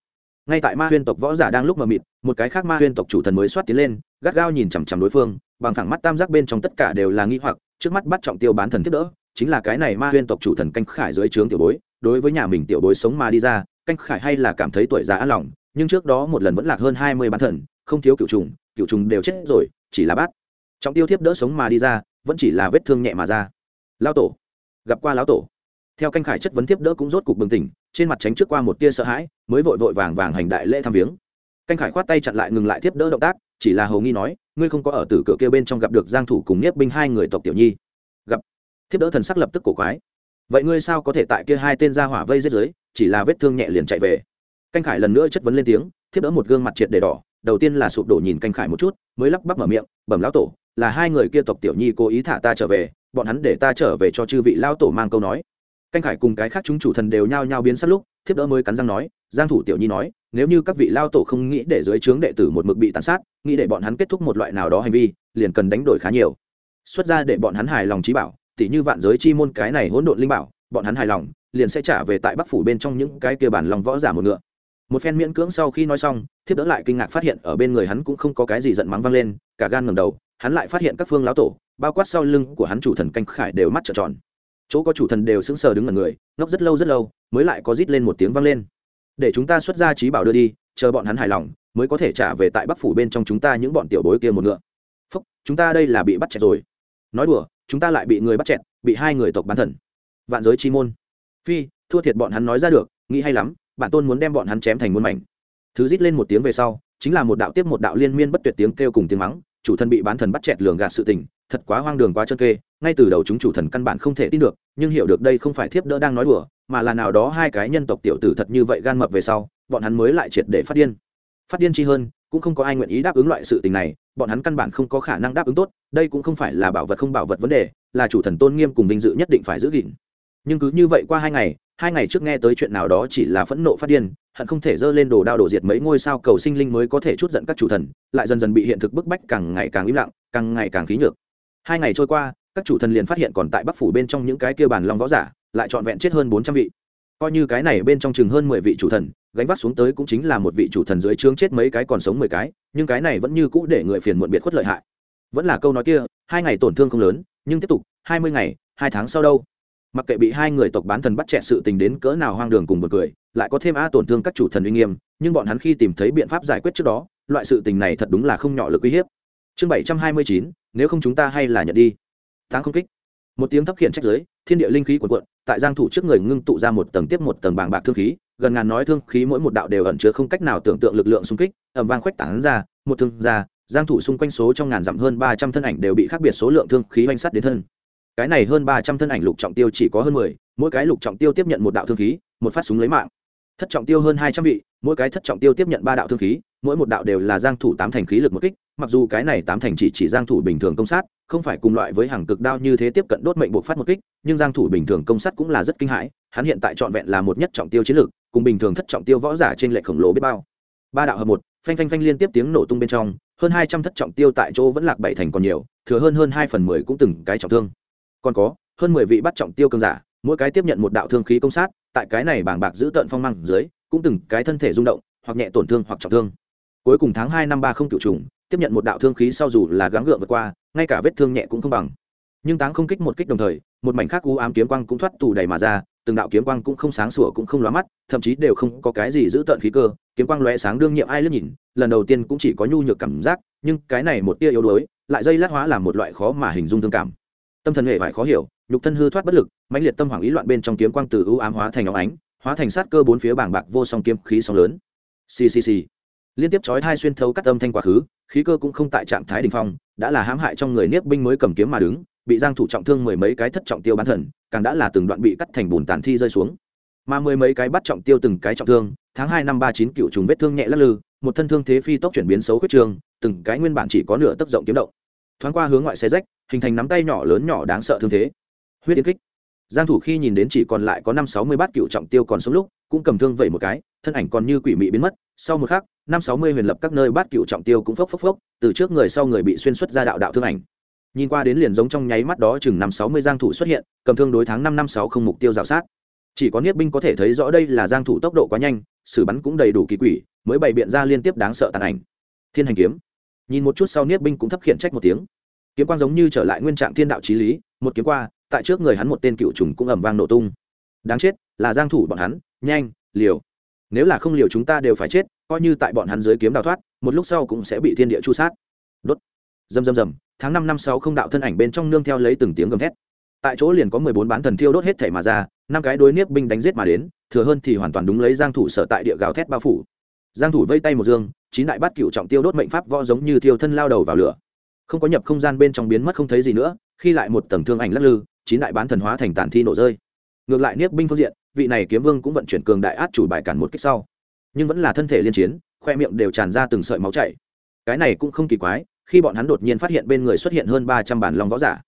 ngay tại ma huyên tộc võ giả đang lúc mờ mịt, một cái khác ma huyên tộc chủ thần mới soát tiến lên, gắt gao nhìn chằm chằm đối phương, bằng thẳng mắt tam giác bên trong tất cả đều là nghi hoặc, trước mắt bắt trọng tiêu bán thần tiếp đỡ, chính là cái này ma huyên tộc chủ thần canh khải dưới trướng tiểu bối, đối với nhà mình tiểu bối sống mà đi ra, canh khải hay là cảm thấy tuổi già an lòng, nhưng trước đó một lần vẫn lạc hơn hai mươi bán thần, không thiếu cựu trùng cựu trùng đều chết rồi, chỉ là bát. Trọng tiêu tiếp đỡ sống mà đi ra, vẫn chỉ là vết thương nhẹ mà ra. Lao tổ. Gặp qua lão tổ theo canh khải chất vấn tiếp đỡ cũng rốt cục bừng tỉnh, trên mặt tránh trước qua một tia sợ hãi, mới vội vội vàng vàng hành đại lễ thăm viếng. Canh khải khoát tay chặn lại ngừng lại tiếp đỡ động tác, chỉ là hầu nghi nói, ngươi không có ở tử cửa kia bên trong gặp được giang thủ cùng nhiếp binh hai người tộc tiểu nhi. Gặp. Tiếp đỡ thần sắc lập tức cổ quái. Vậy ngươi sao có thể tại kia hai tên gia hỏa vây giết dưới, chỉ là vết thương nhẹ liền chạy về? Canh khải lần nữa chất vấn lên tiếng, tiếp đỡ một gương mặt triệt để đỏ, đầu tiên là sụp đổ nhìn canh khải một chút, mới lắp bắp mở miệng, bẩm lão tổ, là hai người kia tộc tiểu nhi cố ý thả ta trở về, bọn hắn để ta trở về cho chư vị lão tổ mang câu nói canh khải cùng cái khác chúng chủ thần đều nhao nhao biến sát lúc, thiếp đỡ mới cắn răng nói, giang thủ tiểu nhi nói, nếu như các vị lao tổ không nghĩ để dưới trướng đệ tử một mực bị tàn sát, nghĩ để bọn hắn kết thúc một loại nào đó hành vi, liền cần đánh đổi khá nhiều. Xuất ra để bọn hắn hài lòng trí bảo, tỉ như vạn giới chi môn cái này hỗn độn linh bảo, bọn hắn hài lòng, liền sẽ trả về tại bắc phủ bên trong những cái kia bản lòng võ giả một ngựa. Một phen miễn cưỡng sau khi nói xong, thiếp đỡ lại kinh ngạc phát hiện ở bên người hắn cũng không có cái gì giận mắng vang lên, cả gan ngầm đầu, hắn lại phát hiện các phương lão tổ, bao quát sau lưng của hắn chủ thần canh khải đều mắt trợn tròn chỗ có chủ thần đều sững sờ đứng ở người, ngốc rất lâu rất lâu, mới lại có rít lên một tiếng vang lên. Để chúng ta xuất ra trí bảo đưa đi, chờ bọn hắn hài lòng, mới có thể trả về tại bắc phủ bên trong chúng ta những bọn tiểu bối kia một ngựa. Phúc, chúng ta đây là bị bắt chẹt rồi. Nói đùa, chúng ta lại bị người bắt chẹt, bị hai người tộc bán thần. Vạn giới chi môn. Phi, thua thiệt bọn hắn nói ra được, nghĩ hay lắm, bản tôn muốn đem bọn hắn chém thành muôn mảnh. Thứ rít lên một tiếng về sau, chính là một đạo tiếp một đạo liên miên bất tuyệt tiếng kêu cùng tiếng mắng, chủ thần bị bán thần bắt chẹt lường gạt sự tình, thật quá hoang đường quá chân kê ngay từ đầu chúng chủ thần căn bản không thể tin được, nhưng hiểu được đây không phải thiếp đỡ đang nói đùa, mà là nào đó hai cái nhân tộc tiểu tử thật như vậy gan mập về sau, bọn hắn mới lại triệt để phát điên. Phát điên chi hơn, cũng không có ai nguyện ý đáp ứng loại sự tình này, bọn hắn căn bản không có khả năng đáp ứng tốt, đây cũng không phải là bảo vật không bảo vật vấn đề, là chủ thần tôn nghiêm cùng vinh dự nhất định phải giữ gìn. Nhưng cứ như vậy qua hai ngày hai ngày trước nghe tới chuyện nào đó chỉ là phẫn nộ phát điên, hận không thể dơ lên đồ đao đổ diệt mấy ngôi sao cầu sinh linh mới có thể chút giận các chủ thần, lại dần dần bị hiện thực bức bách càng ngày càng im lặng, càng ngày càng khí nhược. Hai ngày trôi qua các chủ thần liền phát hiện còn tại bắc phủ bên trong những cái kia bàn long võ giả, lại trọn vẹn chết hơn bốn trăm vị. Coi như cái này bên trong chừng hơn mười vị chủ thần, gánh vác xuống tới cũng chính là một vị chủ thần dưới trướng chết mấy cái còn sống mười cái, nhưng cái này vẫn như cũ để người phiền muộn biệt khuất lợi hại. Vẫn là câu nói kia, hai ngày tổn thương không lớn, nhưng tiếp tục, hai mươi ngày, hai tháng sau đâu? Mặc kệ bị hai người tộc bán thần bắt chẹt sự tình đến cỡ nào hoang đường cùng một cười, lại có thêm a tổn thương các chủ thần uy nghiêm, nhưng bọn hắn khi tìm thấy biện pháp giải quyết trước đó, loại sự tình này thật đúng là không nhỏ lực uy hiếp. Chương bảy trăm hai mươi chín, nếu không chúng ta hay là nhận đi tháng không kích. Một tiếng thấp khiển trách giới thiên địa linh khí quần cuộn tại giang thủ trước người ngưng tụ ra một tầng tiếp một tầng bảng bạc thương khí gần ngàn nói thương khí mỗi một đạo đều ẩn chứa không cách nào tưởng tượng lực lượng xung kích ầm vang khuếch tán ra một thương ra giang thủ xung quanh số trong ngàn dặm hơn 300 thân ảnh đều bị khác biệt số lượng thương khí hoành sát đến thân. Cái này hơn 300 thân ảnh lục trọng tiêu chỉ có hơn 10, mỗi cái lục trọng tiêu tiếp nhận một đạo thương khí một phát súng lấy mạng. Thất trọng tiêu hơn 200 vị mỗi cái thất trọng tiêu tiếp nhận ba đạo thương khí mỗi một đạo đều là giang thủ tám thành khí lực một kích, mặc dù cái này tám thành chỉ chỉ giang thủ bình thường công sát, không phải cùng loại với hàng cực đao như thế tiếp cận đốt mệnh bộ phát một kích, nhưng giang thủ bình thường công sát cũng là rất kinh hãi, hắn hiện tại trọn vẹn là một nhất trọng tiêu chiến lực, cùng bình thường thất trọng tiêu võ giả trên lệ khổng lồ biết bao. Ba đạo hợp một, phanh phanh phanh liên tiếp tiếng nổ tung bên trong, hơn 200 thất trọng tiêu tại chỗ vẫn lạc bảy thành còn nhiều, thừa hơn hơn 2 phần 10 cũng từng cái trọng thương. Còn có, hơn 10 vị bắt trọng tiêu cường giả, mỗi cái tiếp nhận một đạo thương khí công sát, tại cái này bảng bạc giữ tận phong mang dưới, cũng từng cái thân thể rung động, hoặc nhẹ tổn thương hoặc trọng thương cuối cùng tháng hai năm ba không cựu trùng, tiếp nhận một đạo thương khí sau dù là gắng gượng vượt qua, ngay cả vết thương nhẹ cũng không bằng. Nhưng táng không kích một kích đồng thời, một mảnh khác u ám kiếm quang cũng thoát tù đầy mà ra, từng đạo kiếm quang cũng không sáng sủa cũng không lóa mắt, thậm chí đều không có cái gì giữ tận khí cơ, kiếm quang lóe sáng đương nhiệm ai lướt nhìn, lần đầu tiên cũng chỉ có nhu nhược cảm giác, nhưng cái này một tia yếu đuối, lại dây lát hóa làm một loại khó mà hình dung thương cảm. Tâm thần hệ vải khó hiểu, nhục thân hư thoát bất lực, mãnh liệt tâm hoảng ý loạn bên trong kiếm quang từ ưu ám hóa thành óng ánh, hóa thành sát cơ bốn phía bảng bạc vô song kiếm khí sóng lớn. Ccc liên tiếp chói hai xuyên thấu cắt âm thanh quá khứ, khí cơ cũng không tại trạng thái đình phong, đã là hãm hại trong người niếp binh mới cầm kiếm mà đứng, bị giang thủ trọng thương mười mấy cái thất trọng tiêu bán thần, càng đã là từng đoạn bị cắt thành bùn tàn thi rơi xuống. Mà mười mấy cái bắt trọng tiêu từng cái trọng thương, tháng hai năm ba chín cựu trùng vết thương nhẹ lắc lư, một thân thương thế phi tốc chuyển biến xấu khuyết trường, từng cái nguyên bản chỉ có nửa tấc rộng kiếm động. Thoáng qua hướng ngoại xé rách, hình thành nắm tay nhỏ lớn nhỏ đáng sợ thương thế. Huyết tiến kích. Giang thủ khi nhìn đến chỉ còn lại có năm sáu mươi bát cựu trọng tiêu còn sống lúc, cũng cầm thương vẩy một cái, thân ảnh còn như quỷ mị biến mất, sau một khắc năm sáu mươi huyền lập các nơi bát cựu trọng tiêu cũng phốc phốc phốc, từ trước người sau người bị xuyên xuất ra đạo đạo thương ảnh. Nhìn qua đến liền giống trong nháy mắt đó chừng năm sáu mươi giang thủ xuất hiện, cầm thương đối tháng năm năm sáu không mục tiêu rào sát. Chỉ có niết binh có thể thấy rõ đây là giang thủ tốc độ quá nhanh sử bắn cũng đầy đủ kỳ quỷ, mới bày biện ra liên tiếp đáng sợ tàn ảnh. Thiên hành kiếm. Nhìn một chút sau niết binh cũng thấp khiển trách một tiếng. Kiếm quang giống như trở lại nguyên trạng thiên đạo chí lý, một kiếm qua, tại trước người hắn một tên cựu trùng cũng ầm vang nổ tung. Đáng chết, là giang thủ bọn hắn, nhanh, liều nếu là không liều chúng ta đều phải chết, coi như tại bọn hắn dưới kiếm đào thoát, một lúc sau cũng sẽ bị thiên địa chu sát. Đốt. Rầm rầm rầm tháng năm năm sáu không đạo thân ảnh bên trong nương theo lấy từng tiếng gầm thét. Tại chỗ liền có mười bốn bán thần thiêu đốt hết thể mà ra, năm cái đối niếp binh đánh giết mà đến, thừa hơn thì hoàn toàn đúng lấy giang thủ sở tại địa gào thét bao phủ. Giang thủ vây tay một dương, chín đại bát cựu trọng tiêu đốt mệnh pháp võ giống như thiêu thân lao đầu vào lửa. Không có nhập không gian bên trong biến mất không thấy gì nữa, khi lại một tầng thương ảnh lắc lư, chín đại bán thần hóa thành tàn thi nổ rơi. Ngược lại niếp binh phương diện vị này kiếm vương cũng vận chuyển cường đại át chủ bài cản một kích sau. Nhưng vẫn là thân thể liên chiến, khoe miệng đều tràn ra từng sợi máu chảy. Cái này cũng không kỳ quái, khi bọn hắn đột nhiên phát hiện bên người xuất hiện hơn ba trăm bản long võ giả,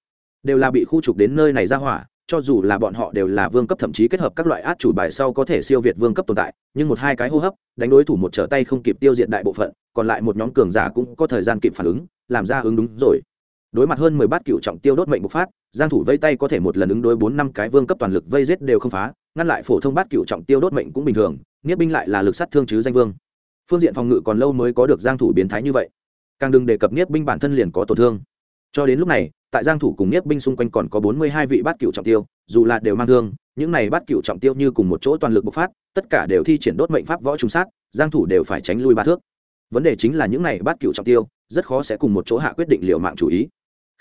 đều là bị khu trục đến nơi này ra hỏa, cho dù là bọn họ đều là vương cấp thậm chí kết hợp các loại át chủ bài sau có thể siêu việt vương cấp tồn tại, nhưng một hai cái hô hấp, đánh đối thủ một trở tay không kịp tiêu diệt đại bộ phận, còn lại một nhóm cường giả cũng có thời gian kịp phản ứng, làm ra ứng đúng rồi. Đối mặt hơn mười bát cựu trọng tiêu đốt mệnh bộc phát, giang thủ vây tay có thể một lần ứng đối bốn năm cái vương cấp toàn lực vây giết đều không phá ngăn lại phổ thông bát cựu trọng tiêu đốt mệnh cũng bình thường nghĩa binh lại là lực sát thương chứ danh vương. Phương diện phòng ngự còn lâu mới có được giang thủ biến thái như vậy. Càng đừng đề cập nghĩa binh bản thân liền có tổn thương. Cho đến lúc này, tại giang thủ cùng nghĩa binh xung quanh còn có 42 vị bát cựu trọng tiêu, dù là đều mang thương, những này bát cựu trọng tiêu như cùng một chỗ toàn lực bộc phát, tất cả đều thi triển đốt mệnh pháp võ trùng sát, giang thủ đều phải tránh lui ba thước. Vấn đề chính là những này bát cựu trọng tiêu, rất khó sẽ cùng một chỗ hạ quyết định liều mạng chủ ý.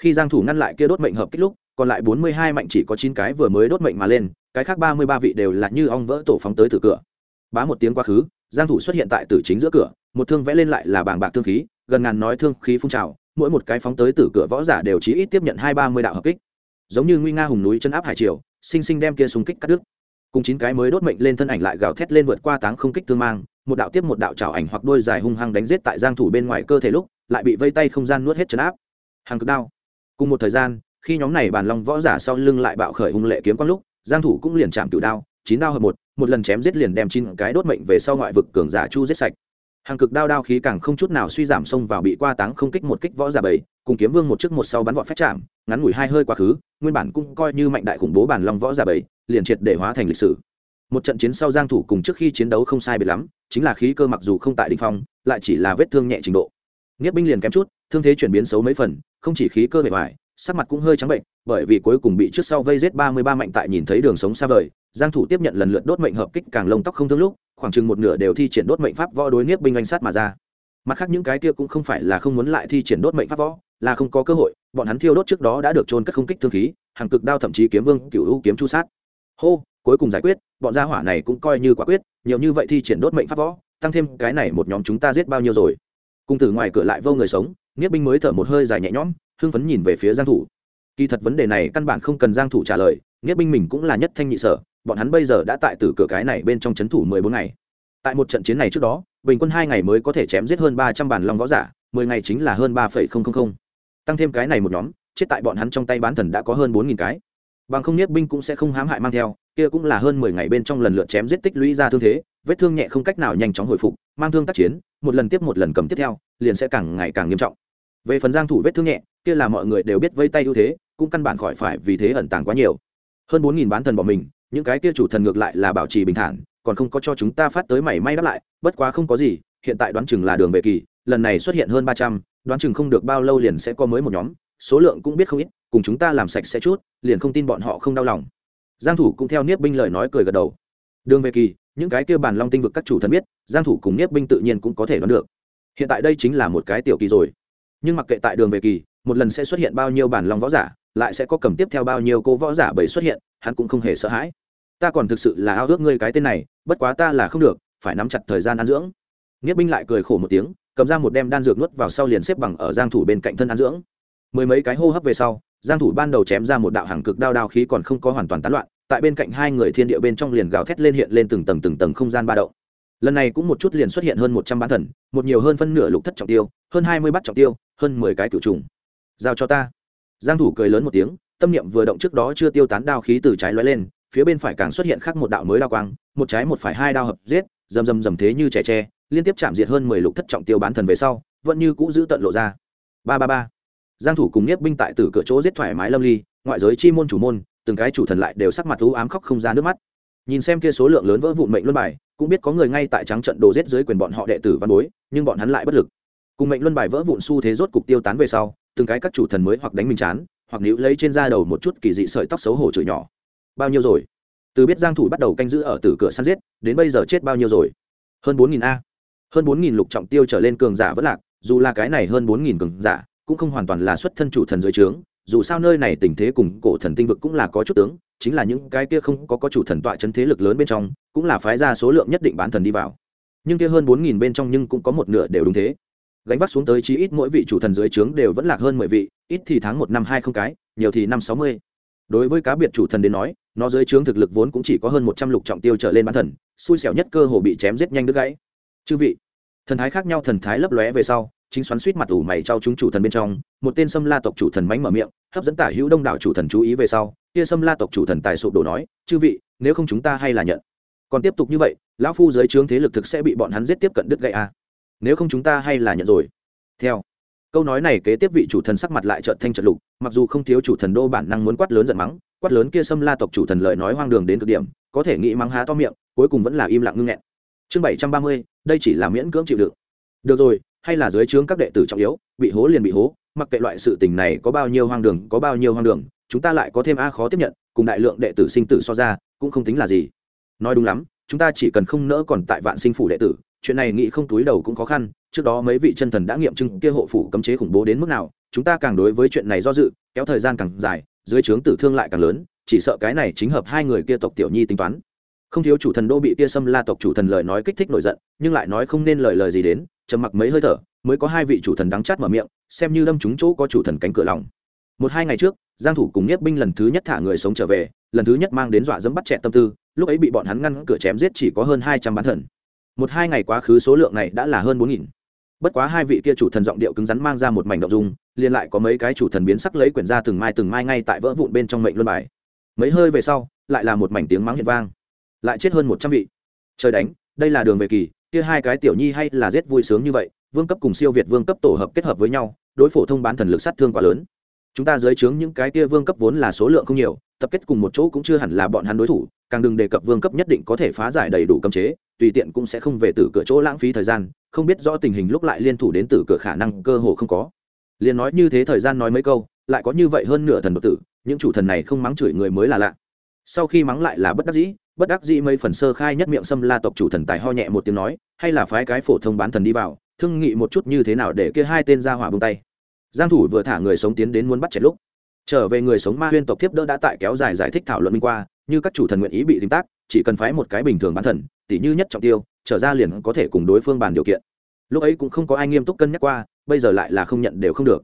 Khi giang thủ ngăn lại kia đốt mệnh hợp kích lúc, còn lại 42 mạnh chỉ có 9 cái vừa mới đốt mệnh mà lên cái khác 33 vị đều là như ong vỡ tổ phóng tới từ cửa. Bá một tiếng quá khứ, giang thủ xuất hiện tại tử chính giữa cửa, một thương vẽ lên lại là bảng bạc thương khí, gần ngàn nói thương khí phun trào, mỗi một cái phóng tới từ cửa võ giả đều chí ít tiếp nhận hai ba mươi đạo hợp kích. Giống như nguy nga hùng núi chân áp hải triều, sinh sinh đem kia súng kích cắt đứt. Cùng chín cái mới đốt mệnh lên thân ảnh lại gào thét lên vượt qua táng không kích thương mang, một đạo tiếp một đạo trảo ảnh hoặc đôi dài hung hăng đánh giết tại giang thủ bên ngoài cơ thể lúc, lại bị vây tay không gian nuốt hết chấn áp. Hàng cực đao. Cùng một thời gian, khi nhóm này bàn long võ giả sau lưng lại bạo khởi hung lệ kiếm quang lúc giang thủ cũng liền chạm cửu đao, chín đao hợp một một lần chém giết liền đem chín cái đốt mệnh về sau ngoại vực cường giả chu giết sạch. Hàng cực đao đao khí càng không chút nào suy giảm xông vào bị qua táng không kích một kích võ giả bảy, cùng kiếm vương một trước một sau bắn vọt phép chạm, ngắn ngủi hai hơi quá khứ, nguyên bản cũng coi như mạnh đại khủng bố bản long võ giả bảy, liền triệt để hóa thành lịch sử. Một trận chiến sau giang thủ cùng trước khi chiến đấu không sai biệt lắm, chính là khí cơ mặc dù không tại đỉnh phong, lại chỉ là vết thương nhẹ trình độ. Niết binh liền kém chút, thương thế chuyển biến xấu mấy phần, không chỉ khí cơ bề ngoài sắc mặt cũng hơi trắng bệnh, bởi vì cuối cùng bị trước sau vây giết 33 mạnh tại nhìn thấy đường sống xa vời, giang thủ tiếp nhận lần lượt đốt mệnh hợp kích càng lông tóc không thương lúc, khoảng chừng một nửa đều thi triển đốt mệnh pháp võ đối niếp binh anh sát mà ra. Mặt khác những cái kia cũng không phải là không muốn lại thi triển đốt mệnh pháp võ, là không có cơ hội, bọn hắn thiêu đốt trước đó đã được trôn cất không kích thương khí, hàng cực đao thậm chí kiếm vương, cửu u kiếm chu sát. Hô, cuối cùng giải quyết, bọn gia hỏa này cũng coi như quả quyết, nhiều như vậy thi triển đốt mệnh pháp võ, tăng thêm cái này một nhóm chúng ta giết bao nhiêu rồi. Cung từ ngoài cửa lại vô người sống nghĩa binh mới thở một hơi dài nhẹ nhõm hưng phấn nhìn về phía giang thủ. Kỳ thật vấn đề này căn bản không cần giang thủ trả lời nghĩa binh mình cũng là nhất thanh nhị sở bọn hắn bây giờ đã tại tử cửa cái này bên trong chấn thủ 14 ngày. Tại một trận chiến này trước đó bình quân hai ngày mới có thể chém giết hơn 300 bản long võ giả 10 ngày chính là hơn 3,000. tăng thêm cái này một nhóm chết tại bọn hắn trong tay bán thần đã có hơn 4.000 cái. Bằng không nghĩa binh cũng sẽ không hám hại mang theo kia cũng là hơn mười ngày bên trong lần lượt chém giết tích lũy ra thương thế vết thương nhẹ không cách nào nhanh chóng hồi phục mang thương tác chiến một lần tiếp một lần cầm tiếp theo liền sẽ càng ngày càng nghiêm trọng về phần giang thủ vết thương nhẹ, kia là mọi người đều biết vây tay ưu thế, cũng căn bản khỏi phải vì thế ẩn tàng quá nhiều. Hơn bốn nghìn bán thần bỏ mình, những cái kia chủ thần ngược lại là bảo trì bình thản, còn không có cho chúng ta phát tới mảy may đáp lại, bất quá không có gì, hiện tại đoán chừng là đường về kỳ, lần này xuất hiện hơn ba trăm, đoán chừng không được bao lâu liền sẽ có mới một nhóm, số lượng cũng biết không ít, cùng chúng ta làm sạch sẽ chút, liền không tin bọn họ không đau lòng. Giang thủ cũng theo niết binh lời nói cười gật đầu. Đường về kỳ, những cái kia bản long tinh vực các chủ thần biết, giang thủ cùng niết binh tự nhiên cũng có thể đoán được. Hiện tại đây chính là một cái tiểu kỳ rồi nhưng mặc kệ tại đường về kỳ, một lần sẽ xuất hiện bao nhiêu bản long võ giả, lại sẽ có cầm tiếp theo bao nhiêu cô võ giả bảy xuất hiện, hắn cũng không hề sợ hãi. Ta còn thực sự là ao ước ngươi cái tên này, bất quá ta là không được, phải nắm chặt thời gian ăn dưỡng. Niết binh lại cười khổ một tiếng, cầm ra một đem đan dược nuốt vào sau liền xếp bằng ở giang thủ bên cạnh thân ăn dưỡng. Mười mấy cái hô hấp về sau, giang thủ ban đầu chém ra một đạo hàng cực đao đao khí còn không có hoàn toàn tán loạn, tại bên cạnh hai người thiên địa bên trong liền gào thét lên hiện lên từng tầng từng tầng không gian ba động. Lần này cũng một chút liền xuất hiện hơn một trăm bán thần, một nhiều hơn phân nửa lục thất trọng tiêu, hơn hai mươi bắt trọng tiêu hơn mười cái cựu trùng. Giao cho ta. Giang thủ cười lớn một tiếng, tâm niệm vừa động trước đó chưa tiêu tán đao khí từ trái lóe lên, phía bên phải càng xuất hiện khác một đạo mới đao quang, một trái một phải hai đao hợp giết, rầm rầm rầm thế như trẻ tre, liên tiếp chạm diệt hơn mười lục thất trọng tiêu bán thần về sau, vẫn như cũ giữ tận lộ ra. Ba ba ba. Giang thủ cùng nhiếp binh tại tử cửa chỗ giết thoải mái lâm ly, ngoại giới chi môn chủ môn, từng cái chủ thần lại đều sắc mặt u ám khóc không ra nước mắt. Nhìn xem kia số lượng lớn vỡ vụn mệnh luân bài, cũng biết có người ngay tại trắng trận đồ giết dưới quyền bọn họ đệ tử văn bối, nhưng bọn hắn lại bất lực cùng mệnh luân bài vỡ vụn xu thế rốt cục tiêu tán về sau, từng cái các chủ thần mới hoặc đánh mình chán, hoặc níu lấy trên da đầu một chút kỳ dị sợi tóc xấu hổ chửi nhỏ. Bao nhiêu rồi? Từ biết giang thủ bắt đầu canh giữ ở tử cửa săn giết, đến bây giờ chết bao nhiêu rồi? Hơn bốn nghìn a. Hơn bốn nghìn lục trọng tiêu trở lên cường giả vẫn lạc, dù là cái này hơn bốn nghìn cường giả, cũng không hoàn toàn là xuất thân chủ thần dưới trướng, dù sao nơi này tình thế cùng cổ thần tinh vực cũng là có chút tướng, chính là những cái kia không có có chủ thần tọa chân thế lực lớn bên trong, cũng là phái ra số lượng nhất định bán thần đi vào. Nhưng kia hơn bốn nghìn bên trong nhưng cũng có một nửa đều đúng thế gánh vác xuống tới chí ít mỗi vị chủ thần dưới trướng đều vẫn lạc hơn mười vị, ít thì tháng một năm hai không cái, nhiều thì năm sáu mươi. Đối với cá biệt chủ thần đến nói, nó dưới trướng thực lực vốn cũng chỉ có hơn một trăm lục trọng tiêu trở lên bán thần, xui xẻo nhất cơ hồ bị chém giết nhanh đứt gãy. Chư vị, thần thái khác nhau thần thái lấp lóe về sau, chính xoắn suýt mặt ủ mày trao chúng chủ thần bên trong, một tên sâm la tộc chủ thần mánh mở miệng, hấp dẫn tả hữu đông đảo chủ thần chú ý về sau, kia sâm la tộc chủ thần tài sụp đổ nói, chư vị, nếu không chúng ta hay là nhận. Còn tiếp tục như vậy, lão phu dưới trướng thế lực thực sẽ bị bọn hắn giết tiếp cận đứt gãy a à nếu không chúng ta hay là nhận rồi. Theo câu nói này kế tiếp vị chủ thần sắc mặt lại trợn thanh trợn lục, mặc dù không thiếu chủ thần đô bản năng muốn quát lớn giận mắng, quát lớn kia xâm la tộc chủ thần lợi nói hoang đường đến cực điểm, có thể nghĩ mắng há to miệng, cuối cùng vẫn là im lặng ngưng nghẹn. Chương bảy trăm ba mươi, đây chỉ là miễn cưỡng chịu đựng. Được rồi, hay là dưới trướng các đệ tử trọng yếu, bị hố liền bị hố, mặc kệ loại sự tình này có bao nhiêu hoang đường, có bao nhiêu hoang đường, chúng ta lại có thêm a khó tiếp nhận, cùng đại lượng đệ tử sinh tử so ra, cũng không tính là gì. Nói đúng lắm, chúng ta chỉ cần không nỡ còn tại vạn sinh phủ đệ tử chuyện này nghĩ không túi đầu cũng khó khăn, trước đó mấy vị chân thần đã nghiệm chứng kia hộ phủ cấm chế khủng bố đến mức nào, chúng ta càng đối với chuyện này do dự, kéo thời gian càng dài, dưới trướng tử thương lại càng lớn, chỉ sợ cái này chính hợp hai người kia tộc tiểu nhi tính toán. Không thiếu chủ thần đô bị kia xâm la tộc chủ thần lời nói kích thích nổi giận, nhưng lại nói không nên lời lời gì đến, trầm mặc mấy hơi thở, mới có hai vị chủ thần đắng chát mở miệng, xem như đâm trúng chỗ có chủ thần cánh cửa lòng. Một hai ngày trước, giang thủ cùng nhất binh lần thứ nhất thả người sống trở về, lần thứ nhất mang đến dọa dẫm bắt chẹn tâm tư, lúc ấy bị bọn hắn ngăn cửa chém giết chỉ có hơn hai trăm bán thần một hai ngày quá khứ số lượng này đã là hơn bốn nghìn. Bất quá hai vị kia chủ thần giọng điệu cứng rắn mang ra một mảnh động dung, liền lại có mấy cái chủ thần biến sắc lấy quyển ra từng mai từng mai ngay tại vỡ vụn bên trong mệnh luân bài. Mấy hơi về sau, lại là một mảnh tiếng mắng hiện vang. Lại chết hơn một trăm vị. Trời đánh, đây là đường về kỳ, kia hai cái tiểu nhi hay là giết vui sướng như vậy, vương cấp cùng siêu việt vương cấp tổ hợp kết hợp với nhau, đối phổ thông bán thần lực sát thương quá lớn. Chúng ta dưới trướng những cái kia vương cấp vốn là số lượng không nhiều, tập kết cùng một chỗ cũng chưa hẳn là bọn hắn đối thủ, càng đừng đề cập vương cấp nhất định có thể phá giải đầy đủ cấm chế tùy tiện cũng sẽ không về từ cửa chỗ lãng phí thời gian, không biết rõ tình hình lúc lại liên thủ đến từ cửa khả năng cơ hồ không có. Liền nói như thế thời gian nói mấy câu, lại có như vậy hơn nửa thần độc tử, những chủ thần này không mắng chửi người mới là lạ. Sau khi mắng lại là bất đắc dĩ, bất đắc dĩ mấy phần sơ khai nhất miệng xâm la tộc chủ thần tài ho nhẹ một tiếng nói, hay là phái cái phổ thông bán thần đi vào, thương nghị một chút như thế nào để kia hai tên ra hỏa bông tay. Giang thủ vừa thả người sống tiến đến muốn bắt chẹt lúc, trở về người sống ma huyên tộc tiếp đỡ đã tại kéo dài giải thích thảo luận minh qua, như các chủ thần nguyện ý bị tính tác, chỉ cần phái một cái bình thường bán thần tỉ như nhất trọng tiêu, trở ra liền có thể cùng đối phương bàn điều kiện. Lúc ấy cũng không có ai nghiêm túc cân nhắc qua, bây giờ lại là không nhận đều không được.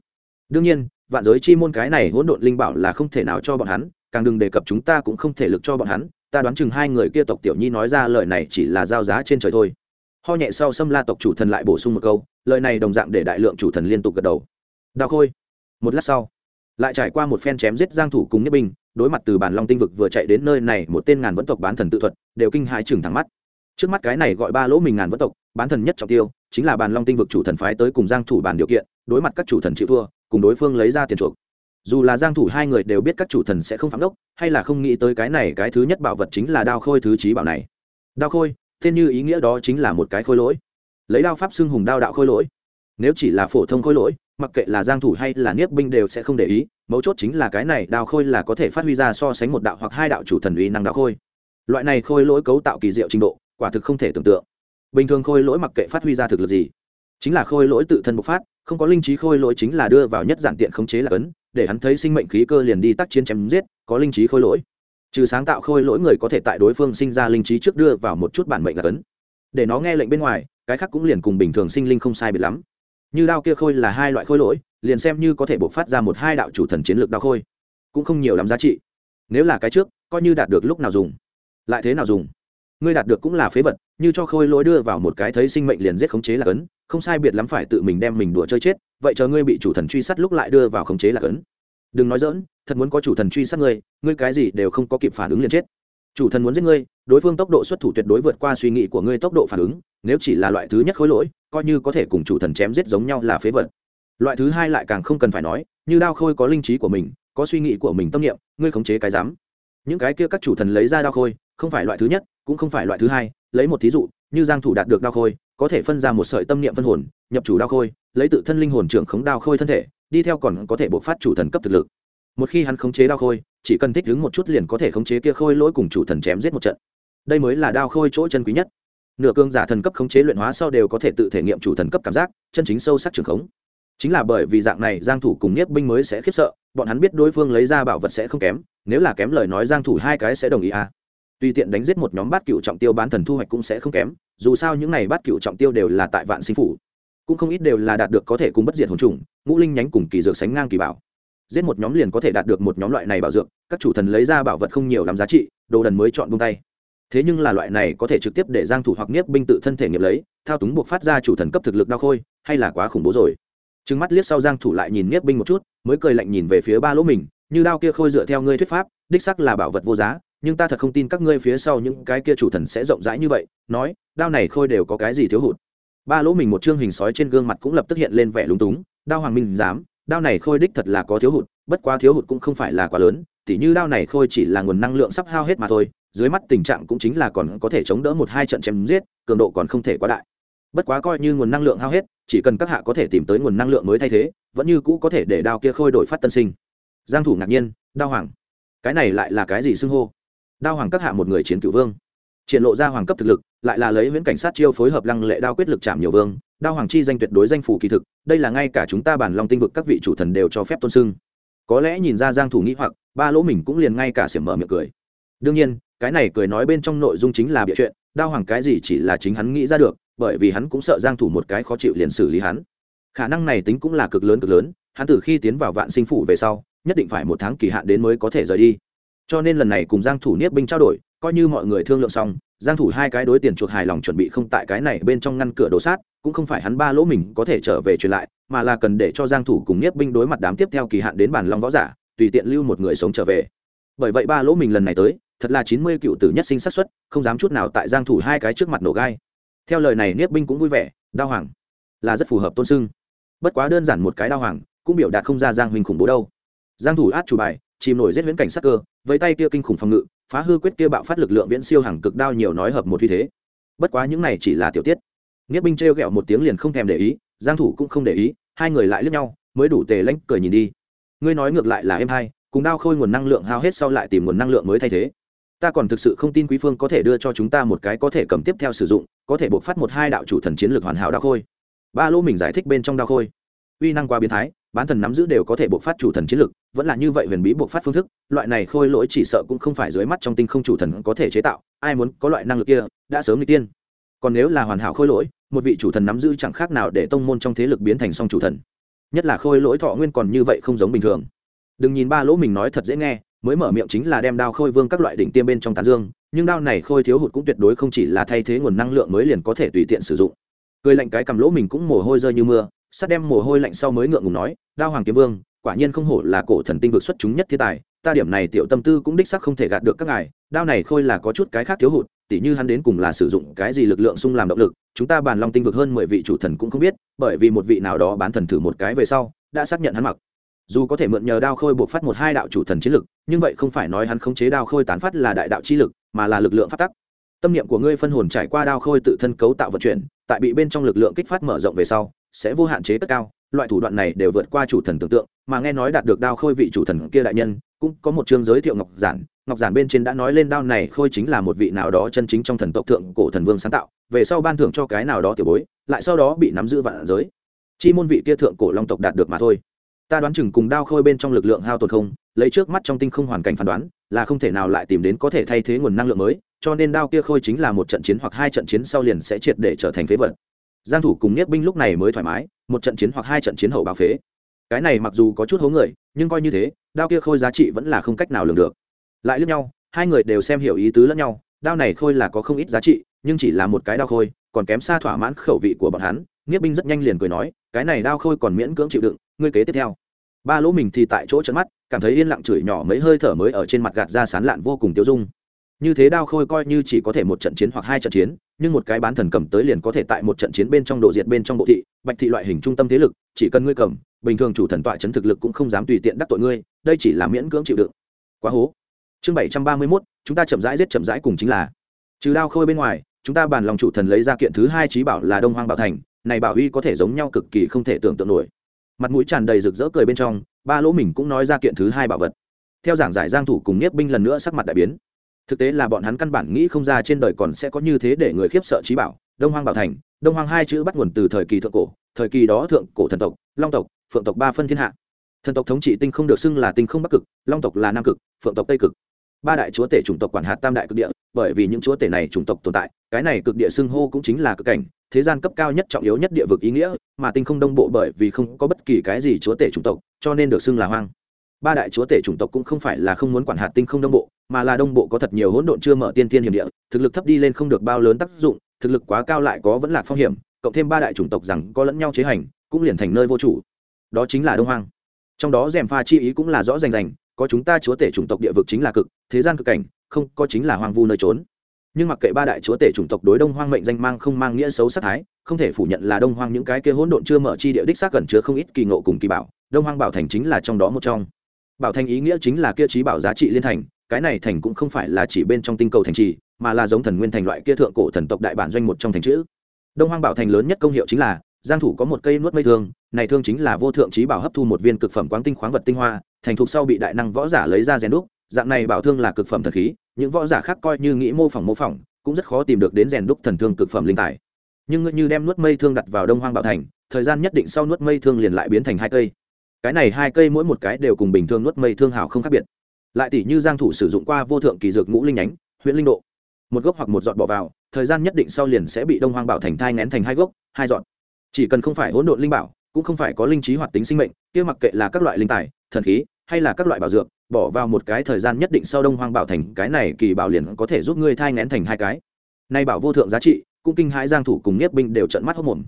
Đương nhiên, vạn giới chi môn cái này hỗn độn linh bảo là không thể nào cho bọn hắn, càng đừng đề cập chúng ta cũng không thể lực cho bọn hắn, ta đoán chừng hai người kia tộc tiểu nhi nói ra lời này chỉ là giao giá trên trời thôi. Ho nhẹ sau xâm la tộc chủ thần lại bổ sung một câu, lời này đồng dạng để đại lượng chủ thần liên tục gật đầu. Đào khôi, một lát sau, lại trải qua một phen chém giết giang thủ cùng nhất binh đối mặt từ bản long tinh vực vừa chạy đến nơi này, một tên ngàn vẫn tộc bán thần tự thuật, đều kinh hãi chừng thẳng mắt trước mắt cái này gọi ba lỗ mình ngàn vẫn tộc, bán thần nhất trọng tiêu, chính là bàn long tinh vực chủ thần phái tới cùng giang thủ bàn điều kiện, đối mặt các chủ thần chịu thua, cùng đối phương lấy ra tiền chuộc. Dù là giang thủ hai người đều biết các chủ thần sẽ không phạm đốc, hay là không nghĩ tới cái này cái thứ nhất bảo vật chính là đao khôi thứ trí bảo này. Đao khôi, tên như ý nghĩa đó chính là một cái khôi lỗi. Lấy đao pháp xưng hùng đao đạo khôi lỗi. Nếu chỉ là phổ thông khôi lỗi, mặc kệ là giang thủ hay là niếp binh đều sẽ không để ý, mấu chốt chính là cái này đao khôi là có thể phát huy ra so sánh một đạo hoặc hai đạo chủ thần uy năng đạo khôi. Loại này khôi lỗi cấu tạo kỳ diệu trình độ quả thực không thể tưởng tượng. Bình thường khôi lỗi mặc kệ phát huy ra thực lực gì, chính là khôi lỗi tự thân bộc phát, không có linh trí khôi lỗi chính là đưa vào nhất giản tiện khống chế là cấn, để hắn thấy sinh mệnh khí cơ liền đi tác chiến chém giết, có linh trí khôi lỗi. Trừ sáng tạo khôi lỗi người có thể tại đối phương sinh ra linh trí trước đưa vào một chút bản mệnh là cấn. Để nó nghe lệnh bên ngoài, cái khác cũng liền cùng bình thường sinh linh không sai biệt lắm. Như đao kia khôi là hai loại khôi lỗi, liền xem như có thể bộc phát ra một hai đạo chủ thần chiến lược đao khôi, cũng không nhiều lắm giá trị. Nếu là cái trước, coi như đạt được lúc nào dùng, lại thế nào dùng? Ngươi đạt được cũng là phế vật, như cho khôi lỗi đưa vào một cái thấy sinh mệnh liền giết khống chế là cấn, không sai biệt lắm phải tự mình đem mình đùa chơi chết, vậy chờ ngươi bị chủ thần truy sát lúc lại đưa vào khống chế là cấn. Đừng nói dỡn thật muốn có chủ thần truy sát ngươi ngươi cái gì đều không có kịp phản ứng liền chết. Chủ thần muốn giết ngươi, đối phương tốc độ xuất thủ tuyệt đối vượt qua suy nghĩ của ngươi tốc độ phản ứng, nếu chỉ là loại thứ nhất khối lỗi, coi như có thể cùng chủ thần chém giết giống nhau là phế vật. Loại thứ hai lại càng không cần phải nói, như đao khôi có linh trí của mình, có suy nghĩ của mình tâm niệm, ngươi khống chế cái dám những cái kia các chủ thần lấy ra đao khôi không phải loại thứ nhất, cũng không phải loại thứ hai, lấy một thí dụ, như giang thủ đạt được đao khôi, có thể phân ra một sợi tâm niệm phân hồn, nhập chủ đao khôi, lấy tự thân linh hồn trưởng khống đao khôi thân thể, đi theo còn có thể bộc phát chủ thần cấp thực lực. Một khi hắn khống chế đao khôi, chỉ cần thích đứng một chút liền có thể khống chế kia khôi lỗi cùng chủ thần chém giết một trận. Đây mới là đao khôi chỗ chân quý nhất. Nửa cương giả thần cấp khống chế luyện hóa sau đều có thể tự thể nghiệm chủ thần cấp cảm giác, chân chính sâu sắc trường khống. Chính là bởi vì dạng này, giang thủ cùng nhiếp binh mới sẽ khiếp sợ, bọn hắn biết đối phương lấy ra bảo vật sẽ không kém, nếu là kém lời nói giang thủ hai cái sẽ đồng ý à tùy tiện đánh giết một nhóm bát cựu trọng tiêu bán thần thu hoạch cũng sẽ không kém, dù sao những này bát cựu trọng tiêu đều là tại vạn sinh phủ. Cũng không ít đều là đạt được có thể cùng bất diệt hồn trùng, ngũ linh nhánh cùng kỳ dược sánh ngang kỳ bảo. Giết một nhóm liền có thể đạt được một nhóm loại này bảo dược, các chủ thần lấy ra bảo vật không nhiều lắm giá trị, đồ đần mới chọn buông tay. Thế nhưng là loại này có thể trực tiếp để giang thủ hoặc nhiếp binh tự thân thể nghiệp lấy, thao túng buộc phát ra chủ thần cấp thực lực đau khôi, hay là quá khủng bố rồi. Trừng mắt liếc sau giang thủ lại nhìn nhiếp binh một chút, mới cười lạnh nhìn về phía ba lỗ mình, như đao kia khôi dựa theo ngươi thuyết pháp, đích xác là bảo vật vô giá nhưng ta thật không tin các ngươi phía sau những cái kia chủ thần sẽ rộng rãi như vậy, nói, đao này khôi đều có cái gì thiếu hụt. Ba lỗ mình một trương hình sói trên gương mặt cũng lập tức hiện lên vẻ lúng túng, đao hoàng minh dám, đao này khôi đích thật là có thiếu hụt, bất quá thiếu hụt cũng không phải là quá lớn, tỉ như đao này khôi chỉ là nguồn năng lượng sắp hao hết mà thôi, dưới mắt tình trạng cũng chính là còn có thể chống đỡ một hai trận chém giết, cường độ còn không thể quá đại. Bất quá coi như nguồn năng lượng hao hết, chỉ cần các hạ có thể tìm tới nguồn năng lượng mới thay thế, vẫn như cũ có thể để đao kia khôi đổi phát tân sinh. Giang thủ ngạc nhiên, đao hoàng, cái này lại là cái gì xưng hô? Đao hoàng các hạ một người chiến cựu vương. Triển lộ ra hoàng cấp thực lực, lại là lấy viễn cảnh sát chiêu phối hợp lăng lệ đao quyết lực chạm nhiều vương, đao hoàng chi danh tuyệt đối danh phủ kỳ thực, đây là ngay cả chúng ta bản long tinh vực các vị chủ thần đều cho phép tôn sưng có lẽ nhìn ra giang thủ nghĩ hoặc, ba lỗ mình cũng liền ngay cả xiểm mở miệng cười. Đương nhiên, cái này cười nói bên trong nội dung chính là bịa chuyện, đao hoàng cái gì chỉ là chính hắn nghĩ ra được, bởi vì hắn cũng sợ giang thủ một cái khó chịu liền xử lý hắn. Khả năng này tính cũng là cực lớn cực lớn, hắn từ khi tiến vào vạn sinh phủ về sau, nhất định phải một tháng kỳ hạn đến mới có thể rời đi cho nên lần này cùng giang thủ niết binh trao đổi, coi như mọi người thương lượng xong, giang thủ hai cái đối tiền chuột hài lòng chuẩn bị không tại cái này bên trong ngăn cửa đổ sát, cũng không phải hắn ba lỗ mình có thể trở về truyền lại, mà là cần để cho giang thủ cùng niết binh đối mặt đám tiếp theo kỳ hạn đến bản long võ giả, tùy tiện lưu một người sống trở về. Bởi vậy ba lỗ mình lần này tới, thật là 90 cựu tử nhất sinh sát suất không dám chút nào tại giang thủ hai cái trước mặt nổ gai. Theo lời này, niết binh cũng vui vẻ, đao hoàng là rất phù hợp tôn sưng. Bất quá đơn giản một cái đao hoàng, cũng biểu đạt không ra giang huynh khủng bố đâu. Giang thủ át chủ bài chìm nổi giết huyễn cảnh sát cơ với tay kia kinh khủng phòng ngự, phá hư quyết kia bạo phát lực lượng viễn siêu hàng cực đao nhiều nói hợp một như thế. Bất quá những này chỉ là tiểu tiết. Nghĩa binh trêu ghẹo một tiếng liền không thèm để ý, giang thủ cũng không để ý, hai người lại liếc nhau, mới đủ tề lãnh cười nhìn đi. Ngươi nói ngược lại là em hai cùng đao khôi nguồn năng lượng hao hết sau lại tìm nguồn năng lượng mới thay thế. Ta còn thực sự không tin quý phương có thể đưa cho chúng ta một cái có thể cầm tiếp theo sử dụng, có thể buộc phát một hai đạo chủ thần chiến lược hoàn hảo đao khôi. Ba lô mình giải thích bên trong đao khôi. Uy năng qua biến thái bán thần nắm giữ đều có thể buộc phát chủ thần chiến lực, vẫn là như vậy huyền bí buộc phát phương thức, loại này khôi lỗi chỉ sợ cũng không phải dưới mắt trong tinh không chủ thần có thể chế tạo, ai muốn có loại năng lực kia, đã sớm đi tiên. Còn nếu là hoàn hảo khôi lỗi, một vị chủ thần nắm giữ chẳng khác nào để tông môn trong thế lực biến thành song chủ thần. Nhất là khôi lỗi thọ nguyên còn như vậy không giống bình thường. Đừng nhìn ba lỗ mình nói thật dễ nghe, mới mở miệng chính là đem đao khôi vương các loại đỉnh tiêm bên trong tán dương, nhưng đao này khôi thiếu hụt cũng tuyệt đối không chỉ là thay thế nguồn năng lượng mới liền có thể tùy tiện sử dụng. Cười lạnh cái cầm lỗ mình cũng mồ hôi rơi như mưa Sát đem mồ hôi lạnh sau mới ngượng ngùng nói, đao hoàng kiếm vương, quả nhiên không hổ là cổ thần tinh vực xuất chúng nhất thiên tài, ta điểm này tiểu tâm tư cũng đích sắc không thể gạt được các ngài, đao này khôi là có chút cái khác thiếu hụt, tỉ như hắn đến cùng là sử dụng cái gì lực lượng sung làm động lực, chúng ta bàn long tinh vực hơn mười vị chủ thần cũng không biết, bởi vì một vị nào đó bán thần thử một cái về sau, đã xác nhận hắn mặc. Dù có thể mượn nhờ đao khôi buộc phát một hai đạo chủ thần chiến lực, nhưng vậy không phải nói hắn khống chế đao khôi tán phát là đại đạo chi lực, mà là lực lượng phát tắc. Tâm niệm của ngươi phân hồn trải qua đao khôi tự thân cấu tạo vận chuyển, tại bị bên trong lực lượng kích phát mở rộng về sau sẽ vô hạn chế cất cao, loại thủ đoạn này đều vượt qua chủ thần tưởng tượng, mà nghe nói đạt được đao khôi vị chủ thần kia đại nhân, cũng có một chương giới thiệu ngọc giản. Ngọc giản bên trên đã nói lên đao này khôi chính là một vị nào đó chân chính trong thần tộc thượng cổ thần vương sáng tạo, về sau ban thưởng cho cái nào đó tiểu bối, lại sau đó bị nắm giữ vạn giới. Chi môn vị kia thượng cổ long tộc đạt được mà thôi. Ta đoán chừng cùng đao khôi bên trong lực lượng hao tột không, lấy trước mắt trong tinh không hoàn cảnh phán đoán, là không thể nào lại tìm đến có thể thay thế nguồn năng lượng mới, cho nên đao kia khôi chính là một trận chiến hoặc hai trận chiến sau liền sẽ triệt để trở thành phế vật giang thủ cùng niết binh lúc này mới thoải mái, một trận chiến hoặc hai trận chiến hậu báo phế. Cái này mặc dù có chút hố người, nhưng coi như thế, đao kia khôi giá trị vẫn là không cách nào lường được. Lại lướt nhau, hai người đều xem hiểu ý tứ lẫn nhau, đao này khôi là có không ít giá trị, nhưng chỉ là một cái đao khôi, còn kém xa thỏa mãn khẩu vị của bọn hắn. Niết binh rất nhanh liền cười nói, cái này đao khôi còn miễn cưỡng chịu đựng, ngươi kế tiếp theo. Ba lỗ mình thì tại chỗ trận mắt, cảm thấy yên lặng chửi nhỏ mấy hơi thở mới ở trên mặt gạt ra sán lạn vô cùng tiêu dung. Như thế đao khôi coi như chỉ có thể một trận chiến hoặc hai trận chiến nhưng một cái bán thần cầm tới liền có thể tại một trận chiến bên trong độ diệt bên trong bộ thị, bạch thị loại hình trung tâm thế lực, chỉ cần ngươi cầm, bình thường chủ thần tọa chấn thực lực cũng không dám tùy tiện đắc tội ngươi, đây chỉ là miễn cưỡng chịu đựng. Quá hố. Chương bảy trăm ba mươi mốt, chúng ta chậm rãi giết chậm rãi cùng chính là. Trừ đao khôi bên ngoài, chúng ta bàn lòng chủ thần lấy ra kiện thứ hai trí bảo là đông hoang bảo thành, này bảo uy có thể giống nhau cực kỳ không thể tưởng tượng nổi. Mặt mũi tràn đầy rực rỡ cười bên trong, ba lỗ mình cũng nói ra kiện thứ hai bảo vật. Theo giảng giải giang thủ cùng nhiếp binh lần nữa sắc mặt đại biến thực tế là bọn hắn căn bản nghĩ không ra trên đời còn sẽ có như thế để người khiếp sợ trí bảo. Đông hoang bảo thành, đông hoang hai chữ bắt nguồn từ thời kỳ thượng cổ, thời kỳ đó thượng cổ thần tộc, long tộc, phượng tộc ba phân thiên hạ. Thần tộc thống trị tinh không được xưng là tinh không bắc cực, long tộc là nam cực, phượng tộc tây cực. Ba đại chúa tể chủng tộc quản hạt tam đại cực địa, bởi vì những chúa tể này chủng tộc tồn tại, cái này cực địa xưng hô cũng chính là cực cảnh, thế gian cấp cao nhất trọng yếu nhất địa vực ý nghĩa, mà tinh không đông bộ bởi vì không có bất kỳ cái gì chúa tể chủng tộc, cho nên được xưng là hoang ba đại chúa tể chủng tộc cũng không phải là không muốn quản hạt tinh không đông bộ, mà là đông bộ có thật nhiều hỗn độn chưa mở tiên tiên hiểm địa, thực lực thấp đi lên không được bao lớn tác dụng, thực lực quá cao lại có vẫn là phong hiểm, cộng thêm ba đại chủng tộc rằng có lẫn nhau chế hành, cũng liền thành nơi vô chủ. Đó chính là đông hoang. Trong đó rèm pha chi ý cũng là rõ rành rành, có chúng ta chúa tể chủng tộc địa vực chính là cực, thế gian cực cảnh, không có chính là hoang vu nơi trốn. Nhưng mặc kệ ba đại chúa tể chủng tộc đối đông hoang mệnh danh mang không mang nghĩa xấu sát thái, không thể phủ nhận là đông hoang những cái kia hỗn độn chưa mở chi địa đích xác gần chứa không ít kỳ ngộ cùng kỳ bảo, đông hoang bảo thành chính là trong đó một trong bảo thành ý nghĩa chính là kia trí bảo giá trị liên thành, cái này thành cũng không phải là chỉ bên trong tinh cầu thành trì, mà là giống thần nguyên thành loại kia thượng cổ thần tộc đại bản doanh một trong thành chữ. Đông hoang bảo thành lớn nhất công hiệu chính là, giang thủ có một cây nuốt mây thương, này thương chính là vô thượng trí bảo hấp thu một viên cực phẩm quáng tinh khoáng vật tinh hoa, thành thuộc sau bị đại năng võ giả lấy ra rèn đúc, dạng này bảo thương là cực phẩm thần khí, những võ giả khác coi như nghĩ mô phỏng mô phỏng, cũng rất khó tìm được đến rèn đúc thần thương cực phẩm linh tài. Nhưng như đem nuốt mây thương đặt vào đông hoang bảo thành, thời gian nhất định sau nuốt mây thương liền lại biến thành hai cây cái này hai cây mỗi một cái đều cùng bình thường nuốt mây thương hào không khác biệt. Lại tỷ như giang thủ sử dụng qua vô thượng kỳ dược ngũ linh nhánh, huyện linh độ. Một gốc hoặc một giọt bỏ vào, thời gian nhất định sau liền sẽ bị đông hoang bảo thành thai nén thành hai gốc, hai giọt. Chỉ cần không phải hỗn độn linh bảo, cũng không phải có linh trí hoạt tính sinh mệnh, kia mặc kệ là các loại linh tài, thần khí, hay là các loại bảo dược, bỏ vào một cái thời gian nhất định sau đông hoang bảo thành, cái này kỳ bảo liền có thể giúp ngươi thai nén thành hai cái. Nay bảo vô thượng giá trị, cũng kinh hãi giang thủ cùng nhiếp binh đều trợn mắt hốt mồm.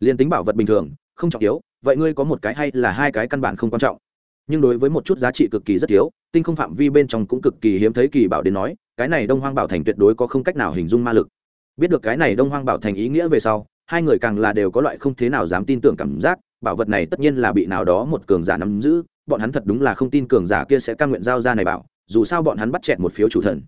Liền tính bảo vật bình thường không trọng yếu, vậy ngươi có một cái hay là hai cái căn bản không quan trọng. Nhưng đối với một chút giá trị cực kỳ rất thiếu, tinh không phạm vi bên trong cũng cực kỳ hiếm thấy kỳ bảo đến nói, cái này đông hoang bảo thành tuyệt đối có không cách nào hình dung ma lực. Biết được cái này đông hoang bảo thành ý nghĩa về sau, hai người càng là đều có loại không thế nào dám tin tưởng cảm giác, bảo vật này tất nhiên là bị nào đó một cường giả nắm giữ, bọn hắn thật đúng là không tin cường giả kia sẽ căn nguyện giao ra này bảo, dù sao bọn hắn bắt chẹt một phiếu chủ thần.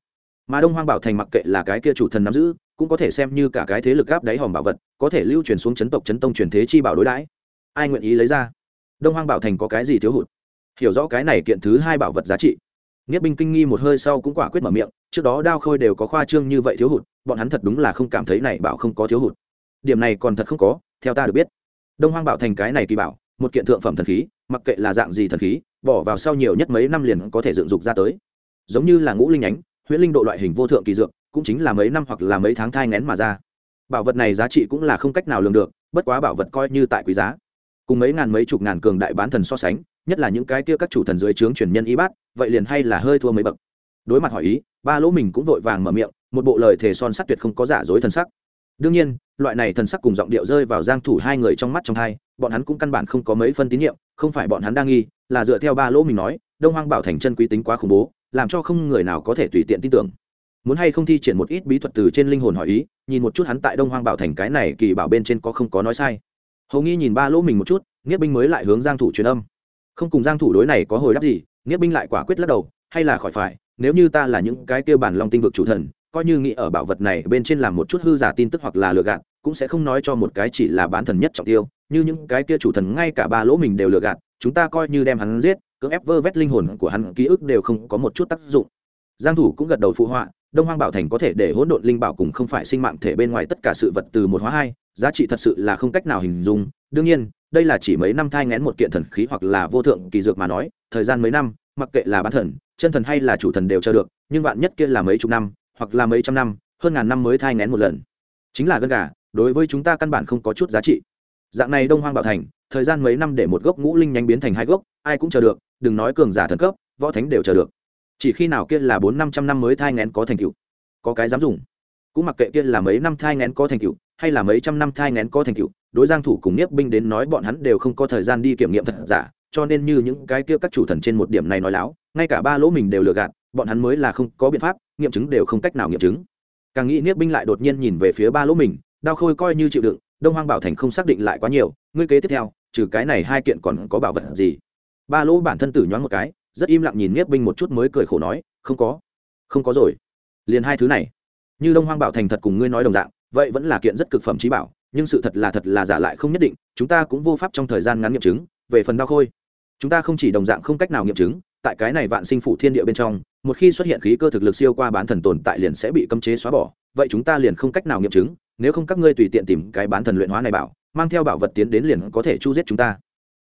Mà đông hoang bảo thành mặc kệ là cái kia chủ thần nắm giữ, cũng có thể xem như cả cái thế lực gáp đáy hòm bảo vật, có thể lưu truyền xuống chấn tộc chấn tông truyền thế chi bảo đối đãi ai nguyện ý lấy ra? Đông hoang bảo thành có cái gì thiếu hụt? Hiểu rõ cái này kiện thứ hai bảo vật giá trị. Nghĩa binh kinh nghi một hơi sau cũng quả quyết mở miệng, trước đó đao khôi đều có khoa trương như vậy thiếu hụt, bọn hắn thật đúng là không cảm thấy này bảo không có thiếu hụt. Điểm này còn thật không có, theo ta được biết. Đông hoang bảo thành cái này kỳ bảo, một kiện thượng phẩm thần khí, mặc kệ là dạng gì thần khí, bỏ vào sau nhiều nhất mấy năm liền có thể dựng dục ra tới. Giống như là ngũ linh ánh huyễn linh độ loại hình vô thượng kỳ dược, cũng chính là mấy năm hoặc là mấy tháng thai ngén mà ra. Bảo vật này giá trị cũng là không cách nào lường được, bất quá bảo vật coi như tại quý giá cùng mấy ngàn mấy chục ngàn cường đại bán thần so sánh, nhất là những cái kia các chủ thần dưới trướng truyền nhân y bát, vậy liền hay là hơi thua mấy bậc. Đối mặt hỏi ý, ba lỗ mình cũng vội vàng mở miệng, một bộ lời thề son sắt tuyệt không có giả dối thần sắc. Đương nhiên, loại này thần sắc cùng giọng điệu rơi vào giang thủ hai người trong mắt trong hai, bọn hắn cũng căn bản không có mấy phân tín nhiệm, không phải bọn hắn đang nghi, là dựa theo ba lỗ mình nói, đông hoang bảo thành chân quý tính quá khủng bố, làm cho không người nào có thể tùy tiện tin tưởng. Muốn hay không thi triển một ít bí thuật từ trên linh hồn hỏi ý, nhìn một chút hắn tại đông hoang bảo thành cái này kỳ bảo bên trên có không có nói sai hầu nghi nhìn ba lỗ mình một chút nghĩa binh mới lại hướng giang thủ truyền âm. Không cùng giang thủ đối này có hồi đáp gì nghĩa binh lại quả quyết lắc đầu, hay là khỏi phải, nếu như ta là những cái kia bản long tinh vực chủ thần, coi như nghĩ ở bảo vật này bên trên làm một chút hư giả tin tức hoặc là lừa gạt, cũng sẽ không nói cho một cái chỉ là bán thần nhất trọng tiêu, như những cái kia chủ thần ngay cả ba lỗ mình đều lừa gạt, chúng ta coi như đem hắn giết, cưỡng ép vơ vét linh hồn của hắn, ký ức đều không có một chút tác dụng. Giang thủ cũng gật đầu phụ họa, đông hoang bảo thành có thể để hỗn độn linh bảo cùng không phải sinh mạng thể bên ngoài tất cả sự vật từ một hóa hai giá trị thật sự là không cách nào hình dung. Đương nhiên, đây là chỉ mấy năm thai ngén một kiện thần khí hoặc là vô thượng kỳ dược mà nói, thời gian mấy năm, mặc kệ là bán thần, chân thần hay là chủ thần đều chờ được, nhưng vạn nhất kia là mấy chục năm, hoặc là mấy trăm năm, hơn ngàn năm mới thai ngén một lần. Chính là gân gà, đối với chúng ta căn bản không có chút giá trị. Dạng này đông hoang bảo thành, thời gian mấy năm để một gốc ngũ linh nhánh biến thành hai gốc, ai cũng chờ được, đừng nói cường giả thần cấp, võ thánh đều chờ được. Chỉ khi nào kia là bốn năm trăm năm mới thai ngén có thành tựu, có cái dám dùng. Cũng mặc kệ kia là mấy năm thai ngén có thành tựu hay là mấy trăm năm thai ngén có thành tựu, đối giang thủ cùng nhiếp binh đến nói bọn hắn đều không có thời gian đi kiểm nghiệm thật giả, cho nên như những cái kia các chủ thần trên một điểm này nói láo, ngay cả ba lỗ mình đều lừa gạt, bọn hắn mới là không có biện pháp, nghiệm chứng đều không cách nào nghiệm chứng. Càng nghĩ nhiếp binh lại đột nhiên nhìn về phía ba lỗ mình đao khôi coi như chịu đựng, đông hoang bảo thành không xác định lại quá nhiều, ngươi kế tiếp theo, trừ cái này hai kiện còn có bảo vật gì? Ba lỗ bản thân tử nhoáng một cái, rất im lặng nhìn nhiếp binh một chút mới cười khổ nói, không có không có rồi. Liền hai thứ này. Như đông hoang bảo thành thật cùng ngươi nói đồng dạng vậy vẫn là kiện rất cực phẩm trí bảo, nhưng sự thật là thật là giả lại không nhất định, chúng ta cũng vô pháp trong thời gian ngắn nghiệm chứng, về phần đau khôi. Chúng ta không chỉ đồng dạng không cách nào nghiệm chứng, tại cái này vạn sinh phủ thiên địa bên trong, một khi xuất hiện khí cơ thực lực siêu qua bán thần tồn tại liền sẽ bị cấm chế xóa bỏ, vậy chúng ta liền không cách nào nghiệm chứng, nếu không các ngươi tùy tiện tìm cái bán thần luyện hóa này bảo, mang theo bảo vật tiến đến liền có thể chu giết chúng ta.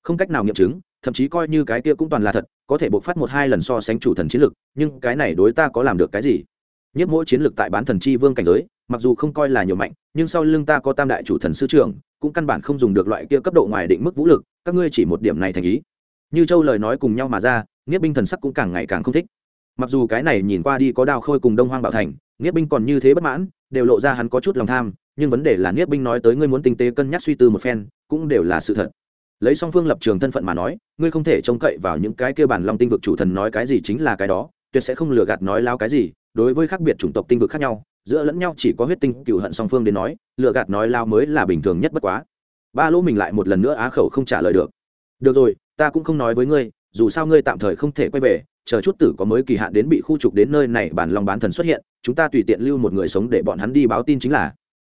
Không cách nào nghiệm chứng, thậm chí coi như cái kia cũng toàn là thật, có thể bộc phát một hai lần so sánh chủ thần chiến lực, nhưng cái này đối ta có làm được cái gì? Nhất mỗi chiến lược tại bán thần chi vương cảnh giới, mặc dù không coi là nhiều mạnh, nhưng sau lưng ta có tam đại chủ thần sư trưởng, cũng căn bản không dùng được loại kia cấp độ ngoài định mức vũ lực, các ngươi chỉ một điểm này thành ý. Như châu lời nói cùng nhau mà ra nghĩa binh thần sắc cũng càng ngày càng không thích. Mặc dù cái này nhìn qua đi có đao khôi cùng đông hoang bảo thành nghĩa binh còn như thế bất mãn, đều lộ ra hắn có chút lòng tham, nhưng vấn đề là nghĩa binh nói tới ngươi muốn tinh tế cân nhắc suy tư một phen, cũng đều là sự thật. Lấy song phương lập trường thân phận mà nói, ngươi không thể trông cậy vào những cái kia bản long tinh vực chủ thần nói cái gì chính là cái đó, tuyệt sẽ không lừa gạt nói lao cái gì đối với khác biệt chủng tộc tinh vực khác nhau, giữa lẫn nhau chỉ có huyết tinh cựu hận song phương đến nói, lừa gạt nói lao mới là bình thường nhất bất quá. Ba lỗ mình lại một lần nữa á khẩu không trả lời được. Được rồi, ta cũng không nói với ngươi, dù sao ngươi tạm thời không thể quay về, chờ chút tử có mới kỳ hạn đến bị khu trục đến nơi này bản lòng bán thần xuất hiện, chúng ta tùy tiện lưu một người sống để bọn hắn đi báo tin chính là.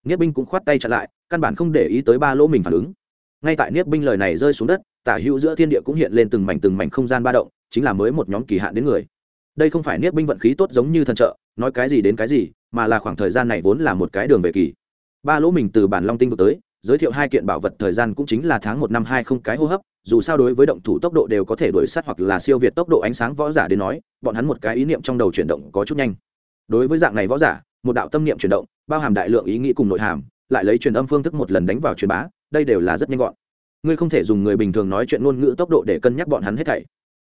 Nghĩa binh cũng khoát tay chặn lại, căn bản không để ý tới ba lỗ mình phản ứng. Ngay tại niết binh lời này rơi xuống đất, tả hữu giữa thiên địa cũng hiện lên từng mảnh từng mảnh không gian ba động, chính là mới một nhóm kỳ hạn đến người đây không phải niết binh vận khí tốt giống như thần trợ, nói cái gì đến cái gì, mà là khoảng thời gian này vốn là một cái đường về kỳ. Ba lỗ mình từ bản long tinh vực tới, giới thiệu hai kiện bảo vật thời gian cũng chính là tháng một năm hai không cái hô hấp, dù sao đối với động thủ tốc độ đều có thể đuổi sát hoặc là siêu việt tốc độ ánh sáng võ giả đến nói, bọn hắn một cái ý niệm trong đầu chuyển động có chút nhanh. Đối với dạng này võ giả, một đạo tâm niệm chuyển động, bao hàm đại lượng ý nghĩ cùng nội hàm, lại lấy truyền âm phương thức một lần đánh vào truyền bá, đây đều là rất nhanh gọn. Ngươi không thể dùng người bình thường nói chuyện ngôn ngữ tốc độ để cân nhắc bọn hắn hết thảy.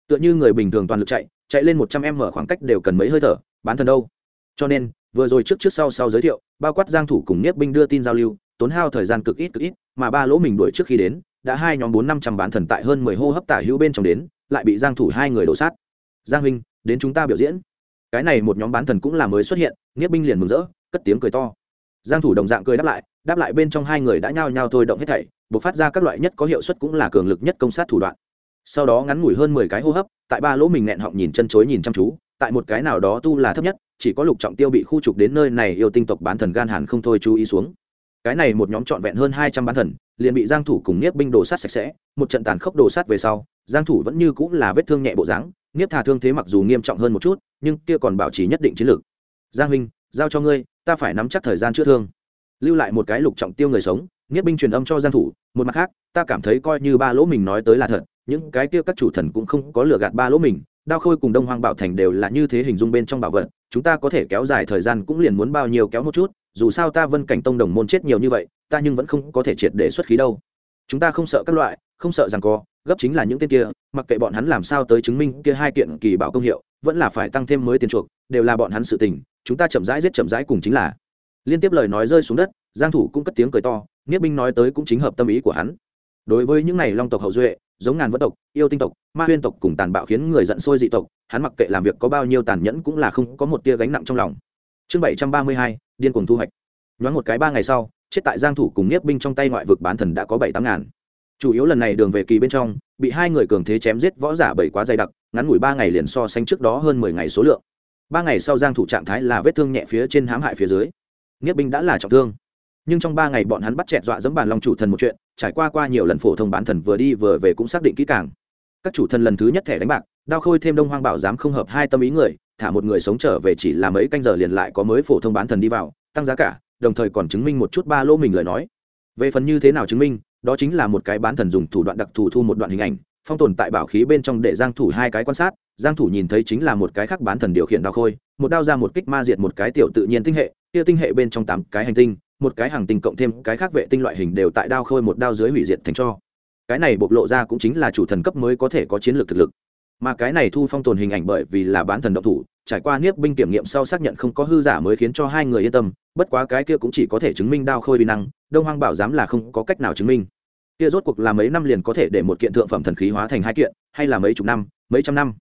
Tựa như người bình thường toàn lực chạy chạy lên một trăm m khoảng cách đều cần mấy hơi thở, bán thần đâu. Cho nên, vừa rồi trước trước sau sau giới thiệu, bao quát giang thủ cùng niếp binh đưa tin giao lưu, tốn hao thời gian cực ít cực ít, mà ba lỗ mình đuổi trước khi đến, đã hai nhóm bốn năm trăm bán thần tại hơn mười hô hấp tả hữu bên trong đến, lại bị giang thủ hai người đổ sát. Giang huynh, đến chúng ta biểu diễn. Cái này một nhóm bán thần cũng là mới xuất hiện niếp binh liền mừng rỡ, cất tiếng cười to. Giang thủ đồng dạng cười đáp lại đáp lại bên trong hai người đã nhao nhao thôi động hết thảy, bộc phát ra các loại nhất có hiệu suất cũng là cường lực nhất công sát thủ đoạn sau đó ngắn ngủi hơn mười cái hô hấp, tại ba lỗ mình nghẹn họng nhìn chân chối nhìn chăm chú, tại một cái nào đó tu là thấp nhất, chỉ có lục trọng tiêu bị khu trục đến nơi này yêu tinh tộc bán thần gan hàn không thôi chú ý xuống. Cái này một nhóm trọn vẹn hơn hai trăm bán thần, liền bị giang thủ cùng niếp binh đồ sát sạch sẽ, một trận tàn khốc đồ sát về sau, giang thủ vẫn như cũng là vết thương nhẹ bộ dáng niếp thà thương thế mặc dù nghiêm trọng hơn một chút, nhưng kia còn bảo trì nhất định chiến lược. Giang huynh, giao cho ngươi, ta phải nắm chắc thời gian chữa thương. Lưu lại một cái lục trọng tiêu người sống niếp binh truyền âm cho giang thủ, một mặt khác, ta cảm thấy coi như ba lỗ mình nói tới là thật những cái kia các chủ thần cũng không có lừa gạt ba lỗ mình, đao khôi cùng đông hoang bảo thành đều là như thế hình dung bên trong bảo vật, chúng ta có thể kéo dài thời gian cũng liền muốn bao nhiêu kéo một chút, dù sao ta vân cảnh tông đồng môn chết nhiều như vậy, ta nhưng vẫn không có thể triệt để xuất khí đâu. Chúng ta không sợ các loại, không sợ rằng co gấp chính là những tên kia, mặc kệ bọn hắn làm sao tới chứng minh kia hai kiện kỳ bảo công hiệu, vẫn là phải tăng thêm mới tiền chuộc, đều là bọn hắn sự tình, chúng ta chậm rãi giết chậm rãi cùng chính là. Liên tiếp lời nói rơi xuống đất, giang thủ cũng cất tiếng cười to nghĩa binh nói tới cũng chính hợp tâm ý của hắn đối với những này long tộc hậu duệ, giống ngàn võ tộc, yêu tinh tộc, ma huyên tộc cùng tàn bạo khiến người giận sôi dị tộc, hắn mặc kệ làm việc có bao nhiêu tàn nhẫn cũng là không có một tia gánh nặng trong lòng. Chương bảy trăm ba mươi hai, điên cuồng thu hoạch. Nhoáng một cái ba ngày sau, chết tại giang thủ cùng nhiếp binh trong tay ngoại vực bán thần đã có bảy tám ngàn. Chủ yếu lần này đường về kỳ bên trong, bị hai người cường thế chém giết võ giả bảy quá dày đặc, ngắn ngủi ba ngày liền so sánh trước đó hơn mười ngày số lượng. Ba ngày sau giang thủ trạng thái là vết thương nhẹ phía trên hãm hại phía dưới. Nghiếp binh đã là trọng thương nhưng trong ba ngày bọn hắn bắt chẹt dọa dẫm bàn long chủ thần một chuyện, trải qua qua nhiều lần phổ thông bán thần vừa đi vừa về cũng xác định kỹ càng. Các chủ thần lần thứ nhất thẻ đánh bạc, đao khôi thêm đông hoang bảo dám không hợp hai tâm ý người, thả một người sống trở về chỉ là mấy canh giờ liền lại có mới phổ thông bán thần đi vào, tăng giá cả, đồng thời còn chứng minh một chút ba lô mình lời nói. Về phần như thế nào chứng minh, đó chính là một cái bán thần dùng thủ đoạn đặc thù thu một đoạn hình ảnh, phong tồn tại bảo khí bên trong để giang thủ hai cái quan sát, giang thủ nhìn thấy chính là một cái khác bán thần điều khiển đao khôi, một đao ra một kích ma diệt một cái tiểu tự nhiên tinh hệ, kia tinh hệ bên trong tám cái hành tinh một cái hàng tinh cộng thêm cái khác vệ tinh loại hình đều tại đao khôi một đao dưới hủy diệt thành cho. Cái này bộc lộ ra cũng chính là chủ thần cấp mới có thể có chiến lược thực lực. Mà cái này thu phong tồn hình ảnh bởi vì là bán thần động thủ, trải qua niếp binh kiểm nghiệm sau xác nhận không có hư giả mới khiến cho hai người yên tâm, bất quá cái kia cũng chỉ có thể chứng minh đao khôi vi năng, đông hoang bảo dám là không có cách nào chứng minh. Kia rốt cuộc là mấy năm liền có thể để một kiện thượng phẩm thần khí hóa thành hai kiện, hay là mấy chục năm, mấy trăm năm?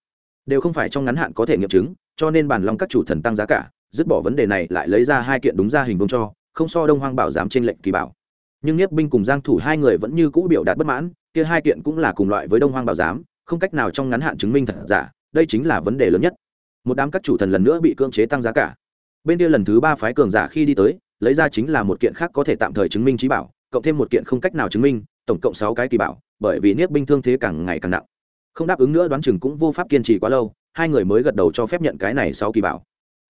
Đều không phải trong ngắn hạn có thể nghiệm chứng, cho nên bản lòng các chủ thần tăng giá cả, dứt bỏ vấn đề này lại lấy ra hai kiện đúng ra hình vông cho không so đông hoang bảo dám trên lệnh kỳ bảo. Nhưng nhiếp binh cùng giang thủ hai người vẫn như cũ biểu đạt bất mãn, kia hai kiện cũng là cùng loại với đông hoang bảo giám không cách nào trong ngắn hạn chứng minh thật giả, đây chính là vấn đề lớn nhất. Một đám các chủ thần lần nữa bị cưỡng chế tăng giá cả. Bên kia lần thứ ba phái cường giả khi đi tới, lấy ra chính là một kiện khác có thể tạm thời chứng minh trí bảo, cộng thêm một kiện không cách nào chứng minh, tổng cộng sáu cái kỳ bảo, bởi vì niết binh thương thế càng ngày càng nặng. Không đáp ứng nữa đoán chừng cũng vô pháp kiên trì quá lâu, hai người mới gật đầu cho phép nhận cái này sáu kỳ bảo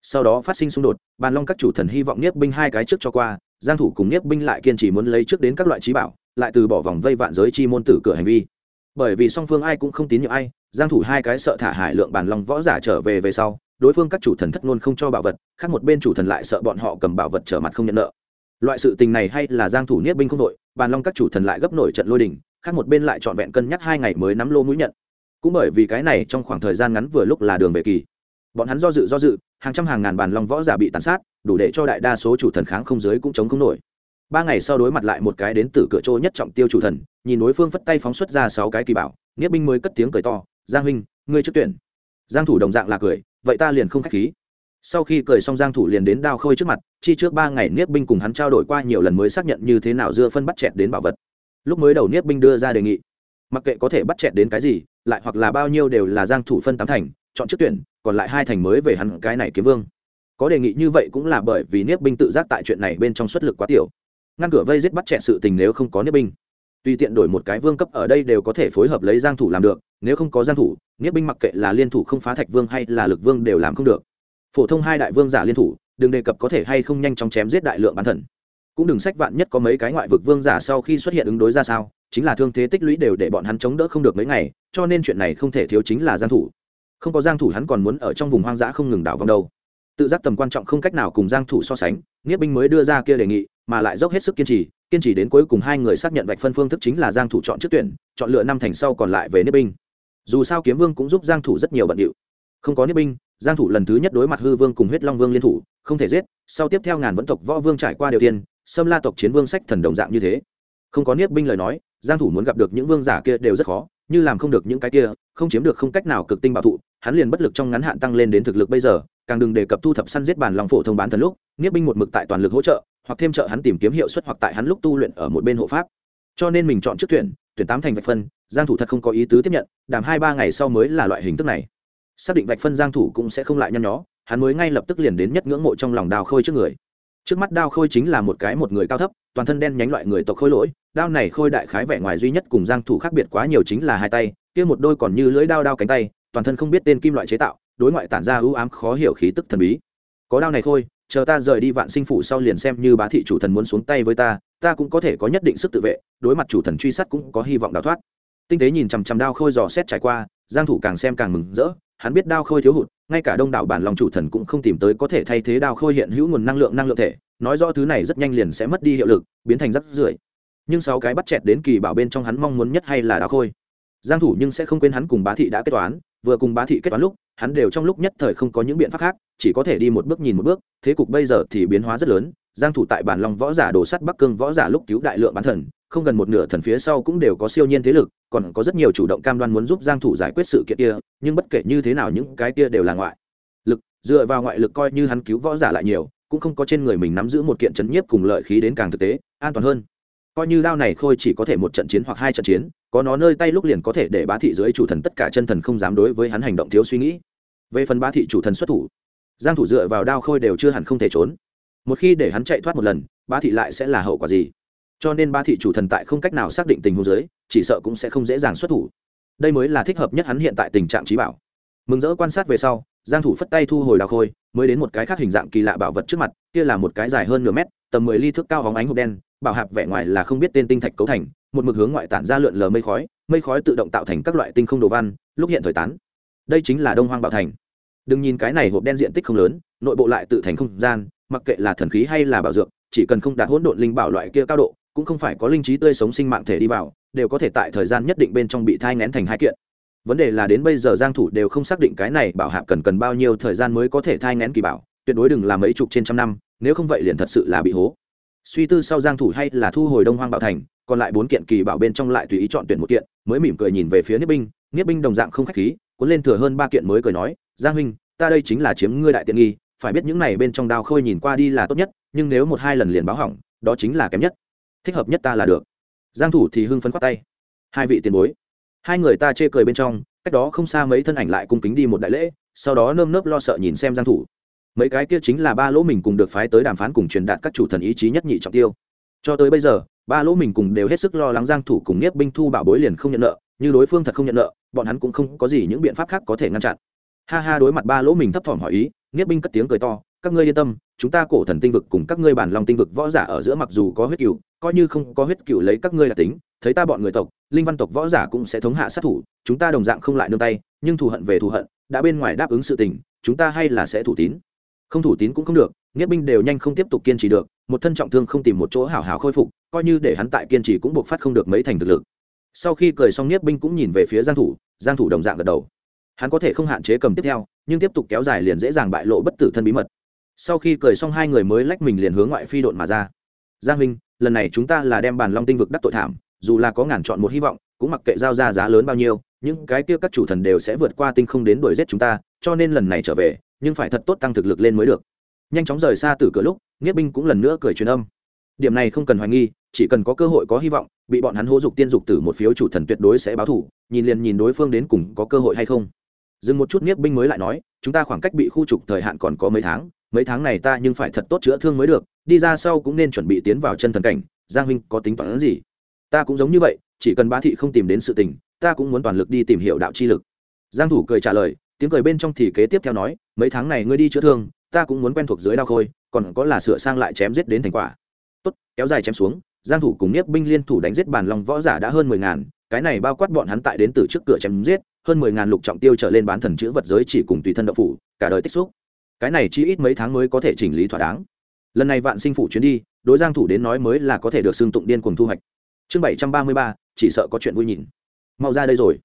sau đó phát sinh xung đột, bàn long các chủ thần hy vọng niết binh hai cái trước cho qua, giang thủ cùng niết binh lại kiên trì muốn lấy trước đến các loại trí bảo, lại từ bỏ vòng vây vạn giới chi môn tử cửa hành vi. Bởi vì song phương ai cũng không tín nhiệm ai, giang thủ hai cái sợ thả hải lượng bàn long võ giả trở về về sau, đối phương các chủ thần thất luôn không cho bảo vật, khác một bên chủ thần lại sợ bọn họ cầm bảo vật trở mặt không nhận nợ. Loại sự tình này hay là giang thủ niết binh không đội, bàn long các chủ thần lại gấp nổi trận lôi đình, khác một bên lại chọn vẹn cân nhắc hai ngày mới nắm lô mũi nhận. Cũng bởi vì cái này trong khoảng thời gian ngắn vừa lúc là đường về kỳ bọn hắn do dự do dự, hàng trăm hàng ngàn bàn long võ giả bị tàn sát, đủ để cho đại đa số chủ thần kháng không giới cũng chống không nổi. Ba ngày sau đối mặt lại một cái đến từ cửa trô nhất trọng tiêu chủ thần, nhìn đối phương phất tay phóng xuất ra sáu cái kỳ bảo nghĩa binh mới cất tiếng cười to, giang huynh, ngươi trước tuyển. Giang thủ đồng dạng là cười, vậy ta liền không khách khí. Sau khi cười xong giang thủ liền đến đao khôi trước mặt, chi trước ba ngày niết binh cùng hắn trao đổi qua nhiều lần mới xác nhận như thế nào dưa phân bắt chẹt đến bảo vật. Lúc mới đầu niết binh đưa ra đề nghị, mặc kệ có thể bắt chẹt đến cái gì, lại hoặc là bao nhiêu đều là giang thủ phân tám thành, chọn trước tuyển còn lại hai thành mới về hắn cái này kiếm vương. Có đề nghị như vậy cũng là bởi vì niết binh tự giác tại chuyện này bên trong xuất lực quá tiểu. Ngăn cửa vây giết bắt trẻ sự tình nếu không có niết binh. Tùy tiện đổi một cái vương cấp ở đây đều có thể phối hợp lấy giang thủ làm được, nếu không có giang thủ niết binh mặc kệ là liên thủ không phá thạch vương hay là lực vương đều làm không được. Phổ thông hai đại vương giả liên thủ, đừng đề cập có thể hay không nhanh chóng chém giết đại lượng bán thần. Cũng đừng sách vạn nhất có mấy cái ngoại vực vương giả sau khi xuất hiện ứng đối ra sao, chính là thương thế tích lũy đều để bọn hắn chống đỡ không được mấy ngày, cho nên chuyện này không thể thiếu chính là giang thủ không có giang thủ hắn còn muốn ở trong vùng hoang dã không ngừng đảo vòng đâu. Tự giác tầm quan trọng không cách nào cùng giang thủ so sánh nghĩa binh mới đưa ra kia đề nghị, mà lại dốc hết sức kiên trì kiên trì đến cuối cùng hai người xác nhận vạch phân phương thức chính là giang thủ chọn trước tuyển, chọn lựa năm thành sau còn lại về nghĩa binh. Dù sao kiếm vương cũng giúp giang thủ rất nhiều bận điệu. Không có nghĩa binh, giang thủ lần thứ nhất đối mặt hư vương cùng huyết long vương liên thủ, không thể giết, sau tiếp theo ngàn vẫn tộc võ vương trải qua điều tiên, xâm la tộc chiến vương sách thần đồng dạng như thế. Không có niết binh lời nói, giang thủ muốn gặp được những vương giả kia đều rất khó như làm không được những cái kia, không chiếm được không cách nào cực tinh bảo thụ, hắn liền bất lực trong ngắn hạn tăng lên đến thực lực bây giờ, càng đừng đề cập thu thập săn giết bản lòng phổ thông bán thần lúc, nghiếp binh một mực tại toàn lực hỗ trợ, hoặc thêm trợ hắn tìm kiếm hiệu suất hoặc tại hắn lúc tu luyện ở một bên hộ pháp. Cho nên mình chọn trước tuyển tuyển tám thành vạch phân, giang thủ thật không có ý tứ tiếp nhận, đàm hai ba ngày sau mới là loại hình thức này. Xác định vạch phân giang thủ cũng sẽ không lại nhăn nhó, hắn mới ngay lập tức liền đến nhất ngưỡng mộ trong lòng đào khôi trước người trước mắt đao khôi chính là một cái một người cao thấp, toàn thân đen nhánh loại người tộc khôi lỗi, đao này khôi đại khái vẻ ngoài duy nhất cùng giang thủ khác biệt quá nhiều chính là hai tay, kia một đôi còn như lưỡi đao đao cánh tay, toàn thân không biết tên kim loại chế tạo, đối ngoại tản ra ưu ám khó hiểu khí tức thần bí. Có đao này khôi, chờ ta rời đi vạn sinh phủ sau liền xem như bá thị chủ thần muốn xuống tay với ta ta cũng có thể có nhất định sức tự vệ, đối mặt chủ thần truy sát cũng có hy vọng đào thoát. Tinh tế nhìn chằm chằm đao khôi dò xét trải qua, giang thủ càng xem càng mừng rỡ hắn biết đao khôi thiếu hụt, ngay cả đông đảo bản lòng chủ thần cũng không tìm tới có thể thay thế đao khôi hiện hữu nguồn năng lượng năng lượng thể, nói rõ thứ này rất nhanh liền sẽ mất đi hiệu lực, biến thành rắc rưởi. Nhưng sáu cái bắt chẹt đến kỳ bảo bên trong hắn mong muốn nhất hay là đao khôi. Giang thủ nhưng sẽ không quên hắn cùng bá thị đã kết toán, vừa cùng bá thị kết toán lúc, hắn đều trong lúc nhất thời không có những biện pháp khác, chỉ có thể đi một bước nhìn một bước, thế cục bây giờ thì biến hóa rất lớn, giang thủ tại bản long võ giả đồ sắt bắc cương võ giả lúc cứu đại lượng bán thần không gần một nửa thần phía sau cũng đều có siêu nhiên thế lực, còn có rất nhiều chủ động cam đoan muốn giúp giang thủ giải quyết sự kiện kia, nhưng bất kể như thế nào những cái kia đều là ngoại lực, dựa vào ngoại lực coi như hắn cứu võ giả lại nhiều, cũng không có trên người mình nắm giữ một kiện chấn nhiếp cùng lợi khí đến càng thực tế, an toàn hơn. Coi như đao này khôi chỉ có thể một trận chiến hoặc hai trận chiến, có nó nơi tay lúc liền có thể để bá thị dưới chủ thần tất cả chân thần không dám đối với hắn hành động thiếu suy nghĩ. Về phần bá thị chủ thần xuất thủ, giang thủ dựa vào đao khôi đều chưa hẳn không thể trốn. Một khi để hắn chạy thoát một lần, bá thị lại sẽ là hậu quả gì? Cho nên ba thị chủ thần tại không cách nào xác định tình huống giới, chỉ sợ cũng sẽ không dễ dàng xuất thủ. Đây mới là thích hợp nhất hắn hiện tại tình trạng trí bảo. Mừng rỡ quan sát về sau, giang thủ phất tay thu hồi đào khôi, mới đến một cái khác hình dạng kỳ lạ bảo vật trước mặt, kia là một cái dài hơn nửa mét, tầm 10 ly thước cao hóng ánh hộp đen, bảo hạp vẻ ngoài là không biết tên tinh thạch cấu thành, một mực hướng ngoại tản ra lượn lờ mây khói mây khói tự động tạo thành các loại tinh không đồ văn, lúc hiện thời tán. Đây chính là đông hoang bảo thành. Đừng nhìn cái này hộp đen diện tích không lớn, nội bộ lại tự thành không gian, mặc kệ là thần khí hay là bảo dược, chỉ cần không đạt hỗn độn linh bảo loại kia cao độ cũng không phải có linh trí tươi sống sinh mạng thể đi vào, đều có thể tại thời gian nhất định bên trong bị thai ngén thành hai kiện. Vấn đề là đến bây giờ giang thủ đều không xác định cái này bảo hạp cần cần bao nhiêu thời gian mới có thể thai ngén kỳ bảo, tuyệt đối đừng làm mấy chục trên trăm năm, nếu không vậy liền thật sự là bị hố. Suy tư sau giang thủ hay là thu hồi đông hoang bảo thành, còn lại bốn kiện kỳ bảo bên trong lại tùy ý chọn tuyển một kiện, mới mỉm cười nhìn về phía niết binh. Niết binh đồng dạng không khách khí, cuốn lên thừa hơn ba kiện mới cười nói, giang huynh, ta đây chính là chiếm ngươi đại tiện nghi, phải biết những này bên trong đao khôi nhìn qua đi là tốt nhất, nhưng nếu một hai lần liền báo hỏng, đó chính là kém nhất thích hợp nhất ta là được. Giang thủ thì hưng phấn quát tay. Hai vị tiền bối. Hai người ta chê cười bên trong, cách đó không xa mấy thân ảnh lại cung kính đi một đại lễ, sau đó nơm nớp lo sợ nhìn xem giang thủ. Mấy cái kia chính là ba lỗ mình cùng được phái tới đàm phán cùng truyền đạt các chủ thần ý chí nhất nhị trọng tiêu. Cho tới bây giờ, ba lỗ mình cùng đều hết sức lo lắng giang thủ cùng nhiếp binh thu bảo bối liền không nhận nợ, như đối phương thật không nhận nợ, bọn hắn cũng không có gì những biện pháp khác có thể ngăn chặn. Ha ha, đối mặt ba lỗ mình thấp thỏm hỏi ý nhiếp binh cất tiếng cười to, các ngươi yên tâm, chúng ta cổ thần tinh vực cùng các ngươi bản lòng tinh vực võ giả ở giữa mặc dù có huyết cựu coi như không có huyết cựu lấy các ngươi là tính, thấy ta bọn người tộc, linh văn tộc võ giả cũng sẽ thống hạ sát thủ, chúng ta đồng dạng không lại nương tay, nhưng thù hận về thù hận, đã bên ngoài đáp ứng sự tình, chúng ta hay là sẽ thủ tín. Không thủ tín cũng không được nghĩa binh đều nhanh không tiếp tục kiên trì được, một thân trọng thương không tìm một chỗ hảo hảo khôi phục, coi như để hắn tại kiên trì cũng buộc phát không được mấy thành thực lực. Sau khi cười xong nghĩa binh cũng nhìn về phía giang thủ giang thủ đồng dạng gật đầu. Hắn có thể không hạn chế cầm tiếp theo, nhưng tiếp tục kéo dài liền dễ dàng bại lộ bất tử thân bí mật. Sau khi cười xong hai người mới lách mình liền hướng ngoại phi độn mà ra. Giang huynh lần này chúng ta là đem bàn long tinh vực đắc tội thảm, dù là có ngàn chọn một hy vọng, cũng mặc kệ giao ra giá lớn bao nhiêu, những cái kia các chủ thần đều sẽ vượt qua tinh không đến đuổi giết chúng ta, cho nên lần này trở về, nhưng phải thật tốt tăng thực lực lên mới được. Nhanh chóng rời xa từ cửa lúc nghĩa binh cũng lần nữa cười truyền âm. Điểm này không cần hoài nghi, chỉ cần có cơ hội có hy vọng, bị bọn hắn hô dục tiên dục tử một phiếu chủ thần tuyệt đối sẽ báo thủ, nhìn liền nhìn đối phương đến cùng có cơ hội hay không. Dừng một chút nghiếp binh mới lại nói, chúng ta khoảng cách bị khu trục thời hạn còn có mấy tháng mấy tháng này ta nhưng phải thật tốt chữa thương mới được, đi ra sau cũng nên chuẩn bị tiến vào chân thần cảnh, giang huynh có tính toán gì? Ta cũng giống như vậy, chỉ cần bá thị không tìm đến sự tình, ta cũng muốn toàn lực đi tìm hiểu đạo chi lực. Giang thủ cười trả lời, tiếng cười bên trong thì kế tiếp theo nói, mấy tháng này ngươi đi chữa thương, ta cũng muốn quen thuộc dưới đao khôi, còn có là sửa sang lại chém giết đến thành quả. Tốt, kéo dài chém xuống, giang thủ cùng nhiếp binh liên thủ đánh giết bàn long võ giả đã hơn mười ngàn, cái này bao quát bọn hắn tại đến từ trước cửa chém giết, hơn mười ngàn lục trọng tiêu trở lên bán thần chữ vật giới chỉ cùng tùy thân đậu phủ, cả đời tích xúc cái này chỉ ít mấy tháng mới có thể chỉnh lý thỏa đáng. Lần này vạn sinh phủ chuyến đi đối giang thủ đến nói mới là có thể được xương tụng điên cuồng thu hoạch. Chương bảy trăm ba mươi ba chỉ sợ có chuyện vui nhìn. Mau ra đây rồi.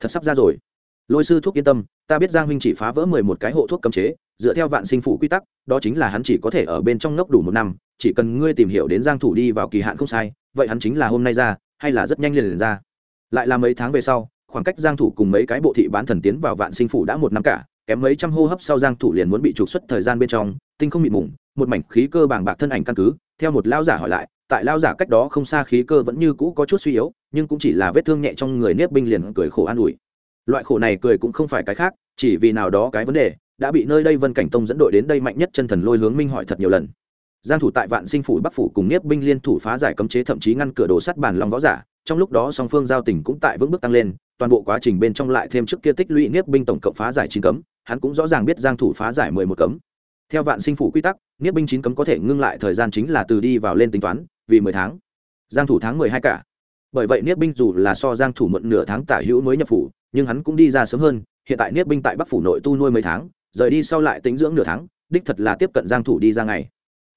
Thật sắp ra rồi. Lôi sư thuốc yên tâm ta biết giang huynh chỉ phá vỡ mười một cái hộ thuốc cấm chế dựa theo vạn sinh phủ quy tắc đó chính là hắn chỉ có thể ở bên trong ngốc đủ một năm chỉ cần ngươi tìm hiểu đến giang thủ đi vào kỳ hạn không sai vậy hắn chính là hôm nay ra hay là rất nhanh liền, liền ra. Lại là mấy tháng về sau khoảng cách giang thủ cùng mấy cái bộ thị bán thần tiến vào vạn sinh phủ đã một năm cả kém mấy trăm hô hấp sau giang thủ liền muốn bị trục xuất thời gian bên trong, tinh không mịt mùng một mảnh khí cơ bàng bạc thân ảnh căn cứ. Theo một lao giả hỏi lại, tại lao giả cách đó không xa khí cơ vẫn như cũ có chút suy yếu, nhưng cũng chỉ là vết thương nhẹ trong người niết binh liền cười khổ an ủi. Loại khổ này cười cũng không phải cái khác, chỉ vì nào đó cái vấn đề, đã bị nơi đây vân cảnh tông dẫn đội đến đây mạnh nhất chân thần lôi hướng minh hỏi thật nhiều lần. Giang thủ tại vạn sinh phủ bắc phủ cùng niết binh liên thủ phá giải cấm chế thậm chí ngăn cửa đồ sắt bàn long võ giả, trong lúc đó song phương giao tình cũng tại vững bước tăng lên, toàn bộ quá trình bên trong lại thêm trước kia tích lũy niết binh tổng cộng phá giải chín cấm hắn cũng rõ ràng biết giang thủ phá giải mười một cấm. Theo vạn sinh phủ quy tắc, niết binh chín cấm có thể ngưng lại thời gian chính là từ đi vào lên tính toán, vì mười tháng. Giang thủ tháng mười hai cả. Bởi vậy niết binh dù là so giang thủ muộn nửa tháng tả hữu mới nhập phủ, nhưng hắn cũng đi ra sớm hơn. Hiện tại niết binh tại bắc phủ nội tu nuôi mấy tháng, rời đi sau lại tính dưỡng nửa tháng, đích thật là tiếp cận giang thủ đi ra ngày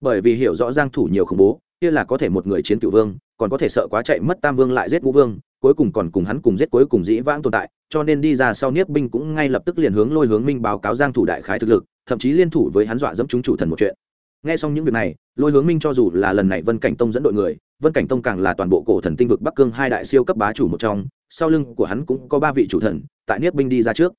bởi vì hiểu rõ giang thủ nhiều khủng bố, kia là có thể một người chiến cửu vương, còn có thể sợ quá chạy mất tam vương lại giết ngũ vương, cuối cùng còn cùng hắn cùng giết cuối cùng dĩ vãng tồn tại cho nên đi ra sau niếp binh cũng ngay lập tức liền hướng lôi hướng minh báo cáo giang thủ đại khái thực lực, thậm chí liên thủ với hắn dọa dẫm chúng chủ thần một chuyện. Nghe xong những việc này, lôi hướng minh cho dù là lần này vân cảnh tông dẫn đội người, vân cảnh tông càng là toàn bộ cổ thần tinh vực bắc cương hai đại siêu cấp bá chủ một trong, sau lưng của hắn cũng có ba vị chủ thần, tại niếp binh đi ra trước.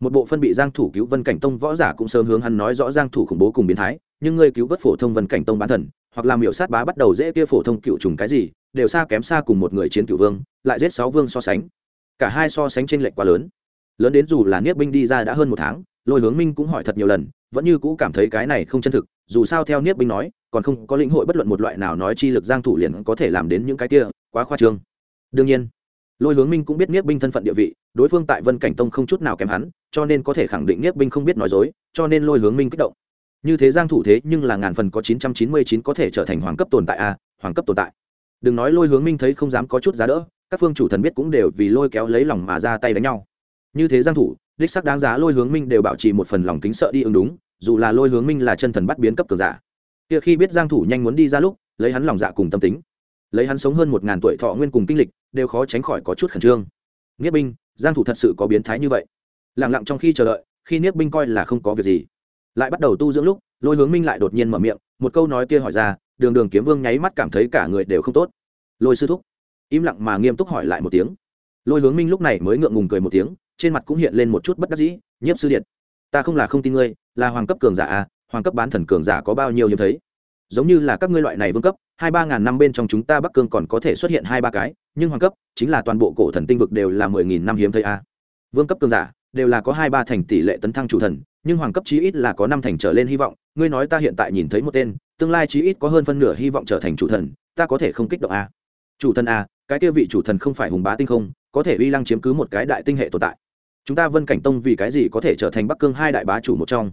Một bộ phân bị giang thủ cứu vân cảnh tông võ giả cũng sớm hướng hắn nói rõ giang thủ khủng bố cùng biến thái, nhưng ngươi cứu vớt phổ thông vân cảnh tông bán thần, hoặc làm miểu sát bá bắt đầu dễ kia phổ thông cựu trùng cái gì, đều xa kém xa cùng một người chiến cựu vương, lại giết sáu vương so sánh cả hai so sánh trên lệch quá lớn. Lớn đến dù là niết binh đi ra đã hơn một tháng lôi hướng minh cũng hỏi thật nhiều lần vẫn như cũ cảm thấy cái này không chân thực dù sao theo niết binh nói còn không có lĩnh hội bất luận một loại nào nói chi lực giang thủ liền có thể làm đến những cái kia quá khoa trương. Đương nhiên lôi hướng minh cũng biết niết binh thân phận địa vị đối phương tại vân cảnh tông không chút nào kém hắn cho nên có thể khẳng định niết binh không biết nói dối cho nên lôi hướng minh kích động. Như thế giang thủ thế nhưng là ngàn phần có 999 có thể trở thành hoàng cấp tồn tại a à, hoàng cấp tồn tại. Đừng nói lôi hướng minh thấy không dám có chút giá đỡ các phương chủ thần biết cũng đều vì lôi kéo lấy lòng mà ra tay đánh nhau. Như thế giang thủ, đích sắc đáng giá lôi hướng minh đều bảo trì một phần lòng kính sợ đi ứng đúng, dù là lôi hướng minh là chân thần bắt biến cấp cường giả. Kia khi biết giang thủ nhanh muốn đi ra lúc, lấy hắn lòng dạ cùng tâm tính. Lấy hắn sống hơn một ngàn tuổi thọ nguyên cùng kinh lịch, đều khó tránh khỏi có chút khẩn trương. Niết binh, giang thủ thật sự có biến thái như vậy. Lặng lặng trong khi chờ đợi, khi niết binh coi là không có việc gì. Lại bắt đầu tu dưỡng lúc, lôi hướng minh lại đột nhiên mở miệng, một câu nói kia hỏi ra, đường đường kiếm vương nháy mắt cảm thấy cả người đều không tốt. Lôi sư thúc im lặng mà nghiêm túc hỏi lại một tiếng lôi hướng minh lúc này mới ngượng ngùng cười một tiếng trên mặt cũng hiện lên một chút bất đắc dĩ nhiếp sư điện ta không là không tin ngươi là hoàng cấp cường giả à hoàng cấp bán thần cường giả có bao nhiêu hiếm thấy giống như là các ngươi loại này vương cấp hai ba ngàn năm bên trong chúng ta bắc cương còn có thể xuất hiện hai ba cái nhưng hoàng cấp chính là toàn bộ cổ thần tinh vực đều là mười nghìn năm hiếm thấy à. vương cấp cường giả đều là có hai ba thành tỷ lệ tấn thăng chủ thần nhưng hoàng cấp chí ít là có năm thành trở lên hy vọng ngươi nói ta hiện tại nhìn thấy một tên tương lai chí ít có hơn phân nửa hy vọng trở thành chủ thần ta có thể không kích động à. chủ thần à, cái kia vị chủ thần không phải hùng bá tinh không, có thể uy lăng chiếm cứ một cái đại tinh hệ tồn tại. Chúng ta vân cảnh tông vì cái gì có thể trở thành bắc cương hai đại bá chủ một trong?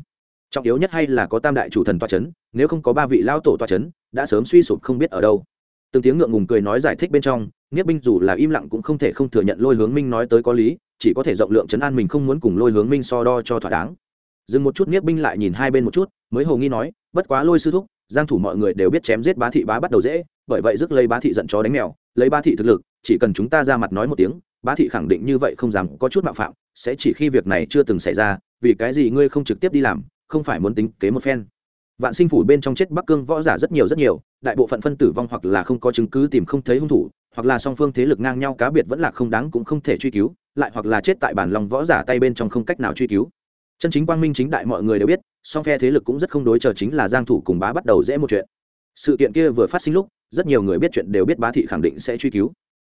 Trọng yếu nhất hay là có tam đại chủ thần toa c h ấ n nếu không có ba vị lao tổ toa c h ấ n đã sớm suy sụp không biết ở đâu. Từng tiếng ngượng ngùng cười nói giải thích bên trong nghĩa binh dù là im lặng cũng không thể không thừa nhận lôi hướng minh nói tới có lý, chỉ có thể rộng lượng chấn an mình không muốn cùng lôi hướng minh so đo cho thỏa đáng. Dừng một chút nghĩa binh lại nhìn hai bên một chút, mới hồ nghi nói, bất quá lôi sư thúc, giang thủ mọi người đều biết chém giết bá thị bá bắt đầu dễ bởi vậy rước lấy bá thị giận chó đánh mèo, lấy bá thị thực lực, chỉ cần chúng ta ra mặt nói một tiếng, bá thị khẳng định như vậy không dám có chút mạo phạm, sẽ chỉ khi việc này chưa từng xảy ra, vì cái gì ngươi không trực tiếp đi làm, không phải muốn tính kế một phen. Vạn sinh phủ bên trong chết bắc cương võ giả rất nhiều rất nhiều, đại bộ phận phân tử vong hoặc là không có chứng cứ tìm không thấy hung thủ, hoặc là song phương thế lực ngang nhau cá biệt vẫn là không đáng cũng không thể truy cứu, lại hoặc là chết tại bản lòng võ giả tay bên trong không cách nào truy cứu. Chân chính quang minh chính đại mọi người đều biết, song phe thế lực cũng rất không đối chờ chính là giang thủ cùng bá bắt đầu dễ một chuyện. Sự kiện kia vừa phát sinh lúc rất nhiều người biết chuyện đều biết bá thị khẳng định sẽ truy cứu.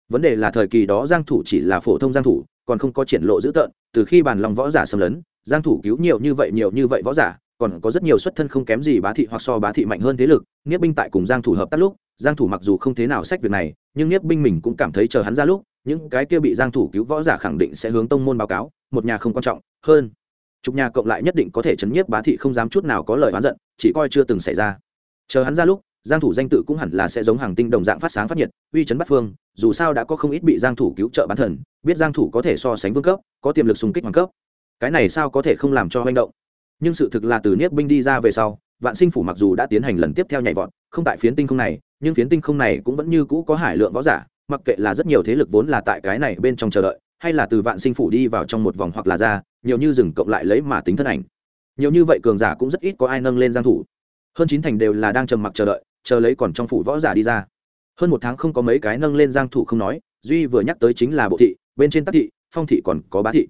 Vấn đề là thời kỳ đó giang thủ chỉ là phổ thông giang thủ, còn không có triển lộ dữ tợn, từ khi bàn lòng võ giả xâm lấn, giang thủ cứu nhiều như vậy nhiều như vậy võ giả, còn có rất nhiều xuất thân không kém gì bá thị hoặc so bá thị mạnh hơn thế lực nghĩa binh tại cùng giang thủ hợp tác lúc, giang thủ mặc dù không thế nào sách việc này, nhưng nghĩa binh mình cũng cảm thấy chờ hắn ra lúc, những cái kia bị giang thủ cứu võ giả khẳng định sẽ hướng tông môn báo cáo, một nhà không quan trọng, hơn chục nhà cộng lại nhất định có thể chấn nhiếp bá thị không dám chút nào có lời oán giận, chỉ coi chưa từng xảy ra. Chờ hắn ra lúc giang thủ danh tự cũng hẳn là sẽ giống hàng tinh đồng dạng phát sáng phát nhiệt, uy chấn bắt phương, dù sao đã có không ít bị giang thủ cứu trợ bán thần, biết giang thủ có thể so sánh vương cấp, có tiềm lực xung kích hoàng cấp. Cái này sao có thể không làm cho hoành động? Nhưng sự thực là từ niết binh đi ra về sau, vạn sinh phủ mặc dù đã tiến hành lần tiếp theo nhảy vọt, không tại phiến tinh không này, nhưng phiến tinh không này cũng vẫn như cũ có hải lượng võ giả, mặc kệ là rất nhiều thế lực vốn là tại cái này bên trong chờ đợi, hay là từ vạn sinh phủ đi vào trong một vòng hoặc là ra, nhiều như rừng cộng lại lấy mà tính thân ảnh. Nhiều như vậy cường giả cũng rất ít có ai nâng lên giang thủ. Hơn chín thành đều là đang trầm mặc chờ đợi chờ lấy còn trong phủ võ giả đi ra. Hơn một tháng không có mấy cái nâng lên giang thủ không nói, duy vừa nhắc tới chính là bộ thị, bên trên tác thị, phong thị còn có bá thị.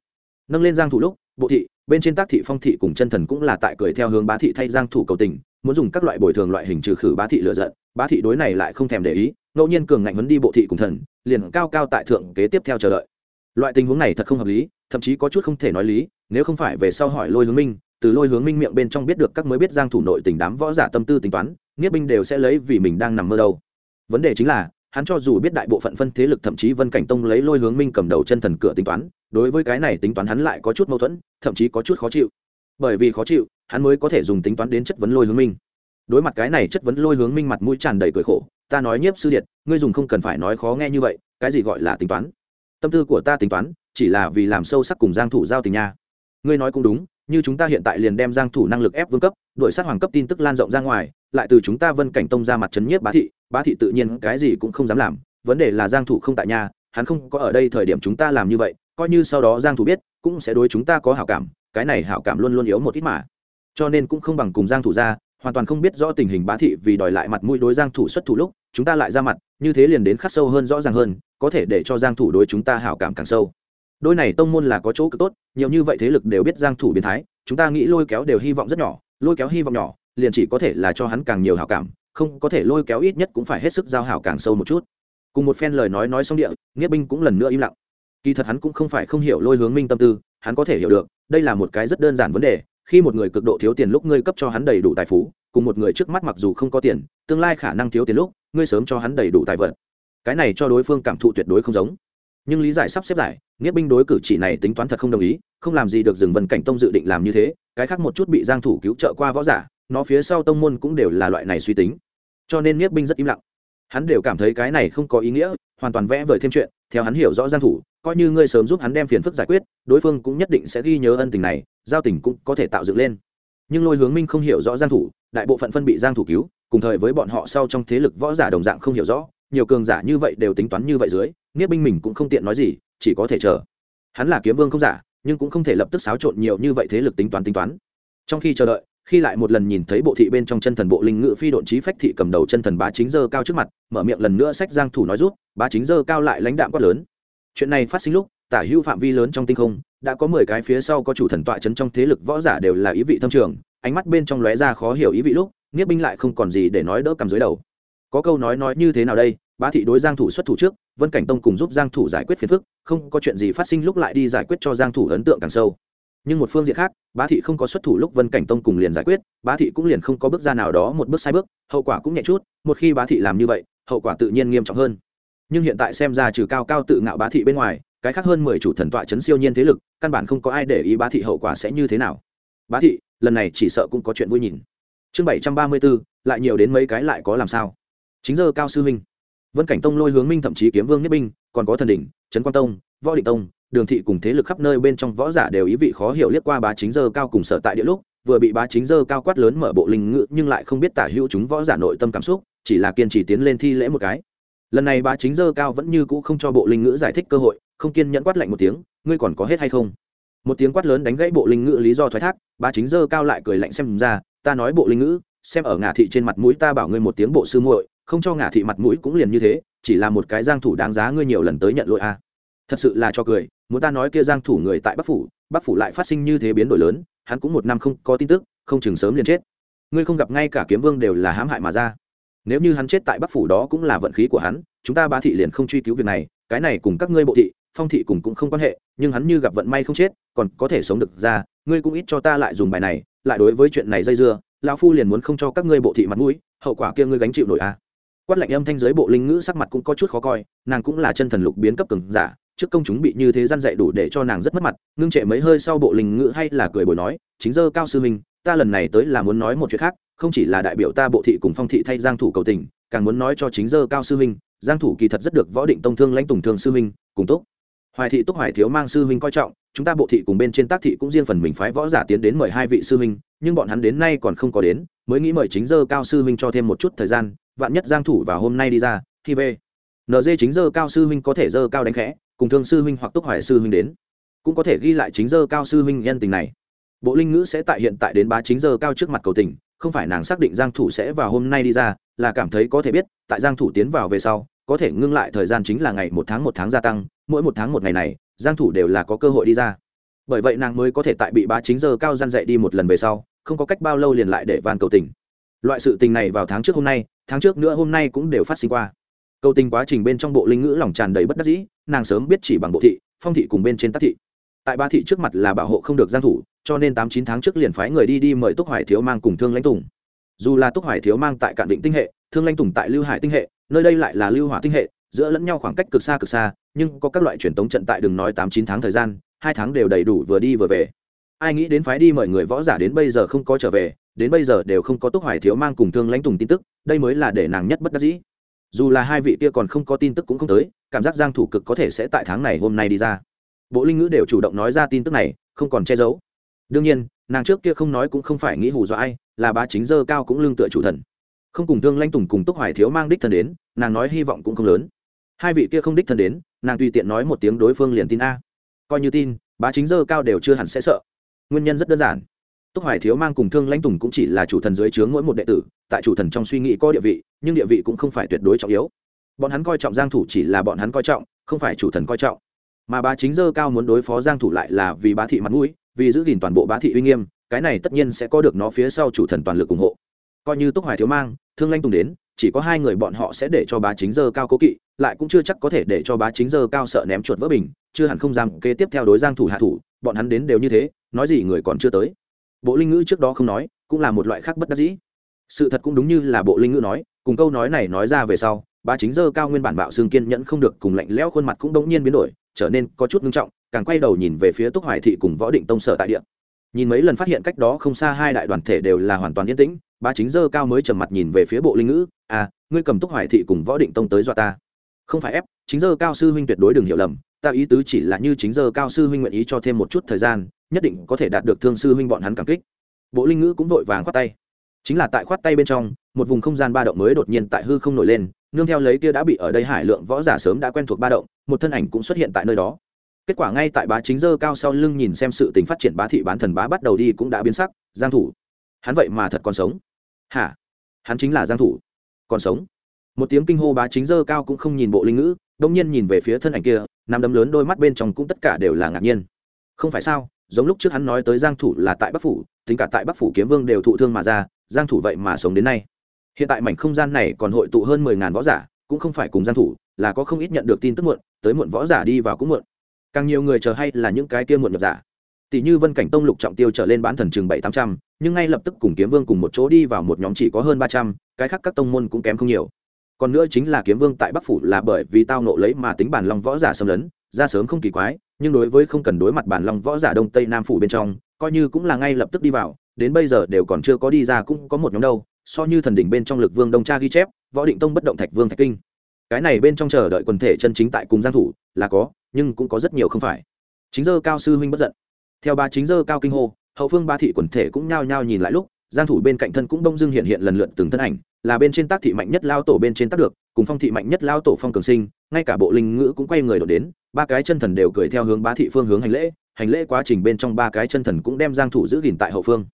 Nâng lên giang thủ lúc, bộ thị, bên trên tác thị, phong thị cùng chân thần cũng là tại cười theo hướng bá thị thay giang thủ cầu tình, muốn dùng các loại bồi thường loại hình trừ khử bá thị lựa giận, bá thị đối này lại không thèm để ý, ngẫu nhiên cường ngạnh vấn đi bộ thị cùng thần, liền cao cao tại thượng kế tiếp theo chờ đợi. Loại tình huống này thật không hợp lý, thậm chí có chút không thể nói lý, nếu không phải về sau hỏi lôi hướng minh, từ lôi hướng minh miệng bên trong biết được các mới biết giang thủ nội tình đám võ giả tâm tư tính toán nghĩa binh đều sẽ lấy vì mình đang nằm mơ đâu. Vấn đề chính là, hắn cho dù biết đại bộ phận phân thế lực, thậm chí vân cảnh tông lấy lôi hướng minh cầm đầu chân thần cửa tính toán, đối với cái này tính toán hắn lại có chút mâu thuẫn, thậm chí có chút khó chịu. Bởi vì khó chịu, hắn mới có thể dùng tính toán đến chất vấn lôi hướng minh. Đối mặt cái này chất vấn lôi hướng minh mặt mũi tràn đầy cười khổ, ta nói nhiếp sư điện ngươi dùng không cần phải nói khó nghe như vậy, cái gì gọi là tính toán? Tâm tư của ta tính toán, chỉ là vì làm sâu sắc cùng giang thủ giao tình nha. Ngươi nói cũng đúng, như chúng ta hiện tại liền đem giang thủ năng lực ép vương cấp đội sát hoàng cấp tin tức lan rộng ra ngoài lại từ chúng ta vân cảnh tông ra mặt chấn nhiếp bá thị bá thị tự nhiên cái gì cũng không dám làm. Vấn đề là giang thủ không tại nhà, hắn không có ở đây thời điểm chúng ta làm như vậy, coi như sau đó giang thủ biết, cũng sẽ đối chúng ta có hảo cảm, cái này hảo cảm luôn luôn yếu một ít mà. Cho nên cũng không bằng cùng giang thủ ra, hoàn toàn không biết rõ tình hình bá thị vì đòi lại mặt mũi đối giang thủ xuất thủ lúc, chúng ta lại ra mặt, như thế liền đến khắc sâu hơn rõ ràng hơn, có thể để cho giang thủ đối chúng ta hảo cảm càng sâu. Đôi này tông môn là có chỗ cực tốt, nhiều như vậy thế lực đều biết giang thủ biến thái, chúng ta nghĩ lôi kéo đều hy vọng rất nhỏ, lôi kéo hy vọng nhỏ liền chỉ có thể là cho hắn càng nhiều hảo cảm, không có thể lôi kéo ít nhất cũng phải hết sức giao hảo càng sâu một chút. Cùng một phen lời nói nói xong địa nghĩa binh cũng lần nữa im lặng. Kỳ thật hắn cũng không phải không hiểu lôi hướng minh tâm tư, hắn có thể hiểu được, đây là một cái rất đơn giản vấn đề, khi một người cực độ thiếu tiền lúc ngươi cấp cho hắn đầy đủ tài phú, cùng một người trước mắt mặc dù không có tiền, tương lai khả năng thiếu tiền lúc, ngươi sớm cho hắn đầy đủ tài vật. Cái này cho đối phương cảm thụ tuyệt đối không giống. Nhưng lý giải sắp xếp giải nghĩa binh đối cử chỉ này tính toán thật không đồng ý, không làm gì được dừng vân cảnh tông dự định làm như thế, cái khác một chút bị giang thủ cứu trợ qua võ giả nó phía sau tông môn cũng đều là loại này suy tính. Cho nên Niết binh rất im lặng. Hắn đều cảm thấy cái này không có ý nghĩa, hoàn toàn vẽ vời thêm chuyện, theo hắn hiểu rõ giang thủ, coi như ngươi sớm giúp hắn đem phiền phức giải quyết, đối phương cũng nhất định sẽ ghi nhớ ân tình này, giao tình cũng có thể tạo dựng lên. Nhưng lôi hướng minh không hiểu rõ giang thủ, đại bộ phận phân bị giang thủ cứu, cùng thời với bọn họ sau trong thế lực võ giả đồng dạng không hiểu rõ, nhiều cường giả như vậy đều tính toán như vậy dưới Niết binh mình cũng không tiện nói gì, chỉ có thể chờ. Hắn là kiếm vương không giả, nhưng cũng không thể lập tức xáo trộn nhiều như vậy thế lực tính toán tính toán trong khi chờ đợi, khi lại một lần nhìn thấy bộ thị bên trong chân thần bộ linh ngự phi độn trí phách thị cầm đầu chân thần bá chính dơ cao trước mặt, mở miệng lần nữa sách giang thủ nói rút bá chính dơ cao lại lãnh đạm quát lớn. Chuyện này phát sinh lúc, tả hữu phạm vi lớn trong tinh không, đã có mười cái phía sau có chủ thần tọa chấn trong thế lực võ giả đều là ý vị thâm trường, ánh mắt bên trong lóe ra khó hiểu ý vị lúc nghĩa binh lại không còn gì để nói đỡ cầm dưới đầu. Có câu nói nói như thế nào đây, bá thị đối giang thủ xuất thủ trước, vân cảnh tông cùng giúp giang thủ giải quyết phiền phức, không có chuyện gì phát sinh lúc lại đi giải quyết cho giang thủ ấn tượng càng sâu nhưng một phương diện khác bá thị không có xuất thủ lúc vân cảnh tông cùng liền giải quyết bá thị cũng liền không có bước ra nào đó một bước sai bước hậu quả cũng nhẹ chút một khi bá thị làm như vậy hậu quả tự nhiên nghiêm trọng hơn. Nhưng hiện tại xem ra trừ cao cao tự ngạo bá thị bên ngoài cái khác hơn mười chủ thần tọa chấn siêu nhiên thế lực căn bản không có ai để ý bá thị hậu quả sẽ như thế nào. Bá thị lần này chỉ sợ cũng có chuyện vui nhìn. Chương bảy trăm ba mươi 734, lại nhiều đến mấy cái lại có làm sao? Chính giờ cao sư minh vân cảnh tông lôi hướng minh thậm chí kiếm vương nhất binh còn có thần đỉnh trấn quang tông võ định tông, đường thị cùng thế lực khắp nơi bên trong võ giả đều ý vị khó hiểu liếc qua bá chính dơ cao cùng sở tại địa lúc, vừa bị bá chính dơ cao quát lớn mở bộ linh ngự nhưng lại không biết tả hữu chúng võ giả nội tâm cảm xúc, chỉ là kiên trì tiến lên thi lễ một cái. Lần này bá chính dơ cao vẫn như cũ không cho bộ linh ngữ giải thích cơ hội, không kiên nhẫn quát lạnh một tiếng, ngươi còn có hết hay không? Một tiếng quát lớn đánh gãy bộ linh ngữ lý do thoái thác, bá chính dơ cao lại cười lạnh xem ra, ta nói bộ linh ngữ, xem ở ngả thị trên mặt mũi ta bảo ngươi một tiếng bộ sư muội, không cho ngả thị mặt mũi cũng liền như thế, chỉ là một cái giang thủ đáng giá ngươi nhiều lần tới nhận lỗi a thật sự là cho cười, muốn ta nói kia giang thủ người tại bắc phủ bắc phủ lại phát sinh như thế biến đổi lớn, hắn cũng một năm không có tin tức, không chừng sớm liền chết. Ngươi không gặp ngay cả kiếm vương đều là hãm hại mà ra. Nếu như hắn chết tại bắc phủ đó cũng là vận khí của hắn, chúng ta ba thị liền không truy cứu việc này, cái này cùng các ngươi bộ thị, phong thị cùng cũng không quan hệ, nhưng hắn như gặp vận may không chết, còn có thể sống được ra, ngươi cũng ít cho ta lại dùng bài này, lại đối với chuyện này dây dưa, lão phu liền muốn không cho các ngươi bộ thị mặt mũi, hậu quả kia ngươi gánh chịu nổi à. Quát lạnh âm thanh giới bộ linh ngữ sắc mặt cũng có chút khó coi, nàng cũng là chân thần lục biến cấp cường giả trước công chúng bị như thế gian dạy đủ để cho nàng rất mất mặt, ngưng trệ mấy hơi sau bộ linh ngữ hay là cười bồi nói, chính dơ cao sư huynh, ta lần này tới là muốn nói một chuyện khác, không chỉ là đại biểu ta bộ thị cùng phong thị thay giang thủ cầu tình, càng muốn nói cho chính dơ cao sư huynh, giang thủ kỳ thật rất được võ định tông thương lãnh tùng thương sư huynh, cùng tốt hoài thị túc hoài thiếu mang sư huynh coi trọng, chúng ta bộ thị cùng bên trên tác thị cũng riêng phần mình phái võ giả tiến đến mời hai vị sư huynh, nhưng bọn hắn đến nay còn không có đến, mới nghĩ mời chính dơ cao sư huynh cho thêm một chút thời gian, vạn nhất giang thủ vào hôm nay đi ra khi về. Nd chính dơ cao sư huynh có thể dơ cao đánh khẽ cùng thương sư huynh hoặc túc hoài sư huynh đến. Cũng có thể ghi lại chính dơ cao sư huynh nhân tình này. Bộ linh ngữ sẽ tại hiện tại đến bá chính dơ cao trước mặt cầu tình, không phải nàng xác định giang thủ sẽ vào hôm nay đi ra, là cảm thấy có thể biết, tại giang thủ tiến vào về sau, có thể ngưng lại thời gian chính là ngày một tháng một tháng gia tăng, mỗi một tháng một ngày này, giang thủ đều là có cơ hội đi ra. Bởi vậy nàng mới có thể tại bị bá chính giờ cao gian dạy đi một lần về sau, không có cách bao lâu liền lại để van cầu tình. Loại sự tình này vào tháng trước hôm nay, tháng trước nữa hôm nay cũng đều phát sinh qua. Cầu tình quá trình bên trong bộ linh ngữ lòng tràn đầy bất đắc dĩ nàng sớm biết chỉ bằng bộ thị, phong thị cùng bên trên tác thị. Tại ba thị trước mặt là bảo hộ không được giang thủ, cho nên tám chín tháng trước liền phái người đi đi mời túc hoài thiếu mang cùng thương lãnh tùng. Dù là túc hoài thiếu mang tại cạn định tinh hệ, thương lãnh tùng tại lưu hải tinh hệ, nơi đây lại là lưu hỏa tinh hệ, giữa lẫn nhau khoảng cách cực xa cực xa, nhưng có các loại truyền tống trận tại đừng nói tám chín tháng thời gian, hai tháng đều đầy đủ vừa đi vừa về. Ai nghĩ đến phái đi mời người võ giả đến bây giờ không có trở về, đến bây giờ đều không có túc hoài thiếu mang cùng thương lãnh tùng tin tức, đây mới là để nàng nhất bất đắc dĩ dù là hai vị kia còn không có tin tức cũng không tới, cảm giác giang thủ cực có thể sẽ tại tháng này hôm nay đi ra. Bộ linh ngữ đều chủ động nói ra tin tức này, không còn che giấu. Đương nhiên, nàng trước kia không nói cũng không phải nghĩ hù dọa ai, là bá chính dơ cao cũng lương tựa chủ thần. Không cùng thương Lanh tùng cùng túc hoài thiếu mang đích thần đến, nàng nói hy vọng cũng không lớn. Hai vị kia không đích thân đến, nàng tùy tiện nói một tiếng đối phương liền tin a. Coi như tin, bá chính dơ cao đều chưa hẳn sẽ sợ. Nguyên nhân rất đơn giản. Túc hoài thiếu mang cùng thương lãnh tùng cũng chỉ là chủ thần dưới trướng mỗi một đệ tử, tại chủ thần trong suy nghĩ có địa vị nhưng địa vị cũng không phải tuyệt đối trọng yếu. Bọn hắn coi trọng giang thủ chỉ là bọn hắn coi trọng, không phải chủ thần coi trọng. Mà bá chính dơ cao muốn đối phó giang thủ lại là vì bá thị mặt mũi, vì giữ gìn toàn bộ bá thị uy nghiêm, cái này tất nhiên sẽ có được nó phía sau chủ thần toàn lực ủng hộ. Coi như túc hoài thiếu mang, thương lanh tùng đến, chỉ có hai người bọn họ sẽ để cho bá chính dơ cao cố kỵ, lại cũng chưa chắc có thể để cho bá chính dơ cao sợ ném chuột vỡ bình, chưa hẳn không dám kế tiếp theo đối giang thủ hạ thủ, bọn hắn đến đều như thế, nói gì người còn chưa tới. Bộ linh ngữ trước đó không nói, cũng là một loại khác bất đắc dĩ. Sự thật cũng đúng như là bộ linh ngữ nói cùng câu nói này nói ra về sau, bá chính dơ cao nguyên bản bạo xương kiên nhẫn không được cùng lạnh lẽo khuôn mặt cũng đống nhiên biến đổi, trở nên có chút ngưng trọng, càng quay đầu nhìn về phía túc hoài thị cùng võ định tông sở tại địa. Nhìn mấy lần phát hiện cách đó không xa hai đại đoàn thể đều là hoàn toàn yên tĩnh, bá chính dơ cao mới trầm mặt nhìn về phía bộ linh ngữ à ngươi cầm túc hoài thị cùng võ định tông tới dọa ta. Không phải ép, chính dơ cao sư huynh tuyệt đối đừng hiểu lầm, ta ý tứ chỉ là như chính dơ cao sư huynh nguyện ý cho thêm một chút thời gian, nhất định có thể đạt được thương sư huynh bọn hắn cảm kích. Bộ linh ngữ cũng vội vàng khoát tay chính là tại khoát tay bên trong, một vùng không gian ba động mới đột nhiên tại hư không nổi lên, nương theo lấy kia đã bị ở đây hải lượng võ giả sớm đã quen thuộc ba động, một thân ảnh cũng xuất hiện tại nơi đó. Kết quả ngay tại bá chính dơ cao sau lưng nhìn xem sự tình phát triển bá thị bán thần bá bắt đầu đi cũng đã biến sắc, giang thủ. Hắn vậy mà thật còn sống. Hả? Hắn chính là giang thủ. Còn sống. Một tiếng kinh hô bá chính dơ cao cũng không nhìn bộ linh ngữ, đông nhiên nhìn về phía thân ảnh kia nằm đấm lớn đôi mắt bên trong cũng tất cả đều là ngạc nhiên. Không phải sao, giống lúc trước hắn nói tới giang thủ là tại bắc phủ, tính cả tại bắc phủ kiếm vương đều thụ thương mà ra giang thủ vậy mà sống đến nay. Hiện tại mảnh không gian này còn hội tụ hơn mười ngàn võ giả, cũng không phải cùng giang thủ, là có không ít nhận được tin tức muộn, tới muộn võ giả đi vào cũng muộn. Càng nhiều người chờ hay là những cái kia muộn nhập giả. Tỷ như vân cảnh tông lục trọng tiêu trở lên bán thần chừng bảy tám trăm, nhưng ngay lập tức cùng kiếm vương cùng một chỗ đi vào một nhóm chỉ có hơn ba trăm, cái khác các tông môn cũng kém không nhiều. Còn nữa chính là kiếm vương tại bắc phủ là bởi vì tao nộ lấy mà tính bản long võ giả xâm lấn, ra sớm không kỳ quái, nhưng đối với không cần đối mặt bản long võ giả đông tây nam phủ bên trong, coi như cũng là ngay lập tức đi vào đến bây giờ đều còn chưa có đi ra cũng có một nhóm đâu, so như thần đỉnh bên trong lực vương đông cha ghi chép, võ định tông bất động thạch vương thạch kinh. Cái này bên trong chờ đợi quần thể chân chính tại cùng giang thủ, là có, nhưng cũng có rất nhiều không phải. Chính dơ cao sư huynh bất giận. Theo ba chính dơ cao kinh hô, hậu phương ba thị quần thể cũng nhao nhao nhìn lại lúc, giang thủ bên cạnh thân cũng đông dương hiện hiện lần lượt từng thân ảnh, là bên trên tác thị mạnh nhất lao tổ bên trên tác được, cùng phong thị mạnh nhất lao tổ phong cường sinh, ngay cả bộ linh ngữ cũng quay người đổ đến, ba cái chân thần đều cười theo hướng bá thị phương hướng hành lễ hành lễ quá trình bên trong ba cái chân thần cũng đem giang thủ giữ gìn tại hậu phương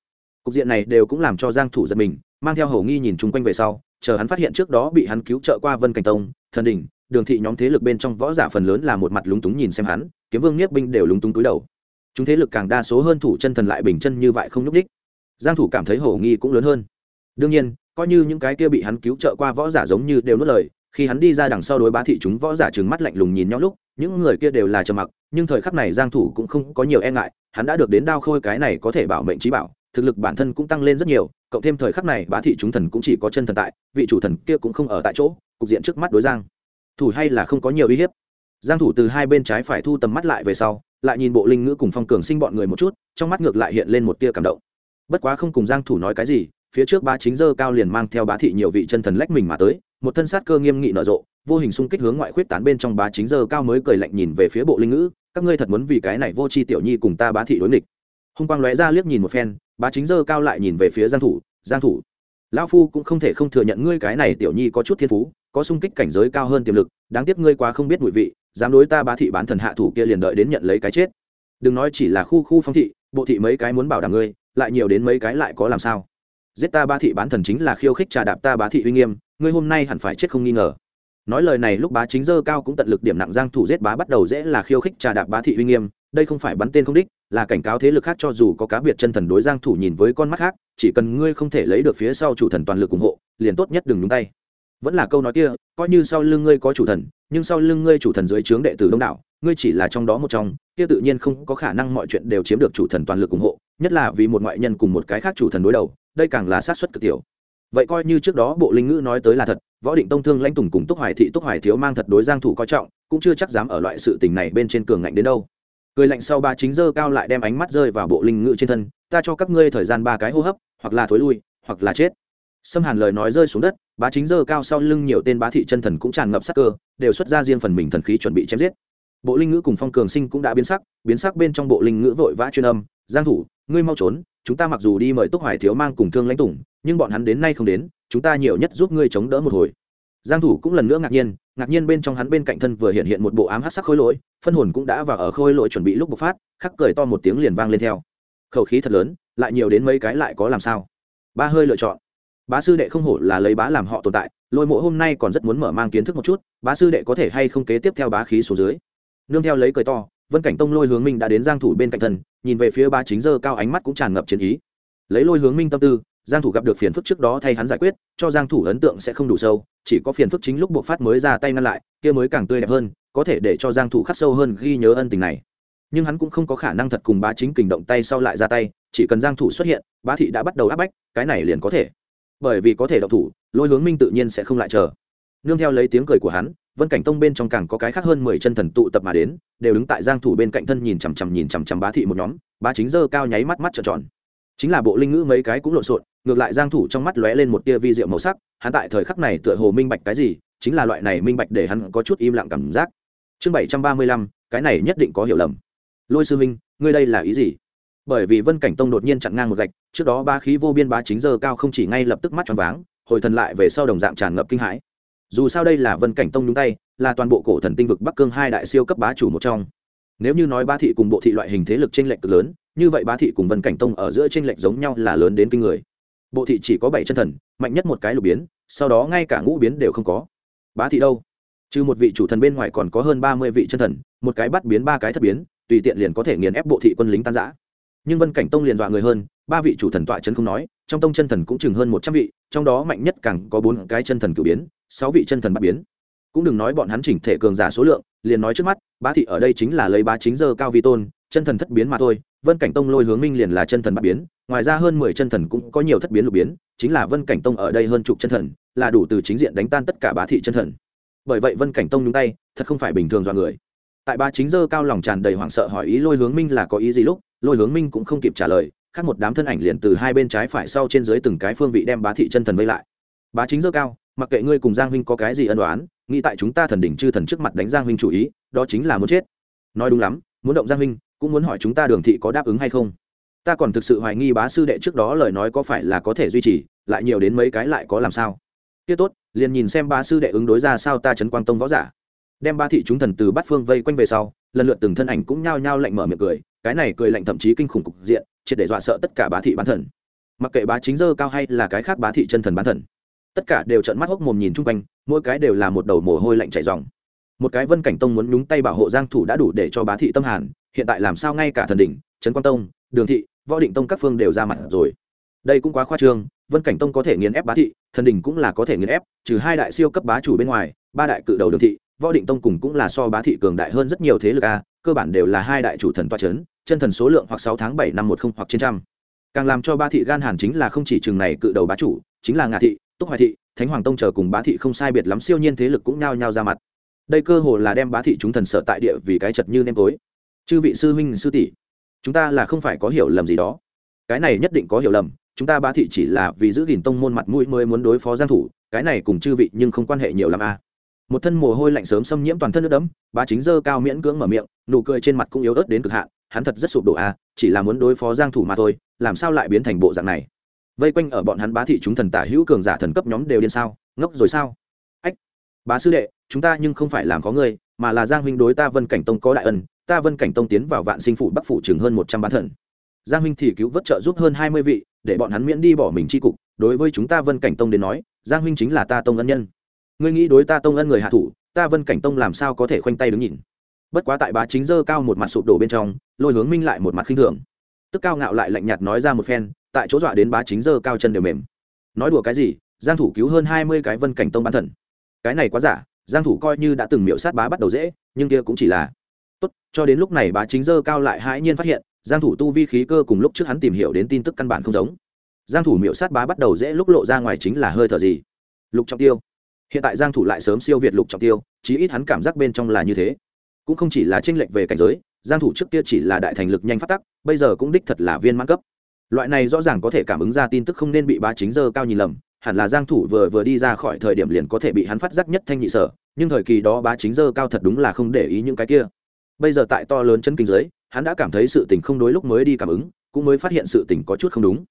cục diện này đều cũng làm cho giang thủ giật mình, mang theo hầu nghi nhìn chung quanh về sau, chờ hắn phát hiện trước đó bị hắn cứu trợ qua vân cảnh tông, thần đỉnh, đường thị nhóm thế lực bên trong võ giả phần lớn là một mặt lúng túng nhìn xem hắn, kiếm vương nhiếp binh đều lúng túng túi đầu. Chúng thế lực càng đa số hơn thủ chân thần lại bình chân như vậy không nhúc đích giang thủ cảm thấy hổ nghi cũng lớn hơn. Đương nhiên, coi như những cái kia bị hắn cứu trợ qua võ giả giống như đều nuốt lời, khi hắn đi ra đằng sau đối bá thị chúng võ giả trừng mắt lạnh lùng nhìn nhau lúc, những người kia đều là trầm mặc, nhưng thời khắc này giang thủ cũng không có nhiều e ngại, hắn đã được đến đao khôi cái này có thể bảo mệnh trí bảo thực lực bản thân cũng tăng lên rất nhiều, cộng thêm thời khắc này, bá thị chúng thần cũng chỉ có chân thần tại, vị chủ thần kia cũng không ở tại chỗ, cục diện trước mắt đối giang thủ hay là không có nhiều uy hiếp. Giang thủ từ hai bên trái phải thu tầm mắt lại về sau, lại nhìn bộ linh ngữ cùng phong cường sinh bọn người một chút, trong mắt ngược lại hiện lên một tia cảm động. Bất quá không cùng giang thủ nói cái gì, phía trước bá chính dơ cao liền mang theo bá thị nhiều vị chân thần lách mình mà tới, một thân sát cơ nghiêm nghị nở rộ, vô hình xung kích hướng ngoại khuyết tán bên trong bá chính dơ cao mới cười lạnh nhìn về phía bộ linh ngữ, các ngươi thật muốn vì cái này vô chi tiểu nhi cùng ta bá thị đối nghịch hung quang lóe ra liếc nhìn một phen, bá chính dơ cao lại nhìn về phía giang thủ giang thủ, lão phu cũng không thể không thừa nhận ngươi cái này tiểu nhi có chút thiên phú, có sung kích cảnh giới cao hơn tiềm lực, đáng tiếc ngươi quá không biết mùi vị, dám đối ta bá thị bán thần hạ thủ kia liền đợi đến nhận lấy cái chết. Đừng nói chỉ là khu khu phong thị, bộ thị mấy cái muốn bảo đảm ngươi, lại nhiều đến mấy cái lại có làm sao? Giết ta bá thị bán thần chính là khiêu khích trà đạp ta bá thị uy nghiêm, ngươi hôm nay hẳn phải chết không nghi ngờ. Nói lời này lúc bá chính dơ cao cũng tận lực điểm nặng giang thủ giết bá bắt đầu dễ là khiêu khích trà đạp bá thị uy nghiêm đây không phải bắn tên không đích, là cảnh cáo thế lực khác cho dù có cá biệt chân thần đối giang thủ nhìn với con mắt khác, chỉ cần ngươi không thể lấy được phía sau chủ thần toàn lực ủng hộ, liền tốt nhất đừng nhúng tay. Vẫn là câu nói kia, coi như sau lưng ngươi có chủ thần, nhưng sau lưng ngươi chủ thần dưới trướng đệ tử đông đảo, ngươi chỉ là trong đó một trong, kia tự nhiên không có khả năng mọi chuyện đều chiếm được chủ thần toàn lực ủng hộ, nhất là vì một ngoại nhân cùng một cái khác chủ thần đối đầu, đây càng là sát suất cực tiểu. Vậy coi như trước đó bộ linh ngữ nói tới là thật, võ định tông thương lãnh tùng cùng túc hoài thị, túc hoài thiếu mang thật đối giang thủ coi trọng, cũng chưa chắc dám ở loại sự tình này bên trên cường ngạnh đến đâu cười lạnh sau ba chính dơ cao lại đem ánh mắt rơi vào bộ linh ngự trên thân, ta cho các ngươi thời gian ba cái hô hấp, hoặc là thối lui, hoặc là chết. Xâm hàn lời nói rơi xuống đất bá chính dơ cao sau lưng nhiều tên bá thị chân thần cũng tràn ngập sắc cơ, đều xuất ra riêng phần mình thần khí chuẩn bị chém giết. Bộ linh ngữ cùng phong cường sinh cũng đã biến sắc biến sắc bên trong bộ linh ngữ vội vã chuyên âm, giang thủ, ngươi mau trốn, chúng ta mặc dù đi mời túc hoài thiếu mang cùng thương lãnh tùng, nhưng bọn hắn đến nay không đến, chúng ta nhiều nhất giúp ngươi chống đỡ một hồi giang thủ cũng lần nữa ngạc nhiên ngạc nhiên bên trong hắn bên cạnh thân vừa hiện hiện một bộ ám hắc sắc khôi lỗi, phân hồn cũng đã vào ở khôi lỗi chuẩn bị lúc bộc phát, khắc cười to một tiếng liền vang lên theo. Khẩu khí thật lớn, lại nhiều đến mấy cái lại có làm sao? Ba hơi lựa chọn. Bá sư đệ không hổ là lấy bá làm họ tồn tại, lôi mộ hôm nay còn rất muốn mở mang kiến thức một chút, bá sư đệ có thể hay không kế tiếp theo bá khí số dưới. Nương theo lấy cười to, vân cảnh tông lôi hướng minh đã đến giang thủ bên cạnh thân, nhìn về phía bá chính dơ cao ánh mắt cũng tràn ngập chiến ý. Lấy lôi hướng minh tâm tư giang thủ gặp được phiền phức trước đó thay hắn giải quyết, cho giang thủ ấn tượng sẽ không đủ sâu, chỉ có phiền phức chính lúc buộc phát mới ra tay ngăn lại, kia mới càng tươi đẹp hơn, có thể để cho giang thủ khắc sâu hơn ghi nhớ ân tình này. Nhưng hắn cũng không có khả năng thật cùng bá chính kình động tay sau lại ra tay, chỉ cần giang thủ xuất hiện, bá thị đã bắt đầu áp bách, cái này liền có thể. Bởi vì có thể động thủ, lôi hướng minh tự nhiên sẽ không lại chờ. Nương theo lấy tiếng cười của hắn, vân cảnh tông bên trong càng có cái khác hơn mười chân thần tụ tập mà đến, đều đứng tại giang thủ bên cạnh thân nhìn chằm chằm nhìn chằm chằm bá thị một nhóm, bá chính dơ cao nháy mắt mắt trợn tròn. Chính là bộ linh ngữ mấy cái cũng lộn xộn ngược lại giang thủ trong mắt lóe lên một tia vi diệu màu sắc hắn tại thời khắc này tựa hồ minh bạch cái gì chính là loại này minh bạch để hắn có chút im lặng cảm giác. Chương 735, cái này nhất định có hiểu lầm. Lôi sư minh ngươi đây là ý gì? Bởi vì vân cảnh tông đột nhiên chặn ngang một gạch trước đó ba khí vô biên bá chính giờ cao không chỉ ngay lập tức mắt tròn váng hồi thần lại về sau đồng dạng tràn ngập kinh hãi. Dù sao đây là vân cảnh tông nhúng tay là toàn bộ cổ thần tinh vực bắc cương hai đại siêu cấp bá chủ một trong. Nếu như nói ba thị cùng bộ thị loại hình thế lực trên lệch cực lớn như vậy bá thị cùng vân cảnh tông ở giữa trên lệch giống nhau là lớn đến kinh người bộ thị chỉ có bảy chân thần, mạnh nhất một cái lục biến, sau đó ngay cả ngũ biến đều không có. Bá thị đâu? Trừ một vị chủ thần bên ngoài còn có hơn ba mươi vị chân thần, một cái bắt biến ba cái thất biến, tùy tiện liền có thể nghiền ép bộ thị quân lính tan giã nhưng vân cảnh tông liền dọa người hơn, ba vị chủ thần tọa chân không nói, trong tông chân thần cũng chừng hơn một trăm vị, trong đó mạnh nhất càng có bốn cái chân thần cử biến, sáu vị chân thần bắt biến. Cũng đừng nói bọn hắn chỉnh thể cường giả số lượng, liền nói trước mắt, bá thị ở đây chính là lấy bá chính giờ cao vi tôn chân thần thất biến mà thôi, vân cảnh tông lôi hướng minh liền là chân thần bắt biến, ngoài ra hơn mười chân thần cũng có nhiều thất biến lục biến, chính là vân cảnh tông ở đây hơn chục chân thần, là đủ từ chính diện đánh tan tất cả bá thị chân thần. Bởi vậy vân cảnh tông nhúng tay, thật không phải bình thường do người. Tại bá chính dơ cao lòng tràn đầy hoảng sợ hỏi ý lôi hướng minh là có ý gì lúc, lôi hướng minh cũng không kịp trả lời, khác một đám thân ảnh liền từ hai bên trái phải sau trên dưới từng cái phương vị đem bá thị chân thần vây lại. Bá chính dơ cao, mặc kệ ngươi cùng giang huynh có cái gì ân đoán nghĩ tại chúng ta thần đỉnh chư thần trước mặt đánh giang huynh chủ ý, đó chính là muốn chết. Nói đúng lắm, muốn động giang huynh cũng muốn hỏi chúng ta đường thị có đáp ứng hay không? Ta còn thực sự hoài nghi bá sư đệ trước đó lời nói có phải là có thể duy trì, lại nhiều đến mấy cái lại có làm sao? Tiết tốt, liền nhìn xem bá sư đệ ứng đối ra sao ta chấn quang tông võ giả. Đem ba thị chúng thần từ bát phương vây quanh về sau, lần lượt từng thân ảnh cũng nhao nhao lạnh mở miệng cười, cái này cười lạnh thậm chí kinh khủng cục diện, triệt để dọa sợ tất cả bá thị bán thần. Mặc kệ bá chính dơ cao hay là cái khác bá thị chân thần bán thần, tất cả đều trợn mắt hốc mồm nhìn chung quanh, mỗi cái đều là một đầu mồ hôi lạnh chảy dòng một cái vân cảnh tông muốn nhúng tay bảo hộ giang thủ đã đủ để cho bá thị tâm hàn hiện tại làm sao ngay cả thần đỉnh, trấn quan tông, đường thị, võ định tông các phương đều ra mặt rồi. Đây cũng quá khoa trương, vân cảnh tông có thể nghiền ép bá thị, thần đỉnh cũng là có thể nghiền ép, trừ hai đại siêu cấp bá chủ bên ngoài, ba đại cự đầu đường thị, võ định tông cùng cũng là so bá thị cường đại hơn rất nhiều thế lực a, cơ bản đều là hai đại chủ thần toa c h ấ n chân thần số lượng hoặc sáu tháng bảy năm một không hoặc trên trăm. Càng làm cho ba thị gan hàn chính là không chỉ chừng này cự đầu bá chủ, chính là ngà thị, túc hoài thị, thánh hoàng tông chờ cùng bá thị không sai biệt lắm siêu nhiên thế lực cũng nhao nhao ra mặt. Đây cơ hồ là đem bá thị chúng thần sở tại địa vì cái chật như nêm tối chư vị sư huynh sư tỷ chúng ta là không phải có hiểu lầm gì đó. Cái này nhất định có hiểu lầm chúng ta bá thị chỉ là vì giữ gìn tông môn mặt mũi mới muốn đối phó giang thủ cái này cùng chư vị nhưng không quan hệ nhiều lắm a à. một thân mồ hôi lạnh sớm xâm nhiễm toàn thân nước đẫm bá chính dơ cao miễn cưỡng mở miệng nụ cười trên mặt cũng yếu ớt đến cực hạn hắn thật rất sụp đổ a à, chỉ là muốn đối phó giang thủ mà thôi làm sao lại biến thành bộ dạng này? Vây quanh ở bọn hắn bá thị chúng thần tả hữu cường giả thần cấp nhóm đều điên sao ngốc rồi sao? Ách bá sư đệ chúng ta nhưng không phải làm có người mà là giang huynh đối ta vân cảnh tông có đại ân ta vân cảnh tông tiến vào vạn sinh phủ bắc phủ chừng hơn một trăm bán thần. Giang huynh thì cứu vớt trợ giúp hơn hai mươi vị, để bọn hắn miễn đi bỏ mình c h i cục. Đối với chúng ta vân cảnh tông đến nói, giang huynh chính là ta tông ân nhân. Ngươi nghĩ đối ta tông ân người hạ thủ, ta vân cảnh tông làm sao có thể khoanh tay đứng nhìn? Bất quá tại bá chính dơ cao một mặt sụp đổ bên trong, lôi hướng minh lại một mặt khinh thường. Tức cao ngạo lại lạnh nhạt nói ra một phen, tại chỗ dọa đến bá chính dơ cao chân đều mềm. Nói đùa cái gì, giang thủ cứu hơn hai mươi cái vân cảnh tông bán thần. Cái này quá giả, giang thủ coi như đã từng miệu sát bá bắt đầu dễ, nhưng kia cũng chỉ là tốt, cho đến lúc này bá chính dơ cao lại hãi nhiên phát hiện, giang thủ tu vi khí cơ cùng lúc trước hắn tìm hiểu đến tin tức căn bản không giống. Giang thủ miểu sát bá bắt đầu dễ lúc lộ ra ngoài chính là hơi thở gì? Lục trọng tiêu. Hiện tại giang thủ lại sớm siêu việt lục trọng tiêu, chí ít hắn cảm giác bên trong là như thế. Cũng không chỉ là tranh lệch về cảnh giới, giang thủ trước kia chỉ là đại thành lực nhanh phát tắc, bây giờ cũng đích thật là viên mãn cấp. Loại này rõ ràng có thể cảm ứng ra tin tức không nên bị bá chính dơ cao nhìn lầm, hẳn là giang thủ vừa vừa đi ra khỏi thời điểm liền có thể bị hắn phát giác nhất thanh nhị sở, nhưng thời kỳ đó bá chính dơ cao thật đúng là không để ý những cái kia bây giờ tại to lớn chân kinh giới hắn đã cảm thấy sự tình không đối lúc mới đi cảm ứng, cũng mới phát hiện sự tình có chút không đúng.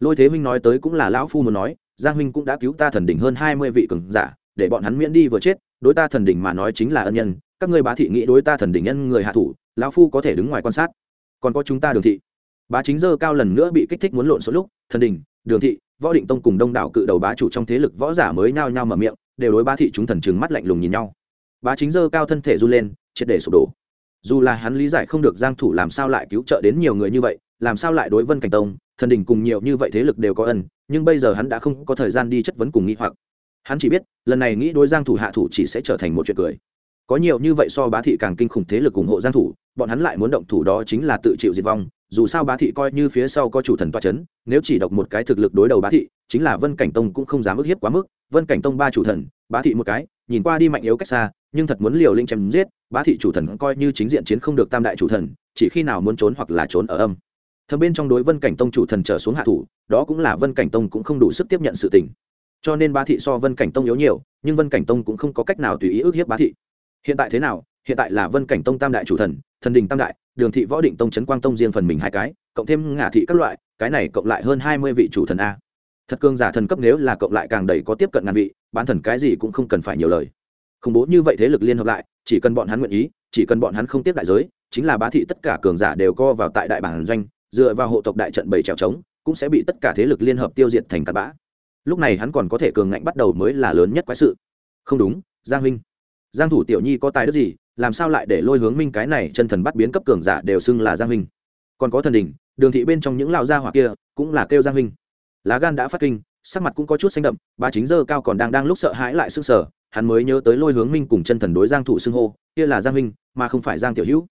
Lôi thế huynh nói tới cũng là lão phu muốn nói, giang huynh cũng đã cứu ta thần đỉnh hơn hai mươi vị cường giả, để bọn hắn miễn đi vừa chết, đối ta thần đỉnh mà nói chính là ân nhân, các ngươi bá thị nghĩ đối ta thần đỉnh nhân người hạ thủ, lão phu có thể đứng ngoài quan sát. Còn có chúng ta đường thị. Bá chính dơ cao lần nữa bị kích thích muốn lộn số lúc, thần đỉnh, đường thị, võ định tông cùng đông đảo cự đầu bá chủ trong thế lực võ giả mới nhao nhao mở miệng, đều đối bá thị chúng thần chừng mắt lạnh lùng nhìn nhau. Bá chính dơ cao thân thể run lên, triệt để sụp đổ dù là hắn lý giải không được giang thủ làm sao lại cứu trợ đến nhiều người như vậy, làm sao lại đối vân cảnh tông, thần đình cùng nhiều như vậy thế lực đều có ân, nhưng bây giờ hắn đã không có thời gian đi chất vấn cùng nghĩ hoặc. Hắn chỉ biết, lần này nghĩ đối giang thủ hạ thủ chỉ sẽ trở thành một chuyện cười. Có nhiều như vậy so bá thị càng kinh khủng thế lực ủng hộ giang thủ, bọn hắn lại muốn động thủ đó chính là tự chịu diệt vong, dù sao bá thị coi như phía sau có chủ thần toa chấn, nếu chỉ độc một cái thực lực đối đầu bá thị, chính là vân cảnh tông cũng không dám ức hiếp quá mức. Vân cảnh tông ba chủ thần, bá thị một cái, nhìn qua đi mạnh yếu cách xa nhưng thật muốn liều linh chém giết, bá thị chủ thần coi như chính diện chiến không được tam đại chủ thần, chỉ khi nào muốn trốn hoặc là trốn ở âm. Thầm bên trong đối vân cảnh tông chủ thần trở xuống hạ thủ, đó cũng là vân cảnh tông cũng không đủ sức tiếp nhận sự tình. Cho nên bá thị so vân cảnh tông yếu nhiều, nhưng vân cảnh tông cũng không có cách nào tùy ý ước hiếp bá thị. Hiện tại thế nào? Hiện tại là vân cảnh tông tam đại chủ thần thần đình tam đại, đường thị võ định tông trấn quang tông riêng phần mình hai cái, cộng thêm ngả thị các loại, cái này cộng lại hơn hai mươi vị chủ thần a. Thật cương giả thần cấp nếu là cộng lại càng đầy có tiếp cận ngàn vị, bán thần cái gì cũng không cần phải nhiều lời khủng bố như vậy thế lực liên hợp lại, chỉ cần bọn hắn nguyện ý, chỉ cần bọn hắn không tiếp đại giới, chính là bá thị tất cả cường giả đều co vào tại đại bản doanh, dựa vào hộ tộc đại trận bảy trèo trống, cũng sẽ bị tất cả thế lực liên hợp tiêu diệt thành cát bã. Lúc này hắn còn có thể cường ngạnh bắt đầu mới là lớn nhất quái sự. Không đúng, giang huynh giang thủ tiểu nhi có tài đức gì, làm sao lại để lôi hướng minh cái này chân thần bắt biến cấp cường giả đều xưng là giang huynh còn có thần đình đường thị bên trong những lão gia hỏa kia, cũng là kêu giang huynh lá gan đã phát kinh, sắc mặt cũng có chút xanh đậm ba chính giờ cao còn đang đang lúc sợ hãi lại sưng sờ hắn mới nhớ tới lôi hướng minh cùng chân thần đối giang thủ xưng hô, kia là giang minh mà không phải giang tiểu hữu.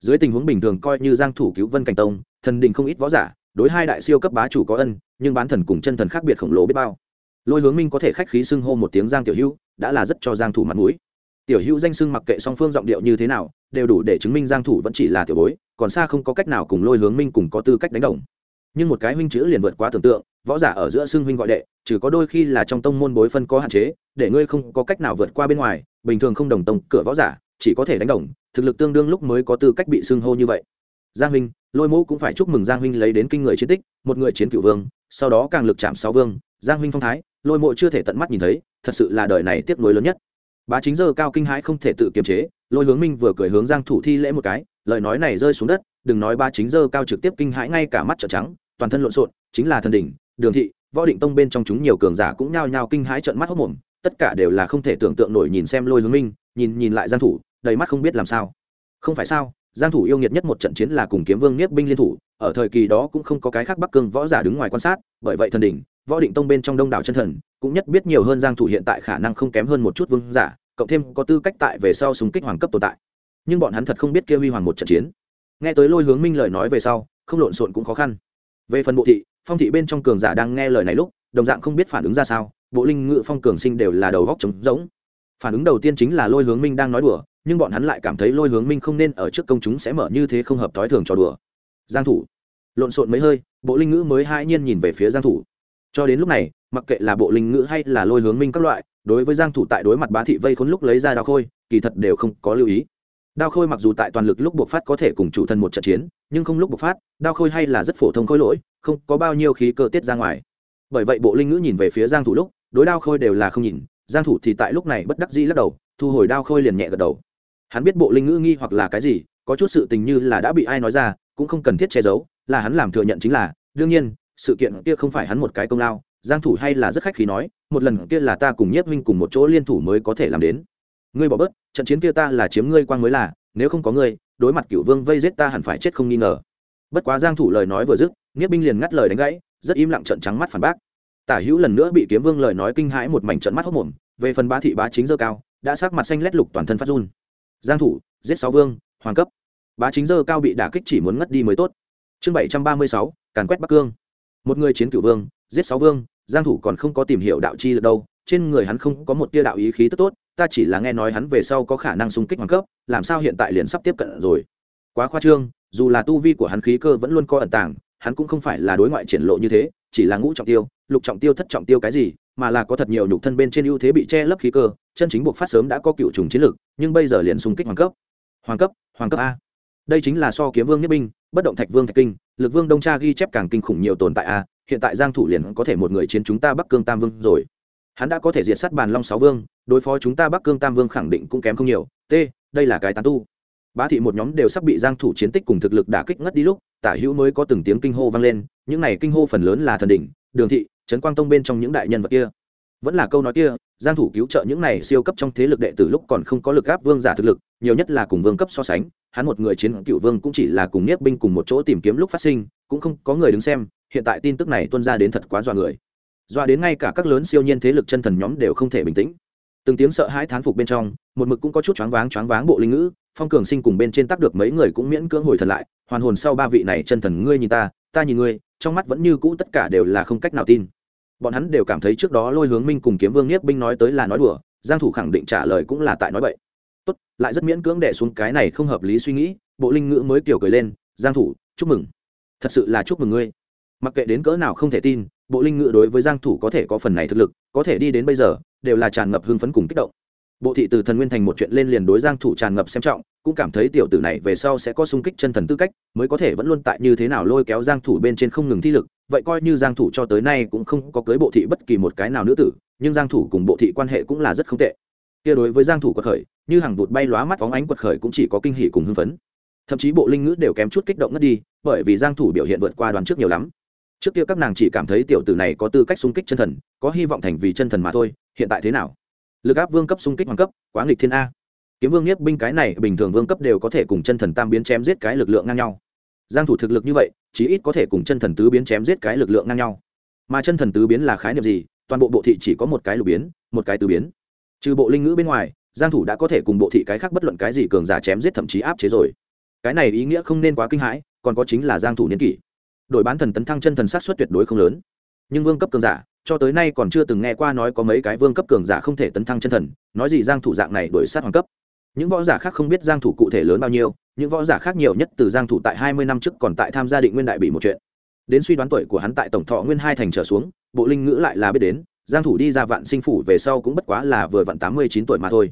Dưới tình huống bình thường coi như giang thủ cứu vân cảnh tông, thần đình không ít võ giả, đối hai đại siêu cấp bá chủ có ân, nhưng bán thần cùng chân thần khác biệt khổng lồ biết bao. Lôi hướng minh có thể khách khí xưng hô một tiếng giang tiểu hữu, đã là rất cho giang thủ mặt mũi. Tiểu hữu danh xưng mặc kệ song phương giọng điệu như thế nào, đều đủ để chứng minh giang thủ vẫn chỉ là tiểu bối, còn xa không có cách nào cùng lôi hướng minh cùng có tư cách đánh đồng. Nhưng một cái huynh chữ liền vượt quá tưởng tượng, võ giả ở giữa xưng huynh gọi đệ trừ có đôi khi là trong tông môn bối phân có hạn chế, để ngươi không có cách nào vượt qua bên ngoài, bình thường không đồng tông, cửa võ giả, chỉ có thể đánh đồng, thực lực tương đương lúc mới có tư cách bị xưng hô như vậy. Giang huynh, lôi mẫu cũng phải chúc mừng giang huynh lấy đến kinh người chiến tích, một người chiến cựu vương, sau đó càng lực chạm sáu vương, giang huynh phong thái, lôi mộ chưa thể tận mắt nhìn thấy, thật sự là đời này tiếc nuối lớn nhất. Bá chính giờ cao kinh hãi không thể tự kiềm chế, lôi hướng minh vừa cười hướng giang thủ thi lễ một cái, lời nói này rơi xuống đất, đừng nói ba chính giờ cao trực tiếp kinh hãi ngay cả mắt trợn trắng, toàn thân lộn xộn, chính là thần đỉnh, đường thị võ định tông bên trong chúng nhiều cường giả cũng nhao nhao kinh hãi trợn mắt hốc mồm, tất cả đều là không thể tưởng tượng nổi nhìn xem lôi hướng minh, nhìn nhìn lại giang thủ, đầy mắt không biết làm sao. Không phải sao, giang thủ yêu nghiệt nhất một trận chiến là cùng kiếm vương niết binh liên thủ, ở thời kỳ đó cũng không có cái khác bắc cương võ giả đứng ngoài quan sát, bởi vậy thần đỉnh, võ định tông bên trong đông đảo chân thần cũng nhất biết nhiều hơn giang thủ hiện tại khả năng không kém hơn một chút vương giả, cộng thêm có tư cách tại về sau súng kích hoàng cấp tồn tại. Nhưng bọn hắn thật không biết kia huy hoàng một trận chiến. Nghe tới lôi hướng minh lời nói về sau, không lộn xộn cũng khó khăn. Về phần bộ thị phong thị bên trong cường giả đang nghe lời này lúc, đồng dạng không biết phản ứng ra sao, bộ linh ngự phong cường sinh đều là đầu góc trống rỗng. Phản ứng đầu tiên chính là lôi hướng minh đang nói đùa, nhưng bọn hắn lại cảm thấy lôi hướng minh không nên ở trước công chúng sẽ mở như thế không hợp thói thường trò đùa. Giang thủ. Lộn xộn mấy hơi, bộ linh ngữ mới hai nhiên nhìn về phía giang thủ. Cho đến lúc này, mặc kệ là bộ linh ngữ hay là lôi hướng minh các loại, đối với giang thủ tại đối mặt bá thị vây khốn lúc lấy ra đao khôi, kỳ thật đều không có lưu ý đao khôi mặc dù tại toàn lực lúc buộc phát có thể cùng chủ thân một trận chiến, nhưng không lúc buộc phát, đao khôi hay là rất phổ thông khôi lỗi, không có bao nhiêu khí cơ tiết ra ngoài. Bởi vậy bộ linh ngữ nhìn về phía giang thủ lúc, đối đao khôi đều là không nhìn, giang thủ thì tại lúc này bất đắc dĩ lắc đầu, thu hồi đao khôi liền nhẹ gật đầu. Hắn biết bộ linh ngữ nghi hoặc là cái gì, có chút sự tình như là đã bị ai nói ra, cũng không cần thiết che giấu, là hắn làm thừa nhận chính là, đương nhiên, sự kiện kia không phải hắn một cái công lao, giang thủ hay là rất khách khí nói, một lần kia là ta cùng nhiếp huynh cùng một chỗ liên thủ mới có thể làm đến. Ngươi bỏ bớt trận chiến kia ta là chiếm ngươi quang mới là nếu không có ngươi đối mặt cựu vương vây giết ta hẳn phải chết không nghi ngờ. Bất quá giang thủ lời nói vừa dứt nghiếp binh liền ngắt lời đánh gãy rất im lặng trận trắng mắt phản bác. Tả hữu lần nữa bị kiếm vương lời nói kinh hãi một mảnh trận mắt hốc mồm về phần bá thị bá chính dơ cao đã sắc mặt xanh lét lục toàn thân phát run. Giang thủ giết sáu vương hoàng cấp. Bá chính dơ cao bị đả kích chỉ muốn ngất đi mới tốt. Chương 736, càn quét bắc cương. Một người chiến cửu vương giết sáu vương giang thủ còn không có tìm hiểu đạo chi được đâu trên người hắn không có một tia đạo ý khí tức tốt ta chỉ là nghe nói hắn về sau có khả năng xung kích hoàng cấp, làm sao hiện tại liền sắp tiếp cận rồi? Quá khoa trương, dù là tu vi của hắn khí cơ vẫn luôn có ẩn tàng, hắn cũng không phải là đối ngoại triển lộ như thế, chỉ là ngũ trọng tiêu, lục trọng tiêu, thất trọng tiêu cái gì, mà là có thật nhiều nhục thân bên trên ưu thế bị che lấp khí cơ, chân chính buộc phát sớm đã có cựu trùng chiến lực, nhưng bây giờ liền xung kích hoàng cấp. Hoàng cấp hoàng cấp a. Đây chính là so kiếm vương nhất binh, bất động thạch vương thạch kinh, lực vương đông cha ghi chép càng kinh khủng nhiều tồn tại a, hiện tại giang thủ liền có thể một người chiến chúng ta bắc cương tam vương rồi hắn đã có thể diệt sát bàn long sáu vương, đối phó chúng ta bắc cương tam vương khẳng định cũng kém không nhiều. T, đây là cái tán tu. Bá thị một nhóm đều sắp bị giang thủ chiến tích cùng thực lực đả kích ngất đi lúc, tả hữu mới có từng tiếng kinh hô vang lên, những này kinh hô phần lớn là thần đỉnh, đường thị, trấn quang tông bên trong những đại nhân vật kia. Vẫn là câu nói kia, giang thủ cứu trợ những này siêu cấp trong thế lực đệ tử lúc còn không có lực áp vương giả thực lực, nhiều nhất là cùng vương cấp so sánh, hắn một người chiến cựu vương cũng chỉ là cùng niếp binh cùng một chỗ tìm kiếm lúc phát sinh, cũng không có người đứng xem, hiện tại tin tức này tuôn ra đến thật quá dọa người doa đến ngay cả các lớn siêu nhiên thế lực chân thần nhóm đều không thể bình tĩnh. Từng tiếng sợ hãi thán phục bên trong, một mực cũng có chút choáng váng choáng váng bộ linh ngữ, phong cường sinh cùng bên trên tác được mấy người cũng miễn cưỡng hồi thật lại, hoàn hồn sau ba vị này chân thần ngươi nhìn ta ta nhìn ngươi, trong mắt vẫn như cũ tất cả đều là không cách nào tin. Bọn hắn đều cảm thấy trước đó lôi hướng minh cùng kiếm vương nhiếp binh nói tới là nói đùa, giang thủ khẳng định trả lời cũng là tại nói bậy. Tốt, lại rất miễn cưỡng đè xuống cái này không hợp lý suy nghĩ, bộ linh ngữ mới kiểu cười lên, giang thủ, chúc mừng. Thật sự là chúc mừng ngươi. Mặc kệ đến cỡ nào không thể tin bộ linh ngự đối với giang thủ có thể có phần này thực lực, có thể đi đến bây giờ, đều là tràn ngập hưng phấn cùng kích động. Bộ thị từ thần nguyên thành một chuyện lên liền đối giang thủ tràn ngập xem trọng, cũng cảm thấy tiểu tử này về sau sẽ có sung kích chân thần tư cách, mới có thể vẫn luôn tại như thế nào lôi kéo giang thủ bên trên không ngừng thi lực, vậy coi như giang thủ cho tới nay cũng không có cưới bộ thị bất kỳ một cái nào nữ tử, nhưng giang thủ cùng bộ thị quan hệ cũng là rất không tệ. Kia đối với giang thủ quật khởi, như hàng vụt bay lóa mắt phóng ánh quật khởi cũng chỉ có kinh hỉ cùng hưng phấn. Thậm chí bộ linh ngữ đều kém chút kích động ngất đi, bởi vì giang thủ biểu hiện vượt qua đoàn trước nhiều lắm trước kia các nàng chỉ cảm thấy tiểu tử này có tư cách xung kích chân thần, có hy vọng thành vì chân thần mà thôi, hiện tại thế nào? Lực áp vương cấp xung kích hoàng cấp, quá nghịch thiên a. Kiếm vương nhiếp binh cái này, bình thường vương cấp đều có thể cùng chân thần tam biến chém giết cái lực lượng ngang nhau. Giang thủ thực lực như vậy, chí ít có thể cùng chân thần tứ biến chém giết cái lực lượng ngang nhau. Mà chân thần tứ biến là khái niệm gì? Toàn bộ bộ thị chỉ có một cái lục biến, một cái tứ biến. Trừ bộ linh ngữ bên ngoài, giang thủ đã có thể cùng bộ thị cái khác bất luận cái gì cường giả chém giết thậm chí áp chế rồi. Cái này ý nghĩa không nên quá kinh hãi, còn có chính là giang thủ niên kỷ đổi bán thần tấn thăng chân thần sát suất tuyệt đối không lớn. Nhưng vương cấp cường giả, cho tới nay còn chưa từng nghe qua nói có mấy cái vương cấp cường giả không thể tấn thăng chân thần, nói gì giang thủ dạng này đổi sát hoàng cấp. Những võ giả khác không biết giang thủ cụ thể lớn bao nhiêu, những võ giả khác nhiều nhất từ giang thủ tại 20 năm trước còn tại tham gia định nguyên đại bị một chuyện. Đến suy đoán tuổi của hắn tại tổng thọ nguyên hai thành trở xuống, bộ linh ngữ lại là biết đến, giang thủ đi ra vạn sinh phủ về sau cũng bất quá là vừa vặn 89 tuổi mà thôi.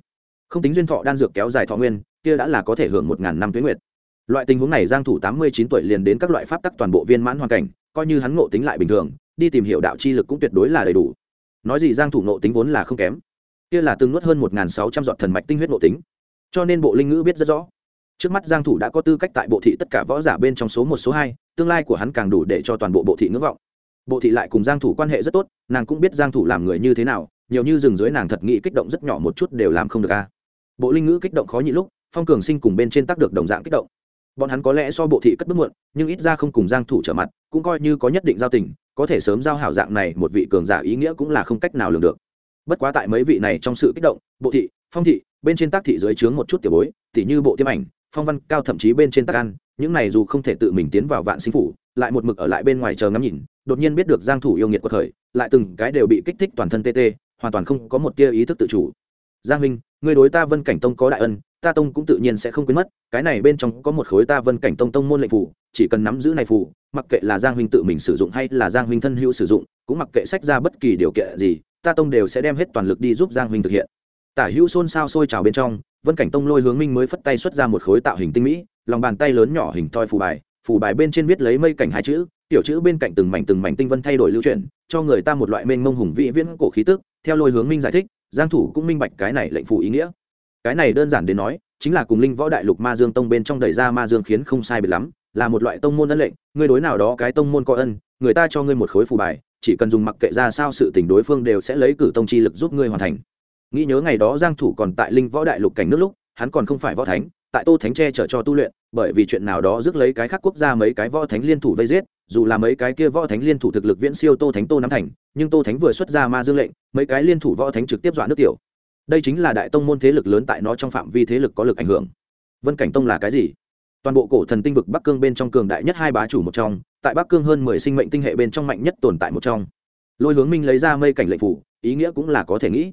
Không tính duyên thọ đan dược kéo dài thọ nguyên, kia đã là có thể hưởng một ngàn năm tuế nguyệt loại tình huống này giang thủ 89 tuổi liền đến các loại pháp tắc toàn bộ viên mãn hoàn cảnh, coi như hắn ngộ tính lại bình thường, đi tìm hiểu đạo chi lực cũng tuyệt đối là đầy đủ. Nói gì giang thủ ngộ tính vốn là không kém. Kia là từng nuốt hơn 1.600 giọt thần mạch tinh huyết ngộ tính. Cho nên bộ linh ngữ biết rất rõ. Trước mắt giang thủ đã có tư cách tại bộ thị tất cả võ giả bên trong số một, số hai, tương lai của hắn càng đủ để cho toàn bộ bộ thị ngưỡng vọng. Bộ thị lại cùng giang thủ quan hệ rất tốt, nàng cũng biết giang thủ làm người như thế nào, nhiều như rừng dưới nàng thật nghĩ kích động rất nhỏ một chút đều làm không được a. Bộ linh ngữ kích động khó nhịn lúc, phong cường sinh cùng bên trên tác được đồng dạng kích động bọn hắn có lẽ so bộ thị cất bước muộn, nhưng ít ra không cùng giang thủ trở mặt, cũng coi như có nhất định giao tình, có thể sớm giao hảo dạng này một vị cường giả ý nghĩa cũng là không cách nào lường được. Bất quá tại mấy vị này trong sự kích động, bộ thị, phong thị, bên trên tác thị dưới trướng một chút tiểu bối, tỉ như bộ tiêm ảnh, phong văn, cao thậm chí bên trên tác ăn những này dù không thể tự mình tiến vào vạn sinh phủ, lại một mực ở lại bên ngoài chờ ngắm nhìn, đột nhiên biết được giang thủ yêu nghiệt của thời, lại từng cái đều bị kích thích toàn thân tê tê, hoàn toàn không có một tia ý thức tự chủ. Giang minh ngươi đối ta vân cảnh tông có đại ân ta tông cũng tự nhiên sẽ không quên mất, cái này bên trong có một khối ta vân cảnh tông tông môn lệnh phủ, chỉ cần nắm giữ này phủ, mặc kệ là giang huynh tự mình sử dụng hay là giang huynh thân hữu sử dụng, cũng mặc kệ sách ra bất kỳ điều kiện gì, ta tông đều sẽ đem hết toàn lực đi giúp giang huynh thực hiện. Tả hữu xôn xao sôi trào bên trong, vân cảnh tông lôi hướng minh mới phất tay xuất ra một khối tạo hình tinh mỹ, lòng bàn tay lớn nhỏ hình thoi phù bài phù bài bên trên viết lấy mây cảnh hai chữ, tiểu chữ bên cạnh từng mảnh từng mảnh tinh vân thay đổi lưu chuyển, cho người ta một loại mênh mông hùng vĩ viễn cổ khí tức, theo lôi hướng minh giải thích, giang thủ cũng minh bạch cái này lệnh phù ý nghĩa cái này đơn giản đến nói, chính là cùng linh võ đại lục ma dương tông bên trong đẩy ra ma dương khiến không sai biệt lắm, là một loại tông môn ân lệnh, ngươi đối nào đó cái tông môn có ân, người ta cho ngươi một khối phù bài, chỉ cần dùng mặc kệ ra sao sự tình đối phương đều sẽ lấy cử tông chi lực giúp ngươi hoàn thành. Nghĩ nhớ ngày đó giang thủ còn tại linh võ đại lục cảnh nước lúc, hắn còn không phải võ thánh, tại tô thánh che chở cho tu luyện, bởi vì chuyện nào đó rước lấy cái khác quốc gia mấy cái võ thánh liên thủ vây giết, dù là mấy cái kia võ thánh liên thủ thực lực viễn siêu tô thánh tô nắm thành, nhưng tô thánh vừa xuất ra ma dương lệnh, mấy cái liên thủ võ thánh trực tiếp dọa nước tiểu đây chính là đại tông môn thế lực lớn tại nó trong phạm vi thế lực có lực ảnh hưởng. Vân cảnh tông là cái gì? Toàn bộ cổ thần tinh vực bắc cương bên trong cường đại nhất hai bá chủ một trong, tại bắc cương hơn mười sinh mệnh tinh hệ bên trong mạnh nhất tồn tại một trong. Lôi hướng minh lấy ra mây cảnh lệnh phủ, ý nghĩa cũng là có thể nghĩ.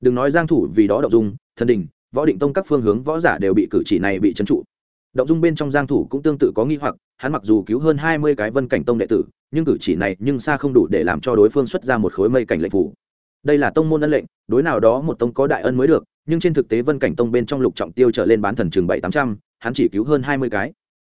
Đừng nói giang thủ vì đó động dung, thần đình, võ định tông các phương hướng võ giả đều bị cử chỉ này bị trấn trụ. Động dung bên trong giang thủ cũng tương tự có nghi hoặc, hắn mặc dù cứu hơn 20 cái vân cảnh tông đệ tử, nhưng cử chỉ này nhưng xa không đủ để làm cho đối phương xuất ra một khối mây cảnh lệnh phủ đây là tông môn ân lệnh, đối nào đó một tông có đại ân mới được, nhưng trên thực tế vân cảnh tông bên trong lục trọng tiêu trở lên bán thần trường bảy tám trăm, hắn chỉ cứu hơn 20 cái.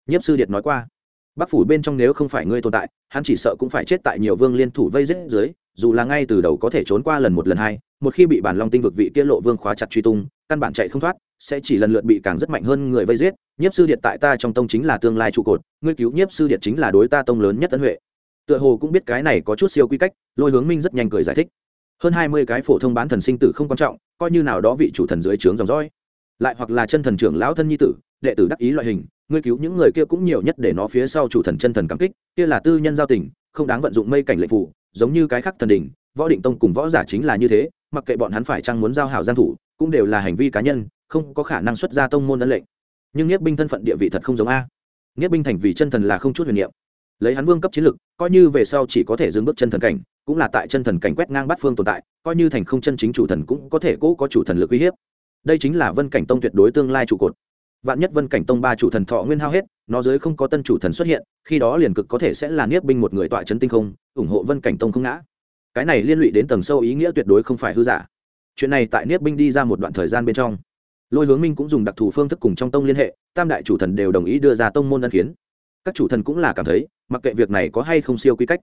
Nhiếp sư điệt nói qua, bắc phủ bên trong nếu không phải ngươi tồn tại, hắn chỉ sợ cũng phải chết tại nhiều vương liên thủ vây giết dưới, dù là ngay từ đầu có thể trốn qua lần một lần hai, một khi bị bản long tinh vực vị tiết lộ vương khóa chặt truy tung, căn bản chạy không thoát, sẽ chỉ lần lượt bị càng rất mạnh hơn người vây giết. Nhiếp sư điện tại ta trong tông chính là tương lai trụ cột, ngươi cứu nhiếp sư điện chính là đối ta tông lớn nhất tấn huệ. Tựa hồ cũng biết cái này có chút siêu quy cách, lôi hướng minh rất nhanh cười giải thích hơn hai mươi cái phổ thông bán thần sinh tử không quan trọng, coi như nào đó vị chủ thần dưới trướng dòng dõi. Lại hoặc là chân thần trưởng lão thân nhi tử, đệ tử đắc ý loại hình, ngươi cứu những người kia cũng nhiều nhất để nó phía sau chủ thần chân thần cảm kích, kia là tư nhân giao tình, không đáng vận dụng mây cảnh lệ phụ giống như cái khắc thần đỉnh, võ định tông cùng võ giả chính là như thế, mặc kệ bọn hắn phải chăng muốn giao hảo giang thủ, cũng đều là hành vi cá nhân, không có khả năng xuất ra tông môn ấn lệnh. Nhưng nhất binh thân phận địa vị thật không giống a. Nhất binh thành vì chân thần là không chút huyền niệm. Lấy hắn vương cấp chiến lực, coi như về sau chỉ có thể dừng bước chân thần cảnh cũng là tại chân thần cảnh quét ngang bát phương tồn tại, coi như thành không chân chính chủ thần cũng có thể cố có chủ thần lực uy hiếp. Đây chính là vân cảnh tông tuyệt đối tương lai trụ cột. Vạn nhất vân cảnh tông ba chủ thần thọ nguyên hao hết, nó dưới không có tân chủ thần xuất hiện, khi đó liền cực có thể sẽ là niết binh một người tọa chấn tinh không, ủng hộ vân cảnh tông không ngã. Cái này liên lụy đến tầng sâu ý nghĩa tuyệt đối không phải hư giả. Chuyện này tại niết binh đi ra một đoạn thời gian bên trong, lôi hướng minh cũng dùng đặc thù phương thức cùng trong tông liên hệ, tam đại chủ thần đều đồng ý đưa ra tông môn ân kiến. Các chủ thần cũng là cảm thấy, mặc kệ việc này có hay không siêu quy cách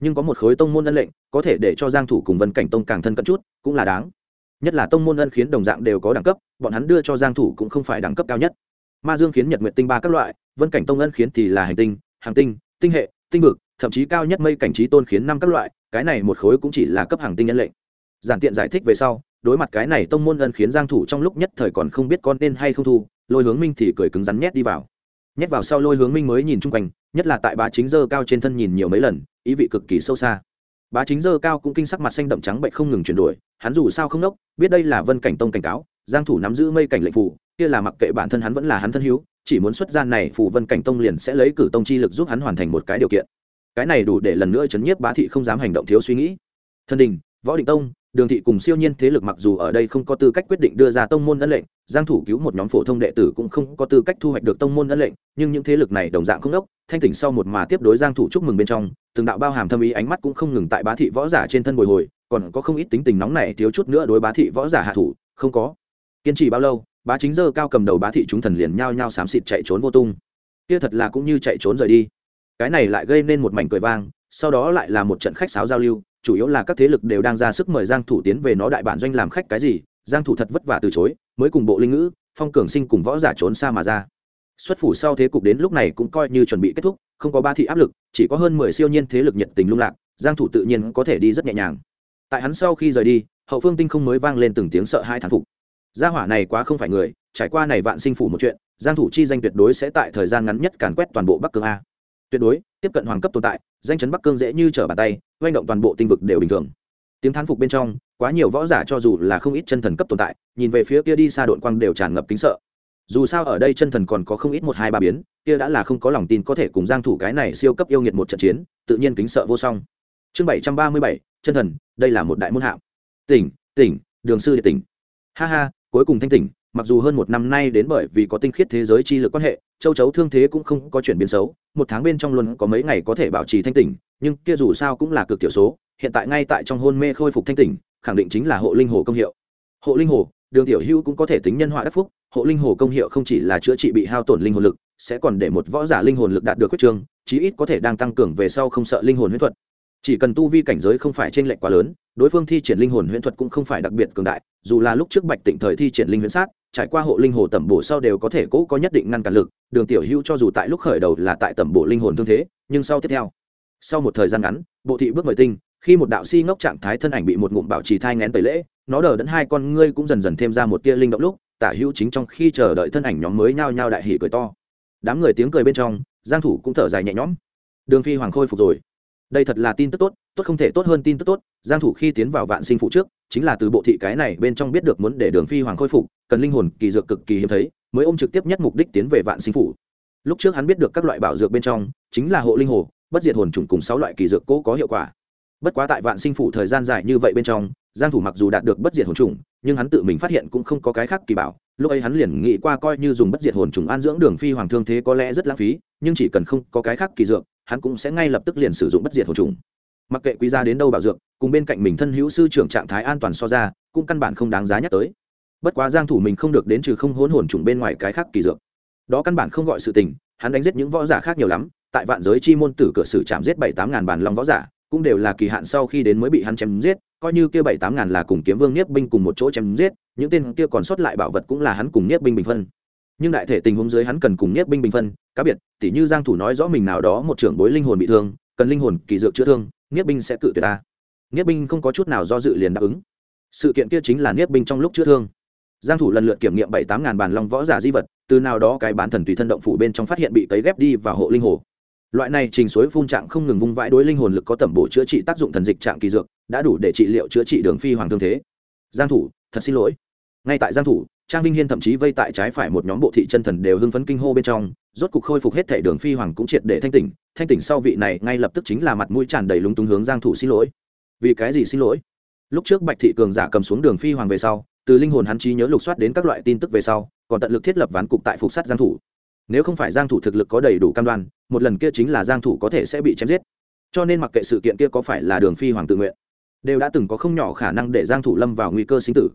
nhưng có một khối tông môn ân lệnh, có thể để cho giang thủ cùng vân cảnh tông càng thân cận chút, cũng là đáng. Nhất là tông môn ân khiến đồng dạng đều có đẳng cấp, bọn hắn đưa cho giang thủ cũng không phải đẳng cấp cao nhất. Ma dương khiến nhật nguyệt tinh ba các loại, vân cảnh tông ân khiến thì là hành tinh, hàng tinh tinh hệ, tinh vực, thậm chí cao nhất mây cảnh trí tôn khiến năm các loại, cái này một khối cũng chỉ là cấp hàng tinh nhân lệnh. Giản tiện giải thích về sau, đối mặt cái này tông môn ân khiến giang thủ trong lúc nhất thời còn không biết con nên hay không thu, lôi hướng minh thì cười cứng rắn nhét đi vào. Nhét vào sau lôi hướng minh mới nhìn chung quanh nhất là tại bá chính dơ cao trên thân nhìn nhiều mấy lần, ý vị cực kỳ sâu xa. Bá chính dơ cao cũng kinh sắc mặt xanh đậm trắng bệnh không ngừng chuyển đổi, hắn dù sao không nốc, biết đây là vân cảnh tông cảnh cáo, giang thủ nắm giữ mây cảnh lệnh phủ, kia là mặc kệ bản thân hắn vẫn là hắn thân hiếu chỉ muốn xuất gian này phủ vân cảnh tông liền sẽ lấy cử tông chi lực giúp hắn hoàn thành một cái điều kiện. Cái này đủ để lần nữa chấn nhiếp bá thị không dám hành động thiếu suy nghĩ. Thân đình, võ định tông, đường thị cùng siêu nhiên thế lực mặc dù ở đây không có tư cách quyết định đưa ra tông môn ân lệnh giang thủ cứu một nhóm phổ thông đệ tử cũng không có tư cách thu hoạch được tông môn ân lệnh, nhưng những thế lực này đồng dạng không đốc, thanh tỉnh sau một mà tiếp đối giang thủ chúc mừng bên trong, từng đạo bao hàm thâm ý ánh mắt cũng không ngừng tại bá thị võ giả trên thân bồi hồi, còn có không ít tính tình nóng này thiếu chút nữa đối bá thị võ giả hạ thủ, không có. Kiên trì bao lâu, bá chính dơ cao cầm đầu bá thị chúng thần liền nhao nhao sám xịt chạy trốn vô tung. Kia thật là cũng như chạy trốn rời đi. Cái này lại gây nên một mảnh cười vang, sau đó lại là một trận khách sáo giao lưu, chủ yếu là các thế lực đều đang ra sức mời giang thủ tiến về nó đại bản doanh làm khách cái gì, giang thủ thật vất vả từ chối mới cùng bộ linh ngữ, phong cường sinh cùng võ giả trốn xa mà ra. Xuất phủ sau thế cục đến lúc này cũng coi như chuẩn bị kết thúc, không có ba thị áp lực, chỉ có hơn 10 siêu nhiên thế lực nhiệt tình lung lạc, giang thủ tự nhiên có thể đi rất nhẹ nhàng. Tại hắn sau khi rời đi, hậu phương tinh không mới vang lên từng tiếng sợ hai thán phục. Gia hỏa này quá không phải người, trải qua này vạn sinh phủ một chuyện, giang thủ chi danh tuyệt đối sẽ tại thời gian ngắn nhất càn quét toàn bộ bắc cương a. Tuyệt đối, tiếp cận hoàng cấp tồn tại, danh chấn bắc cương dễ như trở bàn tay doanh động toàn bộ tinh vực đều bình thường. Tiếng thán phục bên trong quá nhiều võ giả cho dù là không ít chân thần cấp tồn tại, nhìn về phía kia đi xa đội quang đều tràn ngập kính sợ. Dù sao ở đây chân thần còn có không ít một hai ba biến, kia đã là không có lòng tin có thể cùng giang thủ cái này siêu cấp yêu nghiệt một trận chiến, tự nhiên kính sợ vô song. Chương bảy trăm ba mươi bảy, chân thần, đây là một đại môn hạm. tỉnh tỉnh, đường sư địa tỉnh. Ha ha, cuối cùng thanh tỉnh, mặc dù hơn một năm nay đến bởi vì có tinh khiết thế giới chi lực quan hệ, châu chấu thương thế cũng không có chuyển biến xấu, một tháng bên trong luôn có mấy ngày có thể bảo trì thanh tỉnh, nhưng kia dù sao cũng là cực thiểu số hiện tại ngay tại trong hôn mê khôi phục thanh tỉnh, khẳng định chính là hộ linh hồ công hiệu. Hộ linh hồ, đường tiểu hữu cũng có thể tính nhân họa đắc phúc, hộ linh hồ công hiệu không chỉ là chữa trị bị hao tổn linh hồn lực, sẽ còn để một võ giả linh hồn lực đạt được quyết trường, chí ít có thể đang tăng cường về sau không sợ linh hồn huyễn thuật. Chỉ cần tu vi cảnh giới không phải trên lệnh quá lớn, đối phương thi triển linh hồn huyễn thuật cũng không phải đặc biệt cường đại, dù là lúc trước bạch tịnh thời thi triển linh huyễn sát, trải qua hộ linh hồ tẩm bổ sau đều có thể cố có nhất định ngăn cản lực, đường tiểu hữu cho dù tại lúc khởi đầu là tại tẩm bổ linh hồn thương thế, nhưng sau tiếp theo, sau một thời gian ngắn, bộ thị bước mời tinh khi một đạo si ngốc trạng thái thân ảnh bị một ngụm bảo trì thai ngén tẩy lễ, nó đờ đẫn hai con ngươi cũng dần dần thêm ra một tia linh động lúc, tả hữu chính trong khi chờ đợi thân ảnh nhóm mới nhao nhao đại hỉ cười to. Đám người tiếng cười bên trong, giang thủ cũng thở dài nhẹ nhõm. Đường phi hoàng khôi phục rồi. Đây thật là tin tức tốt tốt không thể tốt hơn tin tức tốt, giang thủ khi tiến vào vạn sinh phụ trước, chính là từ bộ thị cái này bên trong biết được muốn để đường phi hoàng khôi phục, cần linh hồn kỳ dược cực kỳ hiếm thấy, mới ôm trực tiếp nhất mục đích tiến về vạn sinh phủ. lúc trước hắn biết được các loại bảo dược bên trong, chính là hộ linh hồ, bất diệt hồn trùng cùng sáu loại kỳ dược cố có hiệu quả bất quá tại vạn sinh phủ thời gian dài như vậy bên trong, giang thủ mặc dù đạt được bất diệt hồn trùng, nhưng hắn tự mình phát hiện cũng không có cái khác kỳ bảo. Lúc ấy hắn liền nghĩ qua coi như dùng bất diệt hồn trùng an dưỡng đường phi hoàng thương thế có lẽ rất lãng phí, nhưng chỉ cần không có cái khác kỳ dược, hắn cũng sẽ ngay lập tức liền sử dụng bất diệt hồn trùng. Mặc kệ quý gia đến đâu bảo dược, cùng bên cạnh mình thân hữu sư trưởng trạng thái an toàn so ra, cũng căn bản không đáng giá nhắc tới. Bất quá giang thủ mình không được đến trừ không hỗn hồn trùng bên ngoài cái khác kỳ dược. Đó căn bản không gọi sự tình, hắn đánh giết những võ giả khác nhiều lắm, tại vạn giới chi môn tử cửa sử chạm giết bảy tám ngàn bản long võ giả cũng đều là kỳ hạn sau khi đến mới bị hắn chém giết, coi như kia bảy tám ngàn là cùng kiếm vương niếp binh cùng một chỗ chém giết, những tên kia còn sót lại bảo vật cũng là hắn cùng niếp binh bình phân. Nhưng đại thể tình huống dưới hắn cần cùng niếp binh bình phân, cá biệt, tỉ như giang thủ nói rõ mình nào đó một trưởng bối linh hồn bị thương, cần linh hồn kỳ dược chữa thương, niếp binh sẽ cự tuyệt ta. Niếp binh không có chút nào do dự liền đáp ứng. Sự kiện kia chính là niếp binh trong lúc chữa thương. Giang thủ lần lượt kiểm nghiệm bảy tám ngàn bàn long võ giả di vật, từ nào đó cái bán thần tùy thân động phủ bên trong phát hiện bị tấy ghép đi và hộ linh hồ loại này trình suối phun trạng không ngừng vung vãi đối linh hồn lực có tẩm bổ chữa trị tác dụng thần dịch trạng kỳ dược, đã đủ để trị liệu chữa trị đường phi hoàng thương thế. Giang thủ, thật xin lỗi. Ngay tại giang thủ, trang vinh hiên thậm chí vây tại trái phải một nhóm bộ thị chân thần đều hưng phấn kinh hô bên trong, rốt cục khôi phục hết thể đường phi hoàng cũng triệt để thanh tỉnh thanh tỉnh sau vị này ngay lập tức chính là mặt mũi tràn đầy lúng túng hướng giang thủ xin lỗi. Vì cái gì xin lỗi? Lúc trước bạch thị cường giả cầm xuống đường phi hoàng về sau, từ linh hồn hắn trí nhớ lục soát đến các loại tin tức về sau, còn tận lực thiết lập ván cục tại phục sát giang thủ nếu không phải giang thủ thực lực có đầy đủ cam đoan, một lần kia chính là giang thủ có thể sẽ bị chém giết. Cho nên mặc kệ sự kiện kia có phải là đường phi hoàng tự nguyện, đều đã từng có không nhỏ khả năng để giang thủ lâm vào nguy cơ sinh tử.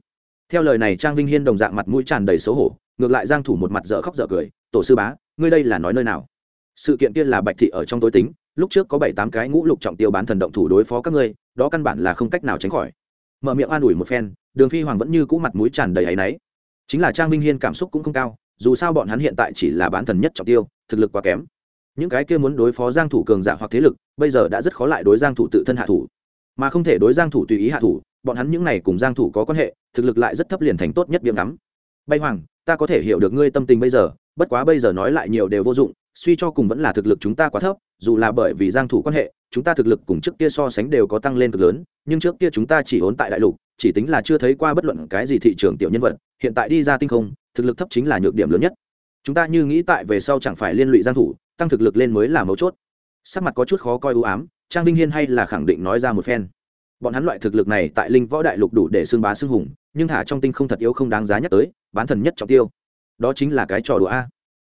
Theo lời này trang vinh hiên đồng dạng mặt mũi tràn đầy xấu hổ, ngược lại giang thủ một mặt dở khóc dở cười, tổ sư bá, ngươi đây là nói nơi nào? Sự kiện kia là bạch thị ở trong tối tính, lúc trước có bảy tám cái ngũ lục trọng tiêu bán thần động thủ đối phó các ngươi, đó căn bản là không cách nào tránh khỏi. Mở miệng an ủi một phen, đường phi hoàng vẫn như cũ mặt mũi tràn đầy ấy nấy chính là trang vinh hiên cảm xúc cũng không cao dù sao bọn hắn hiện tại chỉ là bán thần nhất trọng tiêu, thực lực quá kém. Những cái kia muốn đối phó giang thủ cường giả hoặc thế lực, bây giờ đã rất khó lại đối giang thủ tự thân hạ thủ. Mà không thể đối giang thủ tùy ý hạ thủ, bọn hắn những này cùng giang thủ có quan hệ, thực lực lại rất thấp liền thành tốt nhất biếng ngắm. Bay hoàng, ta có thể hiểu được ngươi tâm tình bây giờ, bất quá bây giờ nói lại nhiều đều vô dụng, suy cho cùng vẫn là thực lực chúng ta quá thấp, dù là bởi vì giang thủ quan hệ, chúng ta thực lực cùng trước kia so sánh đều có tăng lên cực lớn, nhưng trước kia chúng ta chỉ ốn tại đại lục, chỉ tính là chưa thấy qua bất luận cái gì thị trường tiểu nhân vật, hiện tại đi ra tinh không thực lực thấp chính là nhược điểm lớn nhất. Chúng ta như nghĩ tại về sau chẳng phải liên lụy giang thủ, tăng thực lực lên mới là mấu chốt. Sắc mặt có chút khó coi u ám, trang vinh hiên hay là khẳng định nói ra một phen. Bọn hắn loại thực lực này tại linh võ đại lục đủ để xưng bá xưng hùng, nhưng thả trong tinh không thật yếu không đáng giá nhắc tới, bán thần nhất trọng tiêu. Đó chính là cái trò đùa a.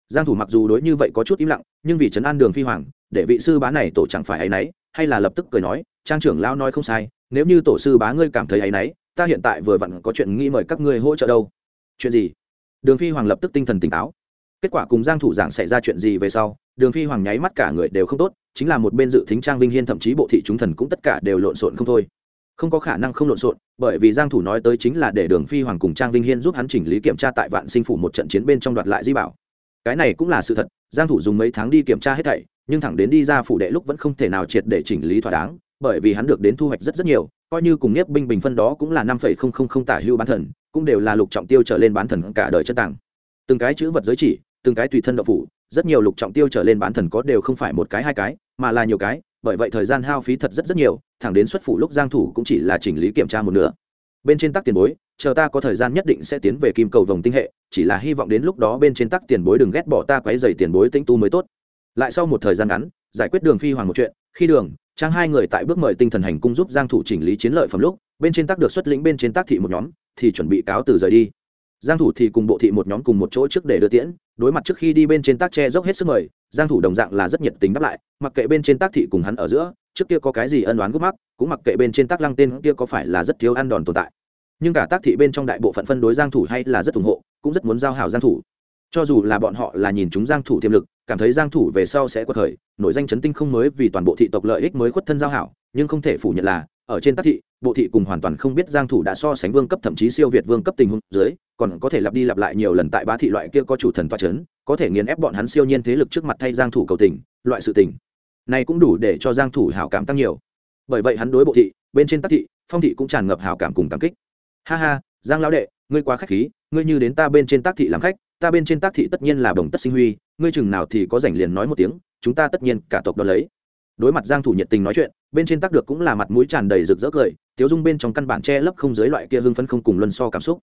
Giang thủ mặc dù đối như vậy có chút im lặng, nhưng vì trấn an đường phi hoàng, để vị sư bá này tổ chẳng phải ấy nấy, hay là lập tức cười nói, trang trưởng lão nói không sai, nếu như tổ sư bá ngươi cảm thấy ấy nấy, ta hiện tại vừa vặn có chuyện nghĩ mời các ngươi hỗ trợ đâu. Chuyện gì? Đường phi hoàng lập tức tinh thần tỉnh táo. Kết quả cùng giang thủ giảng xảy ra chuyện gì về sau, đường phi hoàng nháy mắt cả người đều không tốt, chính là một bên dự thính trang vinh hiên thậm chí bộ thị chúng thần cũng tất cả đều lộn xộn không thôi. Không có khả năng không lộn xộn, bởi vì giang thủ nói tới chính là để đường phi hoàng cùng trang vinh hiên giúp hắn chỉnh lý kiểm tra tại vạn sinh phủ một trận chiến bên trong đoạt lại di bảo. Cái này cũng là sự thật, giang thủ dùng mấy tháng đi kiểm tra hết thảy, nhưng thẳng đến đi ra phủ đệ lúc vẫn không thể nào triệt để chỉnh lý thỏa đáng, bởi vì hắn được đến thu hoạch rất rất nhiều, coi như cùng nhiếp binh bình phân đó cũng là năm phẩy không không không tả hưu bán thần cũng đều là lục trọng tiêu trở lên bán thần cả đời chân tàng. Từng cái chữ vật giới chỉ, từng cái tùy thân đậu phủ, rất nhiều lục trọng tiêu trở lên bán thần có đều không phải một cái hai cái, mà là nhiều cái, bởi vậy thời gian hao phí thật rất rất nhiều, thẳng đến xuất phủ lúc giang thủ cũng chỉ là chỉnh lý kiểm tra một nửa. Bên trên tắc tiền bối, chờ ta có thời gian nhất định sẽ tiến về kim cầu vòng tinh hệ, chỉ là hy vọng đến lúc đó bên trên tắc tiền bối đừng ghét bỏ ta quấy giày tiền bối tinh tu mới tốt. Lại sau một thời gian ngắn, giải quyết đường phi hoàng một chuyện, khi đường, trang hai người tại bước mời tinh thần hành cung giúp giang thủ chỉnh lý chiến lợi phẩm lúc bên trên tác được xuất lĩnh bên trên tác thị một nhóm, thì chuẩn bị cáo từ rời đi. Giang thủ thì cùng bộ thị một nhóm cùng một chỗ trước để đưa tiễn, đối mặt trước khi đi bên trên tác che dốc hết sức mời, giang thủ đồng dạng là rất nhiệt tình đáp lại, mặc kệ bên trên tác thị cùng hắn ở giữa, trước kia có cái gì ân oán gút mắc, cũng mặc kệ bên trên tác lăng tên kia có phải là rất thiếu ăn đòn tồn tại. Nhưng cả tác thị bên trong đại bộ phận phân đối giang thủ hay là rất ủng hộ, cũng rất muốn giao hảo giang thủ. Cho dù là bọn họ là nhìn chúng giang thủ tiềm lực cảm thấy giang thủ về sau sẽ quật khởi, nổi danh chấn tinh không mới vì toàn bộ thị tộc lợi ích mới khuất thân giao hảo, nhưng không thể phủ nhận là, ở trên tác thị, bộ thị cùng hoàn toàn không biết giang thủ đã so sánh vương cấp thậm chí siêu việt vương cấp tình huống dưới, còn có thể lặp đi lặp lại nhiều lần tại bá thị loại kia có chủ thần toa chấn, có thể nghiền ép bọn hắn siêu nhiên thế lực trước mặt thay giang thủ cầu tình, loại sự tình này cũng đủ để cho giang thủ hảo cảm tăng nhiều. Bởi vậy hắn đối bộ thị, bên trên tác thị, phong thị cũng tràn ngập hảo cảm cùng cảm kích. Ha ha, giang lão đệ, ngươi quá khách khí, ngươi như đến ta bên trên tác thị làm khách, ta bên trên tác thị tất nhiên là đồng tất sinh huy ngươi chừng nào thì có rảnh liền nói một tiếng, chúng ta tất nhiên cả tộc đó lấy. Đối mặt giang thủ nhiệt tình nói chuyện, bên trên tác được cũng là mặt mũi tràn đầy rực rỡ cười, tiếu dung bên trong căn bản che lấp không dưới loại kia hưng phấn không cùng luân so cảm xúc.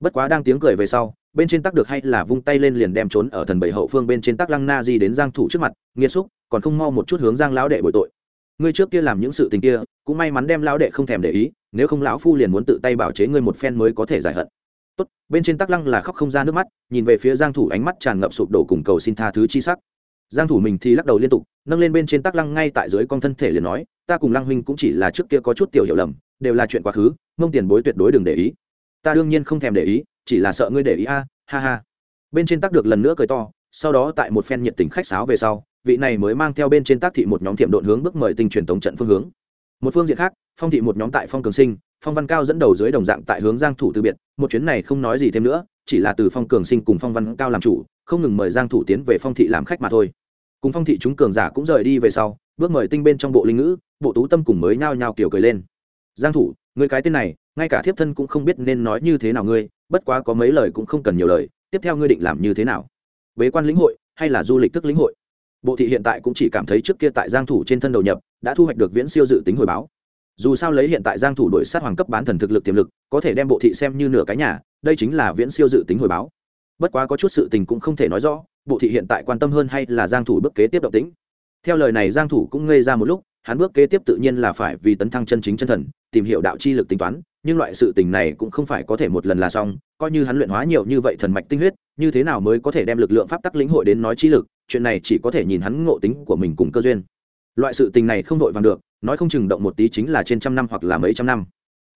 Bất quá đang tiếng cười về sau, bên trên tác được hay là vung tay lên liền đem trốn ở thần bảy hậu phương bên trên tác lăng na di đến giang thủ trước mặt nghiệt xúc, còn không mau một chút hướng giang lão đệ bội tội. Ngươi trước kia làm những sự tình kia, cũng may mắn đem lão đệ không thèm để ý, nếu không lão phu liền muốn tự tay bảo chế ngươi một phen mới có thể giải hận tốt, bên trên tắc lăng là khóc không ra nước mắt, nhìn về phía giang thủ ánh mắt tràn ngập sụp đổ cùng cầu xin tha thứ chi sắc. Giang thủ mình thì lắc đầu liên tục, nâng lên bên trên tắc lăng ngay tại dưới con thân thể liền nói, ta cùng lăng huynh cũng chỉ là trước kia có chút tiểu hiểu lầm, đều là chuyện quá khứ, mông tiền bối tuyệt đối đừng để ý. Ta đương nhiên không thèm để ý, chỉ là sợ ngươi để ý a, ha ha. Bên trên tắc được lần nữa cười to, sau đó tại một phen nhiệt tình khách sáo về sau, vị này mới mang theo bên trên tác thị một nhóm thiệm độn hướng bước mời tinh truyền tống trận phương hướng. Một phương diện khác, phong thị một nhóm tại phong cường sinh phong văn cao dẫn đầu dưới đồng dạng tại hướng giang thủ từ biệt, một chuyến này không nói gì thêm nữa, chỉ là từ phong cường sinh cùng phong văn cao làm chủ, không ngừng mời giang thủ tiến về phong thị làm khách mà thôi. Cùng phong thị chúng cường giả cũng rời đi về sau, bước mời tinh bên trong bộ linh ngữ, bộ tú tâm cùng mới nhao nhao kiểu cười lên. Giang thủ, người cái tên này, ngay cả thiếp thân cũng không biết nên nói như thế nào ngươi, bất quá có mấy lời cũng không cần nhiều lời, tiếp theo ngươi định làm như thế nào? Bế quan lĩnh hội, hay là du lịch tức lĩnh hội? Bộ thị hiện tại cũng chỉ cảm thấy trước kia tại giang thủ trên thân đầu nhập, đã thu hoạch được viễn siêu dự tính hồi báo dù sao lấy hiện tại giang thủ đội sát hoàng cấp bán thần thực lực tiềm lực, có thể đem bộ thị xem như nửa cái nhà, đây chính là viễn siêu dự tính hồi báo. Bất quá có chút sự tình cũng không thể nói rõ, bộ thị hiện tại quan tâm hơn hay là giang thủ bước kế tiếp động tĩnh. Theo lời này giang thủ cũng ngây ra một lúc, hắn bước kế tiếp tự nhiên là phải vì tấn thăng chân chính chân thần, tìm hiểu đạo chi lực tính toán, nhưng loại sự tình này cũng không phải có thể một lần là xong, coi như hắn luyện hóa nhiều như vậy thần mạch tinh huyết, như thế nào mới có thể đem lực lượng pháp tắc lĩnh hội đến nói chi lực, chuyện này chỉ có thể nhìn hắn ngộ tính của mình cùng cơ duyên. Loại sự tình này không vội vàng được nói không chừng động một tí chính là trên trăm năm hoặc là mấy trăm năm.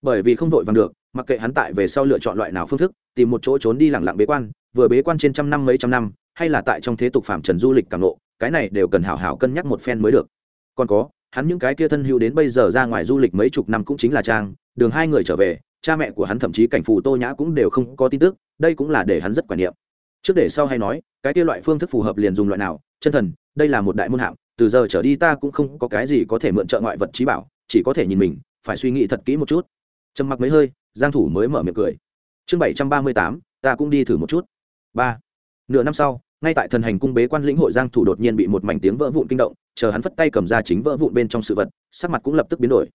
Bởi vì không vội vàng được, mặc kệ hắn tại về sau lựa chọn loại nào phương thức, tìm một chỗ trốn đi lặng lặng bế quan, vừa bế quan trên trăm năm mấy trăm năm, hay là tại trong thế tục phạm trần du lịch càng lộ cái này đều cần hảo hảo cân nhắc một phen mới được. Còn có, hắn những cái kia thân hữu đến bây giờ ra ngoài du lịch mấy chục năm cũng chính là trang, đường hai người trở về, cha mẹ của hắn thậm chí cảnh phù tô nhã cũng đều không có tin tức, đây cũng là để hắn rất quản niệm. Trước để sau hay nói, cái kia loại phương thức phù hợp liền dùng loại nào, chân thần, đây là một đại môn hạng từ giờ trở đi ta cũng không có cái gì có thể mượn trợ ngoại vật trí bảo, chỉ có thể nhìn mình, phải suy nghĩ thật kỹ một chút. Trầm mặc mấy hơi, giang thủ mới mở miệng cười. Chương bảy trăm ba mươi tám, ta cũng đi thử một chút. Ba. Nửa năm sau, ngay tại thần hành cung bế quan lĩnh hội giang thủ đột nhiên bị một mảnh tiếng vỡ vụn kinh động, chờ hắn phất tay cầm ra chính vỡ vụn bên trong sự vật, sắc mặt cũng lập tức biến đổi.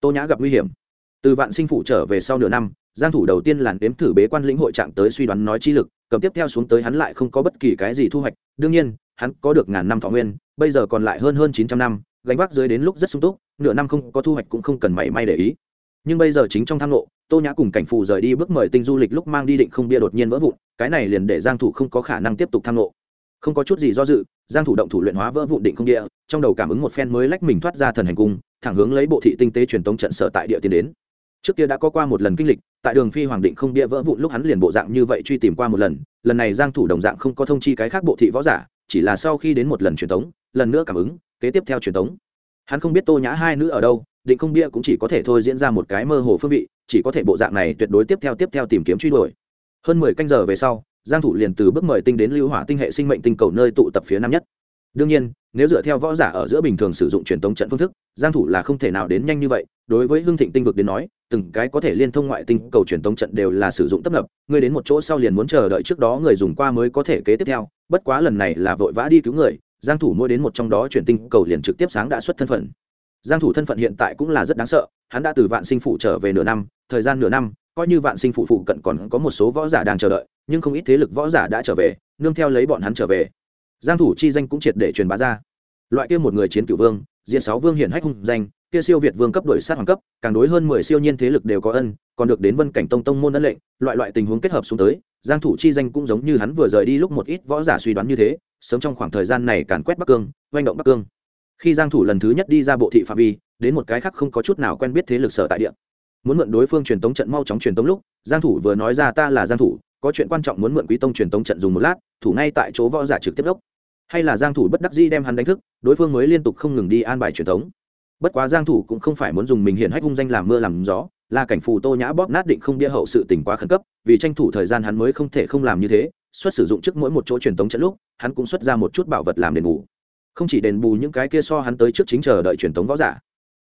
Tô nhã gặp nguy hiểm. Từ vạn sinh phụ trở về sau nửa năm, giang thủ đầu tiên làn đếm thử bế quan lĩnh hội trạng tới suy đoán nói chi lực, cầm tiếp theo xuống tới hắn lại không có bất kỳ cái gì thu hoạch. Đương nhiên, hắn có được ngàn năm thọ nguyên bây giờ còn lại hơn hơn chín trăm năm, gánh vác dưới đến lúc rất sung túc, nửa năm không có thu hoạch cũng không cần mảy may để ý. Nhưng bây giờ chính trong tham nộ tô nhã cùng cảnh phù rời đi bước mời tinh du lịch lúc mang đi định không bia đột nhiên vỡ vụn, cái này liền để giang thủ không có khả năng tiếp tục tham nộ không có chút gì do dự, giang thủ động thủ luyện hóa vỡ vụn định không địa trong đầu cảm ứng một phen mới lách mình thoát ra thần hành cung, thẳng hướng lấy bộ thị tinh tế truyền tống trận sở tại địa tiến đến. Trước kia đã có qua một lần kinh lịch, tại đường phi hoàng định không bia vỡ vụn lúc hắn liền bộ dạng như vậy truy tìm qua một lần lần này giang thủ đồng dạng không có thông chi cái khác bộ thị võ giả, chỉ là sau khi đến một lần truyền tống, lần nữa cảm ứng, kế tiếp theo truyền tống. Hắn không biết tô nhã hai nữ ở đâu, định không bia cũng chỉ có thể thôi diễn ra một cái mơ hồ phương vị, chỉ có thể bộ dạng này tuyệt đối tiếp theo tiếp theo tìm kiếm truy đuổi. Hơn mười canh giờ về sau, giang thủ liền từ bước mời tinh đến lưu hỏa tinh hệ sinh mệnh tinh cầu nơi tụ tập phía nam nhất. Đương nhiên, nếu dựa theo võ giả ở giữa bình thường sử dụng truyền tống trận phương thức giang thủ là không thể nào đến nhanh như vậy, đối với hưng thịnh tinh vực đến nói, từng cái có thể liên thông ngoại tinh cầu truyền tống trận đều là sử dụng tấp nập người đến một chỗ sau liền muốn chờ đợi trước đó người dùng qua mới có thể kế tiếp theo, bất quá lần này là vội vã đi cứu người, giang thủ mỗi đến một trong đó truyền tinh cầu liền trực tiếp sáng đã xuất thân phận. Giang thủ thân phận hiện tại cũng là rất đáng sợ, hắn đã từ vạn sinh phủ trở về nửa năm, thời gian nửa năm, coi như vạn sinh phủ phụ cận còn có một số võ giả đang chờ đợi, nhưng không ít thế lực võ giả đã trở về, nương theo lấy bọn hắn trở về. Giang thủ chi danh cũng triệt để truyền bá ra. Loại kia một người chiến cửu vương diện sáu vương hiển hách hung danh, kia siêu việt vương cấp đổi sát hoàng cấp, càng đối hơn mười siêu nhiên thế lực đều có ân, còn được đến vân cảnh tông tông môn ân lệnh, loại loại tình huống kết hợp xuống tới, giang thủ chi danh cũng giống như hắn vừa rời đi lúc một ít võ giả suy đoán như thế, sớm trong khoảng thời gian này càn quét bắc cương doanh động bắc cương. Khi giang thủ lần thứ nhất đi ra bộ thị phạm vi, đến một cái khác không có chút nào quen biết thế lực sở tại địa. Muốn mượn đối phương truyền tống trận mau chóng truyền tống lúc, giang thủ vừa nói ra ta là giang thủ, có chuyện quan trọng muốn mượn quý tông truyền tống trận dùng một lát, thủ ngay tại chỗ võ giả trực tiếp đốc hay là giang thủ bất đắc dĩ đem hắn đánh thức, đối phương mới liên tục không ngừng đi an bài truyền thống. bất quá giang thủ cũng không phải muốn dùng mình hiện hách hung danh làm mưa làm gió, là cảnh phù tô nhã bóp nát định không bia hậu sự tình quá khẩn cấp, vì tranh thủ thời gian hắn mới không thể không làm như thế, xuất sử dụng trước mỗi một chỗ truyền tống trận lúc, hắn cũng xuất ra một chút bảo vật làm đền bù. Không chỉ đền bù những cái kia so hắn tới trước chính chờ đợi truyền tống võ giả,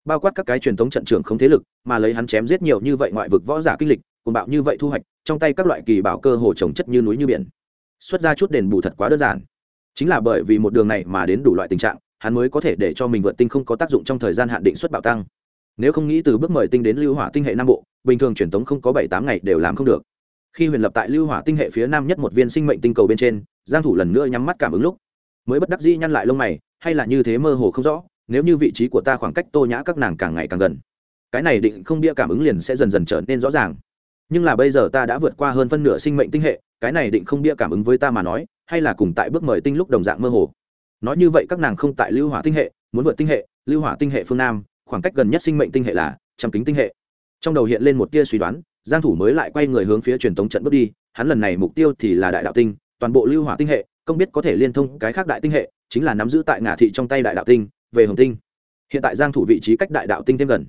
bao quát các cái truyền tống trận trưởng không thế lực, mà lấy hắn chém giết nhiều như vậy ngoại vực võ giả kinh lịch cùng bạo như vậy thu hoạch, trong tay các loại kỳ bảo cơ hồ trồng chất như núi như biển. Xuất ra chút đền bù thật quá đơn giản chính là bởi vì một đường này mà đến đủ loại tình trạng, hắn mới có thể để cho mình vượt tinh không có tác dụng trong thời gian hạn định xuất bạo tăng. Nếu không nghĩ từ bước mời tinh đến lưu hỏa tinh hệ nam bộ, bình thường truyền thống không có bảy tám ngày đều làm không được. Khi huyền lập tại lưu hỏa tinh hệ phía nam nhất một viên sinh mệnh tinh cầu bên trên, giang thủ lần nữa nhắm mắt cảm ứng lúc, mới bất đắc dĩ nhăn lại lông mày, hay là như thế mơ hồ không rõ, nếu như vị trí của ta khoảng cách tô nhã các nàng càng ngày càng gần, cái này định không bia cảm ứng liền sẽ dần dần trở nên rõ ràng. Nhưng là bây giờ ta đã vượt qua hơn phân nửa sinh mệnh tinh hệ cái này định không bia cảm ứng với ta mà nói, hay là cùng tại bước mời tinh lúc đồng dạng mơ hồ. Nói như vậy các nàng không tại lưu hỏa tinh hệ, muốn vượt tinh hệ, lưu hỏa tinh hệ phương nam, khoảng cách gần nhất sinh mệnh tinh hệ là trăm kính tinh hệ. Trong đầu hiện lên một tia suy đoán, giang thủ mới lại quay người hướng phía truyền tống trận bước đi, hắn lần này mục tiêu thì là đại đạo tinh, toàn bộ lưu hỏa tinh hệ, không biết có thể liên thông cái khác đại tinh hệ, chính là nắm giữ tại ngả thị trong tay đại đạo tinh, về hồng tinh. Hiện tại giang thủ vị trí cách đại đạo tinh thêm gần.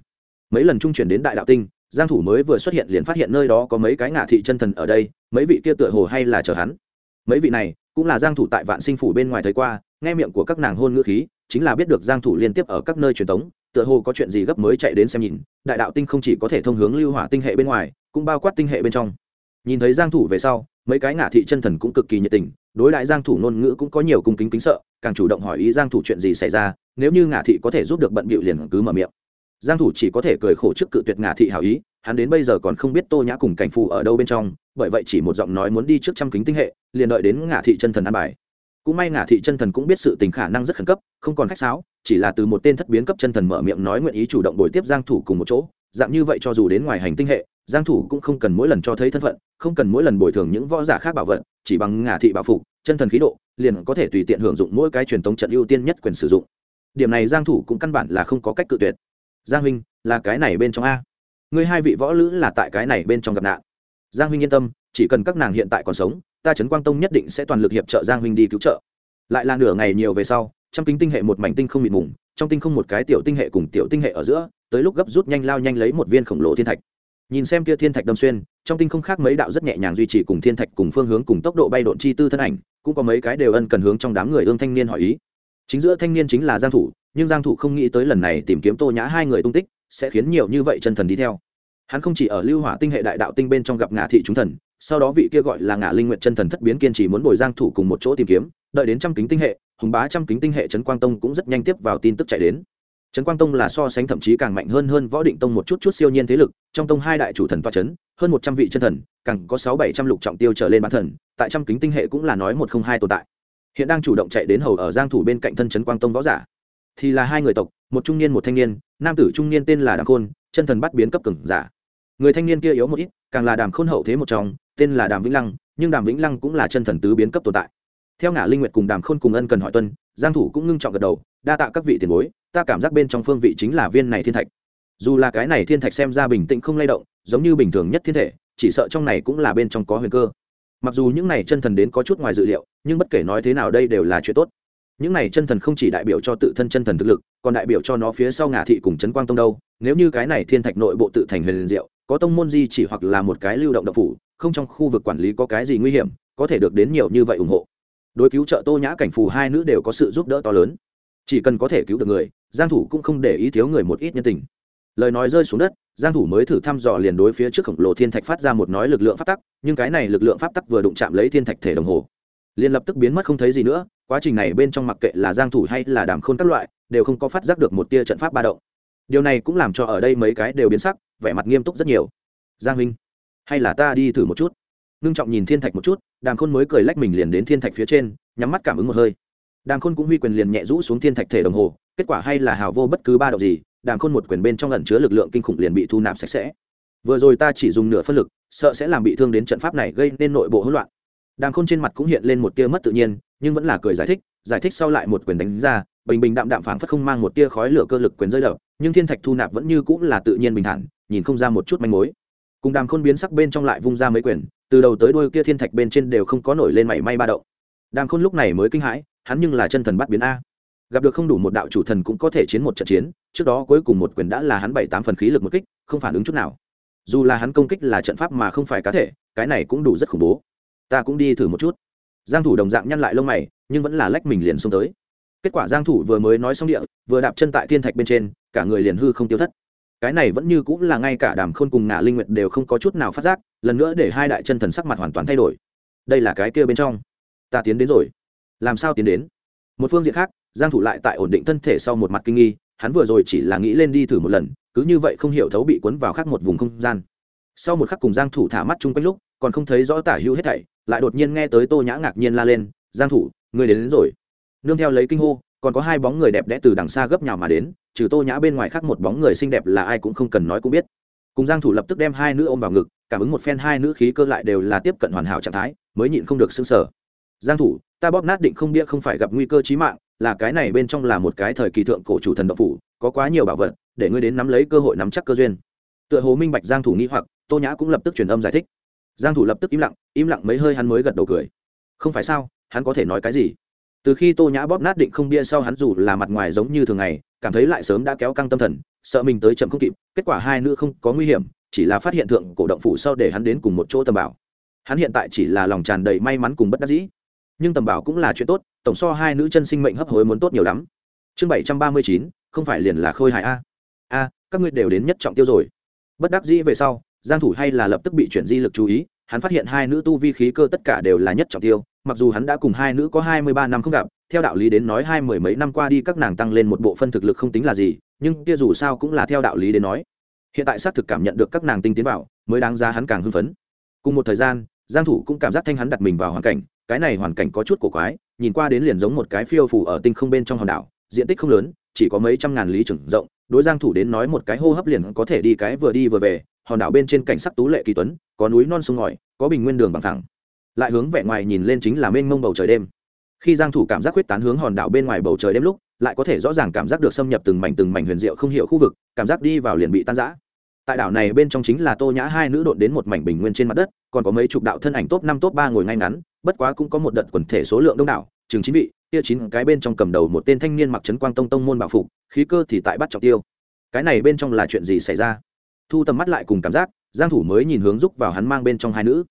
Mấy lần trung chuyển đến đại đạo tinh giang thủ mới vừa xuất hiện liền phát hiện nơi đó có mấy cái ngạ thị chân thần ở đây, mấy vị kia tựa hồ hay là chờ hắn. Mấy vị này cũng là giang thủ tại vạn sinh phủ bên ngoài thấy qua, nghe miệng của các nàng hôn ngữ khí, chính là biết được giang thủ liên tiếp ở các nơi truyền tống, tựa hồ có chuyện gì gấp mới chạy đến xem nhìn, đại đạo tinh không chỉ có thể thông hướng lưu hỏa tinh hệ bên ngoài, cũng bao quát tinh hệ bên trong. Nhìn thấy giang thủ về sau, mấy cái ngạ thị chân thần cũng cực kỳ nhiệt tình, đối đại giang thủ ngôn ngữ cũng có nhiều cung kính kính sợ, càng chủ động hỏi ý giang thủ chuyện gì xảy ra, nếu như ngạ thị có thể giúp được bận bịu liền cứ mở miệng giang thủ chỉ có thể cười khổ trước cự tuyệt ngả thị hảo ý, hắn đến bây giờ còn không biết tô nhã cùng cảnh phù ở đâu bên trong, bởi vậy chỉ một giọng nói muốn đi trước trăm kính tinh hệ, liền đợi đến ngả thị chân thần ăn bài. Cũng may ngả thị chân thần cũng biết sự tình khả năng rất khẩn cấp, không còn khách sáo, chỉ là từ một tên thất biến cấp chân thần mở miệng nói nguyện ý chủ động bồi tiếp giang thủ cùng một chỗ, dạng như vậy cho dù đến ngoài hành tinh hệ, giang thủ cũng không cần mỗi lần cho thấy thân phận, không cần mỗi lần bồi thường những võ giả khác bảo vật, chỉ bằng ngả thị bảo phục, chân thần khí độ, liền có thể tùy tiện hưởng dụng mỗi cái truyền tống trận ưu tiên nhất quyền sử dụng. Điểm này giang thủ cũng căn bản là không có cách cự tuyệt giang huynh, là cái này bên trong a. Ngươi hai vị võ lữ là tại cái này bên trong gặp nạn. Giang huynh yên tâm, chỉ cần các nàng hiện tại còn sống, ta trấn quang tông nhất định sẽ toàn lực hiệp trợ giang huynh đi cứu trợ. Lại là nửa ngày nhiều về sau trong kính tinh hệ một mảnh tinh không mịt mùng, trong tinh không một cái tiểu tinh hệ cùng tiểu tinh hệ ở giữa, tới lúc gấp rút nhanh lao nhanh lấy một viên khổng lồ thiên thạch. Nhìn xem kia thiên thạch đâm xuyên, trong tinh không khác mấy đạo rất nhẹ nhàng duy trì cùng thiên thạch cùng phương hướng cùng tốc độ bay độn chi tư thân ảnh, cũng có mấy cái đều ân cần hướng trong đám người ương thanh niên hỏi ý. Chính giữa thanh niên chính là giang thủ nhưng giang thủ không nghĩ tới lần này tìm kiếm tô nhã hai người tung tích sẽ khiến nhiều như vậy chân thần đi theo. Hắn không chỉ ở lưu hỏa tinh hệ đại đạo tinh bên trong gặp ngã thị chúng thần, sau đó vị kia gọi là ngã linh nguyện chân thần thất biến kiên trì muốn bồi giang thủ cùng một chỗ tìm kiếm, đợi đến trăm kính tinh hệ, hùng bá trăm kính tinh hệ trấn quang tông cũng rất nhanh tiếp vào tin tức chạy đến. Trấn quang tông là so sánh thậm chí càng mạnh hơn hơn võ định tông một chút chút siêu nhiên thế lực, trong tông hai đại chủ thần toa chấn, hơn một trăm vị chân thần, càng có sáu bảy trăm lục trọng tiêu trở lên bán thần, tại trăm kính tinh hệ cũng là nói một không hai tồn tại. Hiện đang chủ động chạy đến hầu ở giang thủ bên cạnh thân trấn quang tông võ giả thì là hai người tộc, một trung niên một thanh niên, nam tử trung niên tên là đàm khôn, chân thần bắt biến cấp cường giả. Người thanh niên kia yếu một ít, càng là đàm khôn hậu thế một trong, tên là đàm vĩnh lăng, nhưng đàm vĩnh lăng cũng là chân thần tứ biến cấp tồn tại. Theo ngã linh nguyệt cùng đàm khôn cùng ân cần hỏi tuân, giang thủ cũng ngưng trọng gật đầu, đa tạ các vị tiền bối, ta cảm giác bên trong phương vị chính là viên này thiên thạch. Dù là cái này thiên thạch xem ra bình tĩnh không lay động, giống như bình thường nhất thiên thể, chỉ sợ trong này cũng là bên trong có huyền cơ. Mặc dù những này chân thần đến có chút ngoài dự liệu, nhưng bất kể nói thế nào đây đều là chuyện tốt những này chân thần không chỉ đại biểu cho tự thân chân thần thực lực, còn đại biểu cho nó phía sau ngả thị cùng trấn quang tông đâu. Nếu như cái này thiên thạch nội bộ tự thành huyền diệu, có tông môn di chỉ hoặc là một cái lưu động độc phủ, không trong khu vực quản lý có cái gì nguy hiểm, có thể được đến nhiều như vậy ủng hộ. Đối cứu trợ tô nhã cảnh phù hai nữ đều có sự giúp đỡ to lớn. Chỉ cần có thể cứu được người, giang thủ cũng không để ý thiếu người một ít nhân tình. Lời nói rơi xuống đất, giang thủ mới thử thăm dò liền đối phía trước khổng lồ thiên thạch phát ra một nói lực lượng pháp tắc, nhưng cái này lực lượng pháp tắc vừa đụng chạm lấy thiên thạch thể đồng hồ liền lập tức biến mất không thấy gì nữa, quá trình này bên trong mặc kệ là giang thủ hay là đàm khôn các loại, đều không có phát giác được một tia trận pháp ba động. Điều này cũng làm cho ở đây mấy cái đều biến sắc, vẻ mặt nghiêm túc rất nhiều. Giang huynh, hay là ta đi thử một chút? Nương trọng nhìn thiên thạch một chút, đàm khôn mới cười lách mình liền đến thiên thạch phía trên, nhắm mắt cảm ứng một hơi. Đàm khôn cũng huy quyền liền nhẹ rũ xuống thiên thạch thể đồng hồ, kết quả hay là hào vô bất cứ ba động gì, đàm khôn một quyền bên trong lần chứa lực lượng kinh khủng liền bị thu nạp sạch sẽ. Vừa rồi ta chỉ dùng nửa phân lực, sợ sẽ làm bị thương đến trận pháp này gây nên nội bộ hỗn loạn đàm khôn trên mặt cũng hiện lên một tia mất tự nhiên, nhưng vẫn là cười giải thích giải thích sau lại một quyền đánh ra, bình bình đạm đạm phảng phất không mang một tia khói lửa cơ lực quyền rơi đập, nhưng thiên thạch thu nạp vẫn như cũng là tự nhiên bình thản, nhìn không ra một chút manh mối. Cùng đàm khôn biến sắc bên trong lại vung ra mấy quyền, từ đầu tới đuôi kia thiên thạch bên trên đều không có nổi lên mảy may ba đậu đàm khôn lúc này mới kinh hãi, hắn nhưng là chân thần bắt biến a. Gặp được không đủ một đạo chủ thần cũng có thể chiến một trận chiến, trước đó cuối cùng một quyền đã là hắn bảy tám phần khí lực một kích, không phản ứng chút nào. Dù là hắn công kích là trận pháp mà không phải cá thể, cái này cũng đủ rất khủng bố ta cũng đi thử một chút. Giang thủ đồng dạng nhăn lại lông mày, nhưng vẫn là lách mình liền xuống tới. Kết quả giang thủ vừa mới nói xong địa, vừa đạp chân tại thiên thạch bên trên, cả người liền hư không tiêu thất. Cái này vẫn như cũng là ngay cả đàm khôn cùng ngạ linh nguyệt đều không có chút nào phát giác, lần nữa để hai đại chân thần sắc mặt hoàn toàn thay đổi. Đây là cái kia bên trong. Ta tiến đến rồi. Làm sao tiến đến? Một phương diện khác, giang thủ lại tại ổn định thân thể sau một mặt kinh nghi, hắn vừa rồi chỉ là nghĩ lên đi thử một lần, cứ như vậy không hiểu thấu bị cuốn vào khác một vùng không gian. Sau một khắc cùng giang thủ thả mắt chung quanh lúc còn không thấy rõ tả hữu hết thảy lại đột nhiên nghe tới tô nhã ngạc nhiên la lên giang thủ người đến, đến rồi. Nương theo lấy kinh hô còn có hai bóng người đẹp đẽ từ đằng xa gấp nhào mà đến trừ tô nhã bên ngoài khác một bóng người xinh đẹp là ai cũng không cần nói cũng biết. Cùng giang thủ lập tức đem hai nữ ôm vào ngực cảm ứng một phen hai nữ khí cơ lại đều là tiếp cận hoàn hảo trạng thái mới nhịn không được sưng sờ. Giang thủ ta bóp nát định không bia không phải gặp nguy cơ chí mạng là cái này bên trong là một cái thời kỳ thượng cổ chủ thần độc phủ có quá nhiều bảo vật để ngươi đến nắm lấy cơ hội nắm chắc cơ duyên. Tựa hồ minh bạch giang thủ nghĩ hoặc tô nhã cũng lập tức truyền âm giải thích giang thủ lập tức im lặng im lặng mấy hơi hắn mới gật đầu cười. Không phải sao, hắn có thể nói cái gì? Từ khi tô nhã bóp nát định không bia sau hắn dù là mặt ngoài giống như thường ngày, cảm thấy lại sớm đã kéo căng tâm thần, sợ mình tới chậm không kịp, kết quả hai nữ không có nguy hiểm, chỉ là phát hiện thượng cổ động phủ sau để hắn đến cùng một chỗ tầm bảo. Hắn hiện tại chỉ là lòng tràn đầy may mắn cùng bất đắc dĩ. Nhưng tầm bảo cũng là chuyện tốt, tổng so hai nữ chân sinh mệnh hấp hối muốn tốt nhiều lắm. Chương bảy trăm ba mươi chín, không phải liền là khôi hài a. A, các ngươi đều đến nhất trọng tiêu rồi. Bất đắc dĩ về sau giang thủ hay là lập tức bị chuyển di lực chú ý, hắn phát hiện hai nữ tu vi khí cơ tất cả đều là nhất trọng tiêu, mặc dù hắn đã cùng hai nữ có hai mươi ba năm không gặp, theo đạo lý đến nói hai mười mấy năm qua đi các nàng tăng lên một bộ phân thực lực không tính là gì, nhưng kia dù sao cũng là theo đạo lý đến nói. Hiện tại xác thực cảm nhận được các nàng tinh tiến vào, mới đáng giá hắn càng hưng phấn. Cùng một thời gian, giang thủ cũng cảm giác thanh hắn đặt mình vào hoàn cảnh, cái này hoàn cảnh có chút cổ quái, nhìn qua đến liền giống một cái phiêu phù ở tinh không bên trong hòn đảo, diện tích không lớn, chỉ có mấy trăm ngàn lý trưởng rộng, đối giang thủ đến nói một cái hô hấp liền có thể đi cái vừa đi vừa về hòn đảo bên trên cảnh sắc tú lệ kỳ tuấn, có núi non sông ngòi, có bình nguyên đường bằng thẳng lại hướng vẻ ngoài nhìn lên chính là mênh mông bầu trời đêm. Khi giang thủ cảm giác quyết tán hướng hòn đảo bên ngoài bầu trời đêm lúc, lại có thể rõ ràng cảm giác được xâm nhập từng mảnh từng mảnh huyền diệu không hiểu khu vực, cảm giác đi vào liền bị tan rã. Tại đảo này bên trong chính là tô nhã hai nữ đột đến một mảnh bình nguyên trên mặt đất, còn có mấy chục đạo thân ảnh top năm top ba ngồi ngay ngắn, bất quá cũng có một đợt quần thể số lượng đông đảo, chừng chín vị, kia chín cái bên trong cầm đầu một tên thanh niên mặc trấn quang tông tông môn bảo phục, khí cơ thì tại bắt trọng tiêu. Cái này bên trong là chuyện gì xảy ra? Thu tầm mắt lại cùng cảm giác, giang thủ mới nhìn hướng giúp vào hắn mang bên trong hai nữ.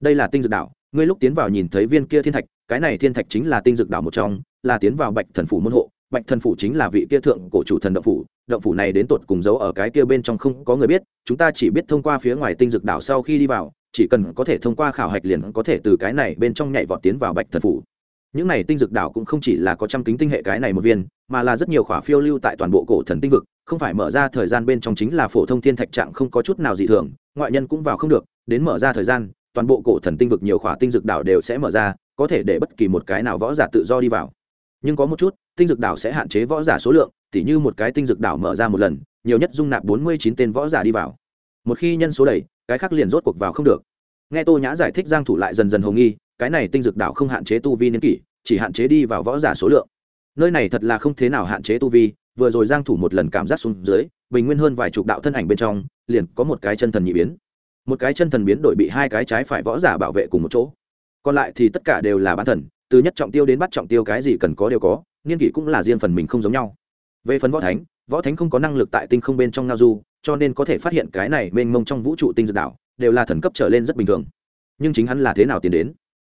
Đây là tinh dược đảo, ngươi lúc tiến vào nhìn thấy viên kia thiên thạch, cái này thiên thạch chính là tinh dược đảo một trong, là tiến vào bạch thần phủ môn hộ, bạch thần phủ chính là vị kia thượng cổ chủ thần động phủ động phủ này đến tột cùng giấu ở cái kia bên trong không có người biết, chúng ta chỉ biết thông qua phía ngoài tinh dược đảo sau khi đi vào, chỉ cần có thể thông qua khảo hạch liền có thể từ cái này bên trong nhảy vọt tiến vào bạch thần phủ. Những này tinh dược đảo cũng không chỉ là có trăm kính tinh hệ cái này một viên, mà là rất nhiều khỏa phiêu lưu tại toàn bộ cổ thần tinh vực không phải mở ra thời gian bên trong chính là phổ thông thiên thạch trạng không có chút nào dị thường, ngoại nhân cũng vào không được, đến mở ra thời gian, toàn bộ cổ thần tinh vực nhiều khỏa tinh dược đảo đều sẽ mở ra, có thể để bất kỳ một cái nào võ giả tự do đi vào. Nhưng có một chút, tinh dược đảo sẽ hạn chế võ giả số lượng, tỉ như một cái tinh dược đảo mở ra một lần, nhiều nhất dung nạp bốn mươi chín tên võ giả đi vào. Một khi nhân số đầy, cái khác liền rốt cuộc vào không được. Nghe tô nhã giải thích giang thủ lại dần dần hồ nghi, cái này tinh dược đảo không hạn chế tu vi niên kỷ, chỉ hạn chế đi vào võ giả số lượng. Nơi này thật là không thế nào hạn chế tu vi vừa rồi giang thủ một lần cảm giác xuống dưới, bình nguyên hơn vài chục đạo thân ảnh bên trong, liền có một cái chân thần nhị biến. Một cái chân thần biến đổi bị hai cái trái phải võ giả bảo vệ cùng một chỗ. Còn lại thì tất cả đều là bán thần, từ nhất trọng tiêu đến bắt trọng tiêu cái gì cần có đều có niên kỷ cũng là riêng phần mình không giống nhau. Về phần võ thánh võ thánh không có năng lực tại tinh không bên trong ngao du, cho nên có thể phát hiện cái này mênh mông trong vũ trụ tinh dược đảo đều là thần cấp trở lên rất bình thường. Nhưng chính hắn là thế nào tiến đến?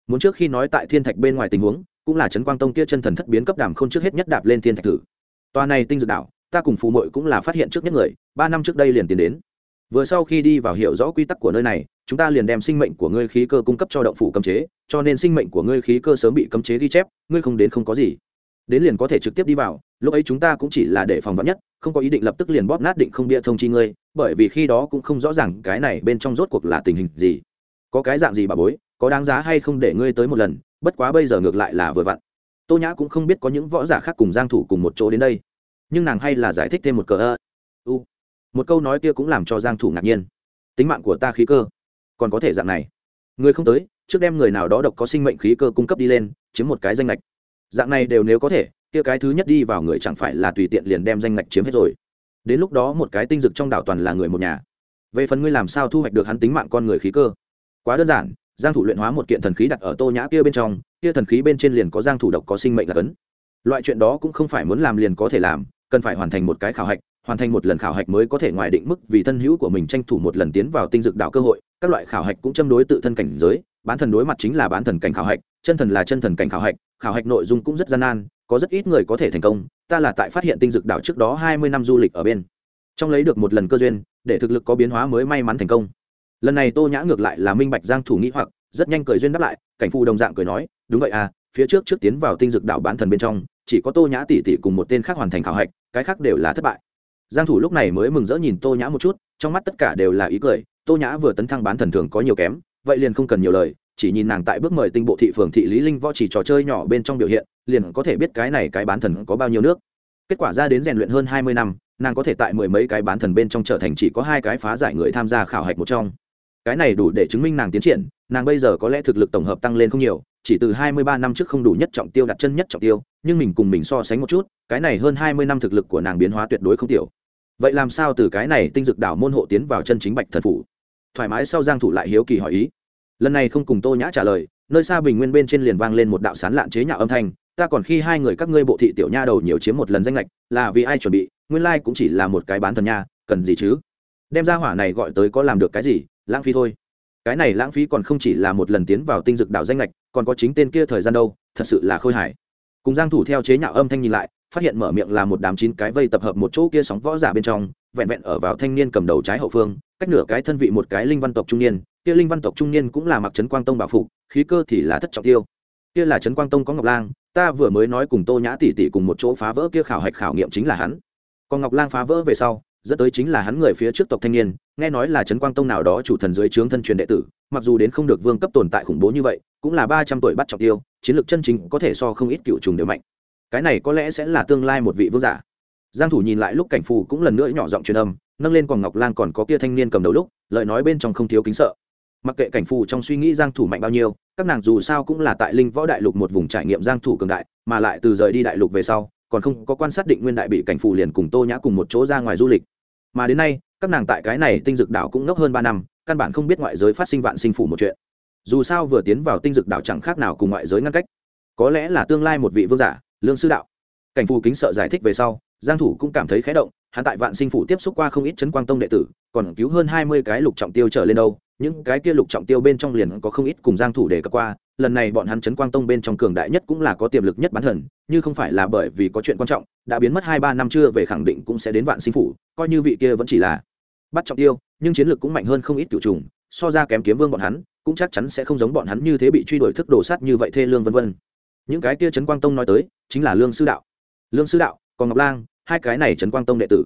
Muốn trước khi nói tại thiên thạch bên ngoài tình huống, cũng là trấn quang tông kia chân thần thất biến cấp đàm không trước hết nhất đạp lên thiên thạch thử tòa này tinh dược đảo, ta cùng phù mội cũng là phát hiện trước nhất người, ba năm trước đây liền tiến đến. Vừa sau khi đi vào hiểu rõ quy tắc của nơi này, chúng ta liền đem sinh mệnh của ngươi khí cơ cung cấp cho động phủ cấm chế, cho nên sinh mệnh của ngươi khí cơ sớm bị cấm chế ghi chép, ngươi không đến không có gì. Đến liền có thể trực tiếp đi vào, lúc ấy chúng ta cũng chỉ là để phòng vắn nhất, không có ý định lập tức liền bóp nát định không bia thông chi ngươi, bởi vì khi đó cũng không rõ ràng cái này bên trong rốt cuộc là tình hình gì. Có cái dạng gì bà bối, có đáng giá hay không để ngươi tới một lần, bất quá bây giờ ngược lại là vừa vặn tô nhã cũng không biết có những võ giả khác cùng giang thủ cùng một chỗ đến đây, nhưng nàng hay là giải thích thêm một cờ ơ. U, một câu nói kia cũng làm cho giang thủ ngạc nhiên. Tính mạng của ta khí cơ, còn có thể dạng này. Người không tới, trước đem người nào đó độc có sinh mệnh khí cơ cung cấp đi lên, chiếm một cái danh lệch dạng này đều nếu có thể, kia cái thứ nhất đi vào người chẳng phải là tùy tiện liền đem danh lệch chiếm hết rồi. Đến lúc đó một cái tinh dực trong đảo toàn là người một nhà. Về phần ngươi làm sao thu hoạch được hắn tính mạng con người khí cơ? Quá đơn giản, giang thủ luyện hóa một kiện thần khí đặt ở tô nhã kia bên trong kia thần khí bên trên liền có giang thủ độc, có sinh mệnh là cấn. Loại chuyện đó cũng không phải muốn làm liền có thể làm, cần phải hoàn thành một cái khảo hạch, hoàn thành một lần khảo hạch mới có thể ngoài định mức vì thân hữu của mình tranh thủ một lần tiến vào tinh dược đạo cơ hội. Các loại khảo hạch cũng châm đối tự thân cảnh giới, bán thần đối mặt chính là bán thần cảnh khảo hạch, chân thần là chân thần cảnh khảo hạch khảo hạch nội dung cũng rất gian nan, có rất ít người có thể thành công, ta là tại phát hiện tinh dược đạo trước đó hai mươi năm du lịch ở bên. Trong lấy được một lần cơ duyên, để thực lực có biến hóa mới may mắn thành công. Lần này tô nhã ngược lại là minh bạch giang thủ nghĩ hoặc, rất nhanh cười duyên đáp lại, cảnh phu đồng dạng cười nói đúng vậy à phía trước trước tiến vào tinh dực đạo bán thần bên trong, chỉ có tô nhã tỷ tỷ cùng một tên khác hoàn thành khảo hạch, cái khác đều là thất bại. Giang thủ lúc này mới mừng rỡ nhìn tô nhã một chút, trong mắt tất cả đều là ý cười, tô nhã vừa tấn thăng bán thần thường có nhiều kém, vậy liền không cần nhiều lời, chỉ nhìn nàng tại bước mời tinh bộ thị phường thị lý linh võ chỉ trò chơi nhỏ bên trong biểu hiện, liền có thể biết cái này cái bán thần có bao nhiêu nước. Kết quả ra đến rèn luyện hơn 20 năm, nàng có thể tại mười mấy cái bán thần bên trong trở thành chỉ có hai cái phá giải người tham gia khảo hạch một trong cái này đủ để chứng minh nàng tiến triển, nàng bây giờ có lẽ thực lực tổng hợp tăng lên không nhiều, chỉ từ 23 năm trước không đủ nhất trọng tiêu đặt chân nhất trọng tiêu, nhưng mình cùng mình so sánh một chút, cái này hơn 20 năm thực lực của nàng biến hóa tuyệt đối không tiểu. Vậy làm sao từ cái này tinh dực đảo môn hộ tiến vào chân chính bạch thần phủ? Thoải mái sau giang thủ lại hiếu kỳ hỏi ý. Lần này không cùng tô nhã trả lời, nơi xa bình nguyên bên trên liền vang lên một đạo sán lạn chế nhạo âm thanh, ta còn khi hai người các ngươi bộ thị tiểu nha đầu nhiều chiếm một lần danh lệch, là vì ai chuẩn bị, nguyên lai like cũng chỉ là một cái bán thần nha, cần gì chứ? Đem ra hỏa này gọi tới có làm được cái gì lãng phí thôi. Cái này lãng phí còn không chỉ là một lần tiến vào tinh dực đảo danh lệch, còn có chính tên kia thời gian đâu, thật sự là khôi hài. Cùng giang thủ theo chế nhạo âm thanh nhìn lại, phát hiện mở miệng là một đám chín cái vây tập hợp một chỗ kia sóng võ giả bên trong, vẹn vẹn ở vào thanh niên cầm đầu trái hậu phương, cách nửa cái thân vị một cái linh văn tộc trung niên, kia linh văn tộc trung niên cũng là mặc trấn quang tông bảo phục, khí cơ thì là thất trọng tiêu. Kia là trấn quang tông có ngọc lang, ta vừa mới nói cùng tô nhã tỷ tỷ cùng một chỗ phá vỡ kia khảo hạch khảo nghiệm chính là hắn. Còn ngọc lang phá vỡ về sau dẫn tới chính là hắn người phía trước tộc thanh niên, nghe nói là trấn quang tông nào đó chủ thần dưới trướng thân truyền đệ tử, mặc dù đến không được vương cấp tồn tại khủng bố như vậy, cũng là ba trăm tuổi bắt trọng tiêu, chiến lược chân chính có thể so không ít cựu trùng đều mạnh. Cái này có lẽ sẽ là tương lai một vị vương giả. Giang thủ nhìn lại lúc cảnh phù cũng lần nữa nhỏ giọng truyền âm, nâng lên còn ngọc lang còn có kia thanh niên cầm đầu lúc, lời nói bên trong không thiếu kính sợ. Mặc kệ cảnh phù trong suy nghĩ giang thủ mạnh bao nhiêu, các nàng dù sao cũng là tại linh võ đại lục một vùng trải nghiệm giang thủ cường đại, mà lại từ rời đi đại lục về sau còn không có quan sát định nguyên đại bị cảnh phù liền cùng tô nhã cùng một chỗ ra ngoài du lịch. Mà đến nay, các nàng tại cái này tinh dực đảo cũng ngốc hơn ba năm, căn bản không biết ngoại giới phát sinh vạn sinh phủ một chuyện. Dù sao vừa tiến vào tinh dực đảo chẳng khác nào cùng ngoại giới ngăn cách. Có lẽ là tương lai một vị vương giả, lương sư đạo. Cảnh phù kính sợ giải thích về sau, giang thủ cũng cảm thấy khẽ động, hắn tại vạn sinh phủ tiếp xúc qua không ít chấn quang tông đệ tử, còn cứu hơn 20 cái lục trọng tiêu trở lên đâu những cái kia lục trọng tiêu bên trong liền có không ít cùng giang thủ để cập qua, lần này bọn hắn chấn quang tông bên trong cường đại nhất cũng là có tiềm lực nhất bán thần, như không phải là bởi vì có chuyện quan trọng, đã biến mất hai ba năm chưa về khẳng định cũng sẽ đến vạn sinh phủ, coi như vị kia vẫn chỉ là bắt trọng tiêu, nhưng chiến lược cũng mạnh hơn không ít cửu trùng, so ra kém kiếm vương bọn hắn, cũng chắc chắn sẽ không giống bọn hắn như thế bị truy đuổi thức đổ sát như vậy thê lương vân vân. Những cái kia trấn quang tông nói tới, chính là lương sư đạo. Lương sư đạo, còn ngọc lang, hai cái này trấn quang tông đệ tử.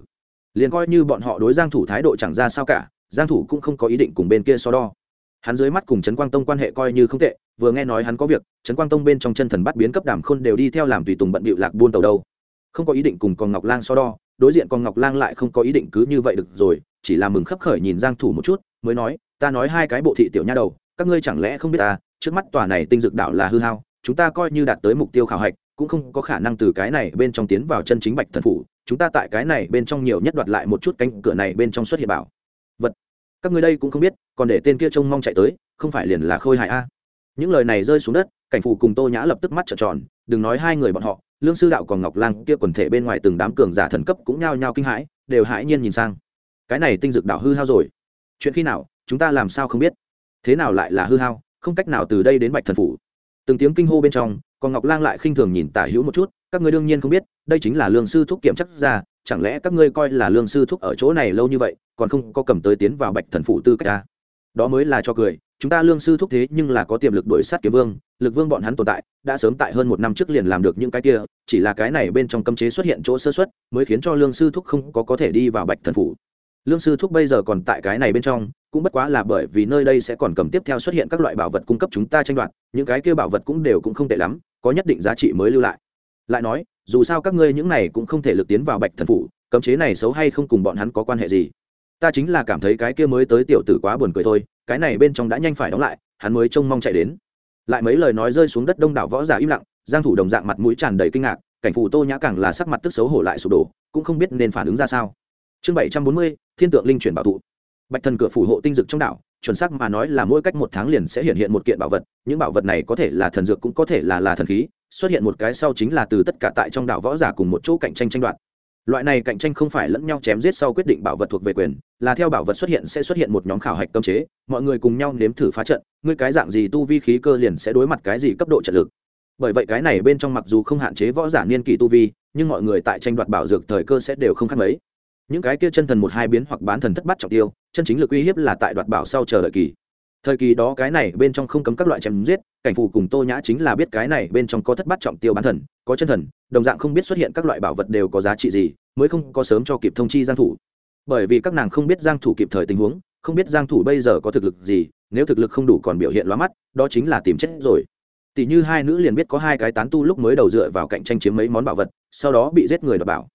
Liền coi như bọn họ đối giang thủ thái độ chẳng ra sao cả giang thủ cũng không có ý định cùng bên kia so đo. Hắn dưới mắt cùng trấn quang tông quan hệ coi như không tệ, vừa nghe nói hắn có việc, trấn quang tông bên trong chân thần bắt biến cấp đảm khôn đều đi theo làm tùy tùng bận bịu lạc buôn tàu đâu. Không có ý định cùng con ngọc lang so đo, đối diện con ngọc lang lại không có ý định cứ như vậy được rồi, chỉ là mừng khấp khởi nhìn giang thủ một chút, mới nói, ta nói hai cái bộ thị tiểu nha đầu, các ngươi chẳng lẽ không biết ta, trước mắt tòa này tinh dược đạo là hư hao, chúng ta coi như đạt tới mục tiêu khảo hạch, cũng không có khả năng từ cái này bên trong tiến vào chân chính bạch thần phủ, chúng ta tại cái này bên trong nhiều nhất đoạt lại một chút cánh cửa này bên trong xuất hiện bảo các ngươi đây cũng không biết, còn để tên kia trông mong chạy tới, không phải liền là khôi hại a? Những lời này rơi xuống đất, cảnh phủ cùng tô nhã lập tức mắt trợn tròn, đừng nói hai người bọn họ, lương sư đạo còn ngọc lang kia quần thể bên ngoài từng đám cường giả thần cấp cũng nhao nhao kinh hãi, đều hãi nhiên nhìn sang. Cái này tinh dược đạo hư hao rồi. Chuyện khi nào, chúng ta làm sao không biết? Thế nào lại là hư hao, không cách nào từ đây đến bạch thần phủ. Từng tiếng kinh hô bên trong, còn ngọc lang lại khinh thường nhìn tả hữu một chút, các người đương nhiên không biết, đây chính là lương sư thúc kiểm chắc ra chẳng lẽ các ngươi coi là lương sư thúc ở chỗ này lâu như vậy, còn không có cầm tới tiến vào bạch thần phủ tư cách ta đó mới là cho cười, chúng ta lương sư thúc thế nhưng là có tiềm lực đổi sát kiếm vương, lực vương bọn hắn tồn tại, đã sớm tại hơn một năm trước liền làm được những cái kia, chỉ là cái này bên trong cấm chế xuất hiện chỗ sơ xuất mới khiến cho lương sư thúc không có có thể đi vào bạch thần phủ. Lương sư thúc bây giờ còn tại cái này bên trong, cũng bất quá là bởi vì nơi đây sẽ còn cầm tiếp theo xuất hiện các loại bảo vật cung cấp chúng ta tranh đoạt, những cái kia bảo vật cũng đều cũng không tệ lắm, có nhất định giá trị mới lưu lại lại nói dù sao các ngươi những này cũng không thể lực tiến vào bạch thần phủ cấm chế này xấu hay không cùng bọn hắn có quan hệ gì? Ta chính là cảm thấy cái kia mới tới tiểu tử quá buồn cười thôi cái này bên trong đã nhanh phải đóng lại hắn mới trông mong chạy đến. Lại mấy lời nói rơi xuống đất đông đảo võ giả im lặng giang thủ đồng dạng mặt mũi tràn đầy kinh ngạc cảnh phù tô nhã càng là sắc mặt tức xấu hổ lại sụp đổ cũng không biết nên phản ứng ra sao. Chương 740, thiên tượng linh chuyển bảo thụ. Bạch thần cửa phủ hộ tinh dực trong đảo chuẩn xác mà nói là mỗi cách một tháng liền sẽ hiện hiện một kiện bảo vật những bảo vật này có thể là thần dược cũng có thể là là thần khí xuất hiện một cái sau chính là từ tất cả tại trong đảo võ giả cùng một chỗ cạnh tranh tranh đoạt. Loại này cạnh tranh không phải lẫn nhau chém giết sau quyết định bảo vật thuộc về quyền, là theo bảo vật xuất hiện sẽ xuất hiện một nhóm khảo hạch cơm chế, mọi người cùng nhau nếm thử phá trận, ngươi cái dạng gì tu vi khí cơ liền sẽ đối mặt cái gì cấp độ trận lực. Bởi vậy cái này bên trong mặc dù không hạn chế võ giả niên kỷ tu vi, nhưng mọi người tại tranh đoạt bảo dược thời cơ sẽ đều không khác mấy. Những cái kia chân thần một hai biến hoặc bán thần thất bát trọng tiêu, chân chính lực uy hiếp là tại đoạt bảo sau chờ đợi kỳ thời kỳ đó cái này bên trong không cấm các loại chém giết, cảnh phù cùng tô nhã chính là biết cái này bên trong có thất bát trọng tiêu bán thần, có chân thần, đồng dạng không biết xuất hiện các loại bảo vật đều có giá trị gì, mới không có sớm cho kịp thông chi giang thủ. Bởi vì các nàng không biết giang thủ kịp thời tình huống, không biết giang thủ bây giờ có thực lực gì, nếu thực lực không đủ còn biểu hiện loa mắt, đó chính là tìm chết rồi. Tỷ như hai nữ liền biết có hai cái tán tu lúc mới đầu dựa vào cạnh tranh chiếm mấy món bảo vật, sau đó bị giết người đoạt bảo.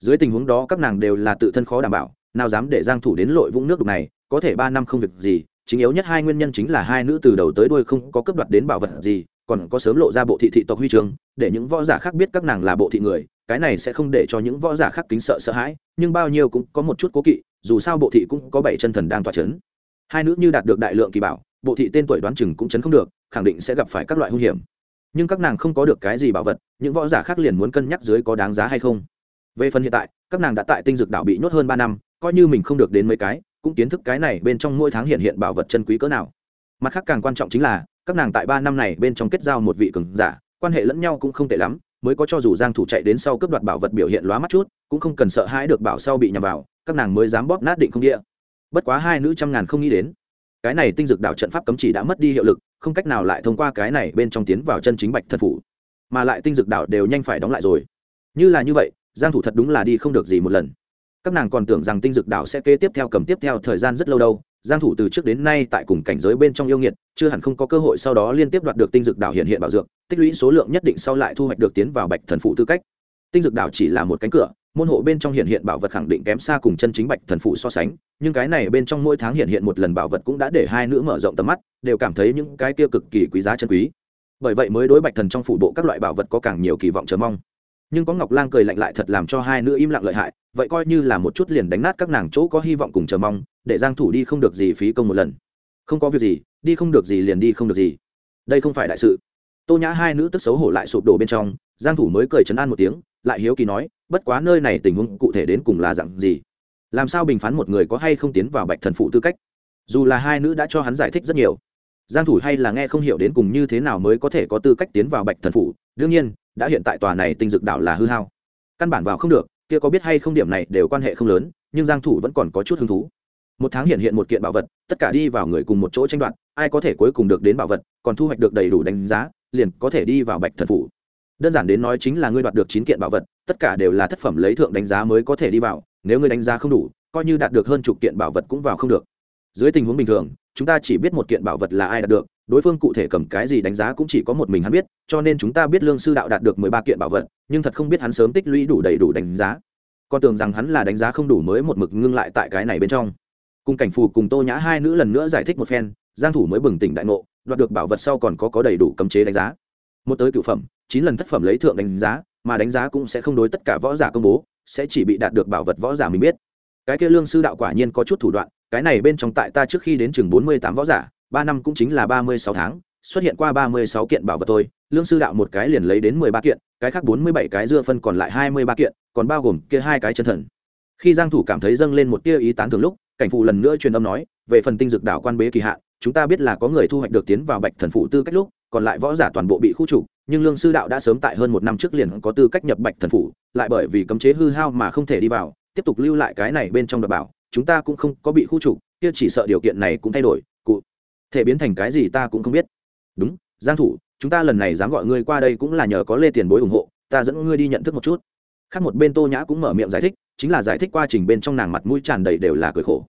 Dưới tình huống đó các nàng đều là tự thân khó đảm bảo, nào dám để giang thủ đến lội vũng nước đục này, có thể ba năm không việc gì chính yếu nhất hai nguyên nhân chính là hai nữ từ đầu tới đuôi không có cướp đoạt đến bảo vật gì, còn có sớm lộ ra bộ thị thị tộc huy chương, để những võ giả khác biết các nàng là bộ thị người, cái này sẽ không để cho những võ giả khác kính sợ sợ hãi, nhưng bao nhiêu cũng có một chút cố kỵ, dù sao bộ thị cũng có bảy chân thần đang tỏa chấn. Hai nữ như đạt được đại lượng kỳ bảo, bộ thị tên tuổi đoán chừng cũng chấn không được, khẳng định sẽ gặp phải các loại hung hiểm. Nhưng các nàng không có được cái gì bảo vật, những võ giả khác liền muốn cân nhắc dưới có đáng giá hay không. Về phần hiện tại, các nàng đã tại tinh dược đảo bị nhốt hơn ba năm, coi như mình không được đến mấy cái cũng kiến thức cái này bên trong mỗi tháng hiện hiện bảo vật chân quý cỡ nào. Mặt khác càng quan trọng chính là, các nàng tại ba năm này bên trong kết giao một vị cường giả, quan hệ lẫn nhau cũng không tệ lắm, mới có cho dù giang thủ chạy đến sau cướp đoạt bảo vật biểu hiện lóa mắt chút, cũng không cần sợ hãi được bảo sau bị nhầm vào, các nàng mới dám bóp nát định không địa. Bất quá hai nữ trăm ngàn không nghĩ đến, cái này tinh dược đạo trận pháp cấm chỉ đã mất đi hiệu lực, không cách nào lại thông qua cái này bên trong tiến vào chân chính bạch thần phủ, mà lại tinh dược đạo đều nhanh phải đóng lại rồi. Như là như vậy, giang thủ thật đúng là đi không được gì một lần các nàng còn tưởng rằng tinh dược đảo sẽ kế tiếp theo cầm tiếp theo thời gian rất lâu đâu. Giang thủ từ trước đến nay tại cùng cảnh giới bên trong yêu nghiệt, chưa hẳn không có cơ hội sau đó liên tiếp đoạt được tinh dược đảo hiện hiện bảo dược, tích lũy số lượng nhất định sau lại thu hoạch được tiến vào bạch thần phụ tư cách. Tinh dược đảo chỉ là một cánh cửa, môn hộ bên trong hiện hiện bảo vật khẳng định kém xa cùng chân chính bạch thần phụ so sánh, nhưng cái này bên trong mỗi tháng hiện hiện một lần bảo vật cũng đã để hai nữ mở rộng tầm mắt, đều cảm thấy những cái kia cực kỳ quý giá chân quý. Bởi vậy mới đối bạch thần trong phủ bộ các loại bảo vật có càng nhiều kỳ vọng chờ mong nhưng có ngọc lang cười lạnh lại thật làm cho hai nữ im lặng lợi hại, vậy coi như là một chút liền đánh nát các nàng chỗ có hy vọng cùng chờ mong, để giang thủ đi không được gì phí công một lần. Không có việc gì, đi không được gì liền đi không được gì. Đây không phải đại sự. Tô nhã hai nữ tức xấu hổ lại sụp đổ bên trong, giang thủ mới cười chấn an một tiếng, lại hiếu kỳ nói, bất quá nơi này tình huống cụ thể đến cùng là dạng gì? Làm sao bình phán một người có hay không tiến vào bạch thần phụ tư cách? Dù là hai nữ đã cho hắn giải thích rất nhiều, giang thủ hay là nghe không hiểu đến cùng như thế nào mới có thể có tư cách tiến vào bạch thần phụ đương nhiên, đã hiện tại tòa này tinh dược đảo là hư hao. Căn bản vào không được, kia có biết hay không điểm này đều quan hệ không lớn, nhưng giang thủ vẫn còn có chút hứng thú. Một tháng hiện hiện một kiện bảo vật, tất cả đi vào người cùng một chỗ tranh đoạt, ai có thể cuối cùng được đến bảo vật, còn thu hoạch được đầy đủ đánh giá, liền có thể đi vào bạch thần phủ. Đơn giản đến nói chính là ngươi đoạt được chín kiện bảo vật, tất cả đều là thất phẩm lấy thượng đánh giá mới có thể đi vào, nếu ngươi đánh giá không đủ, coi như đạt được hơn chục kiện bảo vật cũng vào không được dưới tình huống bình thường, chúng ta chỉ biết một kiện bảo vật là ai đạt được, đối phương cụ thể cầm cái gì đánh giá cũng chỉ có một mình hắn biết, cho nên chúng ta biết lương sư đạo đạt được mười ba kiện bảo vật, nhưng thật không biết hắn sớm tích lũy đủ đầy đủ đánh giá. Con tưởng rằng hắn là đánh giá không đủ mới một mực ngưng lại tại cái này bên trong. Cùng cảnh phù cùng tô nhã hai nữ lần nữa giải thích một phen, giang thủ mới bừng tỉnh đại ngộ, đoạt được bảo vật sau còn có có đầy đủ cấm chế đánh giá. Một tới cửu phẩm, chín lần thất phẩm lấy thượng đánh giá, mà đánh giá cũng sẽ không đối tất cả võ giả công bố, sẽ chỉ bị đạt được bảo vật võ giả mình biết. Cái kia lương sư đạo quả nhiên có chút thủ đoạn cái này bên trong tại ta trước khi đến chừng bốn mươi tám võ giả, ba năm cũng chính là ba mươi sáu tháng, xuất hiện qua ba mươi sáu kiện bảo vật thôi, lương sư đạo một cái liền lấy đến mười ba kiện, cái khác bốn mươi bảy cái dưa phân còn lại hai mươi ba kiện, còn bao gồm kia hai cái chân thần. Khi giang thủ cảm thấy dâng lên một tia ý tán thường lúc, cảnh phụ lần nữa truyền âm nói, về phần tinh dược đảo quan bế kỳ hạn, chúng ta biết là có người thu hoạch được tiến vào bạch thần phụ tư cách lúc, còn lại võ giả toàn bộ bị khu trục, nhưng lương sư đạo đã sớm tại hơn một năm trước liền có tư cách nhập bạch thần phủ lại bởi vì cấm chế hư hao mà không thể đi vào, tiếp tục lưu lại cái này bên trong đập bảo chúng ta cũng không có bị khu trục, kia chỉ sợ điều kiện này cũng thay đổi, cụ thể biến thành cái gì ta cũng không biết. Đúng, giang thủ, chúng ta lần này dám gọi ngươi qua đây cũng là nhờ có lê tiền bối ủng hộ, ta dẫn ngươi đi nhận thức một chút. Khác một bên tô nhã cũng mở miệng giải thích, chính là giải thích quá trình bên trong nàng mặt mũi tràn đầy đều là cười khổ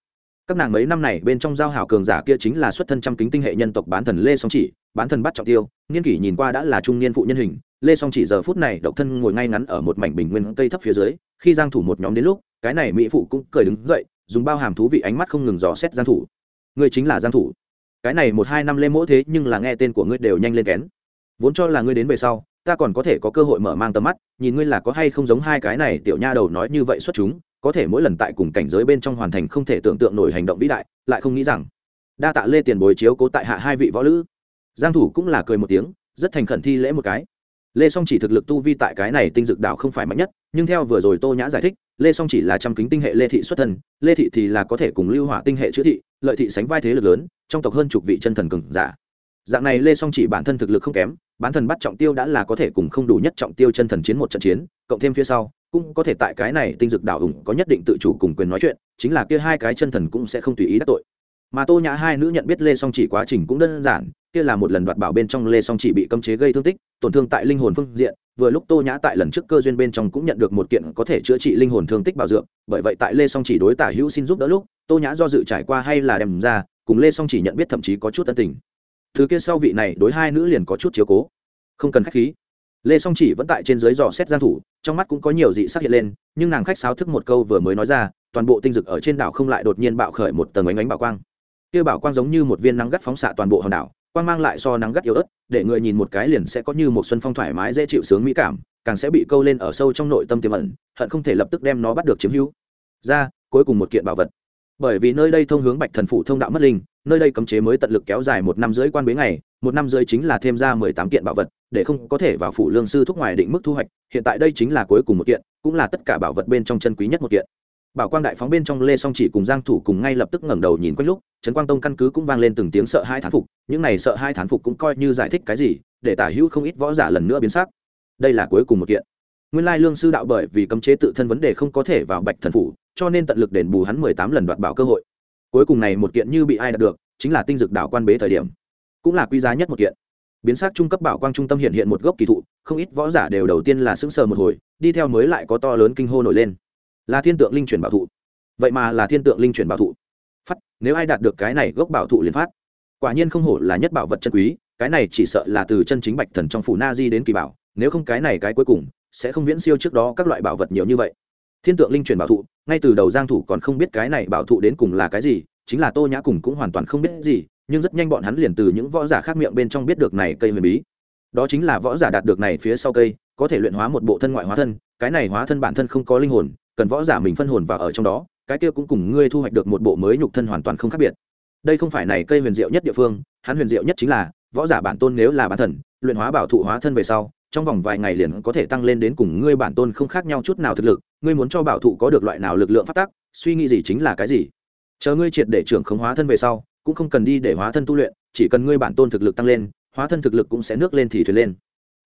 các nàng mấy năm này bên trong giao hảo cường giả kia chính là xuất thân trăm kính tinh hệ nhân tộc bán thần lê song chỉ, bán thần bắt trọng tiêu, nghiên kỷ nhìn qua đã là trung niên phụ nhân hình. Lê song chỉ giờ phút này độc thân ngồi ngay ngắn ở một mảnh bình nguyên cây thấp phía dưới, khi giang thủ một nhóm đến lúc, cái này mỹ phụ cũng cười đứng dậy, dùng bao hàm thú vị ánh mắt không ngừng dò xét giang thủ. Ngươi chính là giang thủ. Cái này một hai năm lê mỗ thế nhưng là nghe tên của ngươi đều nhanh lên kén. Vốn cho là ngươi đến về sau, ta còn có thể có cơ hội mở mang tầm mắt, nhìn ngươi là có hay không giống hai cái này tiểu nha đầu nói như vậy xuất chúng có thể mỗi lần tại cùng cảnh giới bên trong hoàn thành không thể tưởng tượng nổi hành động vĩ đại, lại không nghĩ rằng, đa tạ lê tiền bối chiếu cố tại hạ hai vị võ lữ. Giang thủ cũng là cười một tiếng, rất thành khẩn thi lễ một cái. Lê song chỉ thực lực tu vi tại cái này tinh dực đảo không phải mạnh nhất, nhưng theo vừa rồi tô nhã giải thích, lê song chỉ là trăm kính tinh hệ lê thị xuất thân, lê thị thì là có thể cùng lưu hỏa tinh hệ chữ thị, lợi thị sánh vai thế lực lớn, trong tộc hơn chục vị chân thần cường giả. Dạng này lê song chỉ bản thân thực lực không kém bán thần bắt trọng tiêu đã là có thể cùng không đủ nhất trọng tiêu chân thần chiến một trận chiến, cộng thêm phía sau, cũng có thể tại cái này tinh dực đảo ủng có nhất định tự chủ cùng quyền nói chuyện, chính là kia hai cái chân thần cũng sẽ không tùy ý đắc tội. Mà tô nhã hai nữ nhận biết lê song chỉ quá trình cũng đơn giản, kia là một lần đoạt bảo bên trong lê song chỉ bị cấm chế gây thương tích, tổn thương tại linh hồn phương diện, vừa lúc tô nhã tại lần trước cơ duyên bên trong cũng nhận được một kiện có thể chữa trị linh hồn thương tích bảo dưỡng bởi vậy tại lê song chỉ đối tả hữu xin giúp đỡ lúc, tô nhã do dự trải qua hay là đem ra, cùng lê song chỉ nhận biết thậm chí có chút tân tình thứ kia sau vị này đối hai nữ liền có chút chiếu cố. Không cần khách khí. Lê song chỉ vẫn tại trên dưới dò xét giang thủ, trong mắt cũng có nhiều dị sắc hiện lên, nhưng nàng khách sáo thức một câu vừa mới nói ra, toàn bộ tinh dực ở trên đảo không lại đột nhiên bạo khởi một tầng ánh ánh bảo quang. Kia bảo quang giống như một viên nắng gắt phóng xạ toàn bộ hòn đảo, quang mang lại so nắng gắt yếu ớt, để người nhìn một cái liền sẽ có như một xuân phong thoải mái dễ chịu sướng mỹ cảm, càng sẽ bị câu lên ở sâu trong nội tâm tiềm ẩn, hận không thể lập tức đem nó bắt được chiếm hữu. Ra, cuối cùng một kiện bảo vật bởi vì nơi đây thông hướng bạch thần phủ thông đạo mất linh, nơi đây cấm chế mới tận lực kéo dài một năm rưỡi quan bế ngày, một năm rưỡi chính là thêm ra mười tám kiện bảo vật, để không có thể vào phủ lương sư thúc ngoài định mức thu hoạch, hiện tại đây chính là cuối cùng một kiện, cũng là tất cả bảo vật bên trong chân quý nhất một kiện. Bảo quang đại phóng bên trong lê song chỉ cùng giang thủ cùng ngay lập tức ngẩng đầu nhìn quanh lúc, trấn quang tông căn cứ cũng vang lên từng tiếng sợ hai thán phục, những này sợ hai thán phục cũng coi như giải thích cái gì, để tả hữu không ít võ giả lần nữa biến sắc. Đây là cuối cùng một kiện. Nguyên lai lương sư đạo bởi vì cấm chế tự thân vấn đề không có thể vào bạch thần phủ cho nên tận lực đền bù hắn mười tám lần đoạt bảo cơ hội. Cuối cùng này một kiện như bị ai đạt được, chính là tinh dực đảo quan bế thời điểm. Cũng là quý giá nhất một kiện. Biến sắc trung cấp bảo quang trung tâm hiện hiện một gốc kỳ thụ, không ít võ giả đều đầu tiên là sững sờ một hồi, đi theo mới lại có to lớn kinh hô nổi lên. Là thiên tượng linh chuyển bảo thụ. Vậy mà là thiên tượng linh chuyển bảo thụ. Phát, nếu ai đạt được cái này gốc bảo thụ liền phát. Quả nhiên không hổ là nhất bảo vật chân quý, cái này chỉ sợ là từ chân chính bạch thần trong phủ na di đến kỳ bảo, nếu không cái này cái cuối cùng, sẽ không viễn siêu trước đó các loại bảo vật nhiều như vậy thiên tượng linh chuyển bảo thụ, ngay từ đầu giang thủ còn không biết cái này bảo thụ đến cùng là cái gì, chính là tô nhã cùng cũng hoàn toàn không biết gì, nhưng rất nhanh bọn hắn liền từ những võ giả khác miệng bên trong biết được này cây huyền bí. Đó chính là võ giả đạt được này phía sau cây, có thể luyện hóa một bộ thân ngoại hóa thân, cái này hóa thân bản thân không có linh hồn, cần võ giả mình phân hồn vào ở trong đó, cái kia cũng cùng ngươi thu hoạch được một bộ mới nhục thân hoàn toàn không khác biệt. Đây không phải này cây huyền diệu nhất địa phương, hắn huyền diệu nhất chính là, võ giả bản tôn nếu là bản thần luyện hóa bảo thụ hóa thân về sau, trong vòng vài ngày liền có thể tăng lên đến cùng ngươi bản tôn không khác nhau chút nào thực lực ngươi muốn cho bảo thụ có được loại nào lực lượng phát tác suy nghĩ gì chính là cái gì? Chờ ngươi triệt để trưởng khống hóa thân về sau, cũng không cần đi để hóa thân tu luyện, chỉ cần ngươi bản tôn thực lực tăng lên, hóa thân thực lực cũng sẽ nước lên thì thuyền lên.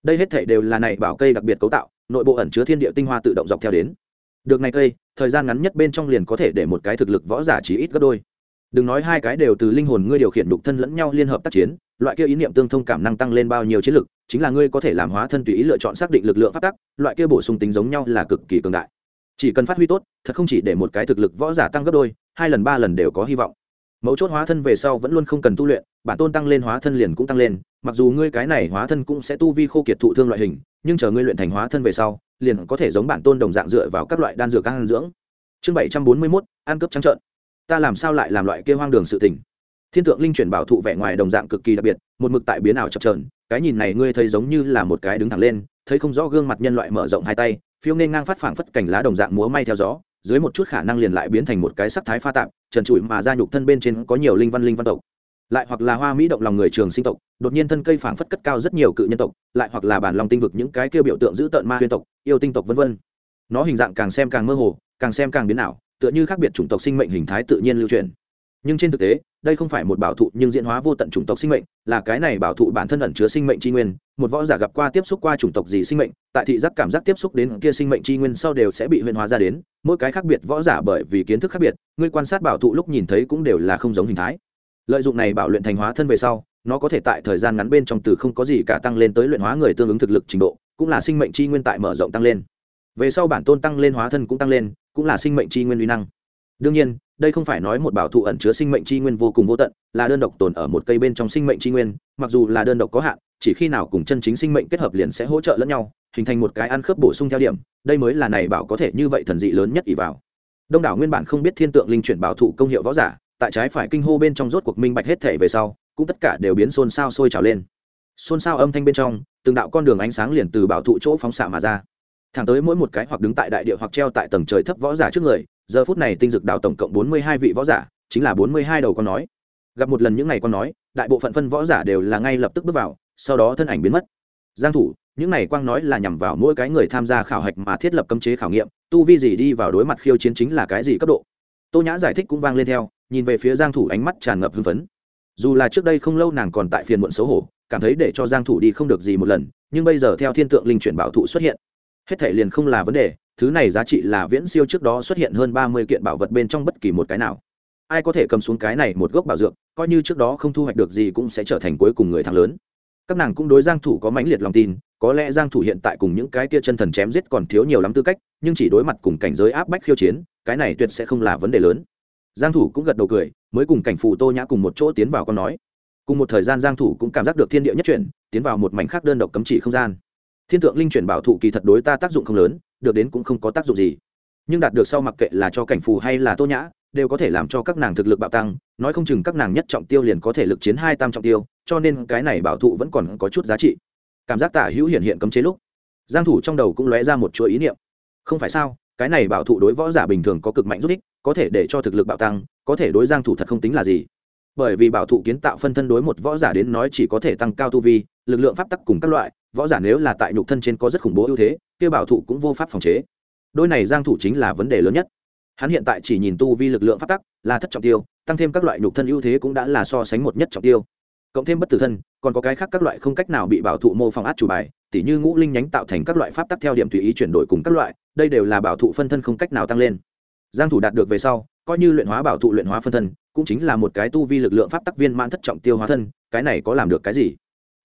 Đây hết thể đều là này bảo cây đặc biệt cấu tạo, nội bộ ẩn chứa thiên địa tinh hoa tự động dọc theo đến. Được này cây, thời gian ngắn nhất bên trong liền có thể để một cái thực lực võ giả chỉ ít gấp đôi. Đừng nói hai cái đều từ linh hồn ngươi điều khiển đục thân lẫn nhau liên hợp tác chiến, loại kia ý niệm tương thông cảm năng tăng lên bao nhiêu chiến lực, chính là ngươi có thể làm hóa thân tùy ý lựa chọn xác định lực lượng phát tắc, loại kia bổ sung tính giống nhau là cực kỳ cường đại chỉ cần phát huy tốt, thật không chỉ để một cái thực lực võ giả tăng gấp đôi, hai lần, ba lần đều có hy vọng. Mấu chốt hóa thân về sau vẫn luôn không cần tu luyện, bản tôn tăng lên hóa thân liền cũng tăng lên, mặc dù ngươi cái này hóa thân cũng sẽ tu vi khô kiệt thụ thương loại hình, nhưng chờ ngươi luyện thành hóa thân về sau, liền có thể giống bản tôn đồng dạng dựa vào các loại đan dược ăn dưỡng. Chương bảy trăm bốn mươi mốt, ăn cướp trắng trợn. Ta làm sao lại làm loại kia hoang đường sự tình? Thiên tượng linh chuyển bảo thụ vẻ ngoài đồng dạng cực kỳ đặc biệt, một mực tại biến ảo chập trờn cái nhìn này ngươi thấy giống như là một cái đứng thẳng lên, thấy không rõ gương mặt nhân loại mở rộng hai tay phiêu nên ngang phát phảng phất cảnh lá đồng dạng múa may theo gió, dưới một chút khả năng liền lại biến thành một cái sắc thái pha tạp, trần trụi mà ra nhục thân bên trên có nhiều linh văn linh văn tộc. Lại hoặc là hoa mỹ động lòng người trường sinh tộc, đột nhiên thân cây phảng phất cất cao rất nhiều cự nhân tộc, lại hoặc là bản lòng tinh vực những cái kêu biểu tượng giữ tợn ma huyên tộc, yêu tinh tộc vân vân. Nó hình dạng càng xem càng mơ hồ, càng xem càng biến ảo, tựa như khác biệt chủng tộc sinh mệnh hình thái tự nhiên lưu truyền. Nhưng trên thực tế, đây không phải một bảo thụ nhưng diễn hóa vô tận chủng tộc sinh mệnh, là cái này bảo thụ bản thân ẩn chứa sinh mệnh tri nguyên, một võ giả gặp qua tiếp xúc qua chủng tộc gì sinh mệnh tại thị giác cảm giác tiếp xúc đến kia sinh mệnh tri nguyên sau đều sẽ bị huyền hóa ra đến, mỗi cái khác biệt võ giả bởi vì kiến thức khác biệt, ngươi quan sát bảo thụ lúc nhìn thấy cũng đều là không giống hình thái. Lợi dụng này bảo luyện thành hóa thân về sau, nó có thể tại thời gian ngắn bên trong từ không có gì cả tăng lên tới luyện hóa người tương ứng thực lực trình độ, cũng là sinh mệnh tri nguyên tại mở rộng tăng lên. Về sau bản tôn tăng lên hóa thân cũng tăng lên, cũng là sinh mệnh tri nguyên uy năng. Đương nhiên, đây không phải nói một bảo thụ ẩn chứa sinh mệnh tri nguyên vô cùng vô tận, là đơn độc tồn ở một cây bên trong sinh mệnh tri nguyên, mặc dù là đơn độc có hạn, chỉ khi nào cùng chân chính sinh mệnh kết hợp liền sẽ hỗ trợ lẫn nhau hình thành một cái ăn khớp bổ sung theo điểm, đây mới là này bảo có thể như vậy thần dị lớn nhất ỷ vào. Đông đảo nguyên bản không biết thiên tượng linh chuyển bảo thụ công hiệu võ giả, tại trái phải kinh hô bên trong rốt cuộc minh bạch hết thể về sau, cũng tất cả đều biến xôn xao sôi trào lên. Xôn xao âm thanh bên trong, từng đạo con đường ánh sáng liền từ bảo thụ chỗ phóng xạ mà ra. Thẳng tới mỗi một cái hoặc đứng tại đại địa hoặc treo tại tầng trời thấp võ giả trước người, giờ phút này tinh dực đào tổng cộng bốn mươi hai vị võ giả, chính là bốn mươi hai đầu con nói. Gặp một lần những ngày con nói, đại bộ phận phân võ giả đều là ngay lập tức bước vào, sau đó thân ảnh biến mất. Giang thủ những này quang nói là nhằm vào mỗi cái người tham gia khảo hạch mà thiết lập cấm chế khảo nghiệm, tu vi gì đi vào đối mặt khiêu chiến chính là cái gì cấp độ. Tô nhã giải thích cũng vang lên theo, nhìn về phía giang thủ ánh mắt tràn ngập hưng phấn. Dù là trước đây không lâu nàng còn tại phiền muộn xấu hổ, cảm thấy để cho giang thủ đi không được gì một lần, nhưng bây giờ theo thiên tượng linh chuyển bảo thụ xuất hiện, hết thảy liền không là vấn đề, thứ này giá trị là viễn siêu trước đó xuất hiện hơn 30 kiện bảo vật bên trong bất kỳ một cái nào. Ai có thể cầm xuống cái này một gốc bảo dược, coi như trước đó không thu hoạch được gì cũng sẽ trở thành cuối cùng người thắng lớn. Các nàng cũng đối giang thủ có mãnh liệt lòng tin có lẽ giang thủ hiện tại cùng những cái kia chân thần chém giết còn thiếu nhiều lắm tư cách, nhưng chỉ đối mặt cùng cảnh giới áp bách khiêu chiến, cái này tuyệt sẽ không là vấn đề lớn. Giang thủ cũng gật đầu cười, mới cùng cảnh phụ tô nhã cùng một chỗ tiến vào con nói. Cùng một thời gian giang thủ cũng cảm giác được thiên địa nhất chuyển, tiến vào một mảnh khác đơn độc cấm chỉ không gian. Thiên tượng linh chuyển bảo thụ kỳ thật đối ta tác dụng không lớn, được đến cũng không có tác dụng gì. Nhưng đạt được sau mặc kệ là cho cảnh phù hay là tô nhã, đều có thể làm cho các nàng thực lực bạo tăng, nói không chừng các nàng nhất trọng tiêu liền có thể lực chiến hai tam trọng tiêu, cho nên cái này bảo thụ vẫn còn có chút giá trị cảm giác tả hữu hiện hiện cấm chế lúc, giang thủ trong đầu cũng lóe ra một chuỗi ý niệm. Không phải sao, cái này bảo thụ đối võ giả bình thường có cực mạnh rút ích, có thể để cho thực lực bạo tăng, có thể đối giang thủ thật không tính là gì. Bởi vì bảo thụ kiến tạo phân thân đối một võ giả đến nói chỉ có thể tăng cao tu vi, lực lượng pháp tắc cùng các loại, võ giả nếu là tại nhục thân trên có rất khủng bố ưu thế, kia bảo thụ cũng vô pháp phòng chế. Đôi này giang thủ chính là vấn đề lớn nhất. Hắn hiện tại chỉ nhìn tu vi lực lượng pháp tắc là thất trọng tiêu, tăng thêm các loại nhục thân ưu thế cũng đã là so sánh một nhất trọng tiêu cộng thêm bất tử thân, còn có cái khác các loại không cách nào bị bảo thụ mô phỏng át chủ bài, tỉ như ngũ linh nhánh tạo thành các loại pháp tắc theo điểm tùy ý chuyển đổi cùng các loại, đây đều là bảo thụ phân thân không cách nào tăng lên. Giang thủ đạt được về sau, coi như luyện hóa bảo thụ luyện hóa phân thân, cũng chính là một cái tu vi lực lượng pháp tắc viên mãn thất trọng tiêu hóa thân, cái này có làm được cái gì?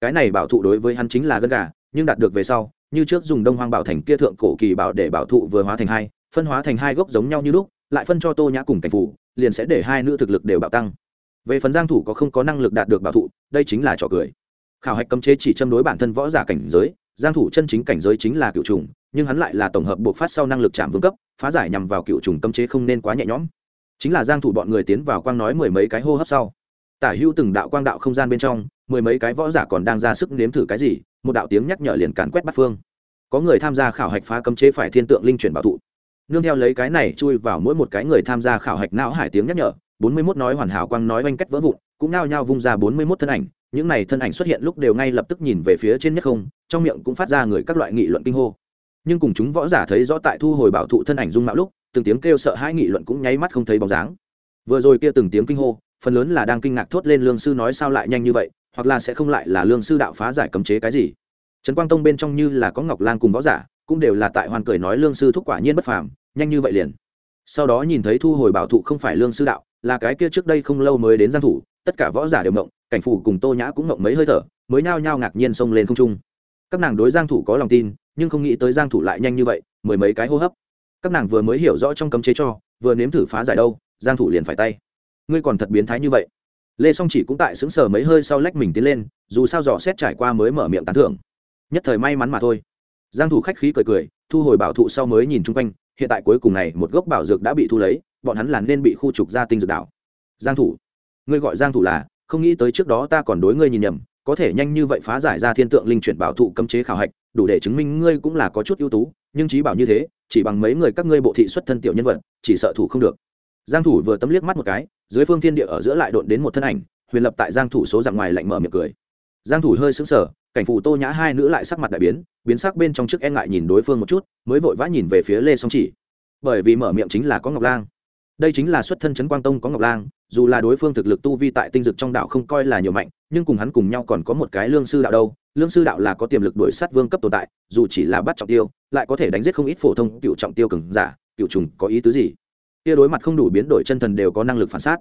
Cái này bảo thụ đối với hắn chính là gân gà, nhưng đạt được về sau, như trước dùng đông hoang bảo thành kia thượng cổ kỳ bảo để bảo thụ vừa hóa thành hai, phân hóa thành hai gốc giống nhau như lúc, lại phân cho tô nhã cùng cảnh phủ, liền sẽ để hai nữ thực lực đều bạo tăng về phần giang thủ có không có năng lực đạt được bảo thụ, đây chính là trò cười. Khảo hạch cấm chế chỉ châm đối bản thân võ giả cảnh giới, giang thủ chân chính cảnh giới chính là cựu trùng, nhưng hắn lại là tổng hợp buộc phát sau năng lực chạm vương cấp, phá giải nhằm vào cựu trùng cấm chế không nên quá nhẹ nhõm. Chính là giang thủ bọn người tiến vào quang nói mười mấy cái hô hấp sau. Tả hưu từng đạo quang đạo không gian bên trong, mười mấy cái võ giả còn đang ra sức nếm thử cái gì, một đạo tiếng nhắc nhở liền càn quét bắt phương. Có người tham gia khảo hạch phá cấm chế phải thiên tượng linh chuyển bảo thụ. Nương theo lấy cái này chui vào mỗi một cái người tham gia khảo hạch não hải tiếng nhắc nhở bốn mươi 41 nói hoàn hảo quang nói oanh cách vỡ vụn, cũng nao nhao vung ra bốn mươi 41 thân ảnh, những này thân ảnh xuất hiện lúc đều ngay lập tức nhìn về phía trên nhất không, trong miệng cũng phát ra người các loại nghị luận kinh hô. Nhưng cùng chúng võ giả thấy rõ tại thu hồi bảo thụ thân ảnh dung mạo lúc, từng tiếng kêu sợ hãi nghị luận cũng nháy mắt không thấy bóng dáng. Vừa rồi kia từng tiếng kinh hô, phần lớn là đang kinh ngạc thốt lên lương sư nói sao lại nhanh như vậy, hoặc là sẽ không lại là lương sư đạo phá giải cấm chế cái gì. Trấn quang tông bên trong như là có ngọc lang cùng võ giả, cũng đều là tại hoàn cười nói lương sư thúc quả nhiên bất phàm, nhanh như vậy liền. Sau đó nhìn thấy thu hồi bảo thụ không phải lương sư đạo là cái kia trước đây không lâu mới đến giang thủ, tất cả võ giả đều mộng cảnh phủ cùng tô nhã cũng mộng mấy hơi thở, mới nhao nhao ngạc nhiên xông lên không trung. Các nàng đối giang thủ có lòng tin, nhưng không nghĩ tới giang thủ lại nhanh như vậy, mười mấy cái hô hấp. Các nàng vừa mới hiểu rõ trong cấm chế cho, vừa nếm thử phá giải đâu, giang thủ liền phải tay. Ngươi còn thật biến thái như vậy. Lê song chỉ cũng tại sững sờ mấy hơi sau lách mình tiến lên, dù sao dò xét trải qua mới mở miệng tán thưởng. Nhất thời may mắn mà thôi. Giang thủ khách khí cười cười, thu hồi bảo thụ sau mới nhìn chung quanh, hiện tại cuối cùng này một gốc bảo dược đã bị thu lấy bọn hắn là nên bị khu trục ra tinh dược đảo giang thủ. Ngươi gọi giang thủ là, không nghĩ tới trước đó ta còn đối ngươi nhìn nhầm, có thể nhanh như vậy phá giải ra thiên tượng linh chuyển bảo thụ cấm chế khảo hạch, đủ để chứng minh ngươi cũng là có chút ưu tú, nhưng trí bảo như thế, chỉ bằng mấy người các ngươi bộ thị xuất thân tiểu nhân vật, chỉ sợ thủ không được. Giang thủ vừa tấm liếc mắt một cái, dưới phương thiên địa ở giữa lại đột đến một thân ảnh, huyền lập tại giang thủ số dạng ngoài lạnh mở miệng cười. Giang thủ hơi sững sờ, cảnh phủ tô nhã hai nữ lại sắc mặt đại biến biến sắc bên trong trước e ngại nhìn đối phương một chút, mới vội vã nhìn về phía lê song chỉ. Bởi vì mở miệng chính là có ngọc lang đây chính là xuất thân trấn quang tông có ngọc lang, dù là đối phương thực lực tu vi tại tinh dực trong đạo không coi là nhiều mạnh, nhưng cùng hắn cùng nhau còn có một cái lương sư đạo đâu. Lương sư đạo là có tiềm lực đuổi sát vương cấp tồn tại, dù chỉ là bắt trọng tiêu, lại có thể đánh giết không ít phổ thông cựu trọng tiêu cường giả, cựu trùng có ý tứ gì? Kia đối mặt không đủ biến đổi chân thần đều có năng lực phản sát.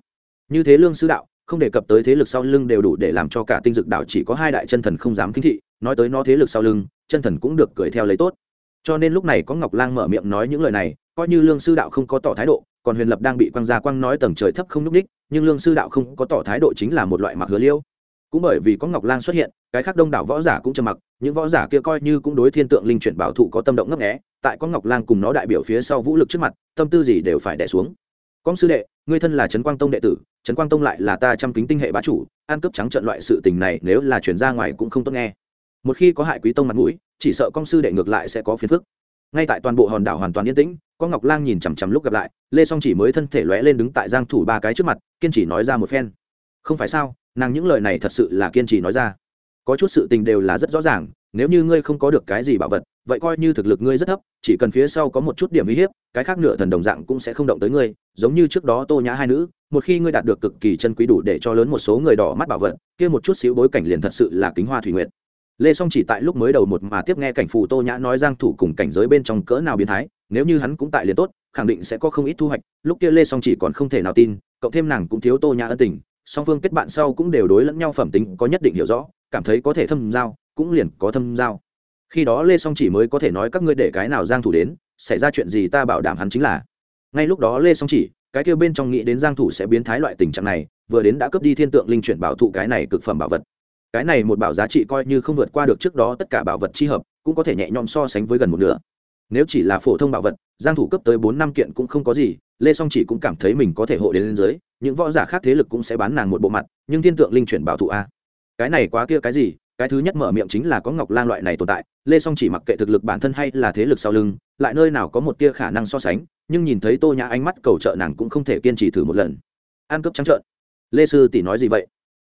Như thế lương sư đạo, không đề cập tới thế lực sau lưng đều đủ để làm cho cả tinh dực đạo chỉ có hai đại chân thần không dám kính thị, nói tới nó thế lực sau lưng, chân thần cũng được cười theo lấy tốt. Cho nên lúc này có ngọc lang mở miệng nói những lời này, coi như lương sư đạo không có tỏ thái độ còn huyền lập đang bị quăng ra quăng nói tầng trời thấp không n ú c ních nhưng lương sư đạo không có tỏ thái độ chính là một loại mặc hứa liêu. Cũng bởi vì có ngọc lang xuất hiện, cái khác đông đảo võ giả cũng trầm mặc, những võ giả kia coi như cũng đối thiên tượng linh chuyển bảo thụ có tâm động ngấp nghẽ tại có ngọc lang cùng nó đại biểu phía sau vũ lực trước mặt, tâm tư gì đều phải đẻ xuống. Con sư đệ, ngươi thân là trấn quang tông đệ tử, trấn quang tông lại là ta chăm kính tinh hệ bá chủ, ăn cướp trắng trận loại sự tình này nếu là chuyển ra ngoài cũng không tốt nghe. Một khi có hại quý tông mặt mũi, chỉ sợ con sư đệ ngược lại sẽ có phiền phức ngay tại toàn bộ hòn đảo hoàn toàn yên tĩnh, có ngọc lang nhìn chằm chằm lúc gặp lại, lê song chỉ mới thân thể lóe lên đứng tại giang thủ ba cái trước mặt, kiên trì nói ra một phen. Không phải sao, nàng những lời này thật sự là kiên trì nói ra. Có chút sự tình đều là rất rõ ràng, nếu như ngươi không có được cái gì bảo vật, vậy coi như thực lực ngươi rất thấp, chỉ cần phía sau có một chút điểm uy hiếp, cái khác nửa thần đồng dạng cũng sẽ không động tới ngươi, giống như trước đó tô nhã hai nữ, một khi ngươi đạt được cực kỳ chân quý đủ để cho lớn một số người đỏ mắt bảo vật, kia một chút xíu bối cảnh liền thật sự là kính hoa thủy nguyện lê song chỉ tại lúc mới đầu một mà tiếp nghe cảnh phù tô nhã nói giang thủ cùng cảnh giới bên trong cỡ nào biến thái, nếu như hắn cũng tại liền tốt, khẳng định sẽ có không ít thu hoạch. Lúc kia lê song chỉ còn không thể nào tin, cộng thêm nàng cũng thiếu tô nhã ân tình, song phương kết bạn sau cũng đều đối lẫn nhau phẩm tính có nhất định hiểu rõ, cảm thấy có thể thâm giao, cũng liền có thâm giao. Khi đó lê song chỉ mới có thể nói các ngươi để cái nào giang thủ đến, xảy ra chuyện gì ta bảo đảm hắn chính là. Ngay lúc đó lê song chỉ, cái kia bên trong nghĩ đến giang thủ sẽ biến thái loại tình trạng này, vừa đến đã cướp đi thiên tượng linh chuyển bảo thụ cái này cực phẩm bảo vật cái này một bảo giá trị coi như không vượt qua được trước đó tất cả bảo vật chi hợp, cũng có thể nhẹ nhõm so sánh với gần một nửa. Nếu chỉ là phổ thông bảo vật, giang thủ cấp tới bốn năm kiện cũng không có gì, lê song chỉ cũng cảm thấy mình có thể hộ đến lên dưới, những võ giả khác thế lực cũng sẽ bán nàng một bộ mặt, nhưng thiên tượng linh chuyển bảo thụ a. Cái này quá kia cái gì, cái thứ nhất mở miệng chính là có ngọc lang loại này tồn tại, lê song chỉ mặc kệ thực lực bản thân hay là thế lực sau lưng, lại nơi nào có một tia khả năng so sánh, nhưng nhìn thấy tô nhã ánh mắt cầu trợ nàng cũng không thể kiên trì thử một lần. Ăn cướp trắng trợn. Lê sư tỷ nói gì vậy?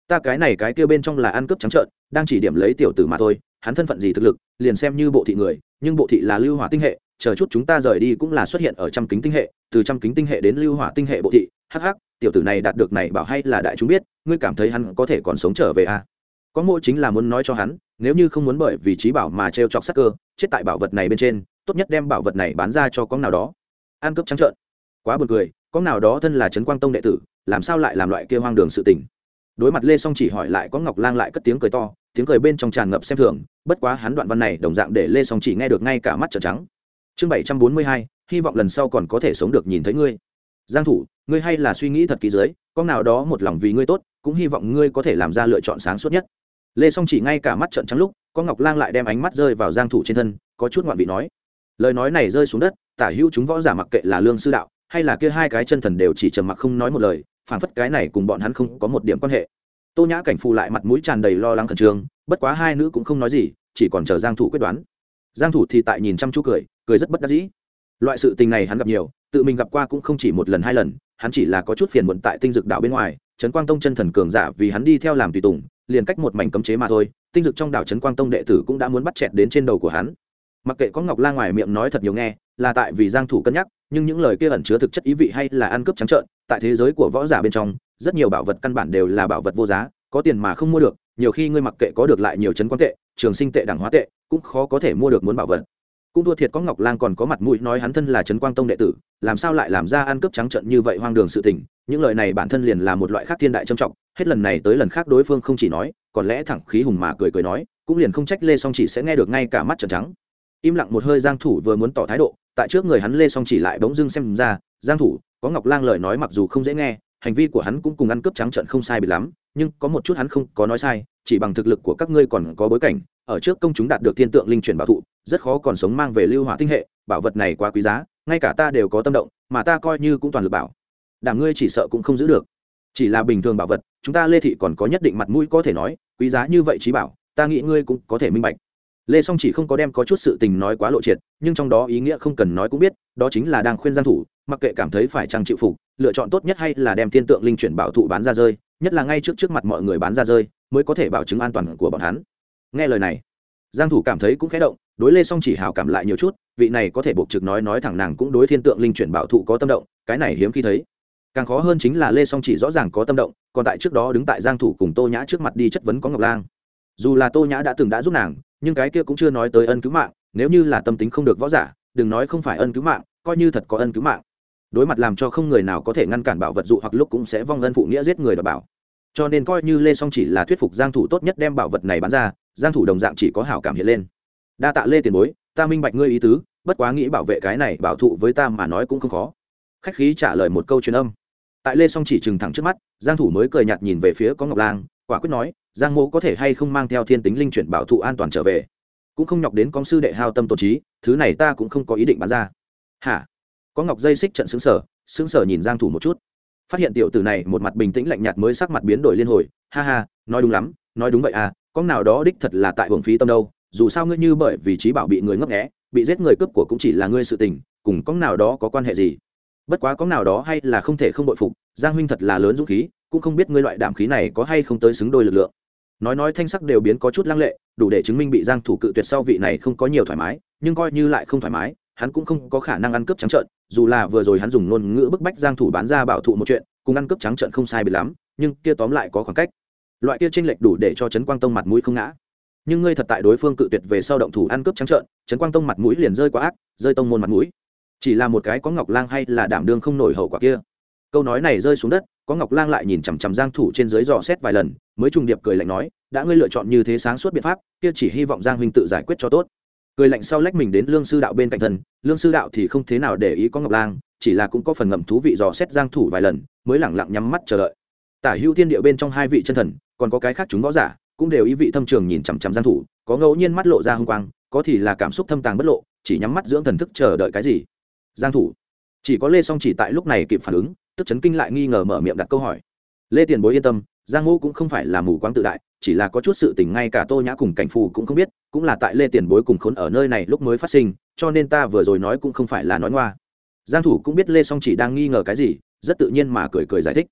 Ta cái này cái kia bên trong là ăn cướp trắng trợn, đang chỉ điểm lấy tiểu tử mà thôi, hắn thân phận gì thực lực, liền xem như bộ thị người, nhưng bộ thị là lưu hỏa tinh hệ, chờ chút chúng ta rời đi cũng là xuất hiện ở trăm kính tinh hệ, từ trăm kính tinh hệ đến lưu hỏa tinh hệ bộ thị, hắc hắc, tiểu tử này đạt được này bảo hay là đại chúng biết, ngươi cảm thấy hắn có thể còn sống trở về à? có mỗi chính là muốn nói cho hắn, nếu như không muốn bởi vì trí bảo mà t chọc sắc cơ, chết tại bảo vật này bên trên, tốt nhất đem bảo vật này bán ra cho con nào đó. Ăn cướp trắng trợn. Quá buồn cười, con nào đó thân là trấn quang tông đệ tử, làm sao lại làm loại kia hoang đường sự tình? Đối mặt lê song chỉ hỏi lại có ngọc lang lại cất tiếng cười to, tiếng cười bên trong tràn ngập xem thường, bất quá hắn đoạn văn này đồng dạng để lê song chỉ nghe được ngay cả mắt trợn trắng. Chương bảy trăm bốn mươi hai, hy vọng lần sau còn có thể sống được nhìn thấy ngươi. Giang thủ, ngươi hay là suy nghĩ thật kỹ dưới con nào đó một lòng vì ngươi tốt, cũng hy vọng ngươi có thể làm ra lựa chọn sáng suốt nhất. Lê song chỉ ngay cả mắt trợn trắng lúc con ngọc lang lại đem ánh mắt rơi vào giang thủ trên thân, có chút ngoạn vị nói. Lời nói này rơi xuống đất, tả hữu chúng võ giả mặc kệ là lương sư đạo, hay là kia hai cái chân thần đều chỉ trầm mặc không nói một lời phảng phất cái này cùng bọn hắn không có một điểm quan hệ. Tô nhã cảnh phù lại mặt mũi tràn đầy lo lắng khẩn trương, bất quá hai nữ cũng không nói gì, chỉ còn chờ giang thủ quyết đoán. Giang thủ thì tại nhìn chăm chú cười cười rất bất đắc dĩ. Loại sự tình này hắn gặp nhiều, tự mình gặp qua cũng không chỉ một lần hai lần, hắn chỉ là có chút phiền muộn tại tinh dực đạo bên ngoài, trấn quang tông chân thần cường giả vì hắn đi theo làm tùy tùng, liền cách một mảnh cấm chế mà thôi, tinh dực trong đảo trấn quang tông đệ tử cũng đã muốn bắt chẹt đến trên đầu của hắn mặc kệ có ngọc la ngoài miệng nói thật nhiều nghe, là tại vì giang thủ cân nhắc, nhưng những lời kia ẩn chứa thực chất ý vị hay là ăn cướp trắng trợn, tại thế giới của võ giả bên trong, rất nhiều bảo vật căn bản đều là bảo vật vô giá, có tiền mà không mua được, nhiều khi ngươi mặc kệ có được lại nhiều chấn quan tệ, trường sinh tệ đẳng hóa tệ, cũng khó có thể mua được muốn bảo vật. Cũng thua thiệt có ngọc lang còn có mặt mũi nói hắn thân là trấn quang tông đệ tử, làm sao lại làm ra ăn cướp trắng trận như vậy hoang đường sự tình, những lời này bản thân liền là một loại khác thiên đại trầm trọng, hết lần này tới lần khác đối phương không chỉ nói, còn lẽ thẳng khí hùng mà cười cười nói, cũng liền không trách lê song chỉ sẽ nghe được ngay cả mắt trợn trắng im lặng một hơi giang thủ vừa muốn tỏ thái độ, tại trước người hắn lê song chỉ lại bỗng dưng xem ra, giang thủ, có ngọc lang lời nói mặc dù không dễ nghe, hành vi của hắn cũng cùng ăn cướp trắng trợn không sai biệt lắm, nhưng có một chút hắn không có nói sai, chỉ bằng thực lực của các ngươi còn có bối cảnh, ở trước công chúng đạt được thiên tượng linh chuyển bảo thụ, rất khó còn sống mang về lưu hỏa tinh hệ, bảo vật này quá quý giá, ngay cả ta đều có tâm động, mà ta coi như cũng toàn lực bảo. Đảm ngươi chỉ sợ cũng không giữ được. Chỉ là bình thường bảo vật, chúng ta lê thị còn có nhất định mặt mũi có thể nói, quý giá như vậy trí bảo, ta nghĩ ngươi cũng có thể minh bạch lê song chỉ không có đem có chút sự tình nói quá lộ triệt, nhưng trong đó ý nghĩa không cần nói cũng biết, đó chính là đang khuyên giang thủ, mặc kệ cảm thấy phải chăng chịu phục, lựa chọn tốt nhất hay là đem thiên tượng linh chuyển bảo thụ bán ra rơi, nhất là ngay trước trước mặt mọi người bán ra rơi, mới có thể bảo chứng an toàn của bọn hắn. Nghe lời này, giang thủ cảm thấy cũng khẽ động, đối lê song chỉ hảo cảm lại nhiều chút, vị này có thể buộc trực nói nói thẳng nàng cũng đối thiên tượng linh chuyển bảo thụ có tâm động, cái này hiếm khi thấy. Càng khó hơn chính là lê song chỉ rõ ràng có tâm động, còn tại trước đó đứng tại giang thủ cùng tô nhã trước mặt đi chất vấn có ngọc lang. Dù là tô nhã đã từng đã giúp nàng nhưng cái kia cũng chưa nói tới ân cứu mạng, nếu như là tâm tính không được võ giả, đừng nói không phải ân cứu mạng, coi như thật có ân cứu mạng. Đối mặt làm cho không người nào có thể ngăn cản bảo vật dụ hoặc lúc cũng sẽ vong ân phụ nghĩa giết người đ bảo. Cho nên coi như lê song chỉ là thuyết phục giang thủ tốt nhất đem bảo vật này bán ra, giang thủ đồng dạng chỉ có hảo cảm hiện lên. Đa tạ lê tiền bối, ta minh bạch ngươi ý tứ, bất quá nghĩ bảo vệ cái này bảo thụ với ta mà nói cũng không khó. Khách khí trả lời một câu truyền âm. Tại lê song chỉ trừng thẳng trước mắt, giang thủ mới cười nhạt nhìn về phía có ngọc lang, quả quyết nói giang mô có thể hay không mang theo thiên tính linh chuyển bảo thụ an toàn trở về? Cũng không nhọc đến con sư đệ hao tâm tổ trí, thứ này ta cũng không có ý định bán ra. Hả? Có ngọc dây xích trận xứng sở xứng sở nhìn giang thủ một chút. Phát hiện tiểu tử này một mặt bình tĩnh lạnh nhạt mới sắc mặt biến đổi liên hồi. Ha ha, nói đúng lắm, nói đúng vậy à con nào đó đích thật là tại hưởng phí tâm đâu. Dù sao ngươi như bởi vì trí bảo bị người ngấp nghé, bị giết người cướp của cũng chỉ là ngươi sự tình, cùng con nào đó có quan hệ gì? Bất quá có nào đó hay là không thể không bội phục, giang huynh thật là lớn dũng khí, cũng không biết ngươi loại đảm khí này có hay không tới xứng đôi lực lượng nói nói thanh sắc đều biến có chút lăng lệ, đủ để chứng minh bị giang thủ cự tuyệt sau vị này không có nhiều thoải mái, nhưng coi như lại không thoải mái, hắn cũng không có khả năng ăn cướp trắng trợn, dù là vừa rồi hắn dùng ngôn ngữ bức bách giang thủ bán ra bảo thụ một chuyện, cùng ăn cướp trắng trợn không sai biệt lắm, nhưng kia tóm lại có khoảng cách. Loại kia tranh lệch đủ để cho trấn quang tông mặt mũi không ngã. Nhưng ngươi thật tại đối phương cự tuyệt về sau động thủ ăn cướp trắng trợn, trấn quang tông mặt mũi liền rơi quá ác, rơi tông môn mặt mũi. Chỉ là một cái có ngọc lang hay là đảm đương không nổi hậu quả kia. Câu nói này rơi xuống đất có ngọc lang lại nhìn chằm chằm giang thủ trên dưới dò xét vài lần mới trùng điệp cười lạnh nói đã ngươi lựa chọn như thế sáng suốt biện pháp kia chỉ hy vọng giang huynh tự giải quyết cho tốt. Cười lạnh sau lách mình đến lương sư đạo bên cạnh thần, lương sư đạo thì không thế nào để ý có ngọc lang chỉ là cũng có phần ngậm thú vị dò xét giang thủ vài lần mới lẳng lặng nhắm mắt chờ đợi. Tả hữu thiên địa bên trong hai vị chân thần còn có cái khác chúng võ giả cũng đều ý vị thâm trường nhìn chằm chằm giang thủ có ngẫu nhiên mắt lộ ra hung quang có thì là cảm xúc thâm tàng bất lộ chỉ nhắm mắt dưỡng thần thức chờ đợi cái gì? Giang thủ chỉ có lê song chỉ tại lúc này kịp phản ứng tức chấn kinh lại nghi ngờ mở miệng đặt câu hỏi. Lê tiền bối yên tâm, giang ngô cũng không phải là mù quáng tự đại, chỉ là có chút sự tình ngay cả tô nhã cùng cảnh phù cũng không biết, cũng là tại lê tiền bối cùng khốn ở nơi này lúc mới phát sinh, cho nên ta vừa rồi nói cũng không phải là nói ngoa. Giang thủ cũng biết lê song chỉ đang nghi ngờ cái gì, rất tự nhiên mà cười cười giải thích.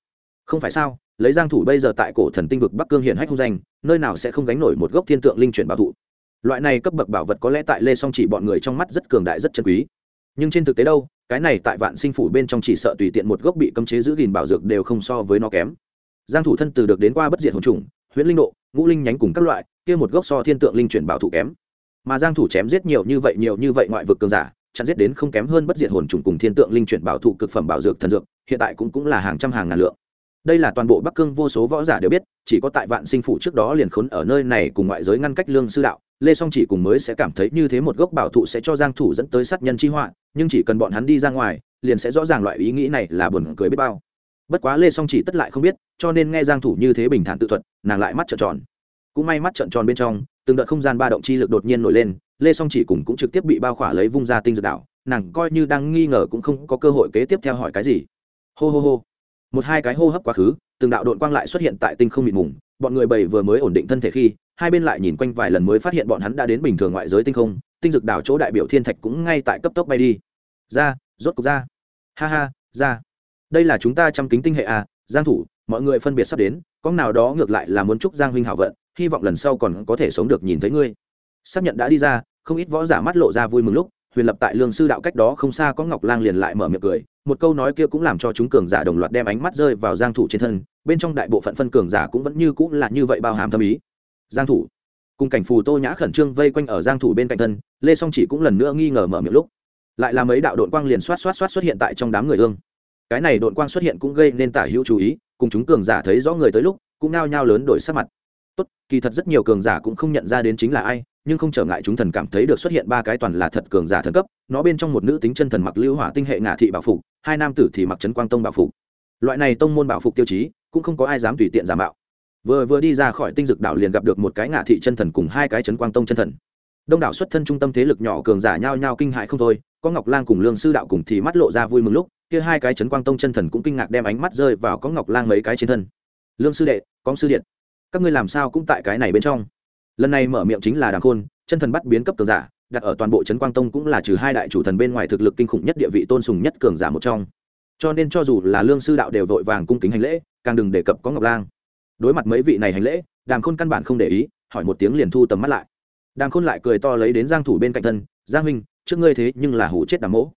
Không phải sao, lấy giang thủ bây giờ tại cổ thần tinh vực bắc cương hiện hách không danh, nơi nào sẽ không gánh nổi một gốc thiên tượng linh chuyển bảo thụ. Loại này cấp bậc bảo vật có lẽ tại lê song chỉ bọn người trong mắt rất cường đại, rất chân quý nhưng trên thực tế đâu, cái này tại vạn sinh phủ bên trong chỉ sợ tùy tiện một gốc bị cấm chế giữ gìn bảo dược đều không so với nó kém. Giang thủ thân từ được đến qua bất diệt hồn trùng, huyễn linh độ, ngũ linh nhánh cùng các loại, kia một gốc so thiên tượng linh chuyển bảo thụ kém. Mà giang thủ chém giết nhiều như vậy, nhiều như vậy ngoại vực cường giả, chặn giết đến không kém hơn bất diệt hồn trùng cùng thiên tượng linh chuyển bảo thụ cực phẩm bảo dược thần dược, hiện tại cũng cũng là hàng trăm hàng ngàn lượng. Đây là toàn bộ bắc cương vô số võ giả đều biết, chỉ có tại vạn sinh phủ trước đó liền khốn ở nơi này cùng ngoại giới ngăn cách lương sư đạo lê song chỉ cùng mới sẽ cảm thấy như thế một gốc bảo thụ sẽ cho giang thủ dẫn tới sát nhân chi họa, nhưng chỉ cần bọn hắn đi ra ngoài, liền sẽ rõ ràng loại ý nghĩ này là buồn cười biết bao. Bất quá lê song chỉ tất lại không biết, cho nên nghe giang thủ như thế bình thản tự thuật, nàng lại mắt trợn tròn. Cũng may mắt trợn tròn bên trong, từng đợt không gian ba động chi lực đột nhiên nổi lên, lê song chỉ cùng cũng trực tiếp bị bao khỏa lấy vung ra tinh dược đảo nàng coi như đang nghi ngờ cũng không có cơ hội kế tiếp theo hỏi cái gì. Hô hô hô. Một hai cái hô hấp quá khứ, từng đạo đột quang lại xuất hiện tại tinh không mịt mùng, bọn người bảy vừa mới ổn định thân thể khi hai bên lại nhìn quanh vài lần mới phát hiện bọn hắn đã đến bình thường ngoại giới tinh không, tinh dực đảo chỗ đại biểu thiên thạch cũng ngay tại cấp tốc bay đi. Ra, rốt cục ra. Ha ha, ra. Đây là chúng ta chăm kính tinh hệ à giang thủ, mọi người phân biệt sắp đến con nào đó ngược lại là muốn chúc giang huynh hảo vận, hy vọng lần sau còn có thể sống được nhìn thấy ngươi. Xác nhận đã đi ra, không ít võ giả mắt lộ ra vui mừng lúc, huyền lập tại lương sư đạo cách đó không xa có ngọc lang liền lại mở miệng cười, một câu nói kia cũng làm cho chúng cường giả đồng loạt đem ánh mắt rơi vào giang thủ trên thân, bên trong đại bộ phận phân cường giả cũng vẫn như cũng là như vậy bao hàm thâm ý giang thủ. Cùng cảnh phù tô nhã khẩn trương vây quanh ở giang thủ bên cạnh thân, lê song chỉ cũng lần nữa nghi ngờ mở miệng lúc. Lại là mấy đạo đột quang liền xoát xoát xoát xuất hiện tại trong đám người ương cái này đột quang xuất hiện cũng gây nên tả hữu chú ý, cùng chúng cường giả thấy rõ người tới lúc, cũng nao nhao lớn đổi sắc mặt. Tốt, kỳ thật rất nhiều cường giả cũng không nhận ra đến chính là ai, nhưng không trở ngại chúng thần cảm thấy được xuất hiện ba cái toàn là thật cường giả thần cấp, nó bên trong một nữ tính chân thần mặc lưu hỏa tinh hệ ngả thị bảo phục, hai nam tử thì mặc trấn quang tông bảo phục. Loại này tông môn bảo phục tiêu chí, cũng không có ai dám tùy tiện giả mạo vừa vừa đi ra khỏi tinh dực đảo liền gặp được một cái ngạ thị chân thần cùng hai cái trấn quang tông chân thần. Đông đảo xuất thân trung tâm thế lực nhỏ cường giả nhao nhao kinh hại không thôi, có ngọc lang cùng lương sư đạo cùng thì mắt lộ ra vui mừng lúc, kia hai cái trấn quang tông chân thần cũng kinh ngạc đem ánh mắt rơi vào có ngọc lang mấy cái trên thân. Lương sư đệ có sư điện, các ngươi làm sao cũng tại cái này bên trong? Lần này mở miệng chính là đàng khôn, chân thần bắt biến cấp cường giả, đặt ở toàn bộ trấn quang tông cũng là trừ hai đại chủ thần bên ngoài thực lực kinh khủng nhất địa vị tôn sùng nhất cường giả một trong. Cho nên cho dù là lương sư đạo đều vội vàng cung kính hành lễ, càng đừng đề cập có ngọc lang đối mặt mấy vị này hành lễ đàng khôn căn bản không để ý, hỏi một tiếng liền thu tầm mắt lại. Đàng khôn lại cười to lấy đến giang thủ bên cạnh thân, giang huynh, trước ngươi thế nhưng là hủ chết đàm mỗ.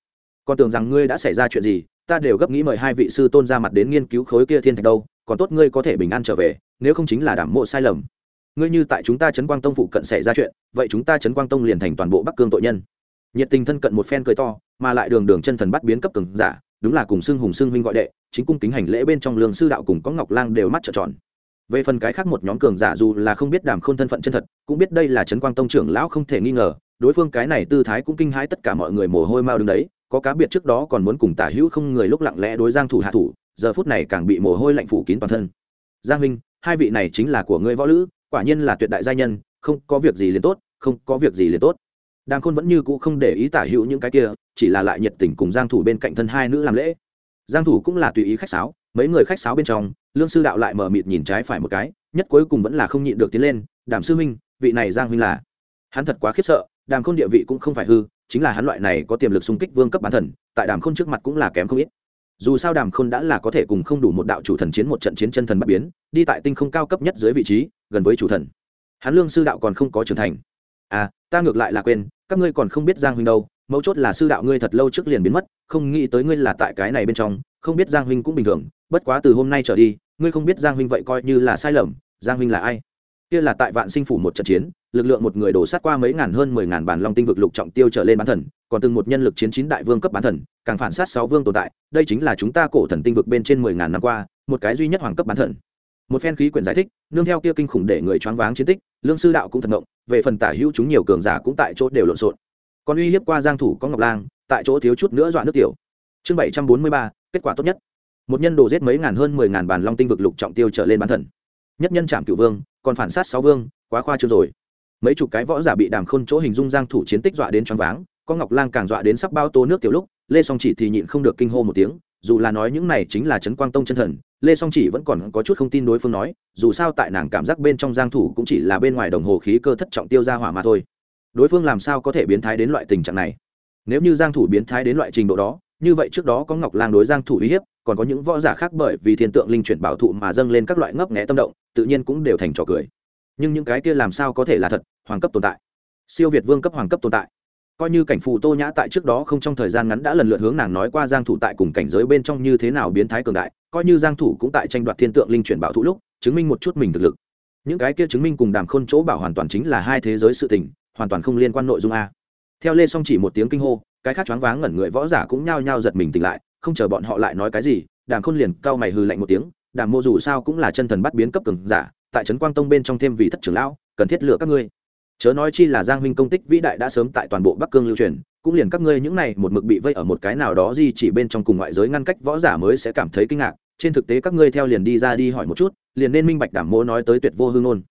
Còn tưởng rằng ngươi đã xảy ra chuyện gì, ta đều gấp nghĩ mời hai vị sư tôn ra mặt đến nghiên cứu khối kia thiên thạch đâu, còn tốt ngươi có thể bình an trở về, nếu không chính là đảm mộ sai lầm. Ngươi như tại chúng ta trấn quang tông phụ cận xảy ra chuyện, vậy chúng ta trấn quang tông liền thành toàn bộ bắc cương tội nhân. Nhiệt tình thân cận một phen cười to, mà lại đường đường chân thần bắt biến cấp cường giả, đúng là cùng xưng hùng xưng huynh gọi đệ, chính cung kính hành lễ bên trong lương sư đạo cùng có ngọc lang đều mắt trợn tròn về phần cái khác một nhóm cường giả dù là không biết đàm khôn thân phận chân thật, cũng biết đây là trấn quang tông trưởng lão không thể nghi ngờ, đối phương cái này tư thái cũng kinh hãi tất cả mọi người mồ hôi mau đứng đấy, có cá biệt trước đó còn muốn cùng tả hữu không người lúc lặng lẽ đối giang thủ hạ thủ, giờ phút này càng bị mồ hôi lạnh phủ kín toàn thân. Giang huynh, hai vị này chính là của ngươi võ lữ, quả nhiên là tuyệt đại gia nhân, không có việc gì liền tốt, không có việc gì liền tốt. Đàng khôn vẫn như cũ không để ý tả hữu những cái kia, chỉ là lại nhiệt tình cùng giang thủ bên cạnh thân hai nữ làm lễ. Giang thủ cũng là tùy ý khách sáo mấy người khách sáo bên trong, lương sư đạo lại mở mịt nhìn trái phải một cái, nhất cuối cùng vẫn là không nhịn được tiến lên, đàm sư huynh, vị này giang huynh là? Hắn thật quá khiếp sợ, đàm khôn địa vị cũng không phải hư, chính là hắn loại này có tiềm lực xung kích vương cấp bán thần, tại đàm khôn trước mặt cũng là kém không ít. Dù sao đàm khôn đã là có thể cùng không đủ một đạo chủ thần chiến một trận chiến chân thần bất biến, đi tại tinh không cao cấp nhất dưới vị trí, gần với chủ thần. Hắn lương sư đạo còn không có trưởng thành. À ta ngược lại là quên, các ngươi còn không biết giang huynh đâu mấu chốt là sư đạo ngươi thật lâu trước liền biến mất, không nghĩ tới ngươi là tại cái này bên trong, không biết giang huynh cũng bình thường, bất quá từ hôm nay trở đi, ngươi không biết giang huynh vậy coi như là sai lầm, giang huynh là ai? Kia là tại vạn sinh phủ một trận chiến, lực lượng một người đổ sát qua mấy ngàn hơn mười ngàn bản long tinh vực lục trọng tiêu trở lên bán thần, còn từng một nhân lực chiến chín đại vương cấp bán thần, càng phản sát sáu vương tồn tại, đây chính là chúng ta cổ thần tinh vực bên trên mười ngàn năm qua, một cái duy nhất hoàng cấp bán thần. Một phen khí quyển giải thích, nương theo kia kinh khủng để người choáng váng chiến tích, lương sư đạo cũng thật ngộng, về phần tả hữu chúng nhiều cường giả cũng tại chỗ đều lộn xộn còn uy hiếp qua giang thủ có ngọc lang, tại chỗ thiếu chút nữa dọa nước tiểu. Chương bảy trăm bốn mươi ba, kết quả tốt nhất. Một nhân đồ giết mấy ngàn hơn mười ngàn bàn long tinh vực lục trọng tiêu trở lên bán thần. Nhất nhân chạm cửu vương, còn phản sát sáu vương, quá khoa chưa rồi. Mấy chục cái võ giả bị đàm khôn chỗ hình dung giang thủ chiến tích dọa đến choáng váng, có ngọc lang càng dọa đến sắp bao tô nước tiểu lúc, lê song chỉ thì nhịn không được kinh hô một tiếng, dù là nói những này chính là trấn quang tông chân thần, lê song chỉ vẫn còn có chút không tin đối phương nói, dù sao tại nàng cảm giác bên trong giang thủ cũng chỉ là bên ngoài đồng hồ khí cơ thất trọng tiêu ra hỏa mà thôi đối phương làm sao có thể biến thái đến loại tình trạng này? Nếu như giang thủ biến thái đến loại trình độ đó, như vậy trước đó có ngọc lang đối giang thủ uy hiếp, còn có những võ giả khác bởi vì thiên tượng linh chuyển bảo thụ mà dâng lên các loại ngấp nghé tâm động, tự nhiên cũng đều thành trò cười. Nhưng những cái kia làm sao có thể là thật, hoàng cấp tồn tại. Siêu việt vương cấp hoàng cấp tồn tại. Coi như cảnh phù tô nhã tại trước đó không trong thời gian ngắn đã lần lượt hướng nàng nói qua giang thủ tại cùng cảnh giới bên trong như thế nào biến thái cường đại, coi như giang thủ cũng tại tranh đoạt thiên tượng linh chuyển bảo thụ lúc, chứng minh một chút mình thực lực. Những cái kia chứng minh cùng đàm khôn chỗ bảo hoàn toàn chính là hai thế giới sự tình hoàn toàn không liên quan nội dung a. Theo lê song chỉ một tiếng kinh hô, cái khác choáng váng ngẩn người võ giả cũng nhao nhao giật mình tỉnh lại, không chờ bọn họ lại nói cái gì, đàm khôn liền cao mày hừ lạnh một tiếng, đàm mô dù sao cũng là chân thần bắt biến cấp cường giả, tại trấn quang tông bên trong thêm vị thất trưởng lão, cần thiết lựa các ngươi. Chớ nói chi là giang huynh công tích vĩ đại đã sớm tại toàn bộ bắc cương lưu truyền, cũng liền các ngươi những này một mực bị vây ở một cái nào đó gì chỉ bên trong cùng ngoại giới ngăn cách võ giả mới sẽ cảm thấy kinh ngạc, trên thực tế các ngươi theo liền đi ra đi hỏi một chút, liền nên minh bạch đảm mô nói tới tuyệt vô hương ngôn.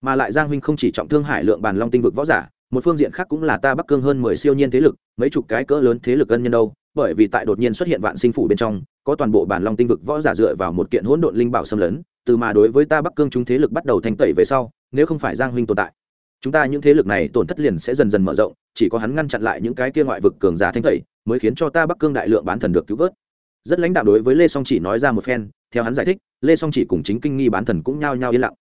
Mà lại giang huynh không chỉ trọng thương hải lượng bàn long tinh vực võ giả một phương diện khác cũng là ta bắc cương hơn mười siêu nhiên thế lực, mấy chục cái cỡ lớn thế lực ân nhân đâu, bởi vì tại đột nhiên xuất hiện vạn sinh phủ bên trong, có toàn bộ bản long tinh vực võ giả dựa vào một kiện hỗn độn linh bảo xâm lấn, từ mà đối với ta bắc cương chúng thế lực bắt đầu thanh tẩy về sau, nếu không phải giang huynh tồn tại, chúng ta những thế lực này tổn thất liền sẽ dần dần mở rộng, chỉ có hắn ngăn chặn lại những cái kia ngoại vực cường giả thanh tẩy, mới khiến cho ta bắc cương đại lượng bán thần được cứu vớt. Rất lãnh đạo đối với lê song chỉ nói ra một phen, theo hắn giải thích, lê song chỉ cùng chính kinh nghi bán thần cũng nhao nhao yên lặng.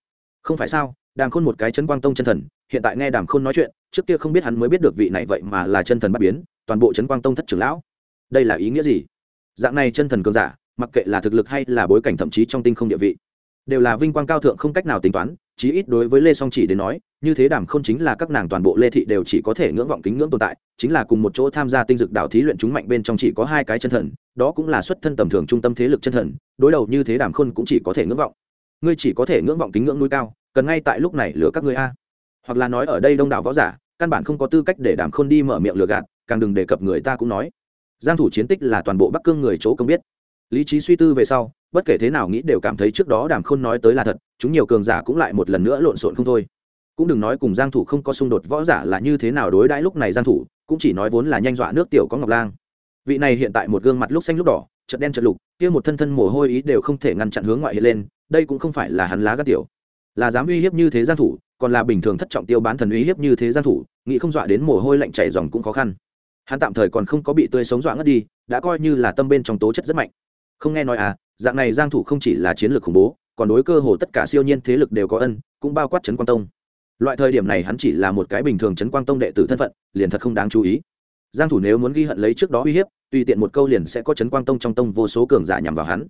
Không phải sao, Đang khôn một cái chân quang tông chân thần hiện tại nghe đàm khôn nói chuyện, trước kia không biết hắn mới biết được vị này vậy mà là chân thần bắt biến, toàn bộ Trấn quang tông thất trưởng lão. Đây là ý nghĩa gì? Dạng này chân thần cường giả, mặc kệ là thực lực hay là bối cảnh thậm chí trong tinh không địa vị, đều là vinh quang cao thượng không cách nào tính toán, chí ít đối với lê song chỉ đến nói, như thế đàm không chính là các nàng toàn bộ lê thị đều chỉ có thể ngưỡng vọng kính ngưỡng tồn tại, chính là cùng một chỗ tham gia tinh dực đảo thí luyện chúng mạnh bên trong chỉ có hai cái chân thần, đó cũng là xuất thân tầm thường trung tâm thế lực chân thần, đối đầu như thế đàm khôn cũng chỉ có thể ngưỡng vọng. Ngươi chỉ có thể ngưỡng vọng kính ngưỡng núi cao, cần ngay tại lúc này lửa các ngươi a hoặc là nói ở đây đông đảo võ giả, căn bản không có tư cách để đàm khôn đi mở miệng lừa gạt, càng đừng đề cập người ta cũng nói. Giang thủ chiến tích là toàn bộ bắc cương người chỗ công biết. Lý trí suy tư về sau, bất kể thế nào nghĩ đều cảm thấy trước đó đàm khôn nói tới là thật, chúng nhiều cường giả cũng lại một lần nữa lộn xộn không thôi. Cũng đừng nói cùng giang thủ không có xung đột võ giả là như thế nào đối đãi lúc này giang thủ, cũng chỉ nói vốn là nhanh dọa nước tiểu có ngọc lang. Vị này hiện tại một gương mặt lúc xanh lúc đỏ, chợt đen chợt lục, kia một thân thân mồ hôi ý đều không thể ngăn chặn hướng ngoại hiện lên, đây cũng không phải là hắn lá gan tiểu. Là dám uy hiếp như thế giang thủ còn là bình thường thất trọng tiêu bán thần uy hiếp như thế giang thủ, nghĩ không dọa đến mồ hôi lạnh chảy dòng cũng khó khăn. Hắn tạm thời còn không có bị tươi sống dọa ngất đi, đã coi như là tâm bên trong tố chất rất mạnh. Không nghe nói à dạng này giang thủ không chỉ là chiến lược khủng bố, còn đối cơ hồ tất cả siêu nhiên thế lực đều có ân, cũng bao quát chấn quang tông. Loại thời điểm này hắn chỉ là một cái bình thường chấn quang tông đệ tử thân phận, liền thật không đáng chú ý. Giang thủ nếu muốn ghi hận lấy trước đó uy hiếp, tùy tiện một câu liền sẽ có chấn quang tông trong tông vô số cường giả nhằm vào hắn.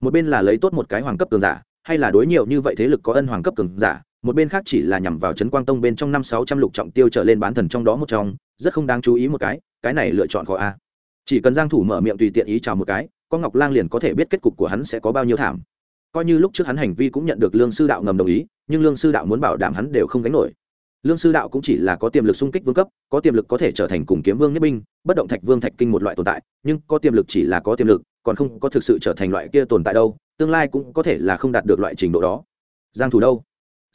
Một bên là lấy tốt một cái hoàng cấp cường giả, hay là đối nhiều như vậy thế lực có ân hoàng cấp cường giả một bên khác chỉ là nhằm vào Trấn quang tông bên trong năm sáu trăm lục trọng tiêu trở lên bán thần trong đó một trong, rất không đáng chú ý một cái cái này lựa chọn khó a. Chỉ cần giang thủ mở miệng tùy tiện ý chào một cái, con ngọc lang liền có thể biết kết cục của hắn sẽ có bao nhiêu thảm. Coi như lúc trước hắn hành vi cũng nhận được lương sư đạo ngầm đồng ý, nhưng lương sư đạo muốn bảo đảm hắn đều không gánh nổi. Lương sư đạo cũng chỉ là có tiềm lực xung kích vương cấp, có tiềm lực có thể trở thành cùng kiếm vương nhất binh, bất động thạch vương thạch kinh một loại tồn tại, nhưng có tiềm lực chỉ là có tiềm lực, còn không có thực sự trở thành loại kia tồn tại đâu, tương lai cũng có thể là không đạt được loại trình độ đó. Giang thủ đâu?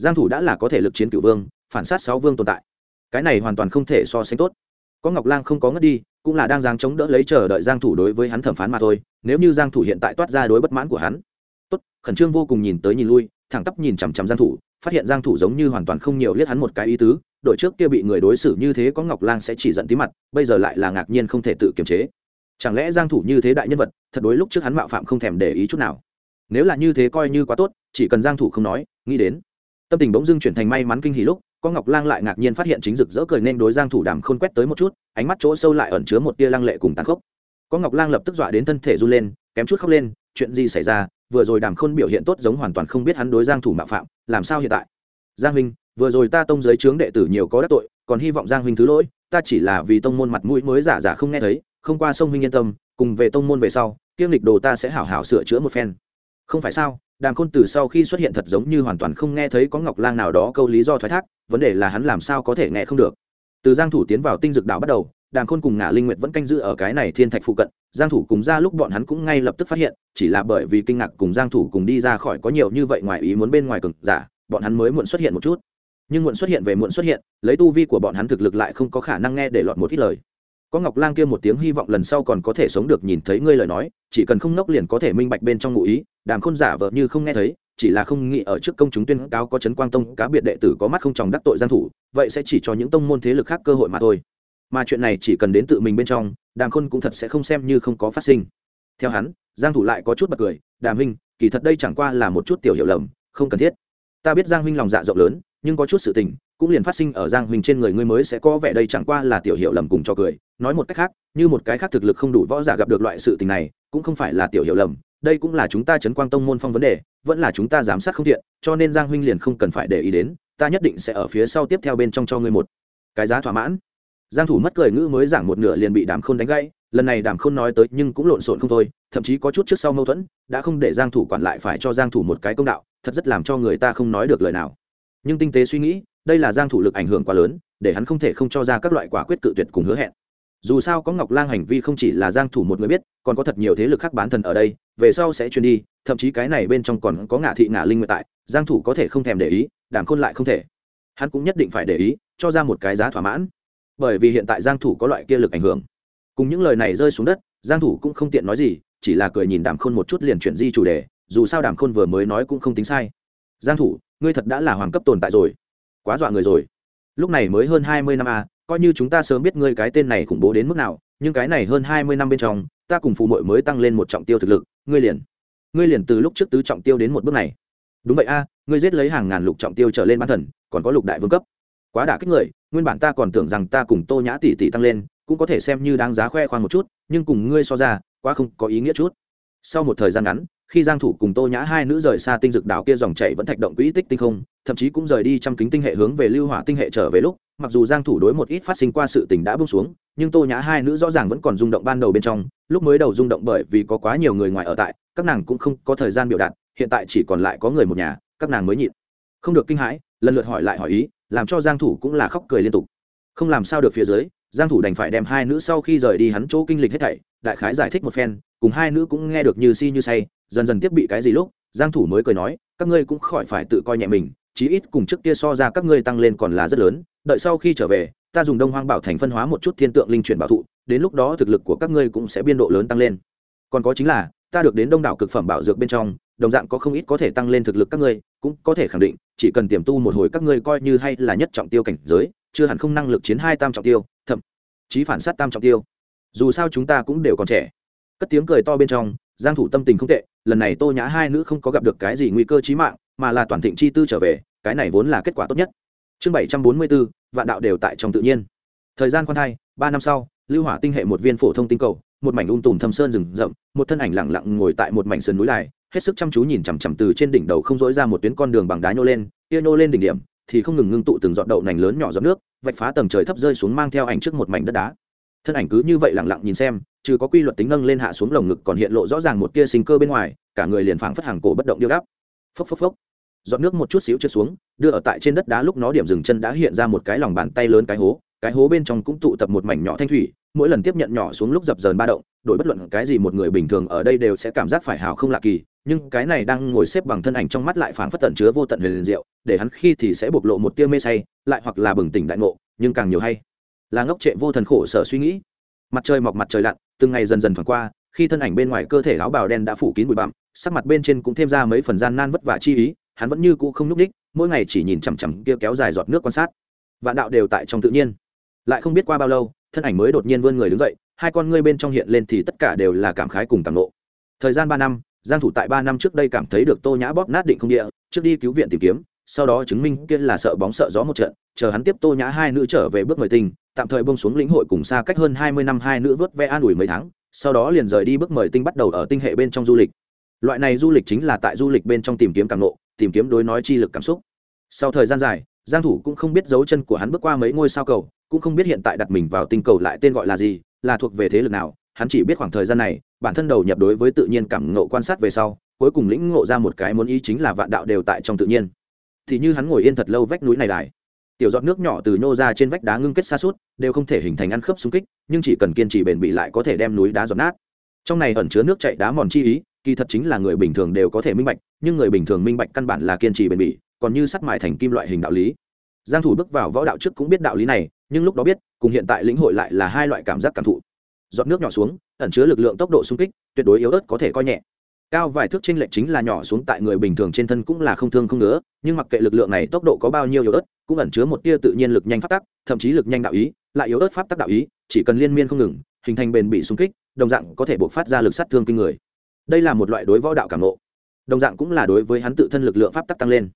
Giang thủ đã là có thể lực chiến cửu vương, phản sát sáu vương tồn tại. Cái này hoàn toàn không thể so sánh tốt. Có ngọc lang không có ngất đi, cũng là đang giang chống đỡ lấy chờ đợi giang thủ đối với hắn thẩm phán mà thôi, nếu như giang thủ hiện tại toát ra đối bất mãn của hắn. Tốt, khẩn trương vô cùng nhìn tới nhìn lui, thẳng tắp nhìn chằm chằm giang thủ, phát hiện giang thủ giống như hoàn toàn không nhiều liếc hắn một cái ý tứ, đội trước kia bị người đối xử như thế có ngọc lang sẽ chỉ giận tí mặt, bây giờ lại là ngạc nhiên không thể tự kiềm chế. Chẳng lẽ giang thủ như thế đại nhân vật, thật đối lúc trước hắn mạo phạm không thèm để ý chút nào? Nếu là như thế coi như quá tốt, chỉ cần giang thủ không nói, nghĩ đến tâm tình bỗng dưng chuyển thành may mắn kinh hỉ lúc, có ngọc lang lại ngạc nhiên phát hiện chính rực rỡ cười nên đối giang thủ đàm khôn quét tới một chút, ánh mắt chỗ sâu lại ẩn chứa một tia lăng lệ cùng tàn khốc. Có ngọc lang lập tức dọa đến thân thể run lên, kém chút khóc lên, chuyện gì xảy ra, vừa rồi đàm khôn biểu hiện tốt giống hoàn toàn không biết hắn đối giang thủ mạo phạm, làm sao hiện tại? Giang huynh, vừa rồi ta tông giới trướng đệ tử nhiều có đắc tội, còn hy vọng giang huynh thứ lỗi, ta chỉ là vì tông môn mặt mũi mới giả giả không nghe thấy, không qua sông huynh yên tâm, cùng về tông môn về sau kiêm lịch đồ ta sẽ hảo hảo sửa chữa một phen. Không phải sao? Đàm khôn từ sau khi xuất hiện thật giống như hoàn toàn không nghe thấy có ngọc lang nào đó câu lý do thoái thác, vấn đề là hắn làm sao có thể nghe không được. Từ giang thủ tiến vào tinh dực đảo bắt đầu, đàm khôn cùng ngả linh nguyệt vẫn canh giữ ở cái này thiên thạch phụ cận. Giang thủ cùng ra lúc bọn hắn cũng ngay lập tức phát hiện, chỉ là bởi vì kinh ngạc cùng giang thủ cùng đi ra khỏi có nhiều như vậy ngoài ý muốn bên ngoài cường giả, bọn hắn mới muộn xuất hiện một chút. Nhưng muộn xuất hiện về muộn xuất hiện, lấy tu vi của bọn hắn thực lực lại không có khả năng nghe để lọt một ít lời có ngọc lang kia một tiếng hy vọng lần sau còn có thể sống được nhìn thấy ngươi lời nói, chỉ cần không nốc liền có thể minh bạch bên trong ngụ ý, đàm khôn giả vợ như không nghe thấy, chỉ là không nghĩ ở trước công chúng tuyên cáo có chấn quang tông, cá biệt đệ tử có mắt không tròng đắc tội giang thủ, vậy sẽ chỉ cho những tông môn thế lực khác cơ hội mà thôi. Mà chuyện này chỉ cần đến tự mình bên trong, đàm khôn cũng thật sẽ không xem như không có phát sinh. Theo hắn, giang thủ lại có chút bật cười, đàm huynh, kỳ thật đây chẳng qua là một chút tiểu hiểu lầm, không cần thiết. Ta biết giang huynh lòng dạ rộng lớn, nhưng có chút sự tình cũng liền phát sinh ở giang huynh trên người ngươi mới sẽ có vẻ đây chẳng qua là tiểu hiệu lầm cùng cho cười. Nói một cách khác, như một cái khác thực lực không đủ võ giả gặp được loại sự tình này, cũng không phải là tiểu hiệu lầm. Đây cũng là chúng ta chấn quang tông môn phong vấn đề, vẫn là chúng ta giám sát không thiện, cho nên giang huynh liền không cần phải để ý đến. Ta nhất định sẽ ở phía sau tiếp theo bên trong cho ngươi một cái giá thỏa mãn. Giang thủ mất cười ngữ mới giảng một nửa liền bị đàm khôn đánh gãy. Lần này đàm khôn nói tới nhưng cũng lộn xộn không thôi, thậm chí có chút trước sau mâu thuẫn, đã không để giang thủ quản lại phải cho giang thủ một cái công đạo, thật rất làm cho người ta không nói được lời nào. Nhưng tinh tế suy nghĩ đây là giang thủ lực ảnh hưởng quá lớn, để hắn không thể không cho ra các loại quả quyết cự tuyệt cùng hứa hẹn. Dù sao có ngọc lang hành vi không chỉ là giang thủ một người biết, còn có thật nhiều thế lực khác bán thần ở đây, về sau sẽ truyền đi, thậm chí cái này bên trong còn có ngạ thị ngạ linh nguyện tại, giang thủ có thể không thèm để ý, đàm khôn lại không thể. Hắn cũng nhất định phải để ý, cho ra một cái giá thỏa mãn. Bởi vì hiện tại giang thủ có loại kia lực ảnh hưởng. Cùng những lời này rơi xuống đất, giang thủ cũng không tiện nói gì, chỉ là cười nhìn đàm khôn một chút liền chuyển di chủ đề, dù sao đàm khôn vừa mới nói cũng không tính sai. Giang thủ, ngươi thật đã là hoàng cấp tồn tại rồi quá dọa người rồi. Lúc này mới hơn 20 năm à coi như chúng ta sớm biết ngươi cái tên này khủng bố đến mức nào, nhưng cái này hơn 20 năm bên trong, ta cùng phụ muội mới tăng lên một trọng tiêu thực lực, ngươi liền ngươi liền từ lúc trước tứ trọng tiêu đến một bước này. Đúng vậy a, ngươi giết lấy hàng ngàn lục trọng tiêu trở lên bán thần, còn có lục đại vương cấp. Quá đả kích người, nguyên bản ta còn tưởng rằng ta cùng tô nhã tỷ tỷ tăng lên, cũng có thể xem như đáng giá khoe khoang một chút, nhưng cùng ngươi so ra, quá không có ý nghĩa chút. Sau một thời gian ngắn, khi giang thủ cùng tô nhã hai nữ rời xa tinh dực đảo kia dòng chảy vẫn thạch động quỹ tích tinh không thậm chí cũng rời đi trăm kính tinh hệ hướng về lưu hỏa tinh hệ trở về lúc, mặc dù giang thủ đối một ít phát sinh qua sự tình đã buông xuống, nhưng tô nhã hai nữ rõ ràng vẫn còn rung động ban đầu bên trong, lúc mới đầu rung động bởi vì có quá nhiều người ngoài ở tại, các nàng cũng không có thời gian biểu đạt, hiện tại chỉ còn lại có người một nhà, các nàng mới nhịn. Không được kinh hãi, lần lượt hỏi lại hỏi ý, làm cho giang thủ cũng là khóc cười liên tục. Không làm sao được phía dưới, giang thủ đành phải đem hai nữ sau khi rời đi hắn chỗ kinh lịch hết thảy, đại khái giải thích một phen, cùng hai nữ cũng nghe được như si như say, dần dần tiếp bị cái gì lúc, giang thủ mới cười nói, các ngươi cũng khỏi phải tự coi nhẹ mình chí ít cùng trước kia so ra các ngươi tăng lên còn là rất lớn, đợi sau khi trở về, ta dùng đông hoang bảo thành phân hóa một chút thiên tượng linh chuyển bảo thụ, đến lúc đó thực lực của các ngươi cũng sẽ biên độ lớn tăng lên. Còn có chính là, ta được đến đông đảo cực phẩm bảo dược bên trong, đồng dạng có không ít có thể tăng lên thực lực các ngươi, cũng có thể khẳng định, chỉ cần tiềm tu một hồi các ngươi coi như hay là nhất trọng tiêu cảnh giới, chưa hẳn không năng lực chiến hai tam trọng tiêu, thậm chí phản sát tam trọng tiêu. Dù sao chúng ta cũng đều còn trẻ. Cất tiếng cười to bên trong, giang thủ tâm tình không tệ, lần này tô nhã hai nữ không có gặp được cái gì nguy cơ chí mạng mà là toàn thịnh chi tư trở về cái này vốn là kết quả tốt nhất. Chương 744, vạn đạo đều tại trong tự nhiên. Thời gian quan thai ba năm sau lưu hỏa tinh hệ một viên phổ thông tinh cầu một mảnh ung tùm thâm sơn rừng rậm một thân ảnh lặng lặng ngồi tại một mảnh sườn núi đài hết sức chăm chú nhìn chằm chằm từ trên đỉnh đầu không dỗi ra một tuyến con đường bằng đá nhô lên kia nhô lên đỉnh điểm thì không ngừng ngưng tụ từng giọt đậu nành lớn nhỏ giọt nước vạch phá tầng trời thấp rơi xuống mang theo ảnh trước một mảnh đất đá. Thân ảnh cứ như vậy lặng lặng nhìn xem trừ có quy luật tính nâng lên hạ xuống lồng ngực còn hiện lộ rõ ràng một tia sinh cơ bên ngoài cả người liền phảng phất hàng cổ bất động điêu đáp. Phốc phốc phốc giọt nước một chút xíu trượt xuống, đưa ở tại trên đất đá lúc nó điểm dừng chân đã hiện ra một cái lòng bàn tay lớn cái hố cái hố bên trong cũng tụ tập một mảnh nhỏ thanh thủy, mỗi lần tiếp nhận nhỏ xuống lúc dập dờn ba động, đổi bất luận cái gì một người bình thường ở đây đều sẽ cảm giác phải hào không lạ kỳ, nhưng cái này đang ngồi xếp bằng thân ảnh trong mắt lại phảng phất tận chứa vô tận huyền liền diệu, để hắn khi thì sẽ bộc lộ một tia mê say, lại hoặc là bừng tỉnh đại ngộ, nhưng càng nhiều hay. Là ngốc trệ vô thần khổ sở suy nghĩ. Mặt trời mọc mặt trời lặn, từng ngày dần dần thoảng qua, khi thân ảnh bên ngoài cơ thể áo bào đen đã phủ kín bụi bặm, sắc mặt bên trên cũng thêm ra mấy phần gian nan vất vả chi ý hắn vẫn như cũ không nhúc ních mỗi ngày chỉ nhìn chằm chằm kia kéo dài giọt nước quan sát. Vạn đạo đều tại trong tự nhiên. Lại không biết qua bao lâu, thân ảnh mới đột nhiên vươn người đứng dậy, hai con ngươi bên trong hiện lên thì tất cả đều là cảm khái cùng tàng nộ. Thời gian ba năm, giang thủ tại ba năm trước đây cảm thấy được tô nhã bóp nát định không địa, trước đi cứu viện tìm kiếm, sau đó chứng minh kia là sợ bóng sợ gió một trận, chờ hắn tiếp tô nhã hai nữ trở về bước mời tinh tạm thời bông xuống lĩnh hội cùng xa cách hơn hai mươi năm hai nữ vớt ve an ủi mấy tháng, sau đó liền rời đi bước mời tinh bắt đầu ở tinh hệ bên trong du lịch. Loại này du lịch chính là tại du lịch bên trong tìm kiếm cảm nộ tìm kiếm đối nói chi lực cảm xúc. Sau thời gian dài, giang thủ cũng không biết dấu chân của hắn bước qua mấy ngôi sao cầu, cũng không biết hiện tại đặt mình vào tinh cầu lại tên gọi là gì, là thuộc về thế lực nào, hắn chỉ biết khoảng thời gian này, bản thân đầu nhập đối với tự nhiên cảm ngộ quan sát về sau, cuối cùng lĩnh ngộ ra một cái muốn ý chính là vạn đạo đều tại trong tự nhiên. Thì như hắn ngồi yên thật lâu vách núi này đài, tiểu giọt nước nhỏ từ nhô ra trên vách đá ngưng kết xa suốt, đều không thể hình thành ăn khớp xung kích, nhưng chỉ cần kiên trì bền bỉ lại có thể đem núi đá giọt nát. Trong này ẩn chứa nước chảy đá mòn chi ý kỳ thật chính là người bình thường đều có thể minh bạch, nhưng người bình thường minh bạch căn bản là kiên trì bền bỉ, còn như sắt mài thành kim loại hình đạo lý. Giang thủ bước vào võ đạo trước cũng biết đạo lý này, nhưng lúc đó biết, cùng hiện tại lĩnh hội lại là hai loại cảm giác cảm thụ. Giọt nước nhỏ xuống, ẩn chứa lực lượng tốc độ xung kích, tuyệt đối yếu ớt có thể coi nhẹ. Cao vài thước trên lệch chính là nhỏ xuống tại người bình thường trên thân cũng là không thương không nữa nhưng mặc kệ lực lượng này tốc độ có bao nhiêu yếu ớt, cũng ẩn chứa một tia tự nhiên lực nhanh pháp tắc, thậm chí lực nhanh đạo ý, lại yếu ớt pháp tắc đạo ý, chỉ cần liên miên không ngừng, hình thành bền bị xung kích, đồng dạng có thể buộc phát ra lực sát thương kinh người đây là một loại đối võ đạo cảm ngộ. Đồng dạng cũng là đối với hắn tự thân lực lượng pháp tắc tăng lên.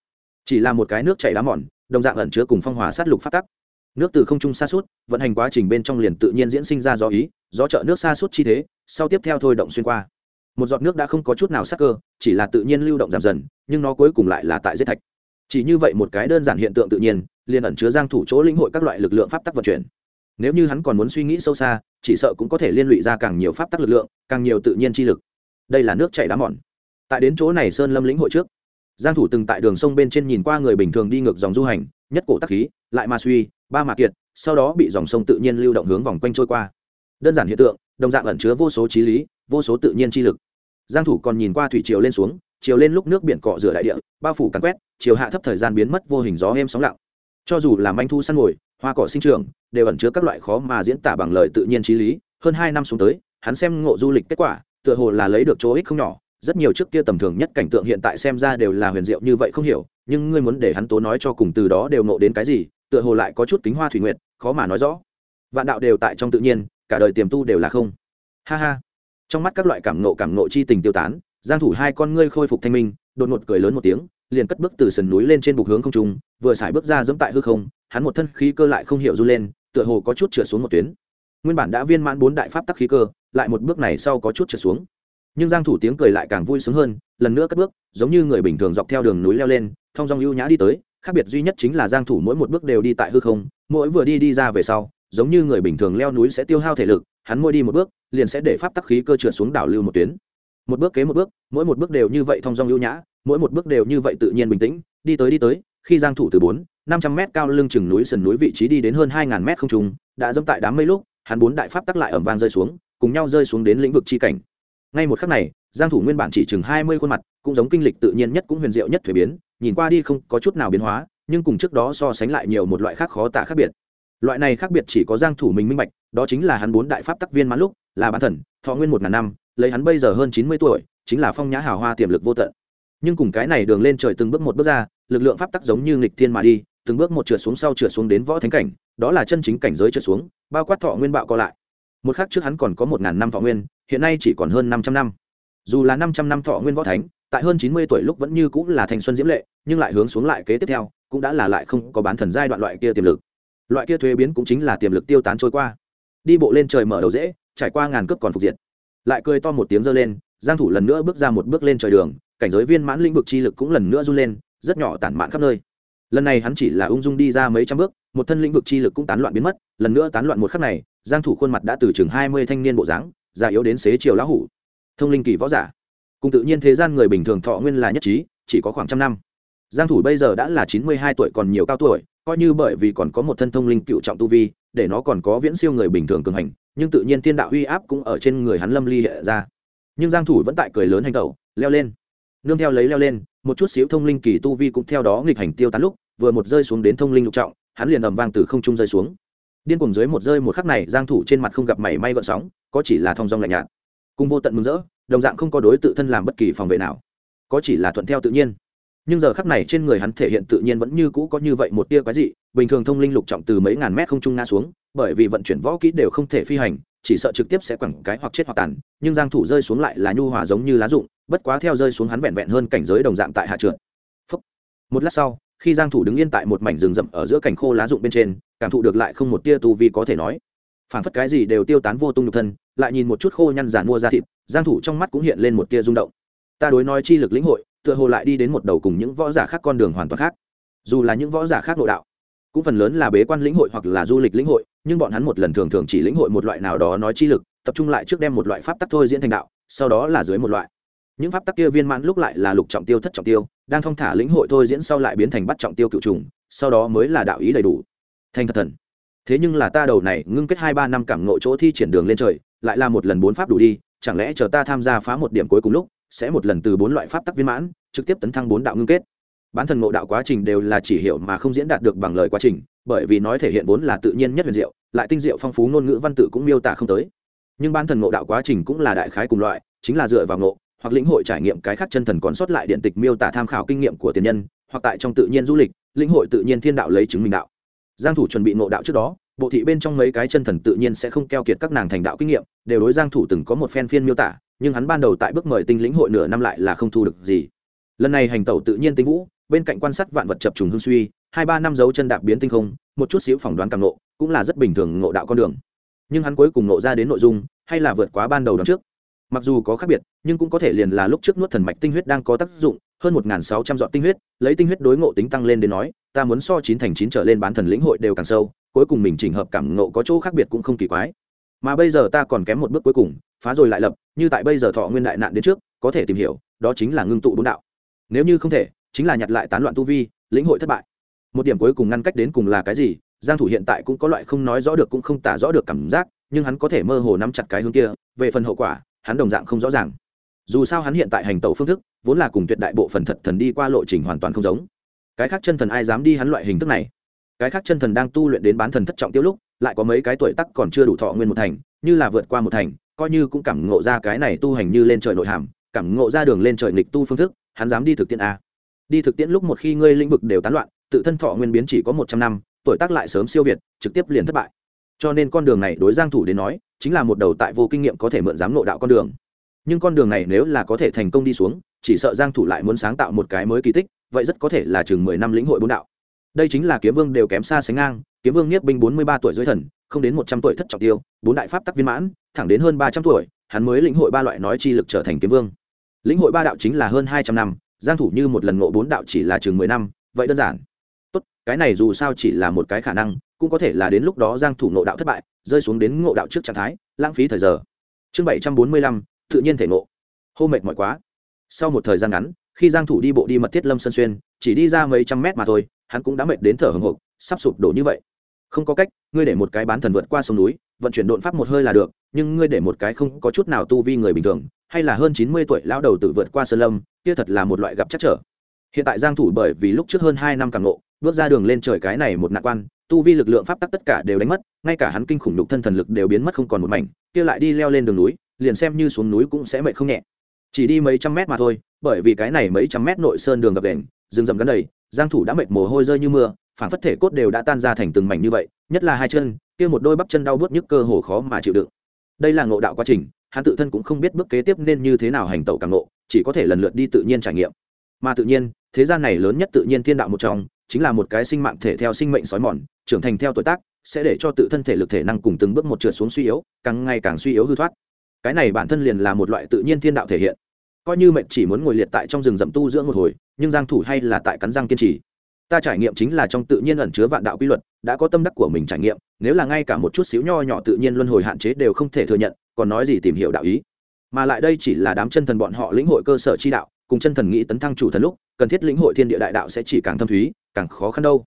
Chỉ là một cái nước chảy đá mòn, đồng dạng ẩn chứa cùng phong hòa sát lục pháp tắc. Nước từ không trung xa suốt vận hành quá trình bên trong liền tự nhiên diễn sinh ra do ý do trợ nước xa suốt chi thế, sau tiếp theo thôi động xuyên qua. Một giọt nước đã không có chút nào sắc cơ, chỉ là tự nhiên lưu động giảm dần, nhưng nó cuối cùng lại là tại giết thạch. Chỉ như vậy một cái đơn giản hiện tượng tự nhiên, liền ẩn chứa giang thủ chỗ lĩnh hội các loại lực lượng pháp tắc vận chuyển. Nếu như hắn còn muốn suy nghĩ sâu xa, chỉ sợ cũng có thể liên lụy ra càng nhiều pháp tắc lực lượng, càng nhiều tự nhiên chi lực đây là nước chảy đá mòn. Tại đến chỗ này sơn lâm lĩnh hội trước, giang thủ từng tại đường sông bên trên nhìn qua người bình thường đi ngược dòng du hành, nhất cổ tắc khí, lại ma suy, ba mạc kiệt, sau đó bị dòng sông tự nhiên lưu động hướng vòng quanh trôi qua. Đơn giản hiện tượng, đồng dạng ẩn chứa vô số trí lý, vô số tự nhiên chi lực. Giang thủ còn nhìn qua thủy triều lên xuống chiều lên lúc nước biển cọ rửa đại địa, bao phủ càn quét chiều hạ thấp thời gian biến mất vô hình gió êm sóng lặng. Cho dù là manh thu săn ngồi, hoa cỏ sinh trưởng, đều ẩn chứa các loại khó mà diễn tả bằng lời tự nhiên trí lý. Hơn hai năm xuống tới, hắn xem ngộ du lịch kết quả tựa hồ là lấy được chỗ ích không nhỏ, rất nhiều trước kia tầm thường nhất cảnh tượng hiện tại xem ra đều là huyền diệu như vậy không hiểu, nhưng ngươi muốn để hắn tố nói cho cùng từ đó đều ngộ đến cái gì, tựa hồ lại có chút kính hoa thủy nguyệt, khó mà nói rõ. Vạn đạo đều tại trong tự nhiên, cả đời tiềm tu đều là không. Ha ha. Trong mắt các loại cảm nộ cảm nộ chi tình tiêu tán, giang thủ hai con ngươi khôi phục thanh minh, đột ngột cười lớn một tiếng, liền cất bước từ sườn núi lên trên bục hướng không trung, vừa xài bước ra dẫm tại hư không, hắn một thân khí cơ lại không hiểu du lên, tựa hồ có chút trượt xuống một tuyến. Nguyên bản đã viên mãn bốn đại pháp tắc khí cơ lại một bước này sau có chút trượt xuống. Nhưng giang thủ tiếng cười lại càng vui sướng hơn, lần nữa cất bước, giống như người bình thường dọc theo đường núi leo lên thong dong ưu nhã đi tới, khác biệt duy nhất chính là giang thủ mỗi một bước đều đi tại hư không, mỗi vừa đi đi ra về sau, giống như người bình thường leo núi sẽ tiêu hao thể lực, hắn mỗi đi một bước, liền sẽ để pháp tắc khí cơ trượt xuống đảo lưu một tuyến. Một bước kế một bước, mỗi một bước đều như vậy thong dong ưu nhã, mỗi một bước đều như vậy tự nhiên bình tĩnh, đi tới đi tới, khi giang thủ từ bốn, năm trăm mét cao lưng chừng núi sườn núi vị trí đi đến hơn hai ngàn mét không trung, đã dẫm tại đám mây lúc, hắn bốn đại pháp tắc lại ầm vang rơi xuống cùng nhau rơi xuống đến lĩnh vực chi cảnh. Ngay một khắc này, giang thủ nguyên bản chỉ chừng hai mươi khuôn mặt, cũng giống kinh lịch tự nhiên nhất cũng huyền diệu nhất thuế biến, nhìn qua đi không có chút nào biến hóa, nhưng cùng trước đó so sánh lại nhiều một loại khác khó tả khác biệt. Loại này khác biệt chỉ có giang thủ mình minh bạch, đó chính là hắn bốn đại pháp tắc viên mãn lúc, là bản thần, thọ nguyên một ngàn năm, lấy hắn bây giờ hơn chín mươi tuổi, chính là phong nhã hào hoa tiềm lực vô tận. Nhưng cùng cái này đường lên trời từng bước một bước ra, lực lượng pháp tắc giống như nghịch thiên mà đi, từng bước một trượt xuống sau trượt xuống đến võ thánh cảnh, đó là chân chính cảnh giới trượt xuống, bao quát thọ nguyên bạo co lại một khắc trước hắn còn có một ngàn năm thọ nguyên, hiện nay chỉ còn hơn năm trăm năm. Dù là năm trăm năm thọ nguyên võ thánh, tại hơn chín mươi tuổi lúc vẫn như cũng là thanh xuân diễm lệ, nhưng lại hướng xuống lại kế tiếp theo, cũng đã là lại không có bán thần giai đoạn loại kia tiềm lực. Loại kia thuế biến cũng chính là tiềm lực tiêu tán trôi qua. Đi bộ lên trời mở đầu dễ, trải qua ngàn cướp còn phục diệt. Lại cười to một tiếng giơ lên, giang thủ lần nữa bước ra một bước lên trời đường, cảnh giới viên mãn lĩnh vực chi lực cũng lần nữa run lên, rất nhỏ tản mạn khắp nơi. Lần này hắn chỉ là ung dung đi ra mấy trăm bước một thân lĩnh vực chi lực cũng tán loạn biến mất, lần nữa tán loạn một khắc này, giang thủ khuôn mặt đã từ chừng 20 thanh niên bộ dáng, già yếu đến xế chiều lão hủ. Thông linh kỳ võ giả. Cùng tự nhiên thế gian người bình thường thọ nguyên là nhất trí, chỉ có khoảng trăm năm. Giang thủ bây giờ đã là chín mươi hai tuổi còn nhiều cao tuổi, coi như bởi vì còn có một thân thông linh cựu trọng tu vi, để nó còn có viễn siêu người bình thường cường hành, nhưng tự nhiên thiên đạo uy áp cũng ở trên người hắn lâm ly hiện ra. Nhưng giang thủ vẫn tại cười lớn hành tẩu, leo lên. Nương theo lấy leo lên, một chút xíu thông linh kỳ tu vi cũng theo đó nghịch hành tiêu tán lúc, vừa một rơi xuống đến thông linh lục trọng hắn liền ầm vang từ không trung rơi xuống. Điên cuồng dưới một rơi một khắc này, giang thủ trên mặt không gặp mảy may gợn sóng, có chỉ là thong dong lạnh nhạt. Cùng vô tận mừng rỡ, đồng dạng không có đối tự thân làm bất kỳ phòng vệ nào. Có chỉ là thuận theo tự nhiên. Nhưng giờ khắc này trên người hắn thể hiện tự nhiên vẫn như cũ có như vậy một tia quái dị, bình thường thông linh lục trọng từ mấy ngàn mét không trung ngã xuống, bởi vì vận chuyển võ kỹ đều không thể phi hành, chỉ sợ trực tiếp sẽ quẳng cái hoặc chết hoặc tàn, nhưng giang thủ rơi xuống lại là nhu hòa giống như lá rụng, bất quá theo rơi xuống hắn vẹn vẹn hơn cảnh giới đồng dạng tại hạ trượt. Một lát sau khi giang thủ đứng yên tại một mảnh rừng rậm ở giữa cảnh khô lá rụng bên trên, cảm thụ được lại không một tia tu vi có thể nói. Phản phất cái gì đều tiêu tán vô tung nhục thân, lại nhìn một chút khô nhăn giản mua ra thịt, giang thủ trong mắt cũng hiện lên một tia rung động. Ta đối nói chi lực lĩnh hội, tựa hồ lại đi đến một đầu cùng những võ giả khác con đường hoàn toàn khác. Dù là những võ giả khác nội đạo, cũng phần lớn là bế quan lĩnh hội hoặc là du lịch lĩnh hội, nhưng bọn hắn một lần thường thường chỉ lĩnh hội một loại nào đó nói chi lực, tập trung lại trước đem một loại pháp tắc thôi diễn thành đạo, sau đó là dưới một loại. Những pháp tắc kia viên mãn lúc lại là lục trọng tiêu, thất trọng tiêu đang thong thả lĩnh hội thôi diễn sau lại biến thành bắt trọng tiêu cựu trùng, sau đó mới là đạo ý đầy đủ. Thành thật thần. Thế nhưng là ta đầu này ngưng kết hai ba năm cảm ngộ chỗ thi triển đường lên trời, lại là một lần bốn pháp đủ đi, chẳng lẽ chờ ta tham gia phá một điểm cuối cùng lúc, sẽ một lần từ bốn loại pháp tắc viên mãn, trực tiếp tấn thăng bốn đạo ngưng kết. Bán thần ngộ đạo quá trình đều là chỉ hiểu mà không diễn đạt được bằng lời quá trình, bởi vì nói thể hiện vốn là tự nhiên nhất huyền diệu, lại tinh diệu phong phú ngôn ngữ văn tự cũng miêu tả không tới. Nhưng bán thần ngộ đạo quá trình cũng là đại khái cùng loại, chính là dựa vào ngộ hoặc lĩnh hội trải nghiệm cái khác chân thần còn sót lại điện tịch miêu tả tham khảo kinh nghiệm của tiền nhân, hoặc tại trong tự nhiên du lịch, lĩnh hội tự nhiên thiên đạo lấy chứng minh đạo. Giang thủ chuẩn bị ngộ đạo trước đó, bộ thị bên trong mấy cái chân thần tự nhiên sẽ không keo kiệt các nàng thành đạo kinh nghiệm, đều đối giang thủ từng có một phen phiên miêu tả, nhưng hắn ban đầu tại bước mời tinh lĩnh hội nửa năm lại là không thu được gì. Lần này hành tẩu tự nhiên tinh vũ, bên cạnh quan sát vạn vật chập trùng hương suy, hai ba năm dấu chân đạp biến tinh không, một chút xíu phỏng đoán càng nộ cũng là rất bình thường ngộ đạo con đường. Nhưng hắn cuối cùng nộ ra đến nội dung, hay là vượt quá ban đầu đón trước mặc dù có khác biệt, nhưng cũng có thể liền là lúc trước nuốt thần mạch tinh huyết đang có tác dụng, hơn một sáu trăm dọn tinh huyết, lấy tinh huyết đối ngộ tính tăng lên đến nói, ta muốn so chín thành chín trở lên bán thần lĩnh hội đều càng sâu, cuối cùng mình chỉnh hợp cảm ngộ có chỗ khác biệt cũng không kỳ quái. Mà bây giờ ta còn kém một bước cuối cùng, phá rồi lại lập, như tại bây giờ thọ nguyên đại nạn đến trước, có thể tìm hiểu, đó chính là ngưng tụ bốn đạo. Nếu như không thể, chính là nhặt lại tán loạn tu vi, lĩnh hội thất bại. Một điểm cuối cùng ngăn cách đến cùng là cái gì, giang thủ hiện tại cũng có loại không nói rõ được cũng không tả rõ được cảm giác, nhưng hắn có thể mơ hồ nắm chặt cái hướng kia, về phần hậu quả hắn đồng dạng không rõ ràng. Dù sao hắn hiện tại hành tẩu phương thức, vốn là cùng tuyệt đại bộ phần thật thần đi qua lộ trình hoàn toàn không giống. Cái khác chân thần ai dám đi hắn loại hình thức này? Cái khác chân thần đang tu luyện đến bán thần thất trọng tiêu lúc, lại có mấy cái tuổi tắc còn chưa đủ thọ nguyên một thành, như là vượt qua một thành, coi như cũng cảm ngộ ra cái này tu hành như lên trời nội hàm, cảm ngộ ra đường lên trời nghịch tu phương thức, hắn dám đi thực tiễn a đi thực tiễn lúc một khi ngươi lĩnh vực đều tán loạn, tự thân thọ nguyên biến chỉ có một trăm năm, tuổi tác lại sớm siêu việt, trực tiếp liền thất bại. Cho nên con đường này đối giang thủ đến nói chính là một đầu tại vô kinh nghiệm có thể mượn dám nộ đạo con đường. Nhưng con đường này nếu là có thể thành công đi xuống, chỉ sợ giang thủ lại muốn sáng tạo một cái mới kỳ tích, vậy rất có thể là chừng 10 năm lĩnh hội bốn đạo. Đây chính là kiếm vương đều kém xa sánh ngang, kiếm vương nhiếp binh 43 tuổi dưới thần, không đến 100 tuổi thất trọng tiêu, bốn đại pháp tắc viên mãn, thẳng đến hơn 300 tuổi, hắn mới lĩnh hội ba loại nói chi lực trở thành kiếm vương. Lĩnh hội ba đạo chính là hơn 200 năm, giang thủ như một lần ngộ bốn đạo chỉ là chừng 10 năm, vậy đơn giản. Tốt, cái này dù sao chỉ là một cái khả năng cũng có thể là đến lúc đó giang thủ ngộ đạo thất bại rơi xuống đến ngộ đạo trước trạng thái lãng phí thời giờ. Chương 745, tự nhiên thể ngộ. Hô mệt mỏi quá. Sau một thời gian ngắn khi giang thủ đi bộ đi mật thiết lâm sơn xuyên chỉ đi ra mấy trăm mét mà thôi hắn cũng đã mệt đến thở hổn hộc sắp sụp đổ như vậy. Không có cách ngươi để một cái bán thần vượt qua sông núi vận chuyển độn pháp một hơi là được nhưng ngươi để một cái không có chút nào tu vi người bình thường hay là hơn 90 tuổi lão đầu tự vượt qua sơn lâm kia thật là một loại gặp chắc trở. Hiện tại giang thủ bởi vì lúc trước hơn 2 năm càng ngộ bước ra đường lên trời cái này một nạn quan tu vi lực lượng pháp tắc tất cả đều đánh mất, ngay cả hắn kinh khủng lục thân thần lực đều biến mất không còn một mảnh, kia lại đi leo lên đường núi, liền xem như xuống núi cũng sẽ mệt không nhẹ. Chỉ đi mấy trăm mét mà thôi, bởi vì cái này mấy trăm mét nội sơn đường gập đền rừng rậm gần đầy, giang thủ đã mệt mồ hôi rơi như mưa, phản phất thể cốt đều đã tan ra thành từng mảnh như vậy, nhất là hai chân, kia một đôi bắp chân đau bứt nhức cơ hồ khó mà chịu đựng. Đây là ngộ đạo quá trình, hắn tự thân cũng không biết bước kế tiếp nên như thế nào hành tẩu càng ngộ, chỉ có thể lần lượt đi tự nhiên trải nghiệm. Mà tự nhiên, thế gian này lớn nhất tự nhiên thiên đạo một trong chính là một cái sinh mạng thể theo sinh mệnh sói mòn, trưởng thành theo tuổi tác, sẽ để cho tự thân thể lực thể năng cùng từng bước một trượt xuống suy yếu, càng ngày càng suy yếu hư thoát. Cái này bản thân liền là một loại tự nhiên thiên đạo thể hiện. Coi như mệnh chỉ muốn ngồi liệt tại trong rừng rậm tu dưỡng một hồi, nhưng giang thủ hay là tại cắn răng kiên trì. Ta trải nghiệm chính là trong tự nhiên ẩn chứa vạn đạo quy luật, đã có tâm đắc của mình trải nghiệm, nếu là ngay cả một chút xíu nho nhỏ tự nhiên luân hồi hạn chế đều không thể thừa nhận, còn nói gì tìm hiểu đạo ý. Mà lại đây chỉ là đám chân thần bọn họ lĩnh hội cơ sở chi đạo, cùng chân thần nghĩ tấn thăng chủ thần lúc cần thiết lĩnh hội thiên địa đại đạo sẽ chỉ càng thâm thúy, càng khó khăn đâu.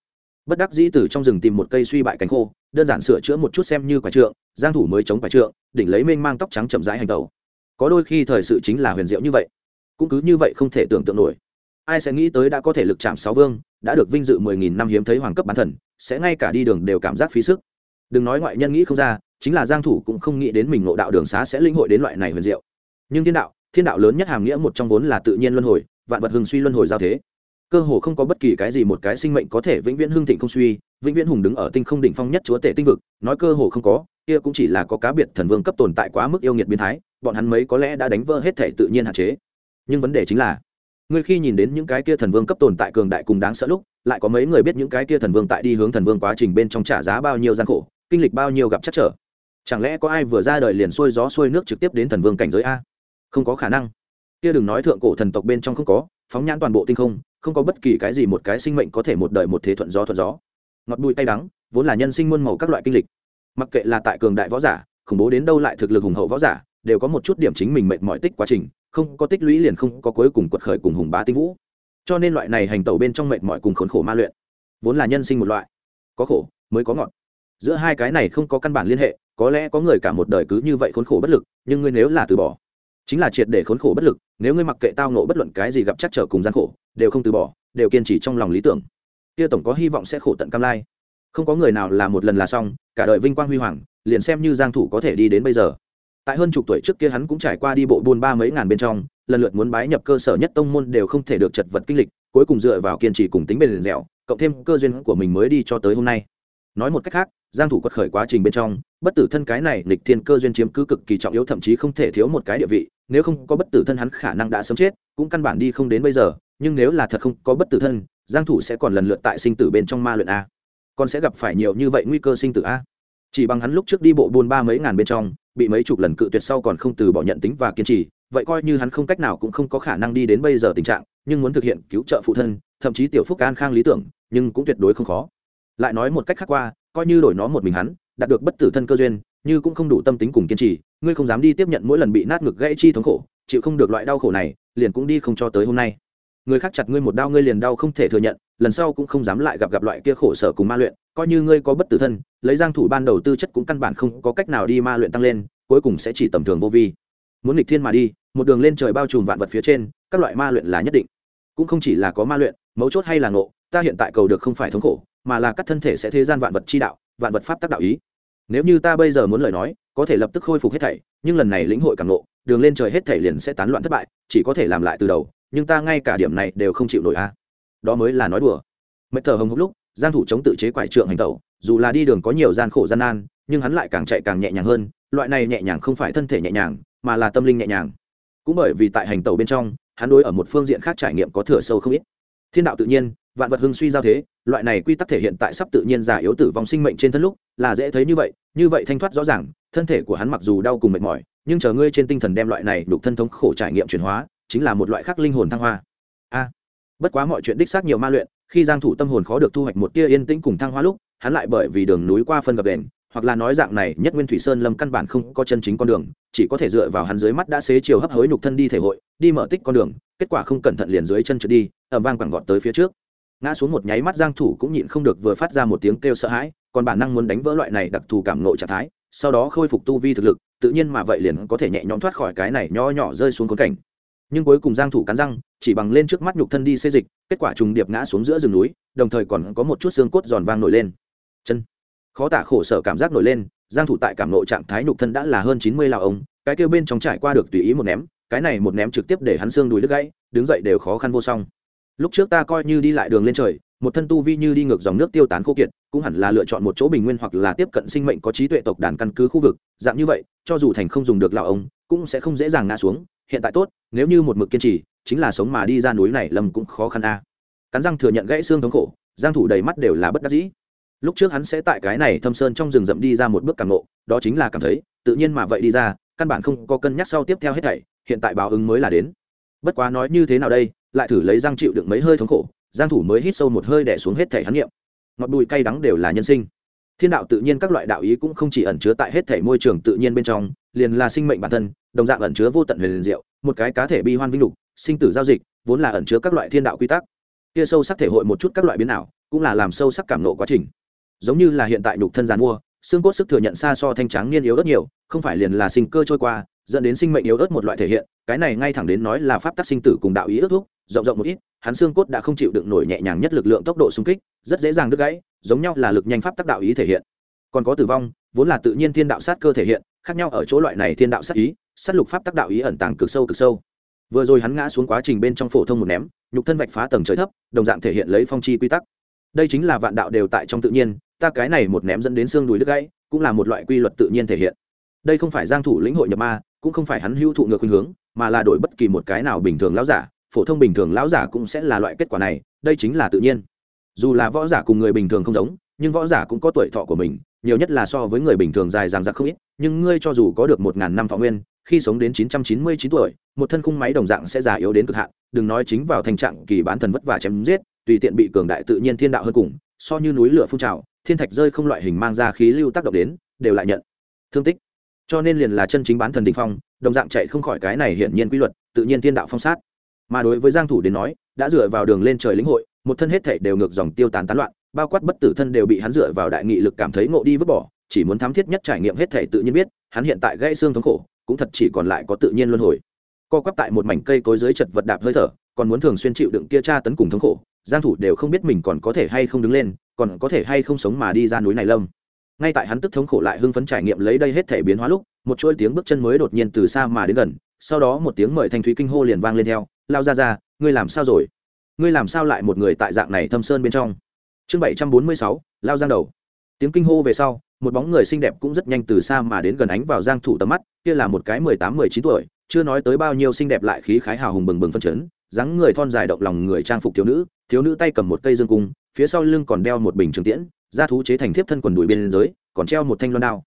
Bất đắc dĩ từ trong rừng tìm một cây suy bại cánh khô, đơn giản sửa chữa một chút xem như quả trượng, giang thủ mới chống quả trượng, đỉnh lấy mênh mang tóc trắng chậm rãi hành tẩu. Có đôi khi thời sự chính là huyền diệu như vậy, cũng cứ như vậy không thể tưởng tượng nổi. Ai sẽ nghĩ tới đã có thể lực chạm sáu vương, đã được vinh dự mười nghìn năm hiếm thấy hoàng cấp bán thần, sẽ ngay cả đi đường đều cảm giác phí sức. Đừng nói ngoại nhân nghĩ không ra, chính là giang thủ cũng không nghĩ đến mình ngộ đạo đường xá sẽ linh hội đến loại này huyền diệu. Nhưng thiên đạo thiên đạo lớn nhất hàm nghĩa một trong vốn là tự nhiên luân hồi vạn vật hưng suy luân hồi giao thế. Cơ hồ không có bất kỳ cái gì một cái sinh mệnh có thể vĩnh viễn hưng thịnh không suy, vĩnh viễn hùng đứng ở tinh không đỉnh phong nhất chúa tể tinh vực. Nói cơ hồ không có, kia cũng chỉ là có cá biệt thần vương cấp tồn tại quá mức yêu nghiệt biến thái, bọn hắn mấy có lẽ đã đánh vỡ hết thể tự nhiên hạn chế. Nhưng vấn đề chính là, ngươi khi nhìn đến những cái kia thần vương cấp tồn tại cường đại cùng đáng sợ lúc, lại có mấy người biết những cái kia thần vương tại đi hướng thần vương quá trình bên trong trả giá bao nhiêu gian khổ, kinh lịch bao nhiêu gặp chắc trở? Chẳng lẽ có ai vừa ra đời liền xuôi gió xuôi nước trực tiếp đến thần vương cảnh giới a? Không có khả năng kia đừng nói thượng cổ thần tộc bên trong không có, phóng nhãn toàn bộ tinh không không có bất kỳ cái gì một cái sinh mệnh có thể một đời một thế thuận gió thuận gió. Ngọt bụi tay đắng, vốn là nhân sinh muôn màu các loại kinh lịch. Mặc kệ là tại cường đại võ giả, khủng bố đến đâu lại thực lực hùng hậu võ giả, đều có một chút điểm chính mình mệnh mọi tích quá trình, không có tích lũy liền không có cuối cùng quật khởi cùng hùng bá tinh vũ. Cho nên loại này hành tẩu bên trong mệnh mọi cùng khốn khổ ma luyện, vốn là nhân sinh một loại. Có khổ, mới có ngọt. Giữa hai cái này không có căn bản liên hệ, có lẽ có người cả một đời cứ như vậy khốn khổ bất lực, nhưng ngươi nếu là từ bỏ chính là triệt để khốn khổ bất lực, nếu ngươi mặc kệ tao nộ bất luận cái gì gặp chắc trở cùng gian khổ, đều không từ bỏ, đều kiên trì trong lòng lý tưởng. Kia tổng có hy vọng sẽ khổ tận cam lai. Không có người nào là một lần là xong, cả đời vinh quang huy hoàng, liền xem như giang thủ có thể đi đến bây giờ. Tại hơn chục tuổi trước kia hắn cũng trải qua đi bộ buôn ba mấy ngàn bên trong, lần lượt muốn bái nhập cơ sở nhất tông môn đều không thể được chật vật kinh lịch, cuối cùng dựa vào kiên trì cùng tính bền dẻo, cộng thêm cơ duyên của mình mới đi cho tới hôm nay. Nói một cách khác, giang thủ quật khởi quá trình bên trong, bất tử thân cái này lịch thiên cơ duyên chiếm cứ cực kỳ trọng yếu, thậm chí không thể thiếu một cái địa vị nếu không có bất tử thân hắn khả năng đã sớm chết, cũng căn bản đi không đến bây giờ, nhưng nếu là thật không có bất tử thân, giang thủ sẽ còn lần lượt tại sinh tử bên trong ma luyện a. Còn sẽ gặp phải nhiều như vậy nguy cơ sinh tử a. Chỉ bằng hắn lúc trước đi bộ buôn ba mấy ngàn bên trong, bị mấy chục lần cự tuyệt sau còn không từ bỏ nhận tính và kiên trì, vậy coi như hắn không cách nào cũng không có khả năng đi đến bây giờ tình trạng, nhưng muốn thực hiện cứu trợ phụ thân, thậm chí tiểu phúc an khang lý tưởng, nhưng cũng tuyệt đối không khó. Lại nói một cách khác qua, coi như đổi nó một mình hắn, đạt được bất tử thân cơ duyên như cũng không đủ tâm tính cùng kiên trì, ngươi không dám đi tiếp nhận mỗi lần bị nát ngực gãy chi thống khổ, chịu không được loại đau khổ này, liền cũng đi không cho tới hôm nay. Người khác chặt ngươi một đau ngươi liền đau không thể thừa nhận, lần sau cũng không dám lại gặp gặp loại kia khổ sở cùng ma luyện, coi như ngươi có bất tử thân, lấy giang thủ ban đầu tư chất cũng căn bản không có cách nào đi ma luyện tăng lên, cuối cùng sẽ chỉ tầm thường vô vi. Muốn nghịch thiên mà đi, một đường lên trời bao trùm vạn vật phía trên, các loại ma luyện là nhất định. Cũng không chỉ là có ma luyện, mấu chốt hay là ngộ, ta hiện tại cầu được không phải thống khổ, mà là các thân thể sẽ thế gian vạn vật chi đạo, vạn vật pháp tác đạo ý nếu như ta bây giờ muốn lời nói, có thể lập tức khôi phục hết thảy, nhưng lần này lĩnh hội càng ngộ, đường lên trời hết thảy liền sẽ tán loạn thất bại, chỉ có thể làm lại từ đầu, nhưng ta ngay cả điểm này đều không chịu nổi a. Đó mới là nói đùa. Mệt thở hồng hốc lúc, giang thủ chống tự chế quải trượng hành tẩu, dù là đi đường có nhiều gian khổ gian nan, nhưng hắn lại càng chạy càng nhẹ nhàng hơn, loại này nhẹ nhàng không phải thân thể nhẹ nhàng, mà là tâm linh nhẹ nhàng. Cũng bởi vì tại hành tẩu bên trong, hắn đối ở một phương diện khác trải nghiệm có thừa sâu không ít. Thiên đạo tự nhiên vạn vật hưng suy giao thế, loại này quy tắc thể hiện tại sắp tự nhiên giả yếu tử vong sinh mệnh trên thân lúc, là dễ thấy như vậy như vậy thanh thoát rõ ràng, thân thể của hắn mặc dù đau cùng mệt mỏi, nhưng chờ ngươi trên tinh thần đem loại này đục thân thống khổ trải nghiệm chuyển hóa, chính là một loại khác linh hồn thăng hoa. A, bất quá mọi chuyện đích xác nhiều ma luyện, khi giang thủ tâm hồn khó được thu hoạch một tia yên tĩnh cùng thăng hoa lúc, hắn lại bởi vì đường núi qua phân gập đèn hoặc là nói dạng này, nhất nguyên thủy sơn lâm căn bản không có chân chính con đường, chỉ có thể dựa vào hắn dưới mắt đã xế chiều hấp hối nhục thân đi thể hội, đi mở tích con đường, kết quả không cẩn thận liền dưới chân trượt đi ẩm vang quẳng vọt tới phía trước ngã xuống một nháy mắt giang thủ cũng nhịn không được vừa phát ra một tiếng kêu sợ hãi, còn bản năng muốn đánh vỡ loại này đặc thù cảm ngộ trạng thái, sau đó khôi phục tu vi thực lực, tự nhiên mà vậy liền có thể nhẹ nhõm thoát khỏi cái này nho nhỏ rơi xuống khốn cảnh. Nhưng cuối cùng giang thủ cắn răng, chỉ bằng lên trước mắt nhục thân đi xê dịch, kết quả trùng điệp ngã xuống giữa rừng núi, đồng thời còn có một chút xương cốt giòn vang nổi lên. Chân. Khó tả khổ sở cảm giác nổi lên, giang thủ tại cảm ngộ trạng thái nhục thân đã là hơn 90 lão ông, cái kia bên trong trải qua được tùy ý một ném, cái này một ném trực tiếp để hắn xương đùi đứt gãy, đứng dậy đều khó khăn vô song lúc trước ta coi như đi lại đường lên trời, một thân tu vi như đi ngược dòng nước tiêu tán khô kiệt, cũng hẳn là lựa chọn một chỗ bình nguyên hoặc là tiếp cận sinh mệnh có trí tuệ tộc đàn căn cứ khu vực, dạng như vậy, cho dù thành không dùng được lão ông, cũng sẽ không dễ dàng ngã xuống. Hiện tại tốt, nếu như một mực kiên trì, chính là sống mà đi ra núi này lầm cũng khó khăn a. Cắn răng thừa nhận gãy xương thống khổ, giang thủ đầy mắt đều là bất đắc dĩ. Lúc trước hắn sẽ tại cái này thâm sơn trong rừng rậm đi ra một bước cản ngộ, đó chính là cảm thấy, tự nhiên mà vậy đi ra, căn bản không có cân nhắc sau tiếp theo hết thảy, hiện tại báo ứng mới là đến. Bất quá nói như thế nào đây? Lại thử lấy răng chịu đựng mấy hơi thống khổ, giang thủ mới hít sâu một hơi để xuống hết thể hắn niệm. ngọt bùi cay đắng đều là nhân sinh. Thiên đạo tự nhiên các loại đạo ý cũng không chỉ ẩn chứa tại hết thể môi trường tự nhiên bên trong, liền là sinh mệnh bản thân, đồng dạng ẩn chứa vô tận huyền diệu, một cái cá thể bi hoan vinh lục, sinh tử giao dịch, vốn là ẩn chứa các loại thiên đạo quy tắc. Kia sâu sắc thể hội một chút các loại biến ảo, cũng là làm sâu sắc cảm nộ quá trình. Giống như là hiện tại nhục thân giàn mua, xương cốt sức thừa nhận xa so thanh trắng niên yếu rất nhiều, không phải liền là sinh cơ trôi qua, dẫn đến sinh mệnh yếu ớt một loại thể hiện, cái này ngay thẳng đến nói là pháp tắc sinh tử cùng đạo ý ước thúc rộng rộng một ít, hắn xương cốt đã không chịu đựng nổi nhẹ nhàng nhất lực lượng tốc độ xung kích, rất dễ dàng đứt gãy, giống nhau là lực nhanh pháp tác đạo ý thể hiện. Còn có tử vong, vốn là tự nhiên thiên đạo sát cơ thể hiện, khác nhau ở chỗ loại này thiên đạo sát ý, sát lục pháp tác đạo ý ẩn tàng cực sâu cực sâu. Vừa rồi hắn ngã xuống quá trình bên trong phổ thông một ném, nhục thân vạch phá tầng trời thấp, đồng dạng thể hiện lấy phong chi quy tắc. Đây chính là vạn đạo đều tại trong tự nhiên, ta cái này một ném dẫn đến xương đùi đứt gãy, cũng là một loại quy luật tự nhiên thể hiện. Đây không phải giang thủ lĩnh hội nhập ma, cũng không phải hắn hưu thụ ngược khuynh hướng, mà là đổi bất kỳ một cái nào bình thường lão giả phổ thông bình thường lão giả cũng sẽ là loại kết quả này, đây chính là tự nhiên. Dù là võ giả cùng người bình thường không giống, nhưng võ giả cũng có tuổi thọ của mình, nhiều nhất là so với người bình thường dài dằng dặc không ít, nhưng ngươi cho dù có được một ngàn năm thọ nguyên, khi sống đến chín trăm chín mươi chín tuổi, một thân khung máy đồng dạng sẽ già yếu đến cực hạn, đừng nói chính vào thành trạng kỳ bán thần vất vả chém giết, tùy tiện bị cường đại tự nhiên thiên đạo hơn cùng, so như núi lửa phun trào, thiên thạch rơi không loại hình mang ra khí lưu tác động đến, đều lại nhận thương tích. Cho nên liền là chân chính bán thần đình phong, đồng dạng chạy không khỏi cái này hiển nhiên quy luật, tự nhiên thiên đạo phong sát mà đối với giang thủ đến nói, đã dựa vào đường lên trời lĩnh hội, một thân hết thể đều ngược dòng tiêu tán tán loạn, bao quát bất tử thân đều bị hắn dựa vào đại nghị lực cảm thấy ngộ đi vứt bỏ, chỉ muốn thám thiết nhất trải nghiệm hết thể tự nhiên biết, hắn hiện tại gãy xương thống khổ, cũng thật chỉ còn lại có tự nhiên luân hồi. Co quắp tại một mảnh cây cối dưới chật vật đạp hơi thở, còn muốn thường xuyên chịu đựng kia tra tấn cùng thống khổ, giang thủ đều không biết mình còn có thể hay không đứng lên, còn có thể hay không sống mà đi ra núi này lâm. Ngay tại hắn tức thống khổ lại hưng phấn trải nghiệm lấy đây hết thể biến hóa lúc, một chuỗi tiếng bước chân mới đột nhiên từ xa mà đến gần, sau đó một tiếng mời thanh thúy kinh hô liền vang lên theo lao ra ra, ngươi làm sao rồi? Ngươi làm sao lại một người tại dạng này thâm sơn bên trong? Chương bảy trăm bốn mươi sáu, lao giang đầu. Tiếng kinh hô về sau, một bóng người xinh đẹp cũng rất nhanh từ xa mà đến gần ánh vào giang thủ tầm mắt, kia là một cái mười tám, mười chín tuổi, chưa nói tới bao nhiêu xinh đẹp lại khí khái hào hùng bừng bừng phân chấn, dáng người thon dài động lòng người trang phục thiếu nữ thiếu nữ tay cầm một cây dương cung, phía sau lưng còn đeo một bình trường tiễn, da thú chế thành thiếp thân quần đùi bên dưới, còn treo một thanh loan đao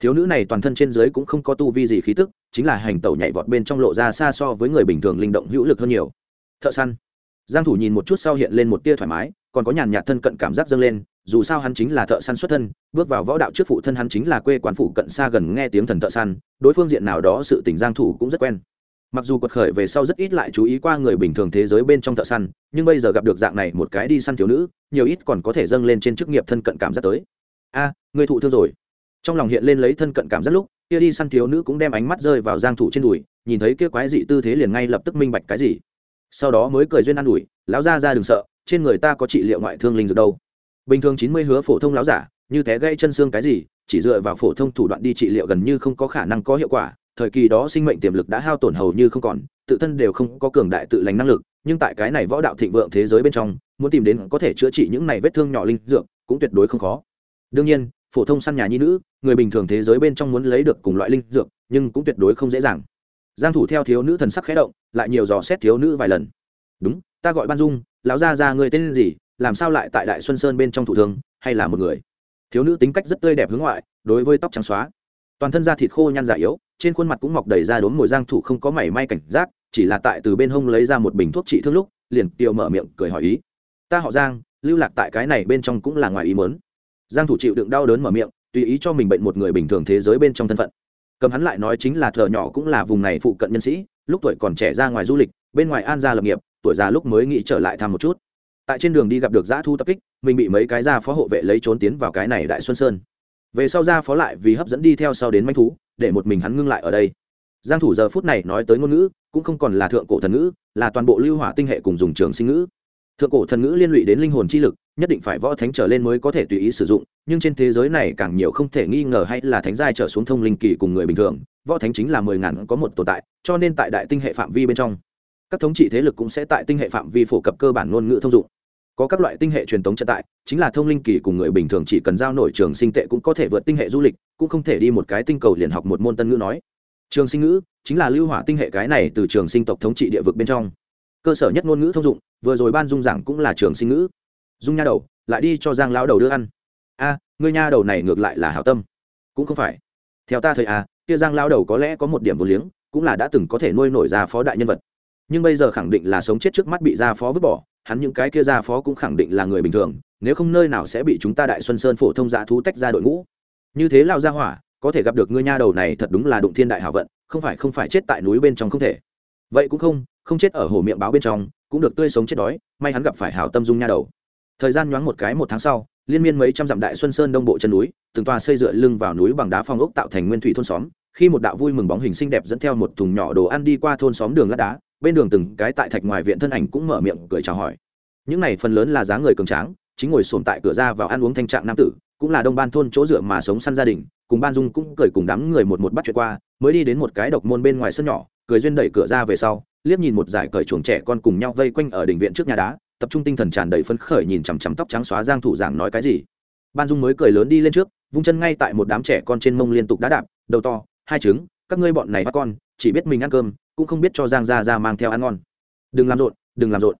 thiếu nữ này toàn thân trên dưới cũng không có tu vi gì khí tức, chính là hành tẩu nhảy vọt bên trong lộ ra xa so với người bình thường linh động hữu lực hơn nhiều. Thợ săn. Giang thủ nhìn một chút sau hiện lên một tia thoải mái, còn có nhàn nhạt thân cận cảm giác dâng lên, dù sao hắn chính là thợ săn xuất thân, bước vào võ đạo trước phụ thân hắn chính là quê quán phụ cận xa gần nghe tiếng thần thợ săn, đối phương diện nào đó sự tình giang thủ cũng rất quen. Mặc dù quật khởi về sau rất ít lại chú ý qua người bình thường thế giới bên trong thợ săn, nhưng bây giờ gặp được dạng này một cái đi săn thiếu nữ, nhiều ít còn có thể dâng lên trên chức nghiệp thân cận cảm giác tới. A, người thụ thương rồi trong lòng hiện lên lấy thân cận cảm rất lúc, kia đi săn thiếu nữ cũng đem ánh mắt rơi vào giang thủ trên đùi, nhìn thấy kia quái dị tư thế liền ngay lập tức minh bạch cái gì. Sau đó mới cười duyên an ủi, lão gia ra đừng sợ, trên người ta có trị liệu ngoại thương linh dược đâu. Bình thường chín mươi hứa phổ thông lão giả, như té gãy chân xương cái gì, chỉ dựa vào phổ thông thủ đoạn đi trị liệu gần như không có khả năng có hiệu quả, thời kỳ đó sinh mệnh tiềm lực đã hao tổn hầu như không còn, tự thân đều không có cường đại tự lành năng lực, nhưng tại cái này võ đạo thịnh vượng thế giới bên trong, muốn tìm đến có thể chữa trị những này vết thương nhỏ linh dược cũng tuyệt đối không khó. Đương nhiên phổ thông săn nhà nhi nữ, người bình thường thế giới bên trong muốn lấy được cùng loại linh dược, nhưng cũng tuyệt đối không dễ dàng. Giang thủ theo thiếu nữ thần sắc khẽ động, lại nhiều dò xét thiếu nữ vài lần. Đúng, ta gọi ban dung, lão gia gia người tên gì, làm sao lại tại đại xuân sơn bên trong thủ thương hay là một người? Thiếu nữ tính cách rất tươi đẹp hướng ngoại, đối với tóc trắng xóa. Toàn thân da thịt khô nhăn dài yếu, trên khuôn mặt cũng mọc đầy da đốm mồi giang thủ không có mảy may cảnh giác, chỉ là tại từ bên hông lấy ra một bình thuốc trị thương lúc, liền tiều mở miệng cười hỏi ý. Ta họ giang, lưu lạc tại cái này bên trong cũng là ngoài ý muốn giang thủ chịu đựng đau đớn mở miệng, tùy ý cho mình bệnh một người bình thường thế giới bên trong thân phận. Cầm hắn lại nói chính là thợ nhỏ cũng là vùng này phụ cận nhân sĩ, lúc tuổi còn trẻ ra ngoài du lịch, bên ngoài an gia lập nghiệp, tuổi già lúc mới nghĩ trở lại thăm một chút. Tại trên đường đi gặp được giã thu tập kích, mình bị mấy cái gia phó hộ vệ lấy trốn tiến vào cái này đại xuân sơn. Về sau gia phó lại vì hấp dẫn đi theo sau đến manh thú, để một mình hắn ngưng lại ở đây. Giang thủ giờ phút này nói tới ngôn ngữ, cũng không còn là thượng cổ thần ngữ, là toàn bộ lưu hỏa tinh hệ cùng dùng trường sinh ngữ. Thượng cổ thần ngữ liên lụy đến linh hồn chi lực nhất định phải võ thánh trở lên mới có thể tùy ý sử dụng, nhưng trên thế giới này càng nhiều không thể nghi ngờ hay là thánh giai trở xuống thông linh kỳ cùng người bình thường, võ thánh chính là mười ngàn có một tồn tại, cho nên tại đại tinh hệ phạm vi bên trong, các thống trị thế lực cũng sẽ tại tinh hệ phạm vi phổ cập cơ bản ngôn ngữ thông dụng. Có các loại tinh hệ truyền thống trận tại, chính là thông linh kỳ cùng người bình thường chỉ cần giao nổi trường sinh tệ cũng có thể vượt tinh hệ du lịch, cũng không thể đi một cái tinh cầu liền học một môn tân ngữ nói. Trường sinh ngữ chính là lưu hỏa tinh hệ cái này từ trường sinh tộc thống trị địa vực bên trong. Cơ sở nhất ngôn ngữ thông dụng, vừa rồi ban dung giảng cũng là trường sinh ngữ dung nha đầu, lại đi cho giang lão đầu đưa ăn. A, ngươi nha đầu này ngược lại là hảo tâm. Cũng không phải. Theo ta thời à kia giang lão đầu có lẽ có một điểm vô liếng, cũng là đã từng có thể nuôi nổi ra phó đại nhân vật. Nhưng bây giờ khẳng định là sống chết trước mắt bị gia phó vứt bỏ, hắn những cái kia gia phó cũng khẳng định là người bình thường, nếu không nơi nào sẽ bị chúng ta đại xuân sơn phổ thông dạ thú tách ra đội ngũ. Như thế lao gia hỏa, có thể gặp được ngươi nha đầu này thật đúng là đụng thiên đại hảo vận, không phải không phải chết tại núi bên trong không thể. Vậy cũng không không chết ở hồ miệng báo bên trong, cũng được tươi sống chết đói, may hắn gặp phải hảo tâm dung nha đầu thời gian nhoáng một cái một tháng sau, liên miên mấy trăm dặm đại xuân sơn đông bộ chân núi, từng tòa xây dựa lưng vào núi bằng đá phong ốc tạo thành nguyên thủy thôn xóm, khi một đạo vui mừng bóng hình xinh đẹp dẫn theo một thùng nhỏ đồ ăn đi qua thôn xóm đường lát đá, bên đường từng cái tại thạch ngoài viện thân ảnh cũng mở miệng cười chào hỏi. Những này phần lớn là giá người cường tráng, chính ngồi sồn tại cửa ra vào ăn uống thanh trạng nam tử, cũng là đông ban thôn chỗ dựa mà sống săn gia đình, cùng ban dung cũng cười cùng đám người một một bắt chuyện qua, mới đi đến một cái độc môn bên ngoài sân nhỏ, cười duyên đẩy cửa ra về sau, liếc nhìn một giải cởi chuồng trẻ con cùng nhau vây quanh ở đình viện trước nhà đá tập trung tinh thần tràn đầy phấn khởi nhìn chằm chằm tóc trắng xóa giang thủ giảng nói cái gì. Ban dung mới cười lớn đi lên trước, vung chân ngay tại một đám trẻ con trên mông liên tục đá đạp, đầu to, hai trứng, các ngươi bọn này bắt con, chỉ biết mình ăn cơm, cũng không biết cho giang gia gia mang theo ăn ngon. Đừng làm rộn, đừng làm rộn.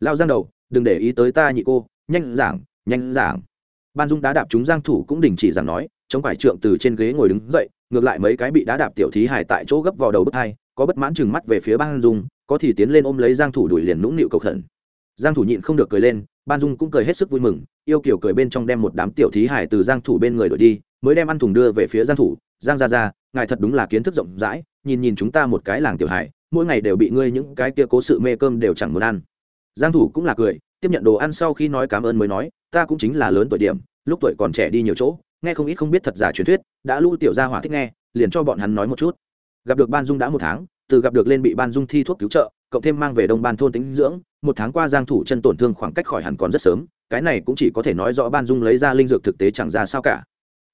Lao giang đầu, đừng để ý tới ta nhị cô, nhanh giảng nhanh giảng. Ban dung đá đạp chúng giang thủ cũng đình chỉ giảng nói, chống phải trượng từ trên ghế ngồi đứng dậy, ngược lại mấy cái bị đá đạp tiểu thí hải tại chỗ gấp vào đầu bức hai, có bất mãn chừng mắt về phía ban dung, có thì tiến lên ôm lấy giang thủ đuổi liền nũng nịu cầu khẩn giang thủ nhịn không được cười lên, ban dung cũng cười hết sức vui mừng, yêu kiểu cười bên trong đem một đám tiểu thí hải từ giang thủ bên người đổi đi, mới đem ăn thùng đưa về phía giang thủ. Giang gia gia, ngài thật đúng là kiến thức rộng rãi, nhìn nhìn chúng ta một cái làng tiểu hải, mỗi ngày đều bị ngươi những cái kia cố sự mê cơm đều chẳng muốn ăn. Giang thủ cũng là cười, tiếp nhận đồ ăn sau khi nói cảm ơn mới nói, ta cũng chính là lớn tuổi điểm, lúc tuổi còn trẻ đi nhiều chỗ, nghe không ít không biết thật giả truyền thuyết, đã lưu tiểu gia hỏa thích nghe, liền cho bọn hắn nói một chút. Gặp được ban dung đã một tháng, từ gặp được lên bị ban dung thi thuốc cứu trợ cộng thêm mang về đông ban thôn tính dưỡng, một tháng qua giang thủ chân tổn thương khoảng cách khỏi hẳn còn rất sớm, cái này cũng chỉ có thể nói rõ ban dung lấy ra linh dược thực tế chẳng ra sao cả.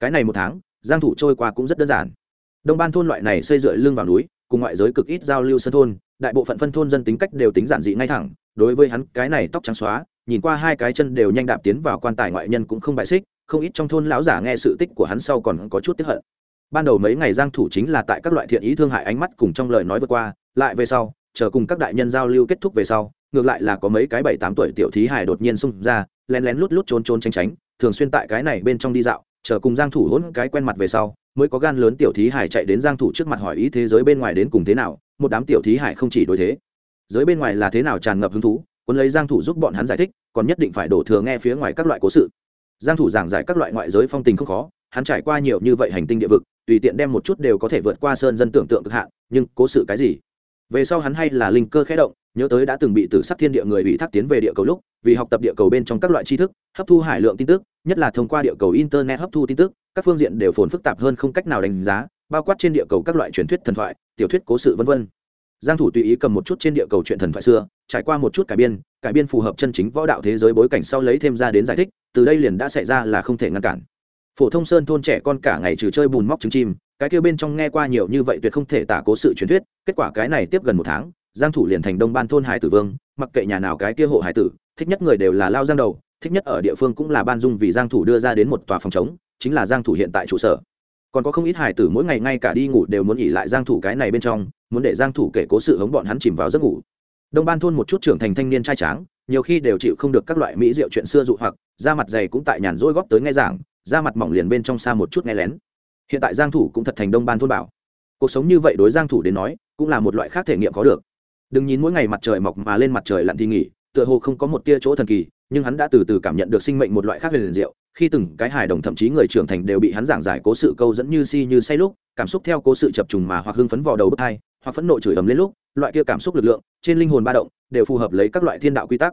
Cái này một tháng, giang thủ trôi qua cũng rất đơn giản. Đông ban thôn loại này xây dựa lưng vào núi, cùng ngoại giới cực ít giao lưu sân thôn, đại bộ phận phân thôn dân tính cách đều tính giản dị ngay thẳng, đối với hắn, cái này tóc trắng xóa, nhìn qua hai cái chân đều nhanh đạp tiến vào quan tài ngoại nhân cũng không bại xích, không ít trong thôn lão giả nghe sự tích của hắn sau còn có chút tiếc hận. Ban đầu mấy ngày giang thủ chính là tại các loại thiện ý thương hại ánh mắt cùng trong lời nói vượt qua, lại về sau chờ cùng các đại nhân giao lưu kết thúc về sau, ngược lại là có mấy cái bảy tám tuổi tiểu thí hải đột nhiên xung ra, lén lén lút lút trốn trốn tránh tránh, thường xuyên tại cái này bên trong đi dạo, chờ cùng giang thủ hỗn cái quen mặt về sau, mới có gan lớn tiểu thí hải chạy đến giang thủ trước mặt hỏi ý thế giới bên ngoài đến cùng thế nào, một đám tiểu thí hải không chỉ đối thế. Giới bên ngoài là thế nào tràn ngập hứng thú quân lấy giang thủ giúp bọn hắn giải thích, còn nhất định phải đổ thừa nghe phía ngoài các loại cố sự. Giang thủ giảng giải các loại ngoại giới phong tình không khó, hắn trải qua nhiều như vậy hành tinh địa vực, tùy tiện đem một chút đều có thể vượt qua sơn dân tưởng tượng cực hạn, nhưng cố sự cái gì? Về sau hắn hay là linh cơ khẽ động, nhớ tới đã từng bị tử sắc thiên địa người bị thác tiến về địa cầu lúc, vì học tập địa cầu bên trong các loại tri thức, hấp thu hải lượng tin tức, nhất là thông qua địa cầu internet hấp thu tin tức, các phương diện đều phồn phức tạp hơn không cách nào đánh giá, bao quát trên địa cầu các loại truyền thuyết thần thoại, tiểu thuyết cố sự v v giang thủ tùy ý cầm một chút trên địa cầu chuyện thần thoại xưa, trải qua một chút cải biên cải biên phù hợp chân chính võ đạo thế giới bối cảnh sau lấy thêm ra đến giải thích, từ đây liền đã xảy ra là không thể ngăn cản. Phổ thông sơn thôn trẻ con cả ngày trừ chơi bùn móc trứng chim cái kia bên trong nghe qua nhiều như vậy tuyệt không thể tả cố sự truyền thuyết, kết quả cái này tiếp gần một tháng, giang thủ liền thành đông ban thôn hải tử vương, mặc kệ nhà nào cái kia hộ hải tử, thích nhất người đều là lao giang đầu, thích nhất ở địa phương cũng là ban dung vì giang thủ đưa ra đến một tòa phòng chống chính là giang thủ hiện tại trụ sở. Còn có không ít hải tử mỗi ngày ngay cả đi ngủ đều muốn nghỉ lại giang thủ cái này bên trong, muốn để giang thủ kể cố sự hống bọn hắn chìm vào giấc ngủ. Đông ban thôn một chút trưởng thành thanh niên trai tráng, nhiều khi đều chịu không được các loại mỹ rượu chuyện xưa dụ hoặc, da mặt dày cũng tại nhàn rỗi góp tới nghe giảng, da mặt mỏng liền bên trong xa một chút nghe lén hiện tại giang thủ cũng thật thành đông ban thôn bảo. Cuộc sống như vậy đối giang thủ đến nói, cũng là một loại khác thể nghiệm có được. Đừng nhìn mỗi ngày mặt trời mọc mà lên mặt trời lặn thì nghỉ, tựa hồ không có một tia chỗ thần kỳ, nhưng hắn đã từ từ cảm nhận được sinh mệnh một loại khác liền diệu. Khi từng cái hài đồng thậm chí người trưởng thành đều bị hắn giảng giải cố sự câu dẫn như si như say lúc, cảm xúc theo cố sự chập trùng mà hoặc hưng phấn vào đầu bức hai, hoặc phẫn nộ chửi ầm lên lúc, loại kia cảm xúc lực lượng, trên linh hồn ba động, đều phù hợp lấy các loại thiên đạo quy tắc.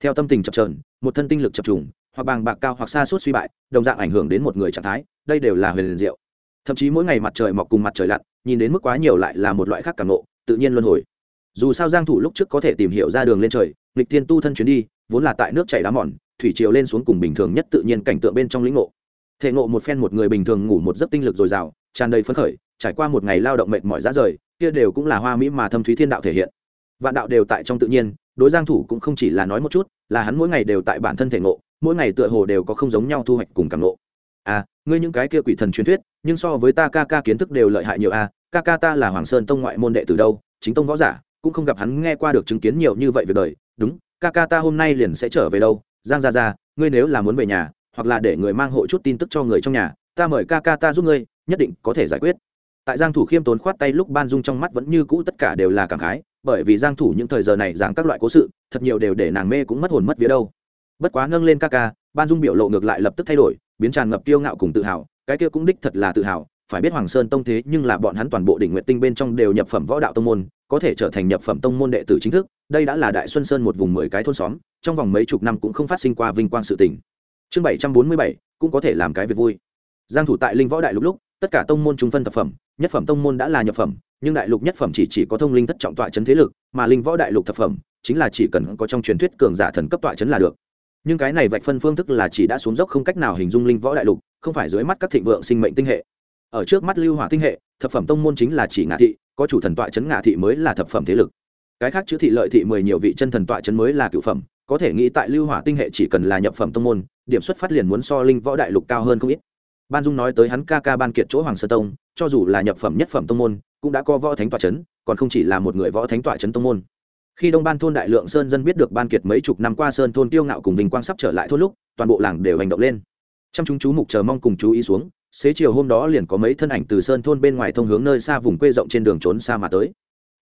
Theo tâm tình chập trờn, một thân tinh lực chập trùng, hoặc bàng bạc cao hoặc xa suốt suy bại, đồng dạng ảnh hưởng đến một người trạng thái, đây đều là huyền diệu thậm chí mỗi ngày mặt trời mọc cùng mặt trời lặn, nhìn đến mức quá nhiều lại là một loại khác cảm nộ tự nhiên luân hồi. Dù sao giang thủ lúc trước có thể tìm hiểu ra đường lên trời lịch thiên tu thân chuyến đi, vốn là tại nước chảy đá mòn, thủy triều lên xuống cùng bình thường nhất tự nhiên cảnh tượng bên trong lĩnh ngộ. Thể ngộ một phen một người bình thường ngủ một giấc tinh lực dồi dào, tràn đầy phấn khởi, trải qua một ngày lao động mệt mỏi ra rời, kia đều cũng là hoa mỹ mà thâm thúy thiên đạo thể hiện. Vạn đạo đều tại trong tự nhiên, đối giang thủ cũng không chỉ là nói một chút, là hắn mỗi ngày đều tại bản thân thể ngộ, mỗi ngày tựa hồ đều có không giống nhau thu hoạch cùng cảm ngộ à ngươi những cái kia quỷ thần truyền thuyết nhưng so với ta ca ca kiến thức đều lợi hại nhiều a à, ca ca ta là hoàng sơn tông ngoại môn đệ từ đâu chính tông võ giả cũng không gặp hắn nghe qua được chứng kiến nhiều như vậy về đời. Đúng ca ca ta hôm nay liền sẽ trở về đâu. Giang ra ra ngươi nếu là muốn về nhà hoặc là để người mang hộ chút tin tức cho người trong nhà ta mời ca ca ta giúp ngươi nhất định có thể giải quyết. Tại giang thủ khiêm tốn khoát tay lúc ban dung trong mắt vẫn như cũ tất cả đều là cảm khái bởi vì giang thủ những thời giờ này giảng các loại cố sự thật nhiều đều để nàng mê cũng mất hồn mất vía đâu. Bất quá nâng lên ca ca ban dung biểu lộ ngược lại lập tức thay đổi, biến tràn ngập kiêu ngạo cùng tự hào, cái kia cũng đích thật là tự hào, phải biết hoàng sơn tông thế nhưng là bọn hắn toàn bộ đỉnh nguyện tinh bên trong đều nhập phẩm võ đạo tông môn, có thể trở thành nhập phẩm tông môn đệ tử chính thức, đây đã là đại xuân sơn một vùng mười cái thôn xóm, trong vòng mấy chục năm cũng không phát sinh qua vinh quang sự tình. Chương bảy trăm bốn mươi bảy, cũng có thể làm cái việc vui. Giang thủ tại linh võ đại lục lúc, tất cả tông môn trung phân tập phẩm, nhất phẩm tông môn đã là nhập phẩm, nhưng đại lục nhất phẩm chỉ chỉ có thông linh thất trọng tọa chấn thế lực, mà linh võ đại lục thập phẩm, chính là chỉ cần có trong truyền thuyết cường giả thần cấp tọa chấn là được nhưng cái này vạch phân phương thức là chỉ đã xuống dốc không cách nào hình dung linh võ đại lục, không phải dưới mắt các thịnh vượng sinh mệnh tinh hệ. Ở trước mắt lưu hỏa tinh hệ, thập phẩm tông môn chính là chỉ ngạ thị, có chủ thần tọa chấn ngạ thị mới là thập phẩm thế lực. Cái khác chữ thị lợi thị mười nhiều vị chân thần tọa chấn mới là cựu phẩm, có thể nghĩ tại lưu hỏa tinh hệ chỉ cần là nhập phẩm tông môn, điểm xuất phát liền muốn so linh võ đại lục cao hơn không ít. Ban dung nói tới hắn ca ca ban kiệt chỗ hoàng sơ tông, cho dù là nhập phẩm nhất phẩm tông môn, cũng đã có võ thánh tọa chấn, còn không chỉ là một người võ thánh tọa chấn tông môn khi đông ban thôn đại lượng sơn dân biết được ban kiệt mấy chục năm qua sơn thôn tiêu ngạo cùng vinh quang sắp trở lại thôn lúc, toàn bộ làng đều hành động lên. Trong chúng chú mục chờ mong cùng chú ý xuống, xế chiều hôm đó liền có mấy thân ảnh từ sơn thôn bên ngoài thông hướng nơi xa vùng quê rộng trên đường trốn xa mà tới.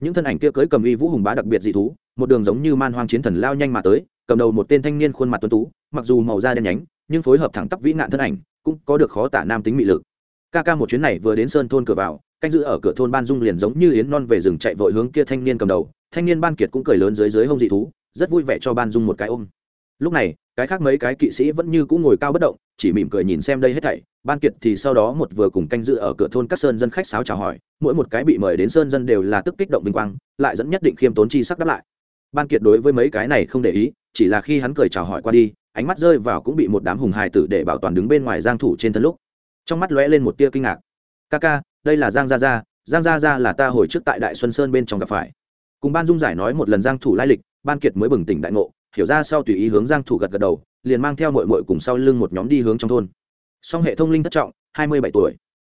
Những thân ảnh kia cưới cầm y vũ hùng bá đặc biệt dị thú, một đường giống như man hoang chiến thần lao nhanh mà tới, cầm đầu một tên thanh niên khuôn mặt tuấn tú, mặc dù màu da đen nhánh, nhưng phối hợp thẳng tắp vĩ nạn thân ảnh, cũng có được khó tả nam tính mị lực. Ca ca một chuyến này vừa đến sơn thôn cửa vào, canh giữ ở cửa thôn ban dung liền giống như yến non về rừng chạy vội hướng kia thanh niên cầm đầu thanh niên ban kiệt cũng cười lớn dưới dưới hông dị thú, rất vui vẻ cho ban dung một cái ôm. Lúc này, cái khác mấy cái kỵ sĩ vẫn như cũng ngồi cao bất động, chỉ mỉm cười nhìn xem đây hết thảy. Ban kiệt thì sau đó một vừa cùng canh dự ở cửa thôn các sơn dân khách sáo chào hỏi, mỗi một cái bị mời đến sơn dân đều là tức kích động vinh quang, lại dẫn nhất định khiêm tốn chi sắc đáp lại. Ban kiệt đối với mấy cái này không để ý, chỉ là khi hắn cười chào hỏi qua đi, ánh mắt rơi vào cũng bị một đám hùng hài tử để bảo toàn đứng bên ngoài giang thủ trên thân lúc. Trong mắt lóe lên một tia kinh ngạc. Ca ca, đây là giang gia gia, giang gia gia là ta hồi trước tại đại xuân sơn bên trong gặp phải cùng ban dung giải nói một lần giang thủ lai lịch, ban kiệt mới bừng tỉnh đại ngộ, hiểu ra sau tùy ý hướng giang thủ gật gật đầu, liền mang theo muội muội cùng sau lưng một nhóm đi hướng trong thôn. Song hệ thông linh thất trọng 27 tuổi.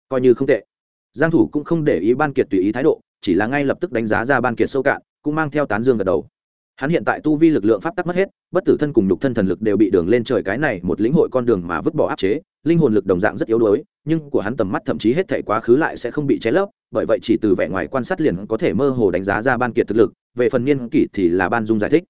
Coi như không tệ. Giang thủ cũng không để ý ban kiệt tùy ý thái độ, chỉ là ngay lập tức đánh giá ra ban kiệt sâu cạn, cũng mang theo tán dương gật đầu. Hắn hiện tại tu vi lực lượng pháp tắc mất hết, bất tử thân cùng nhục thân thần lực đều bị đường lên trời cái này một lĩnh hội con đường mà vứt bỏ áp chế linh hồn lực đồng dạng rất yếu đuối, nhưng của hắn tầm mắt thậm chí hết thể quá khứ lại sẽ không bị cháy lấp, bởi vậy chỉ từ vẻ ngoài quan sát liền có thể mơ hồ đánh giá ra ban kiệt thực lực, về phần niên kỷ thì là ban dung giải thích.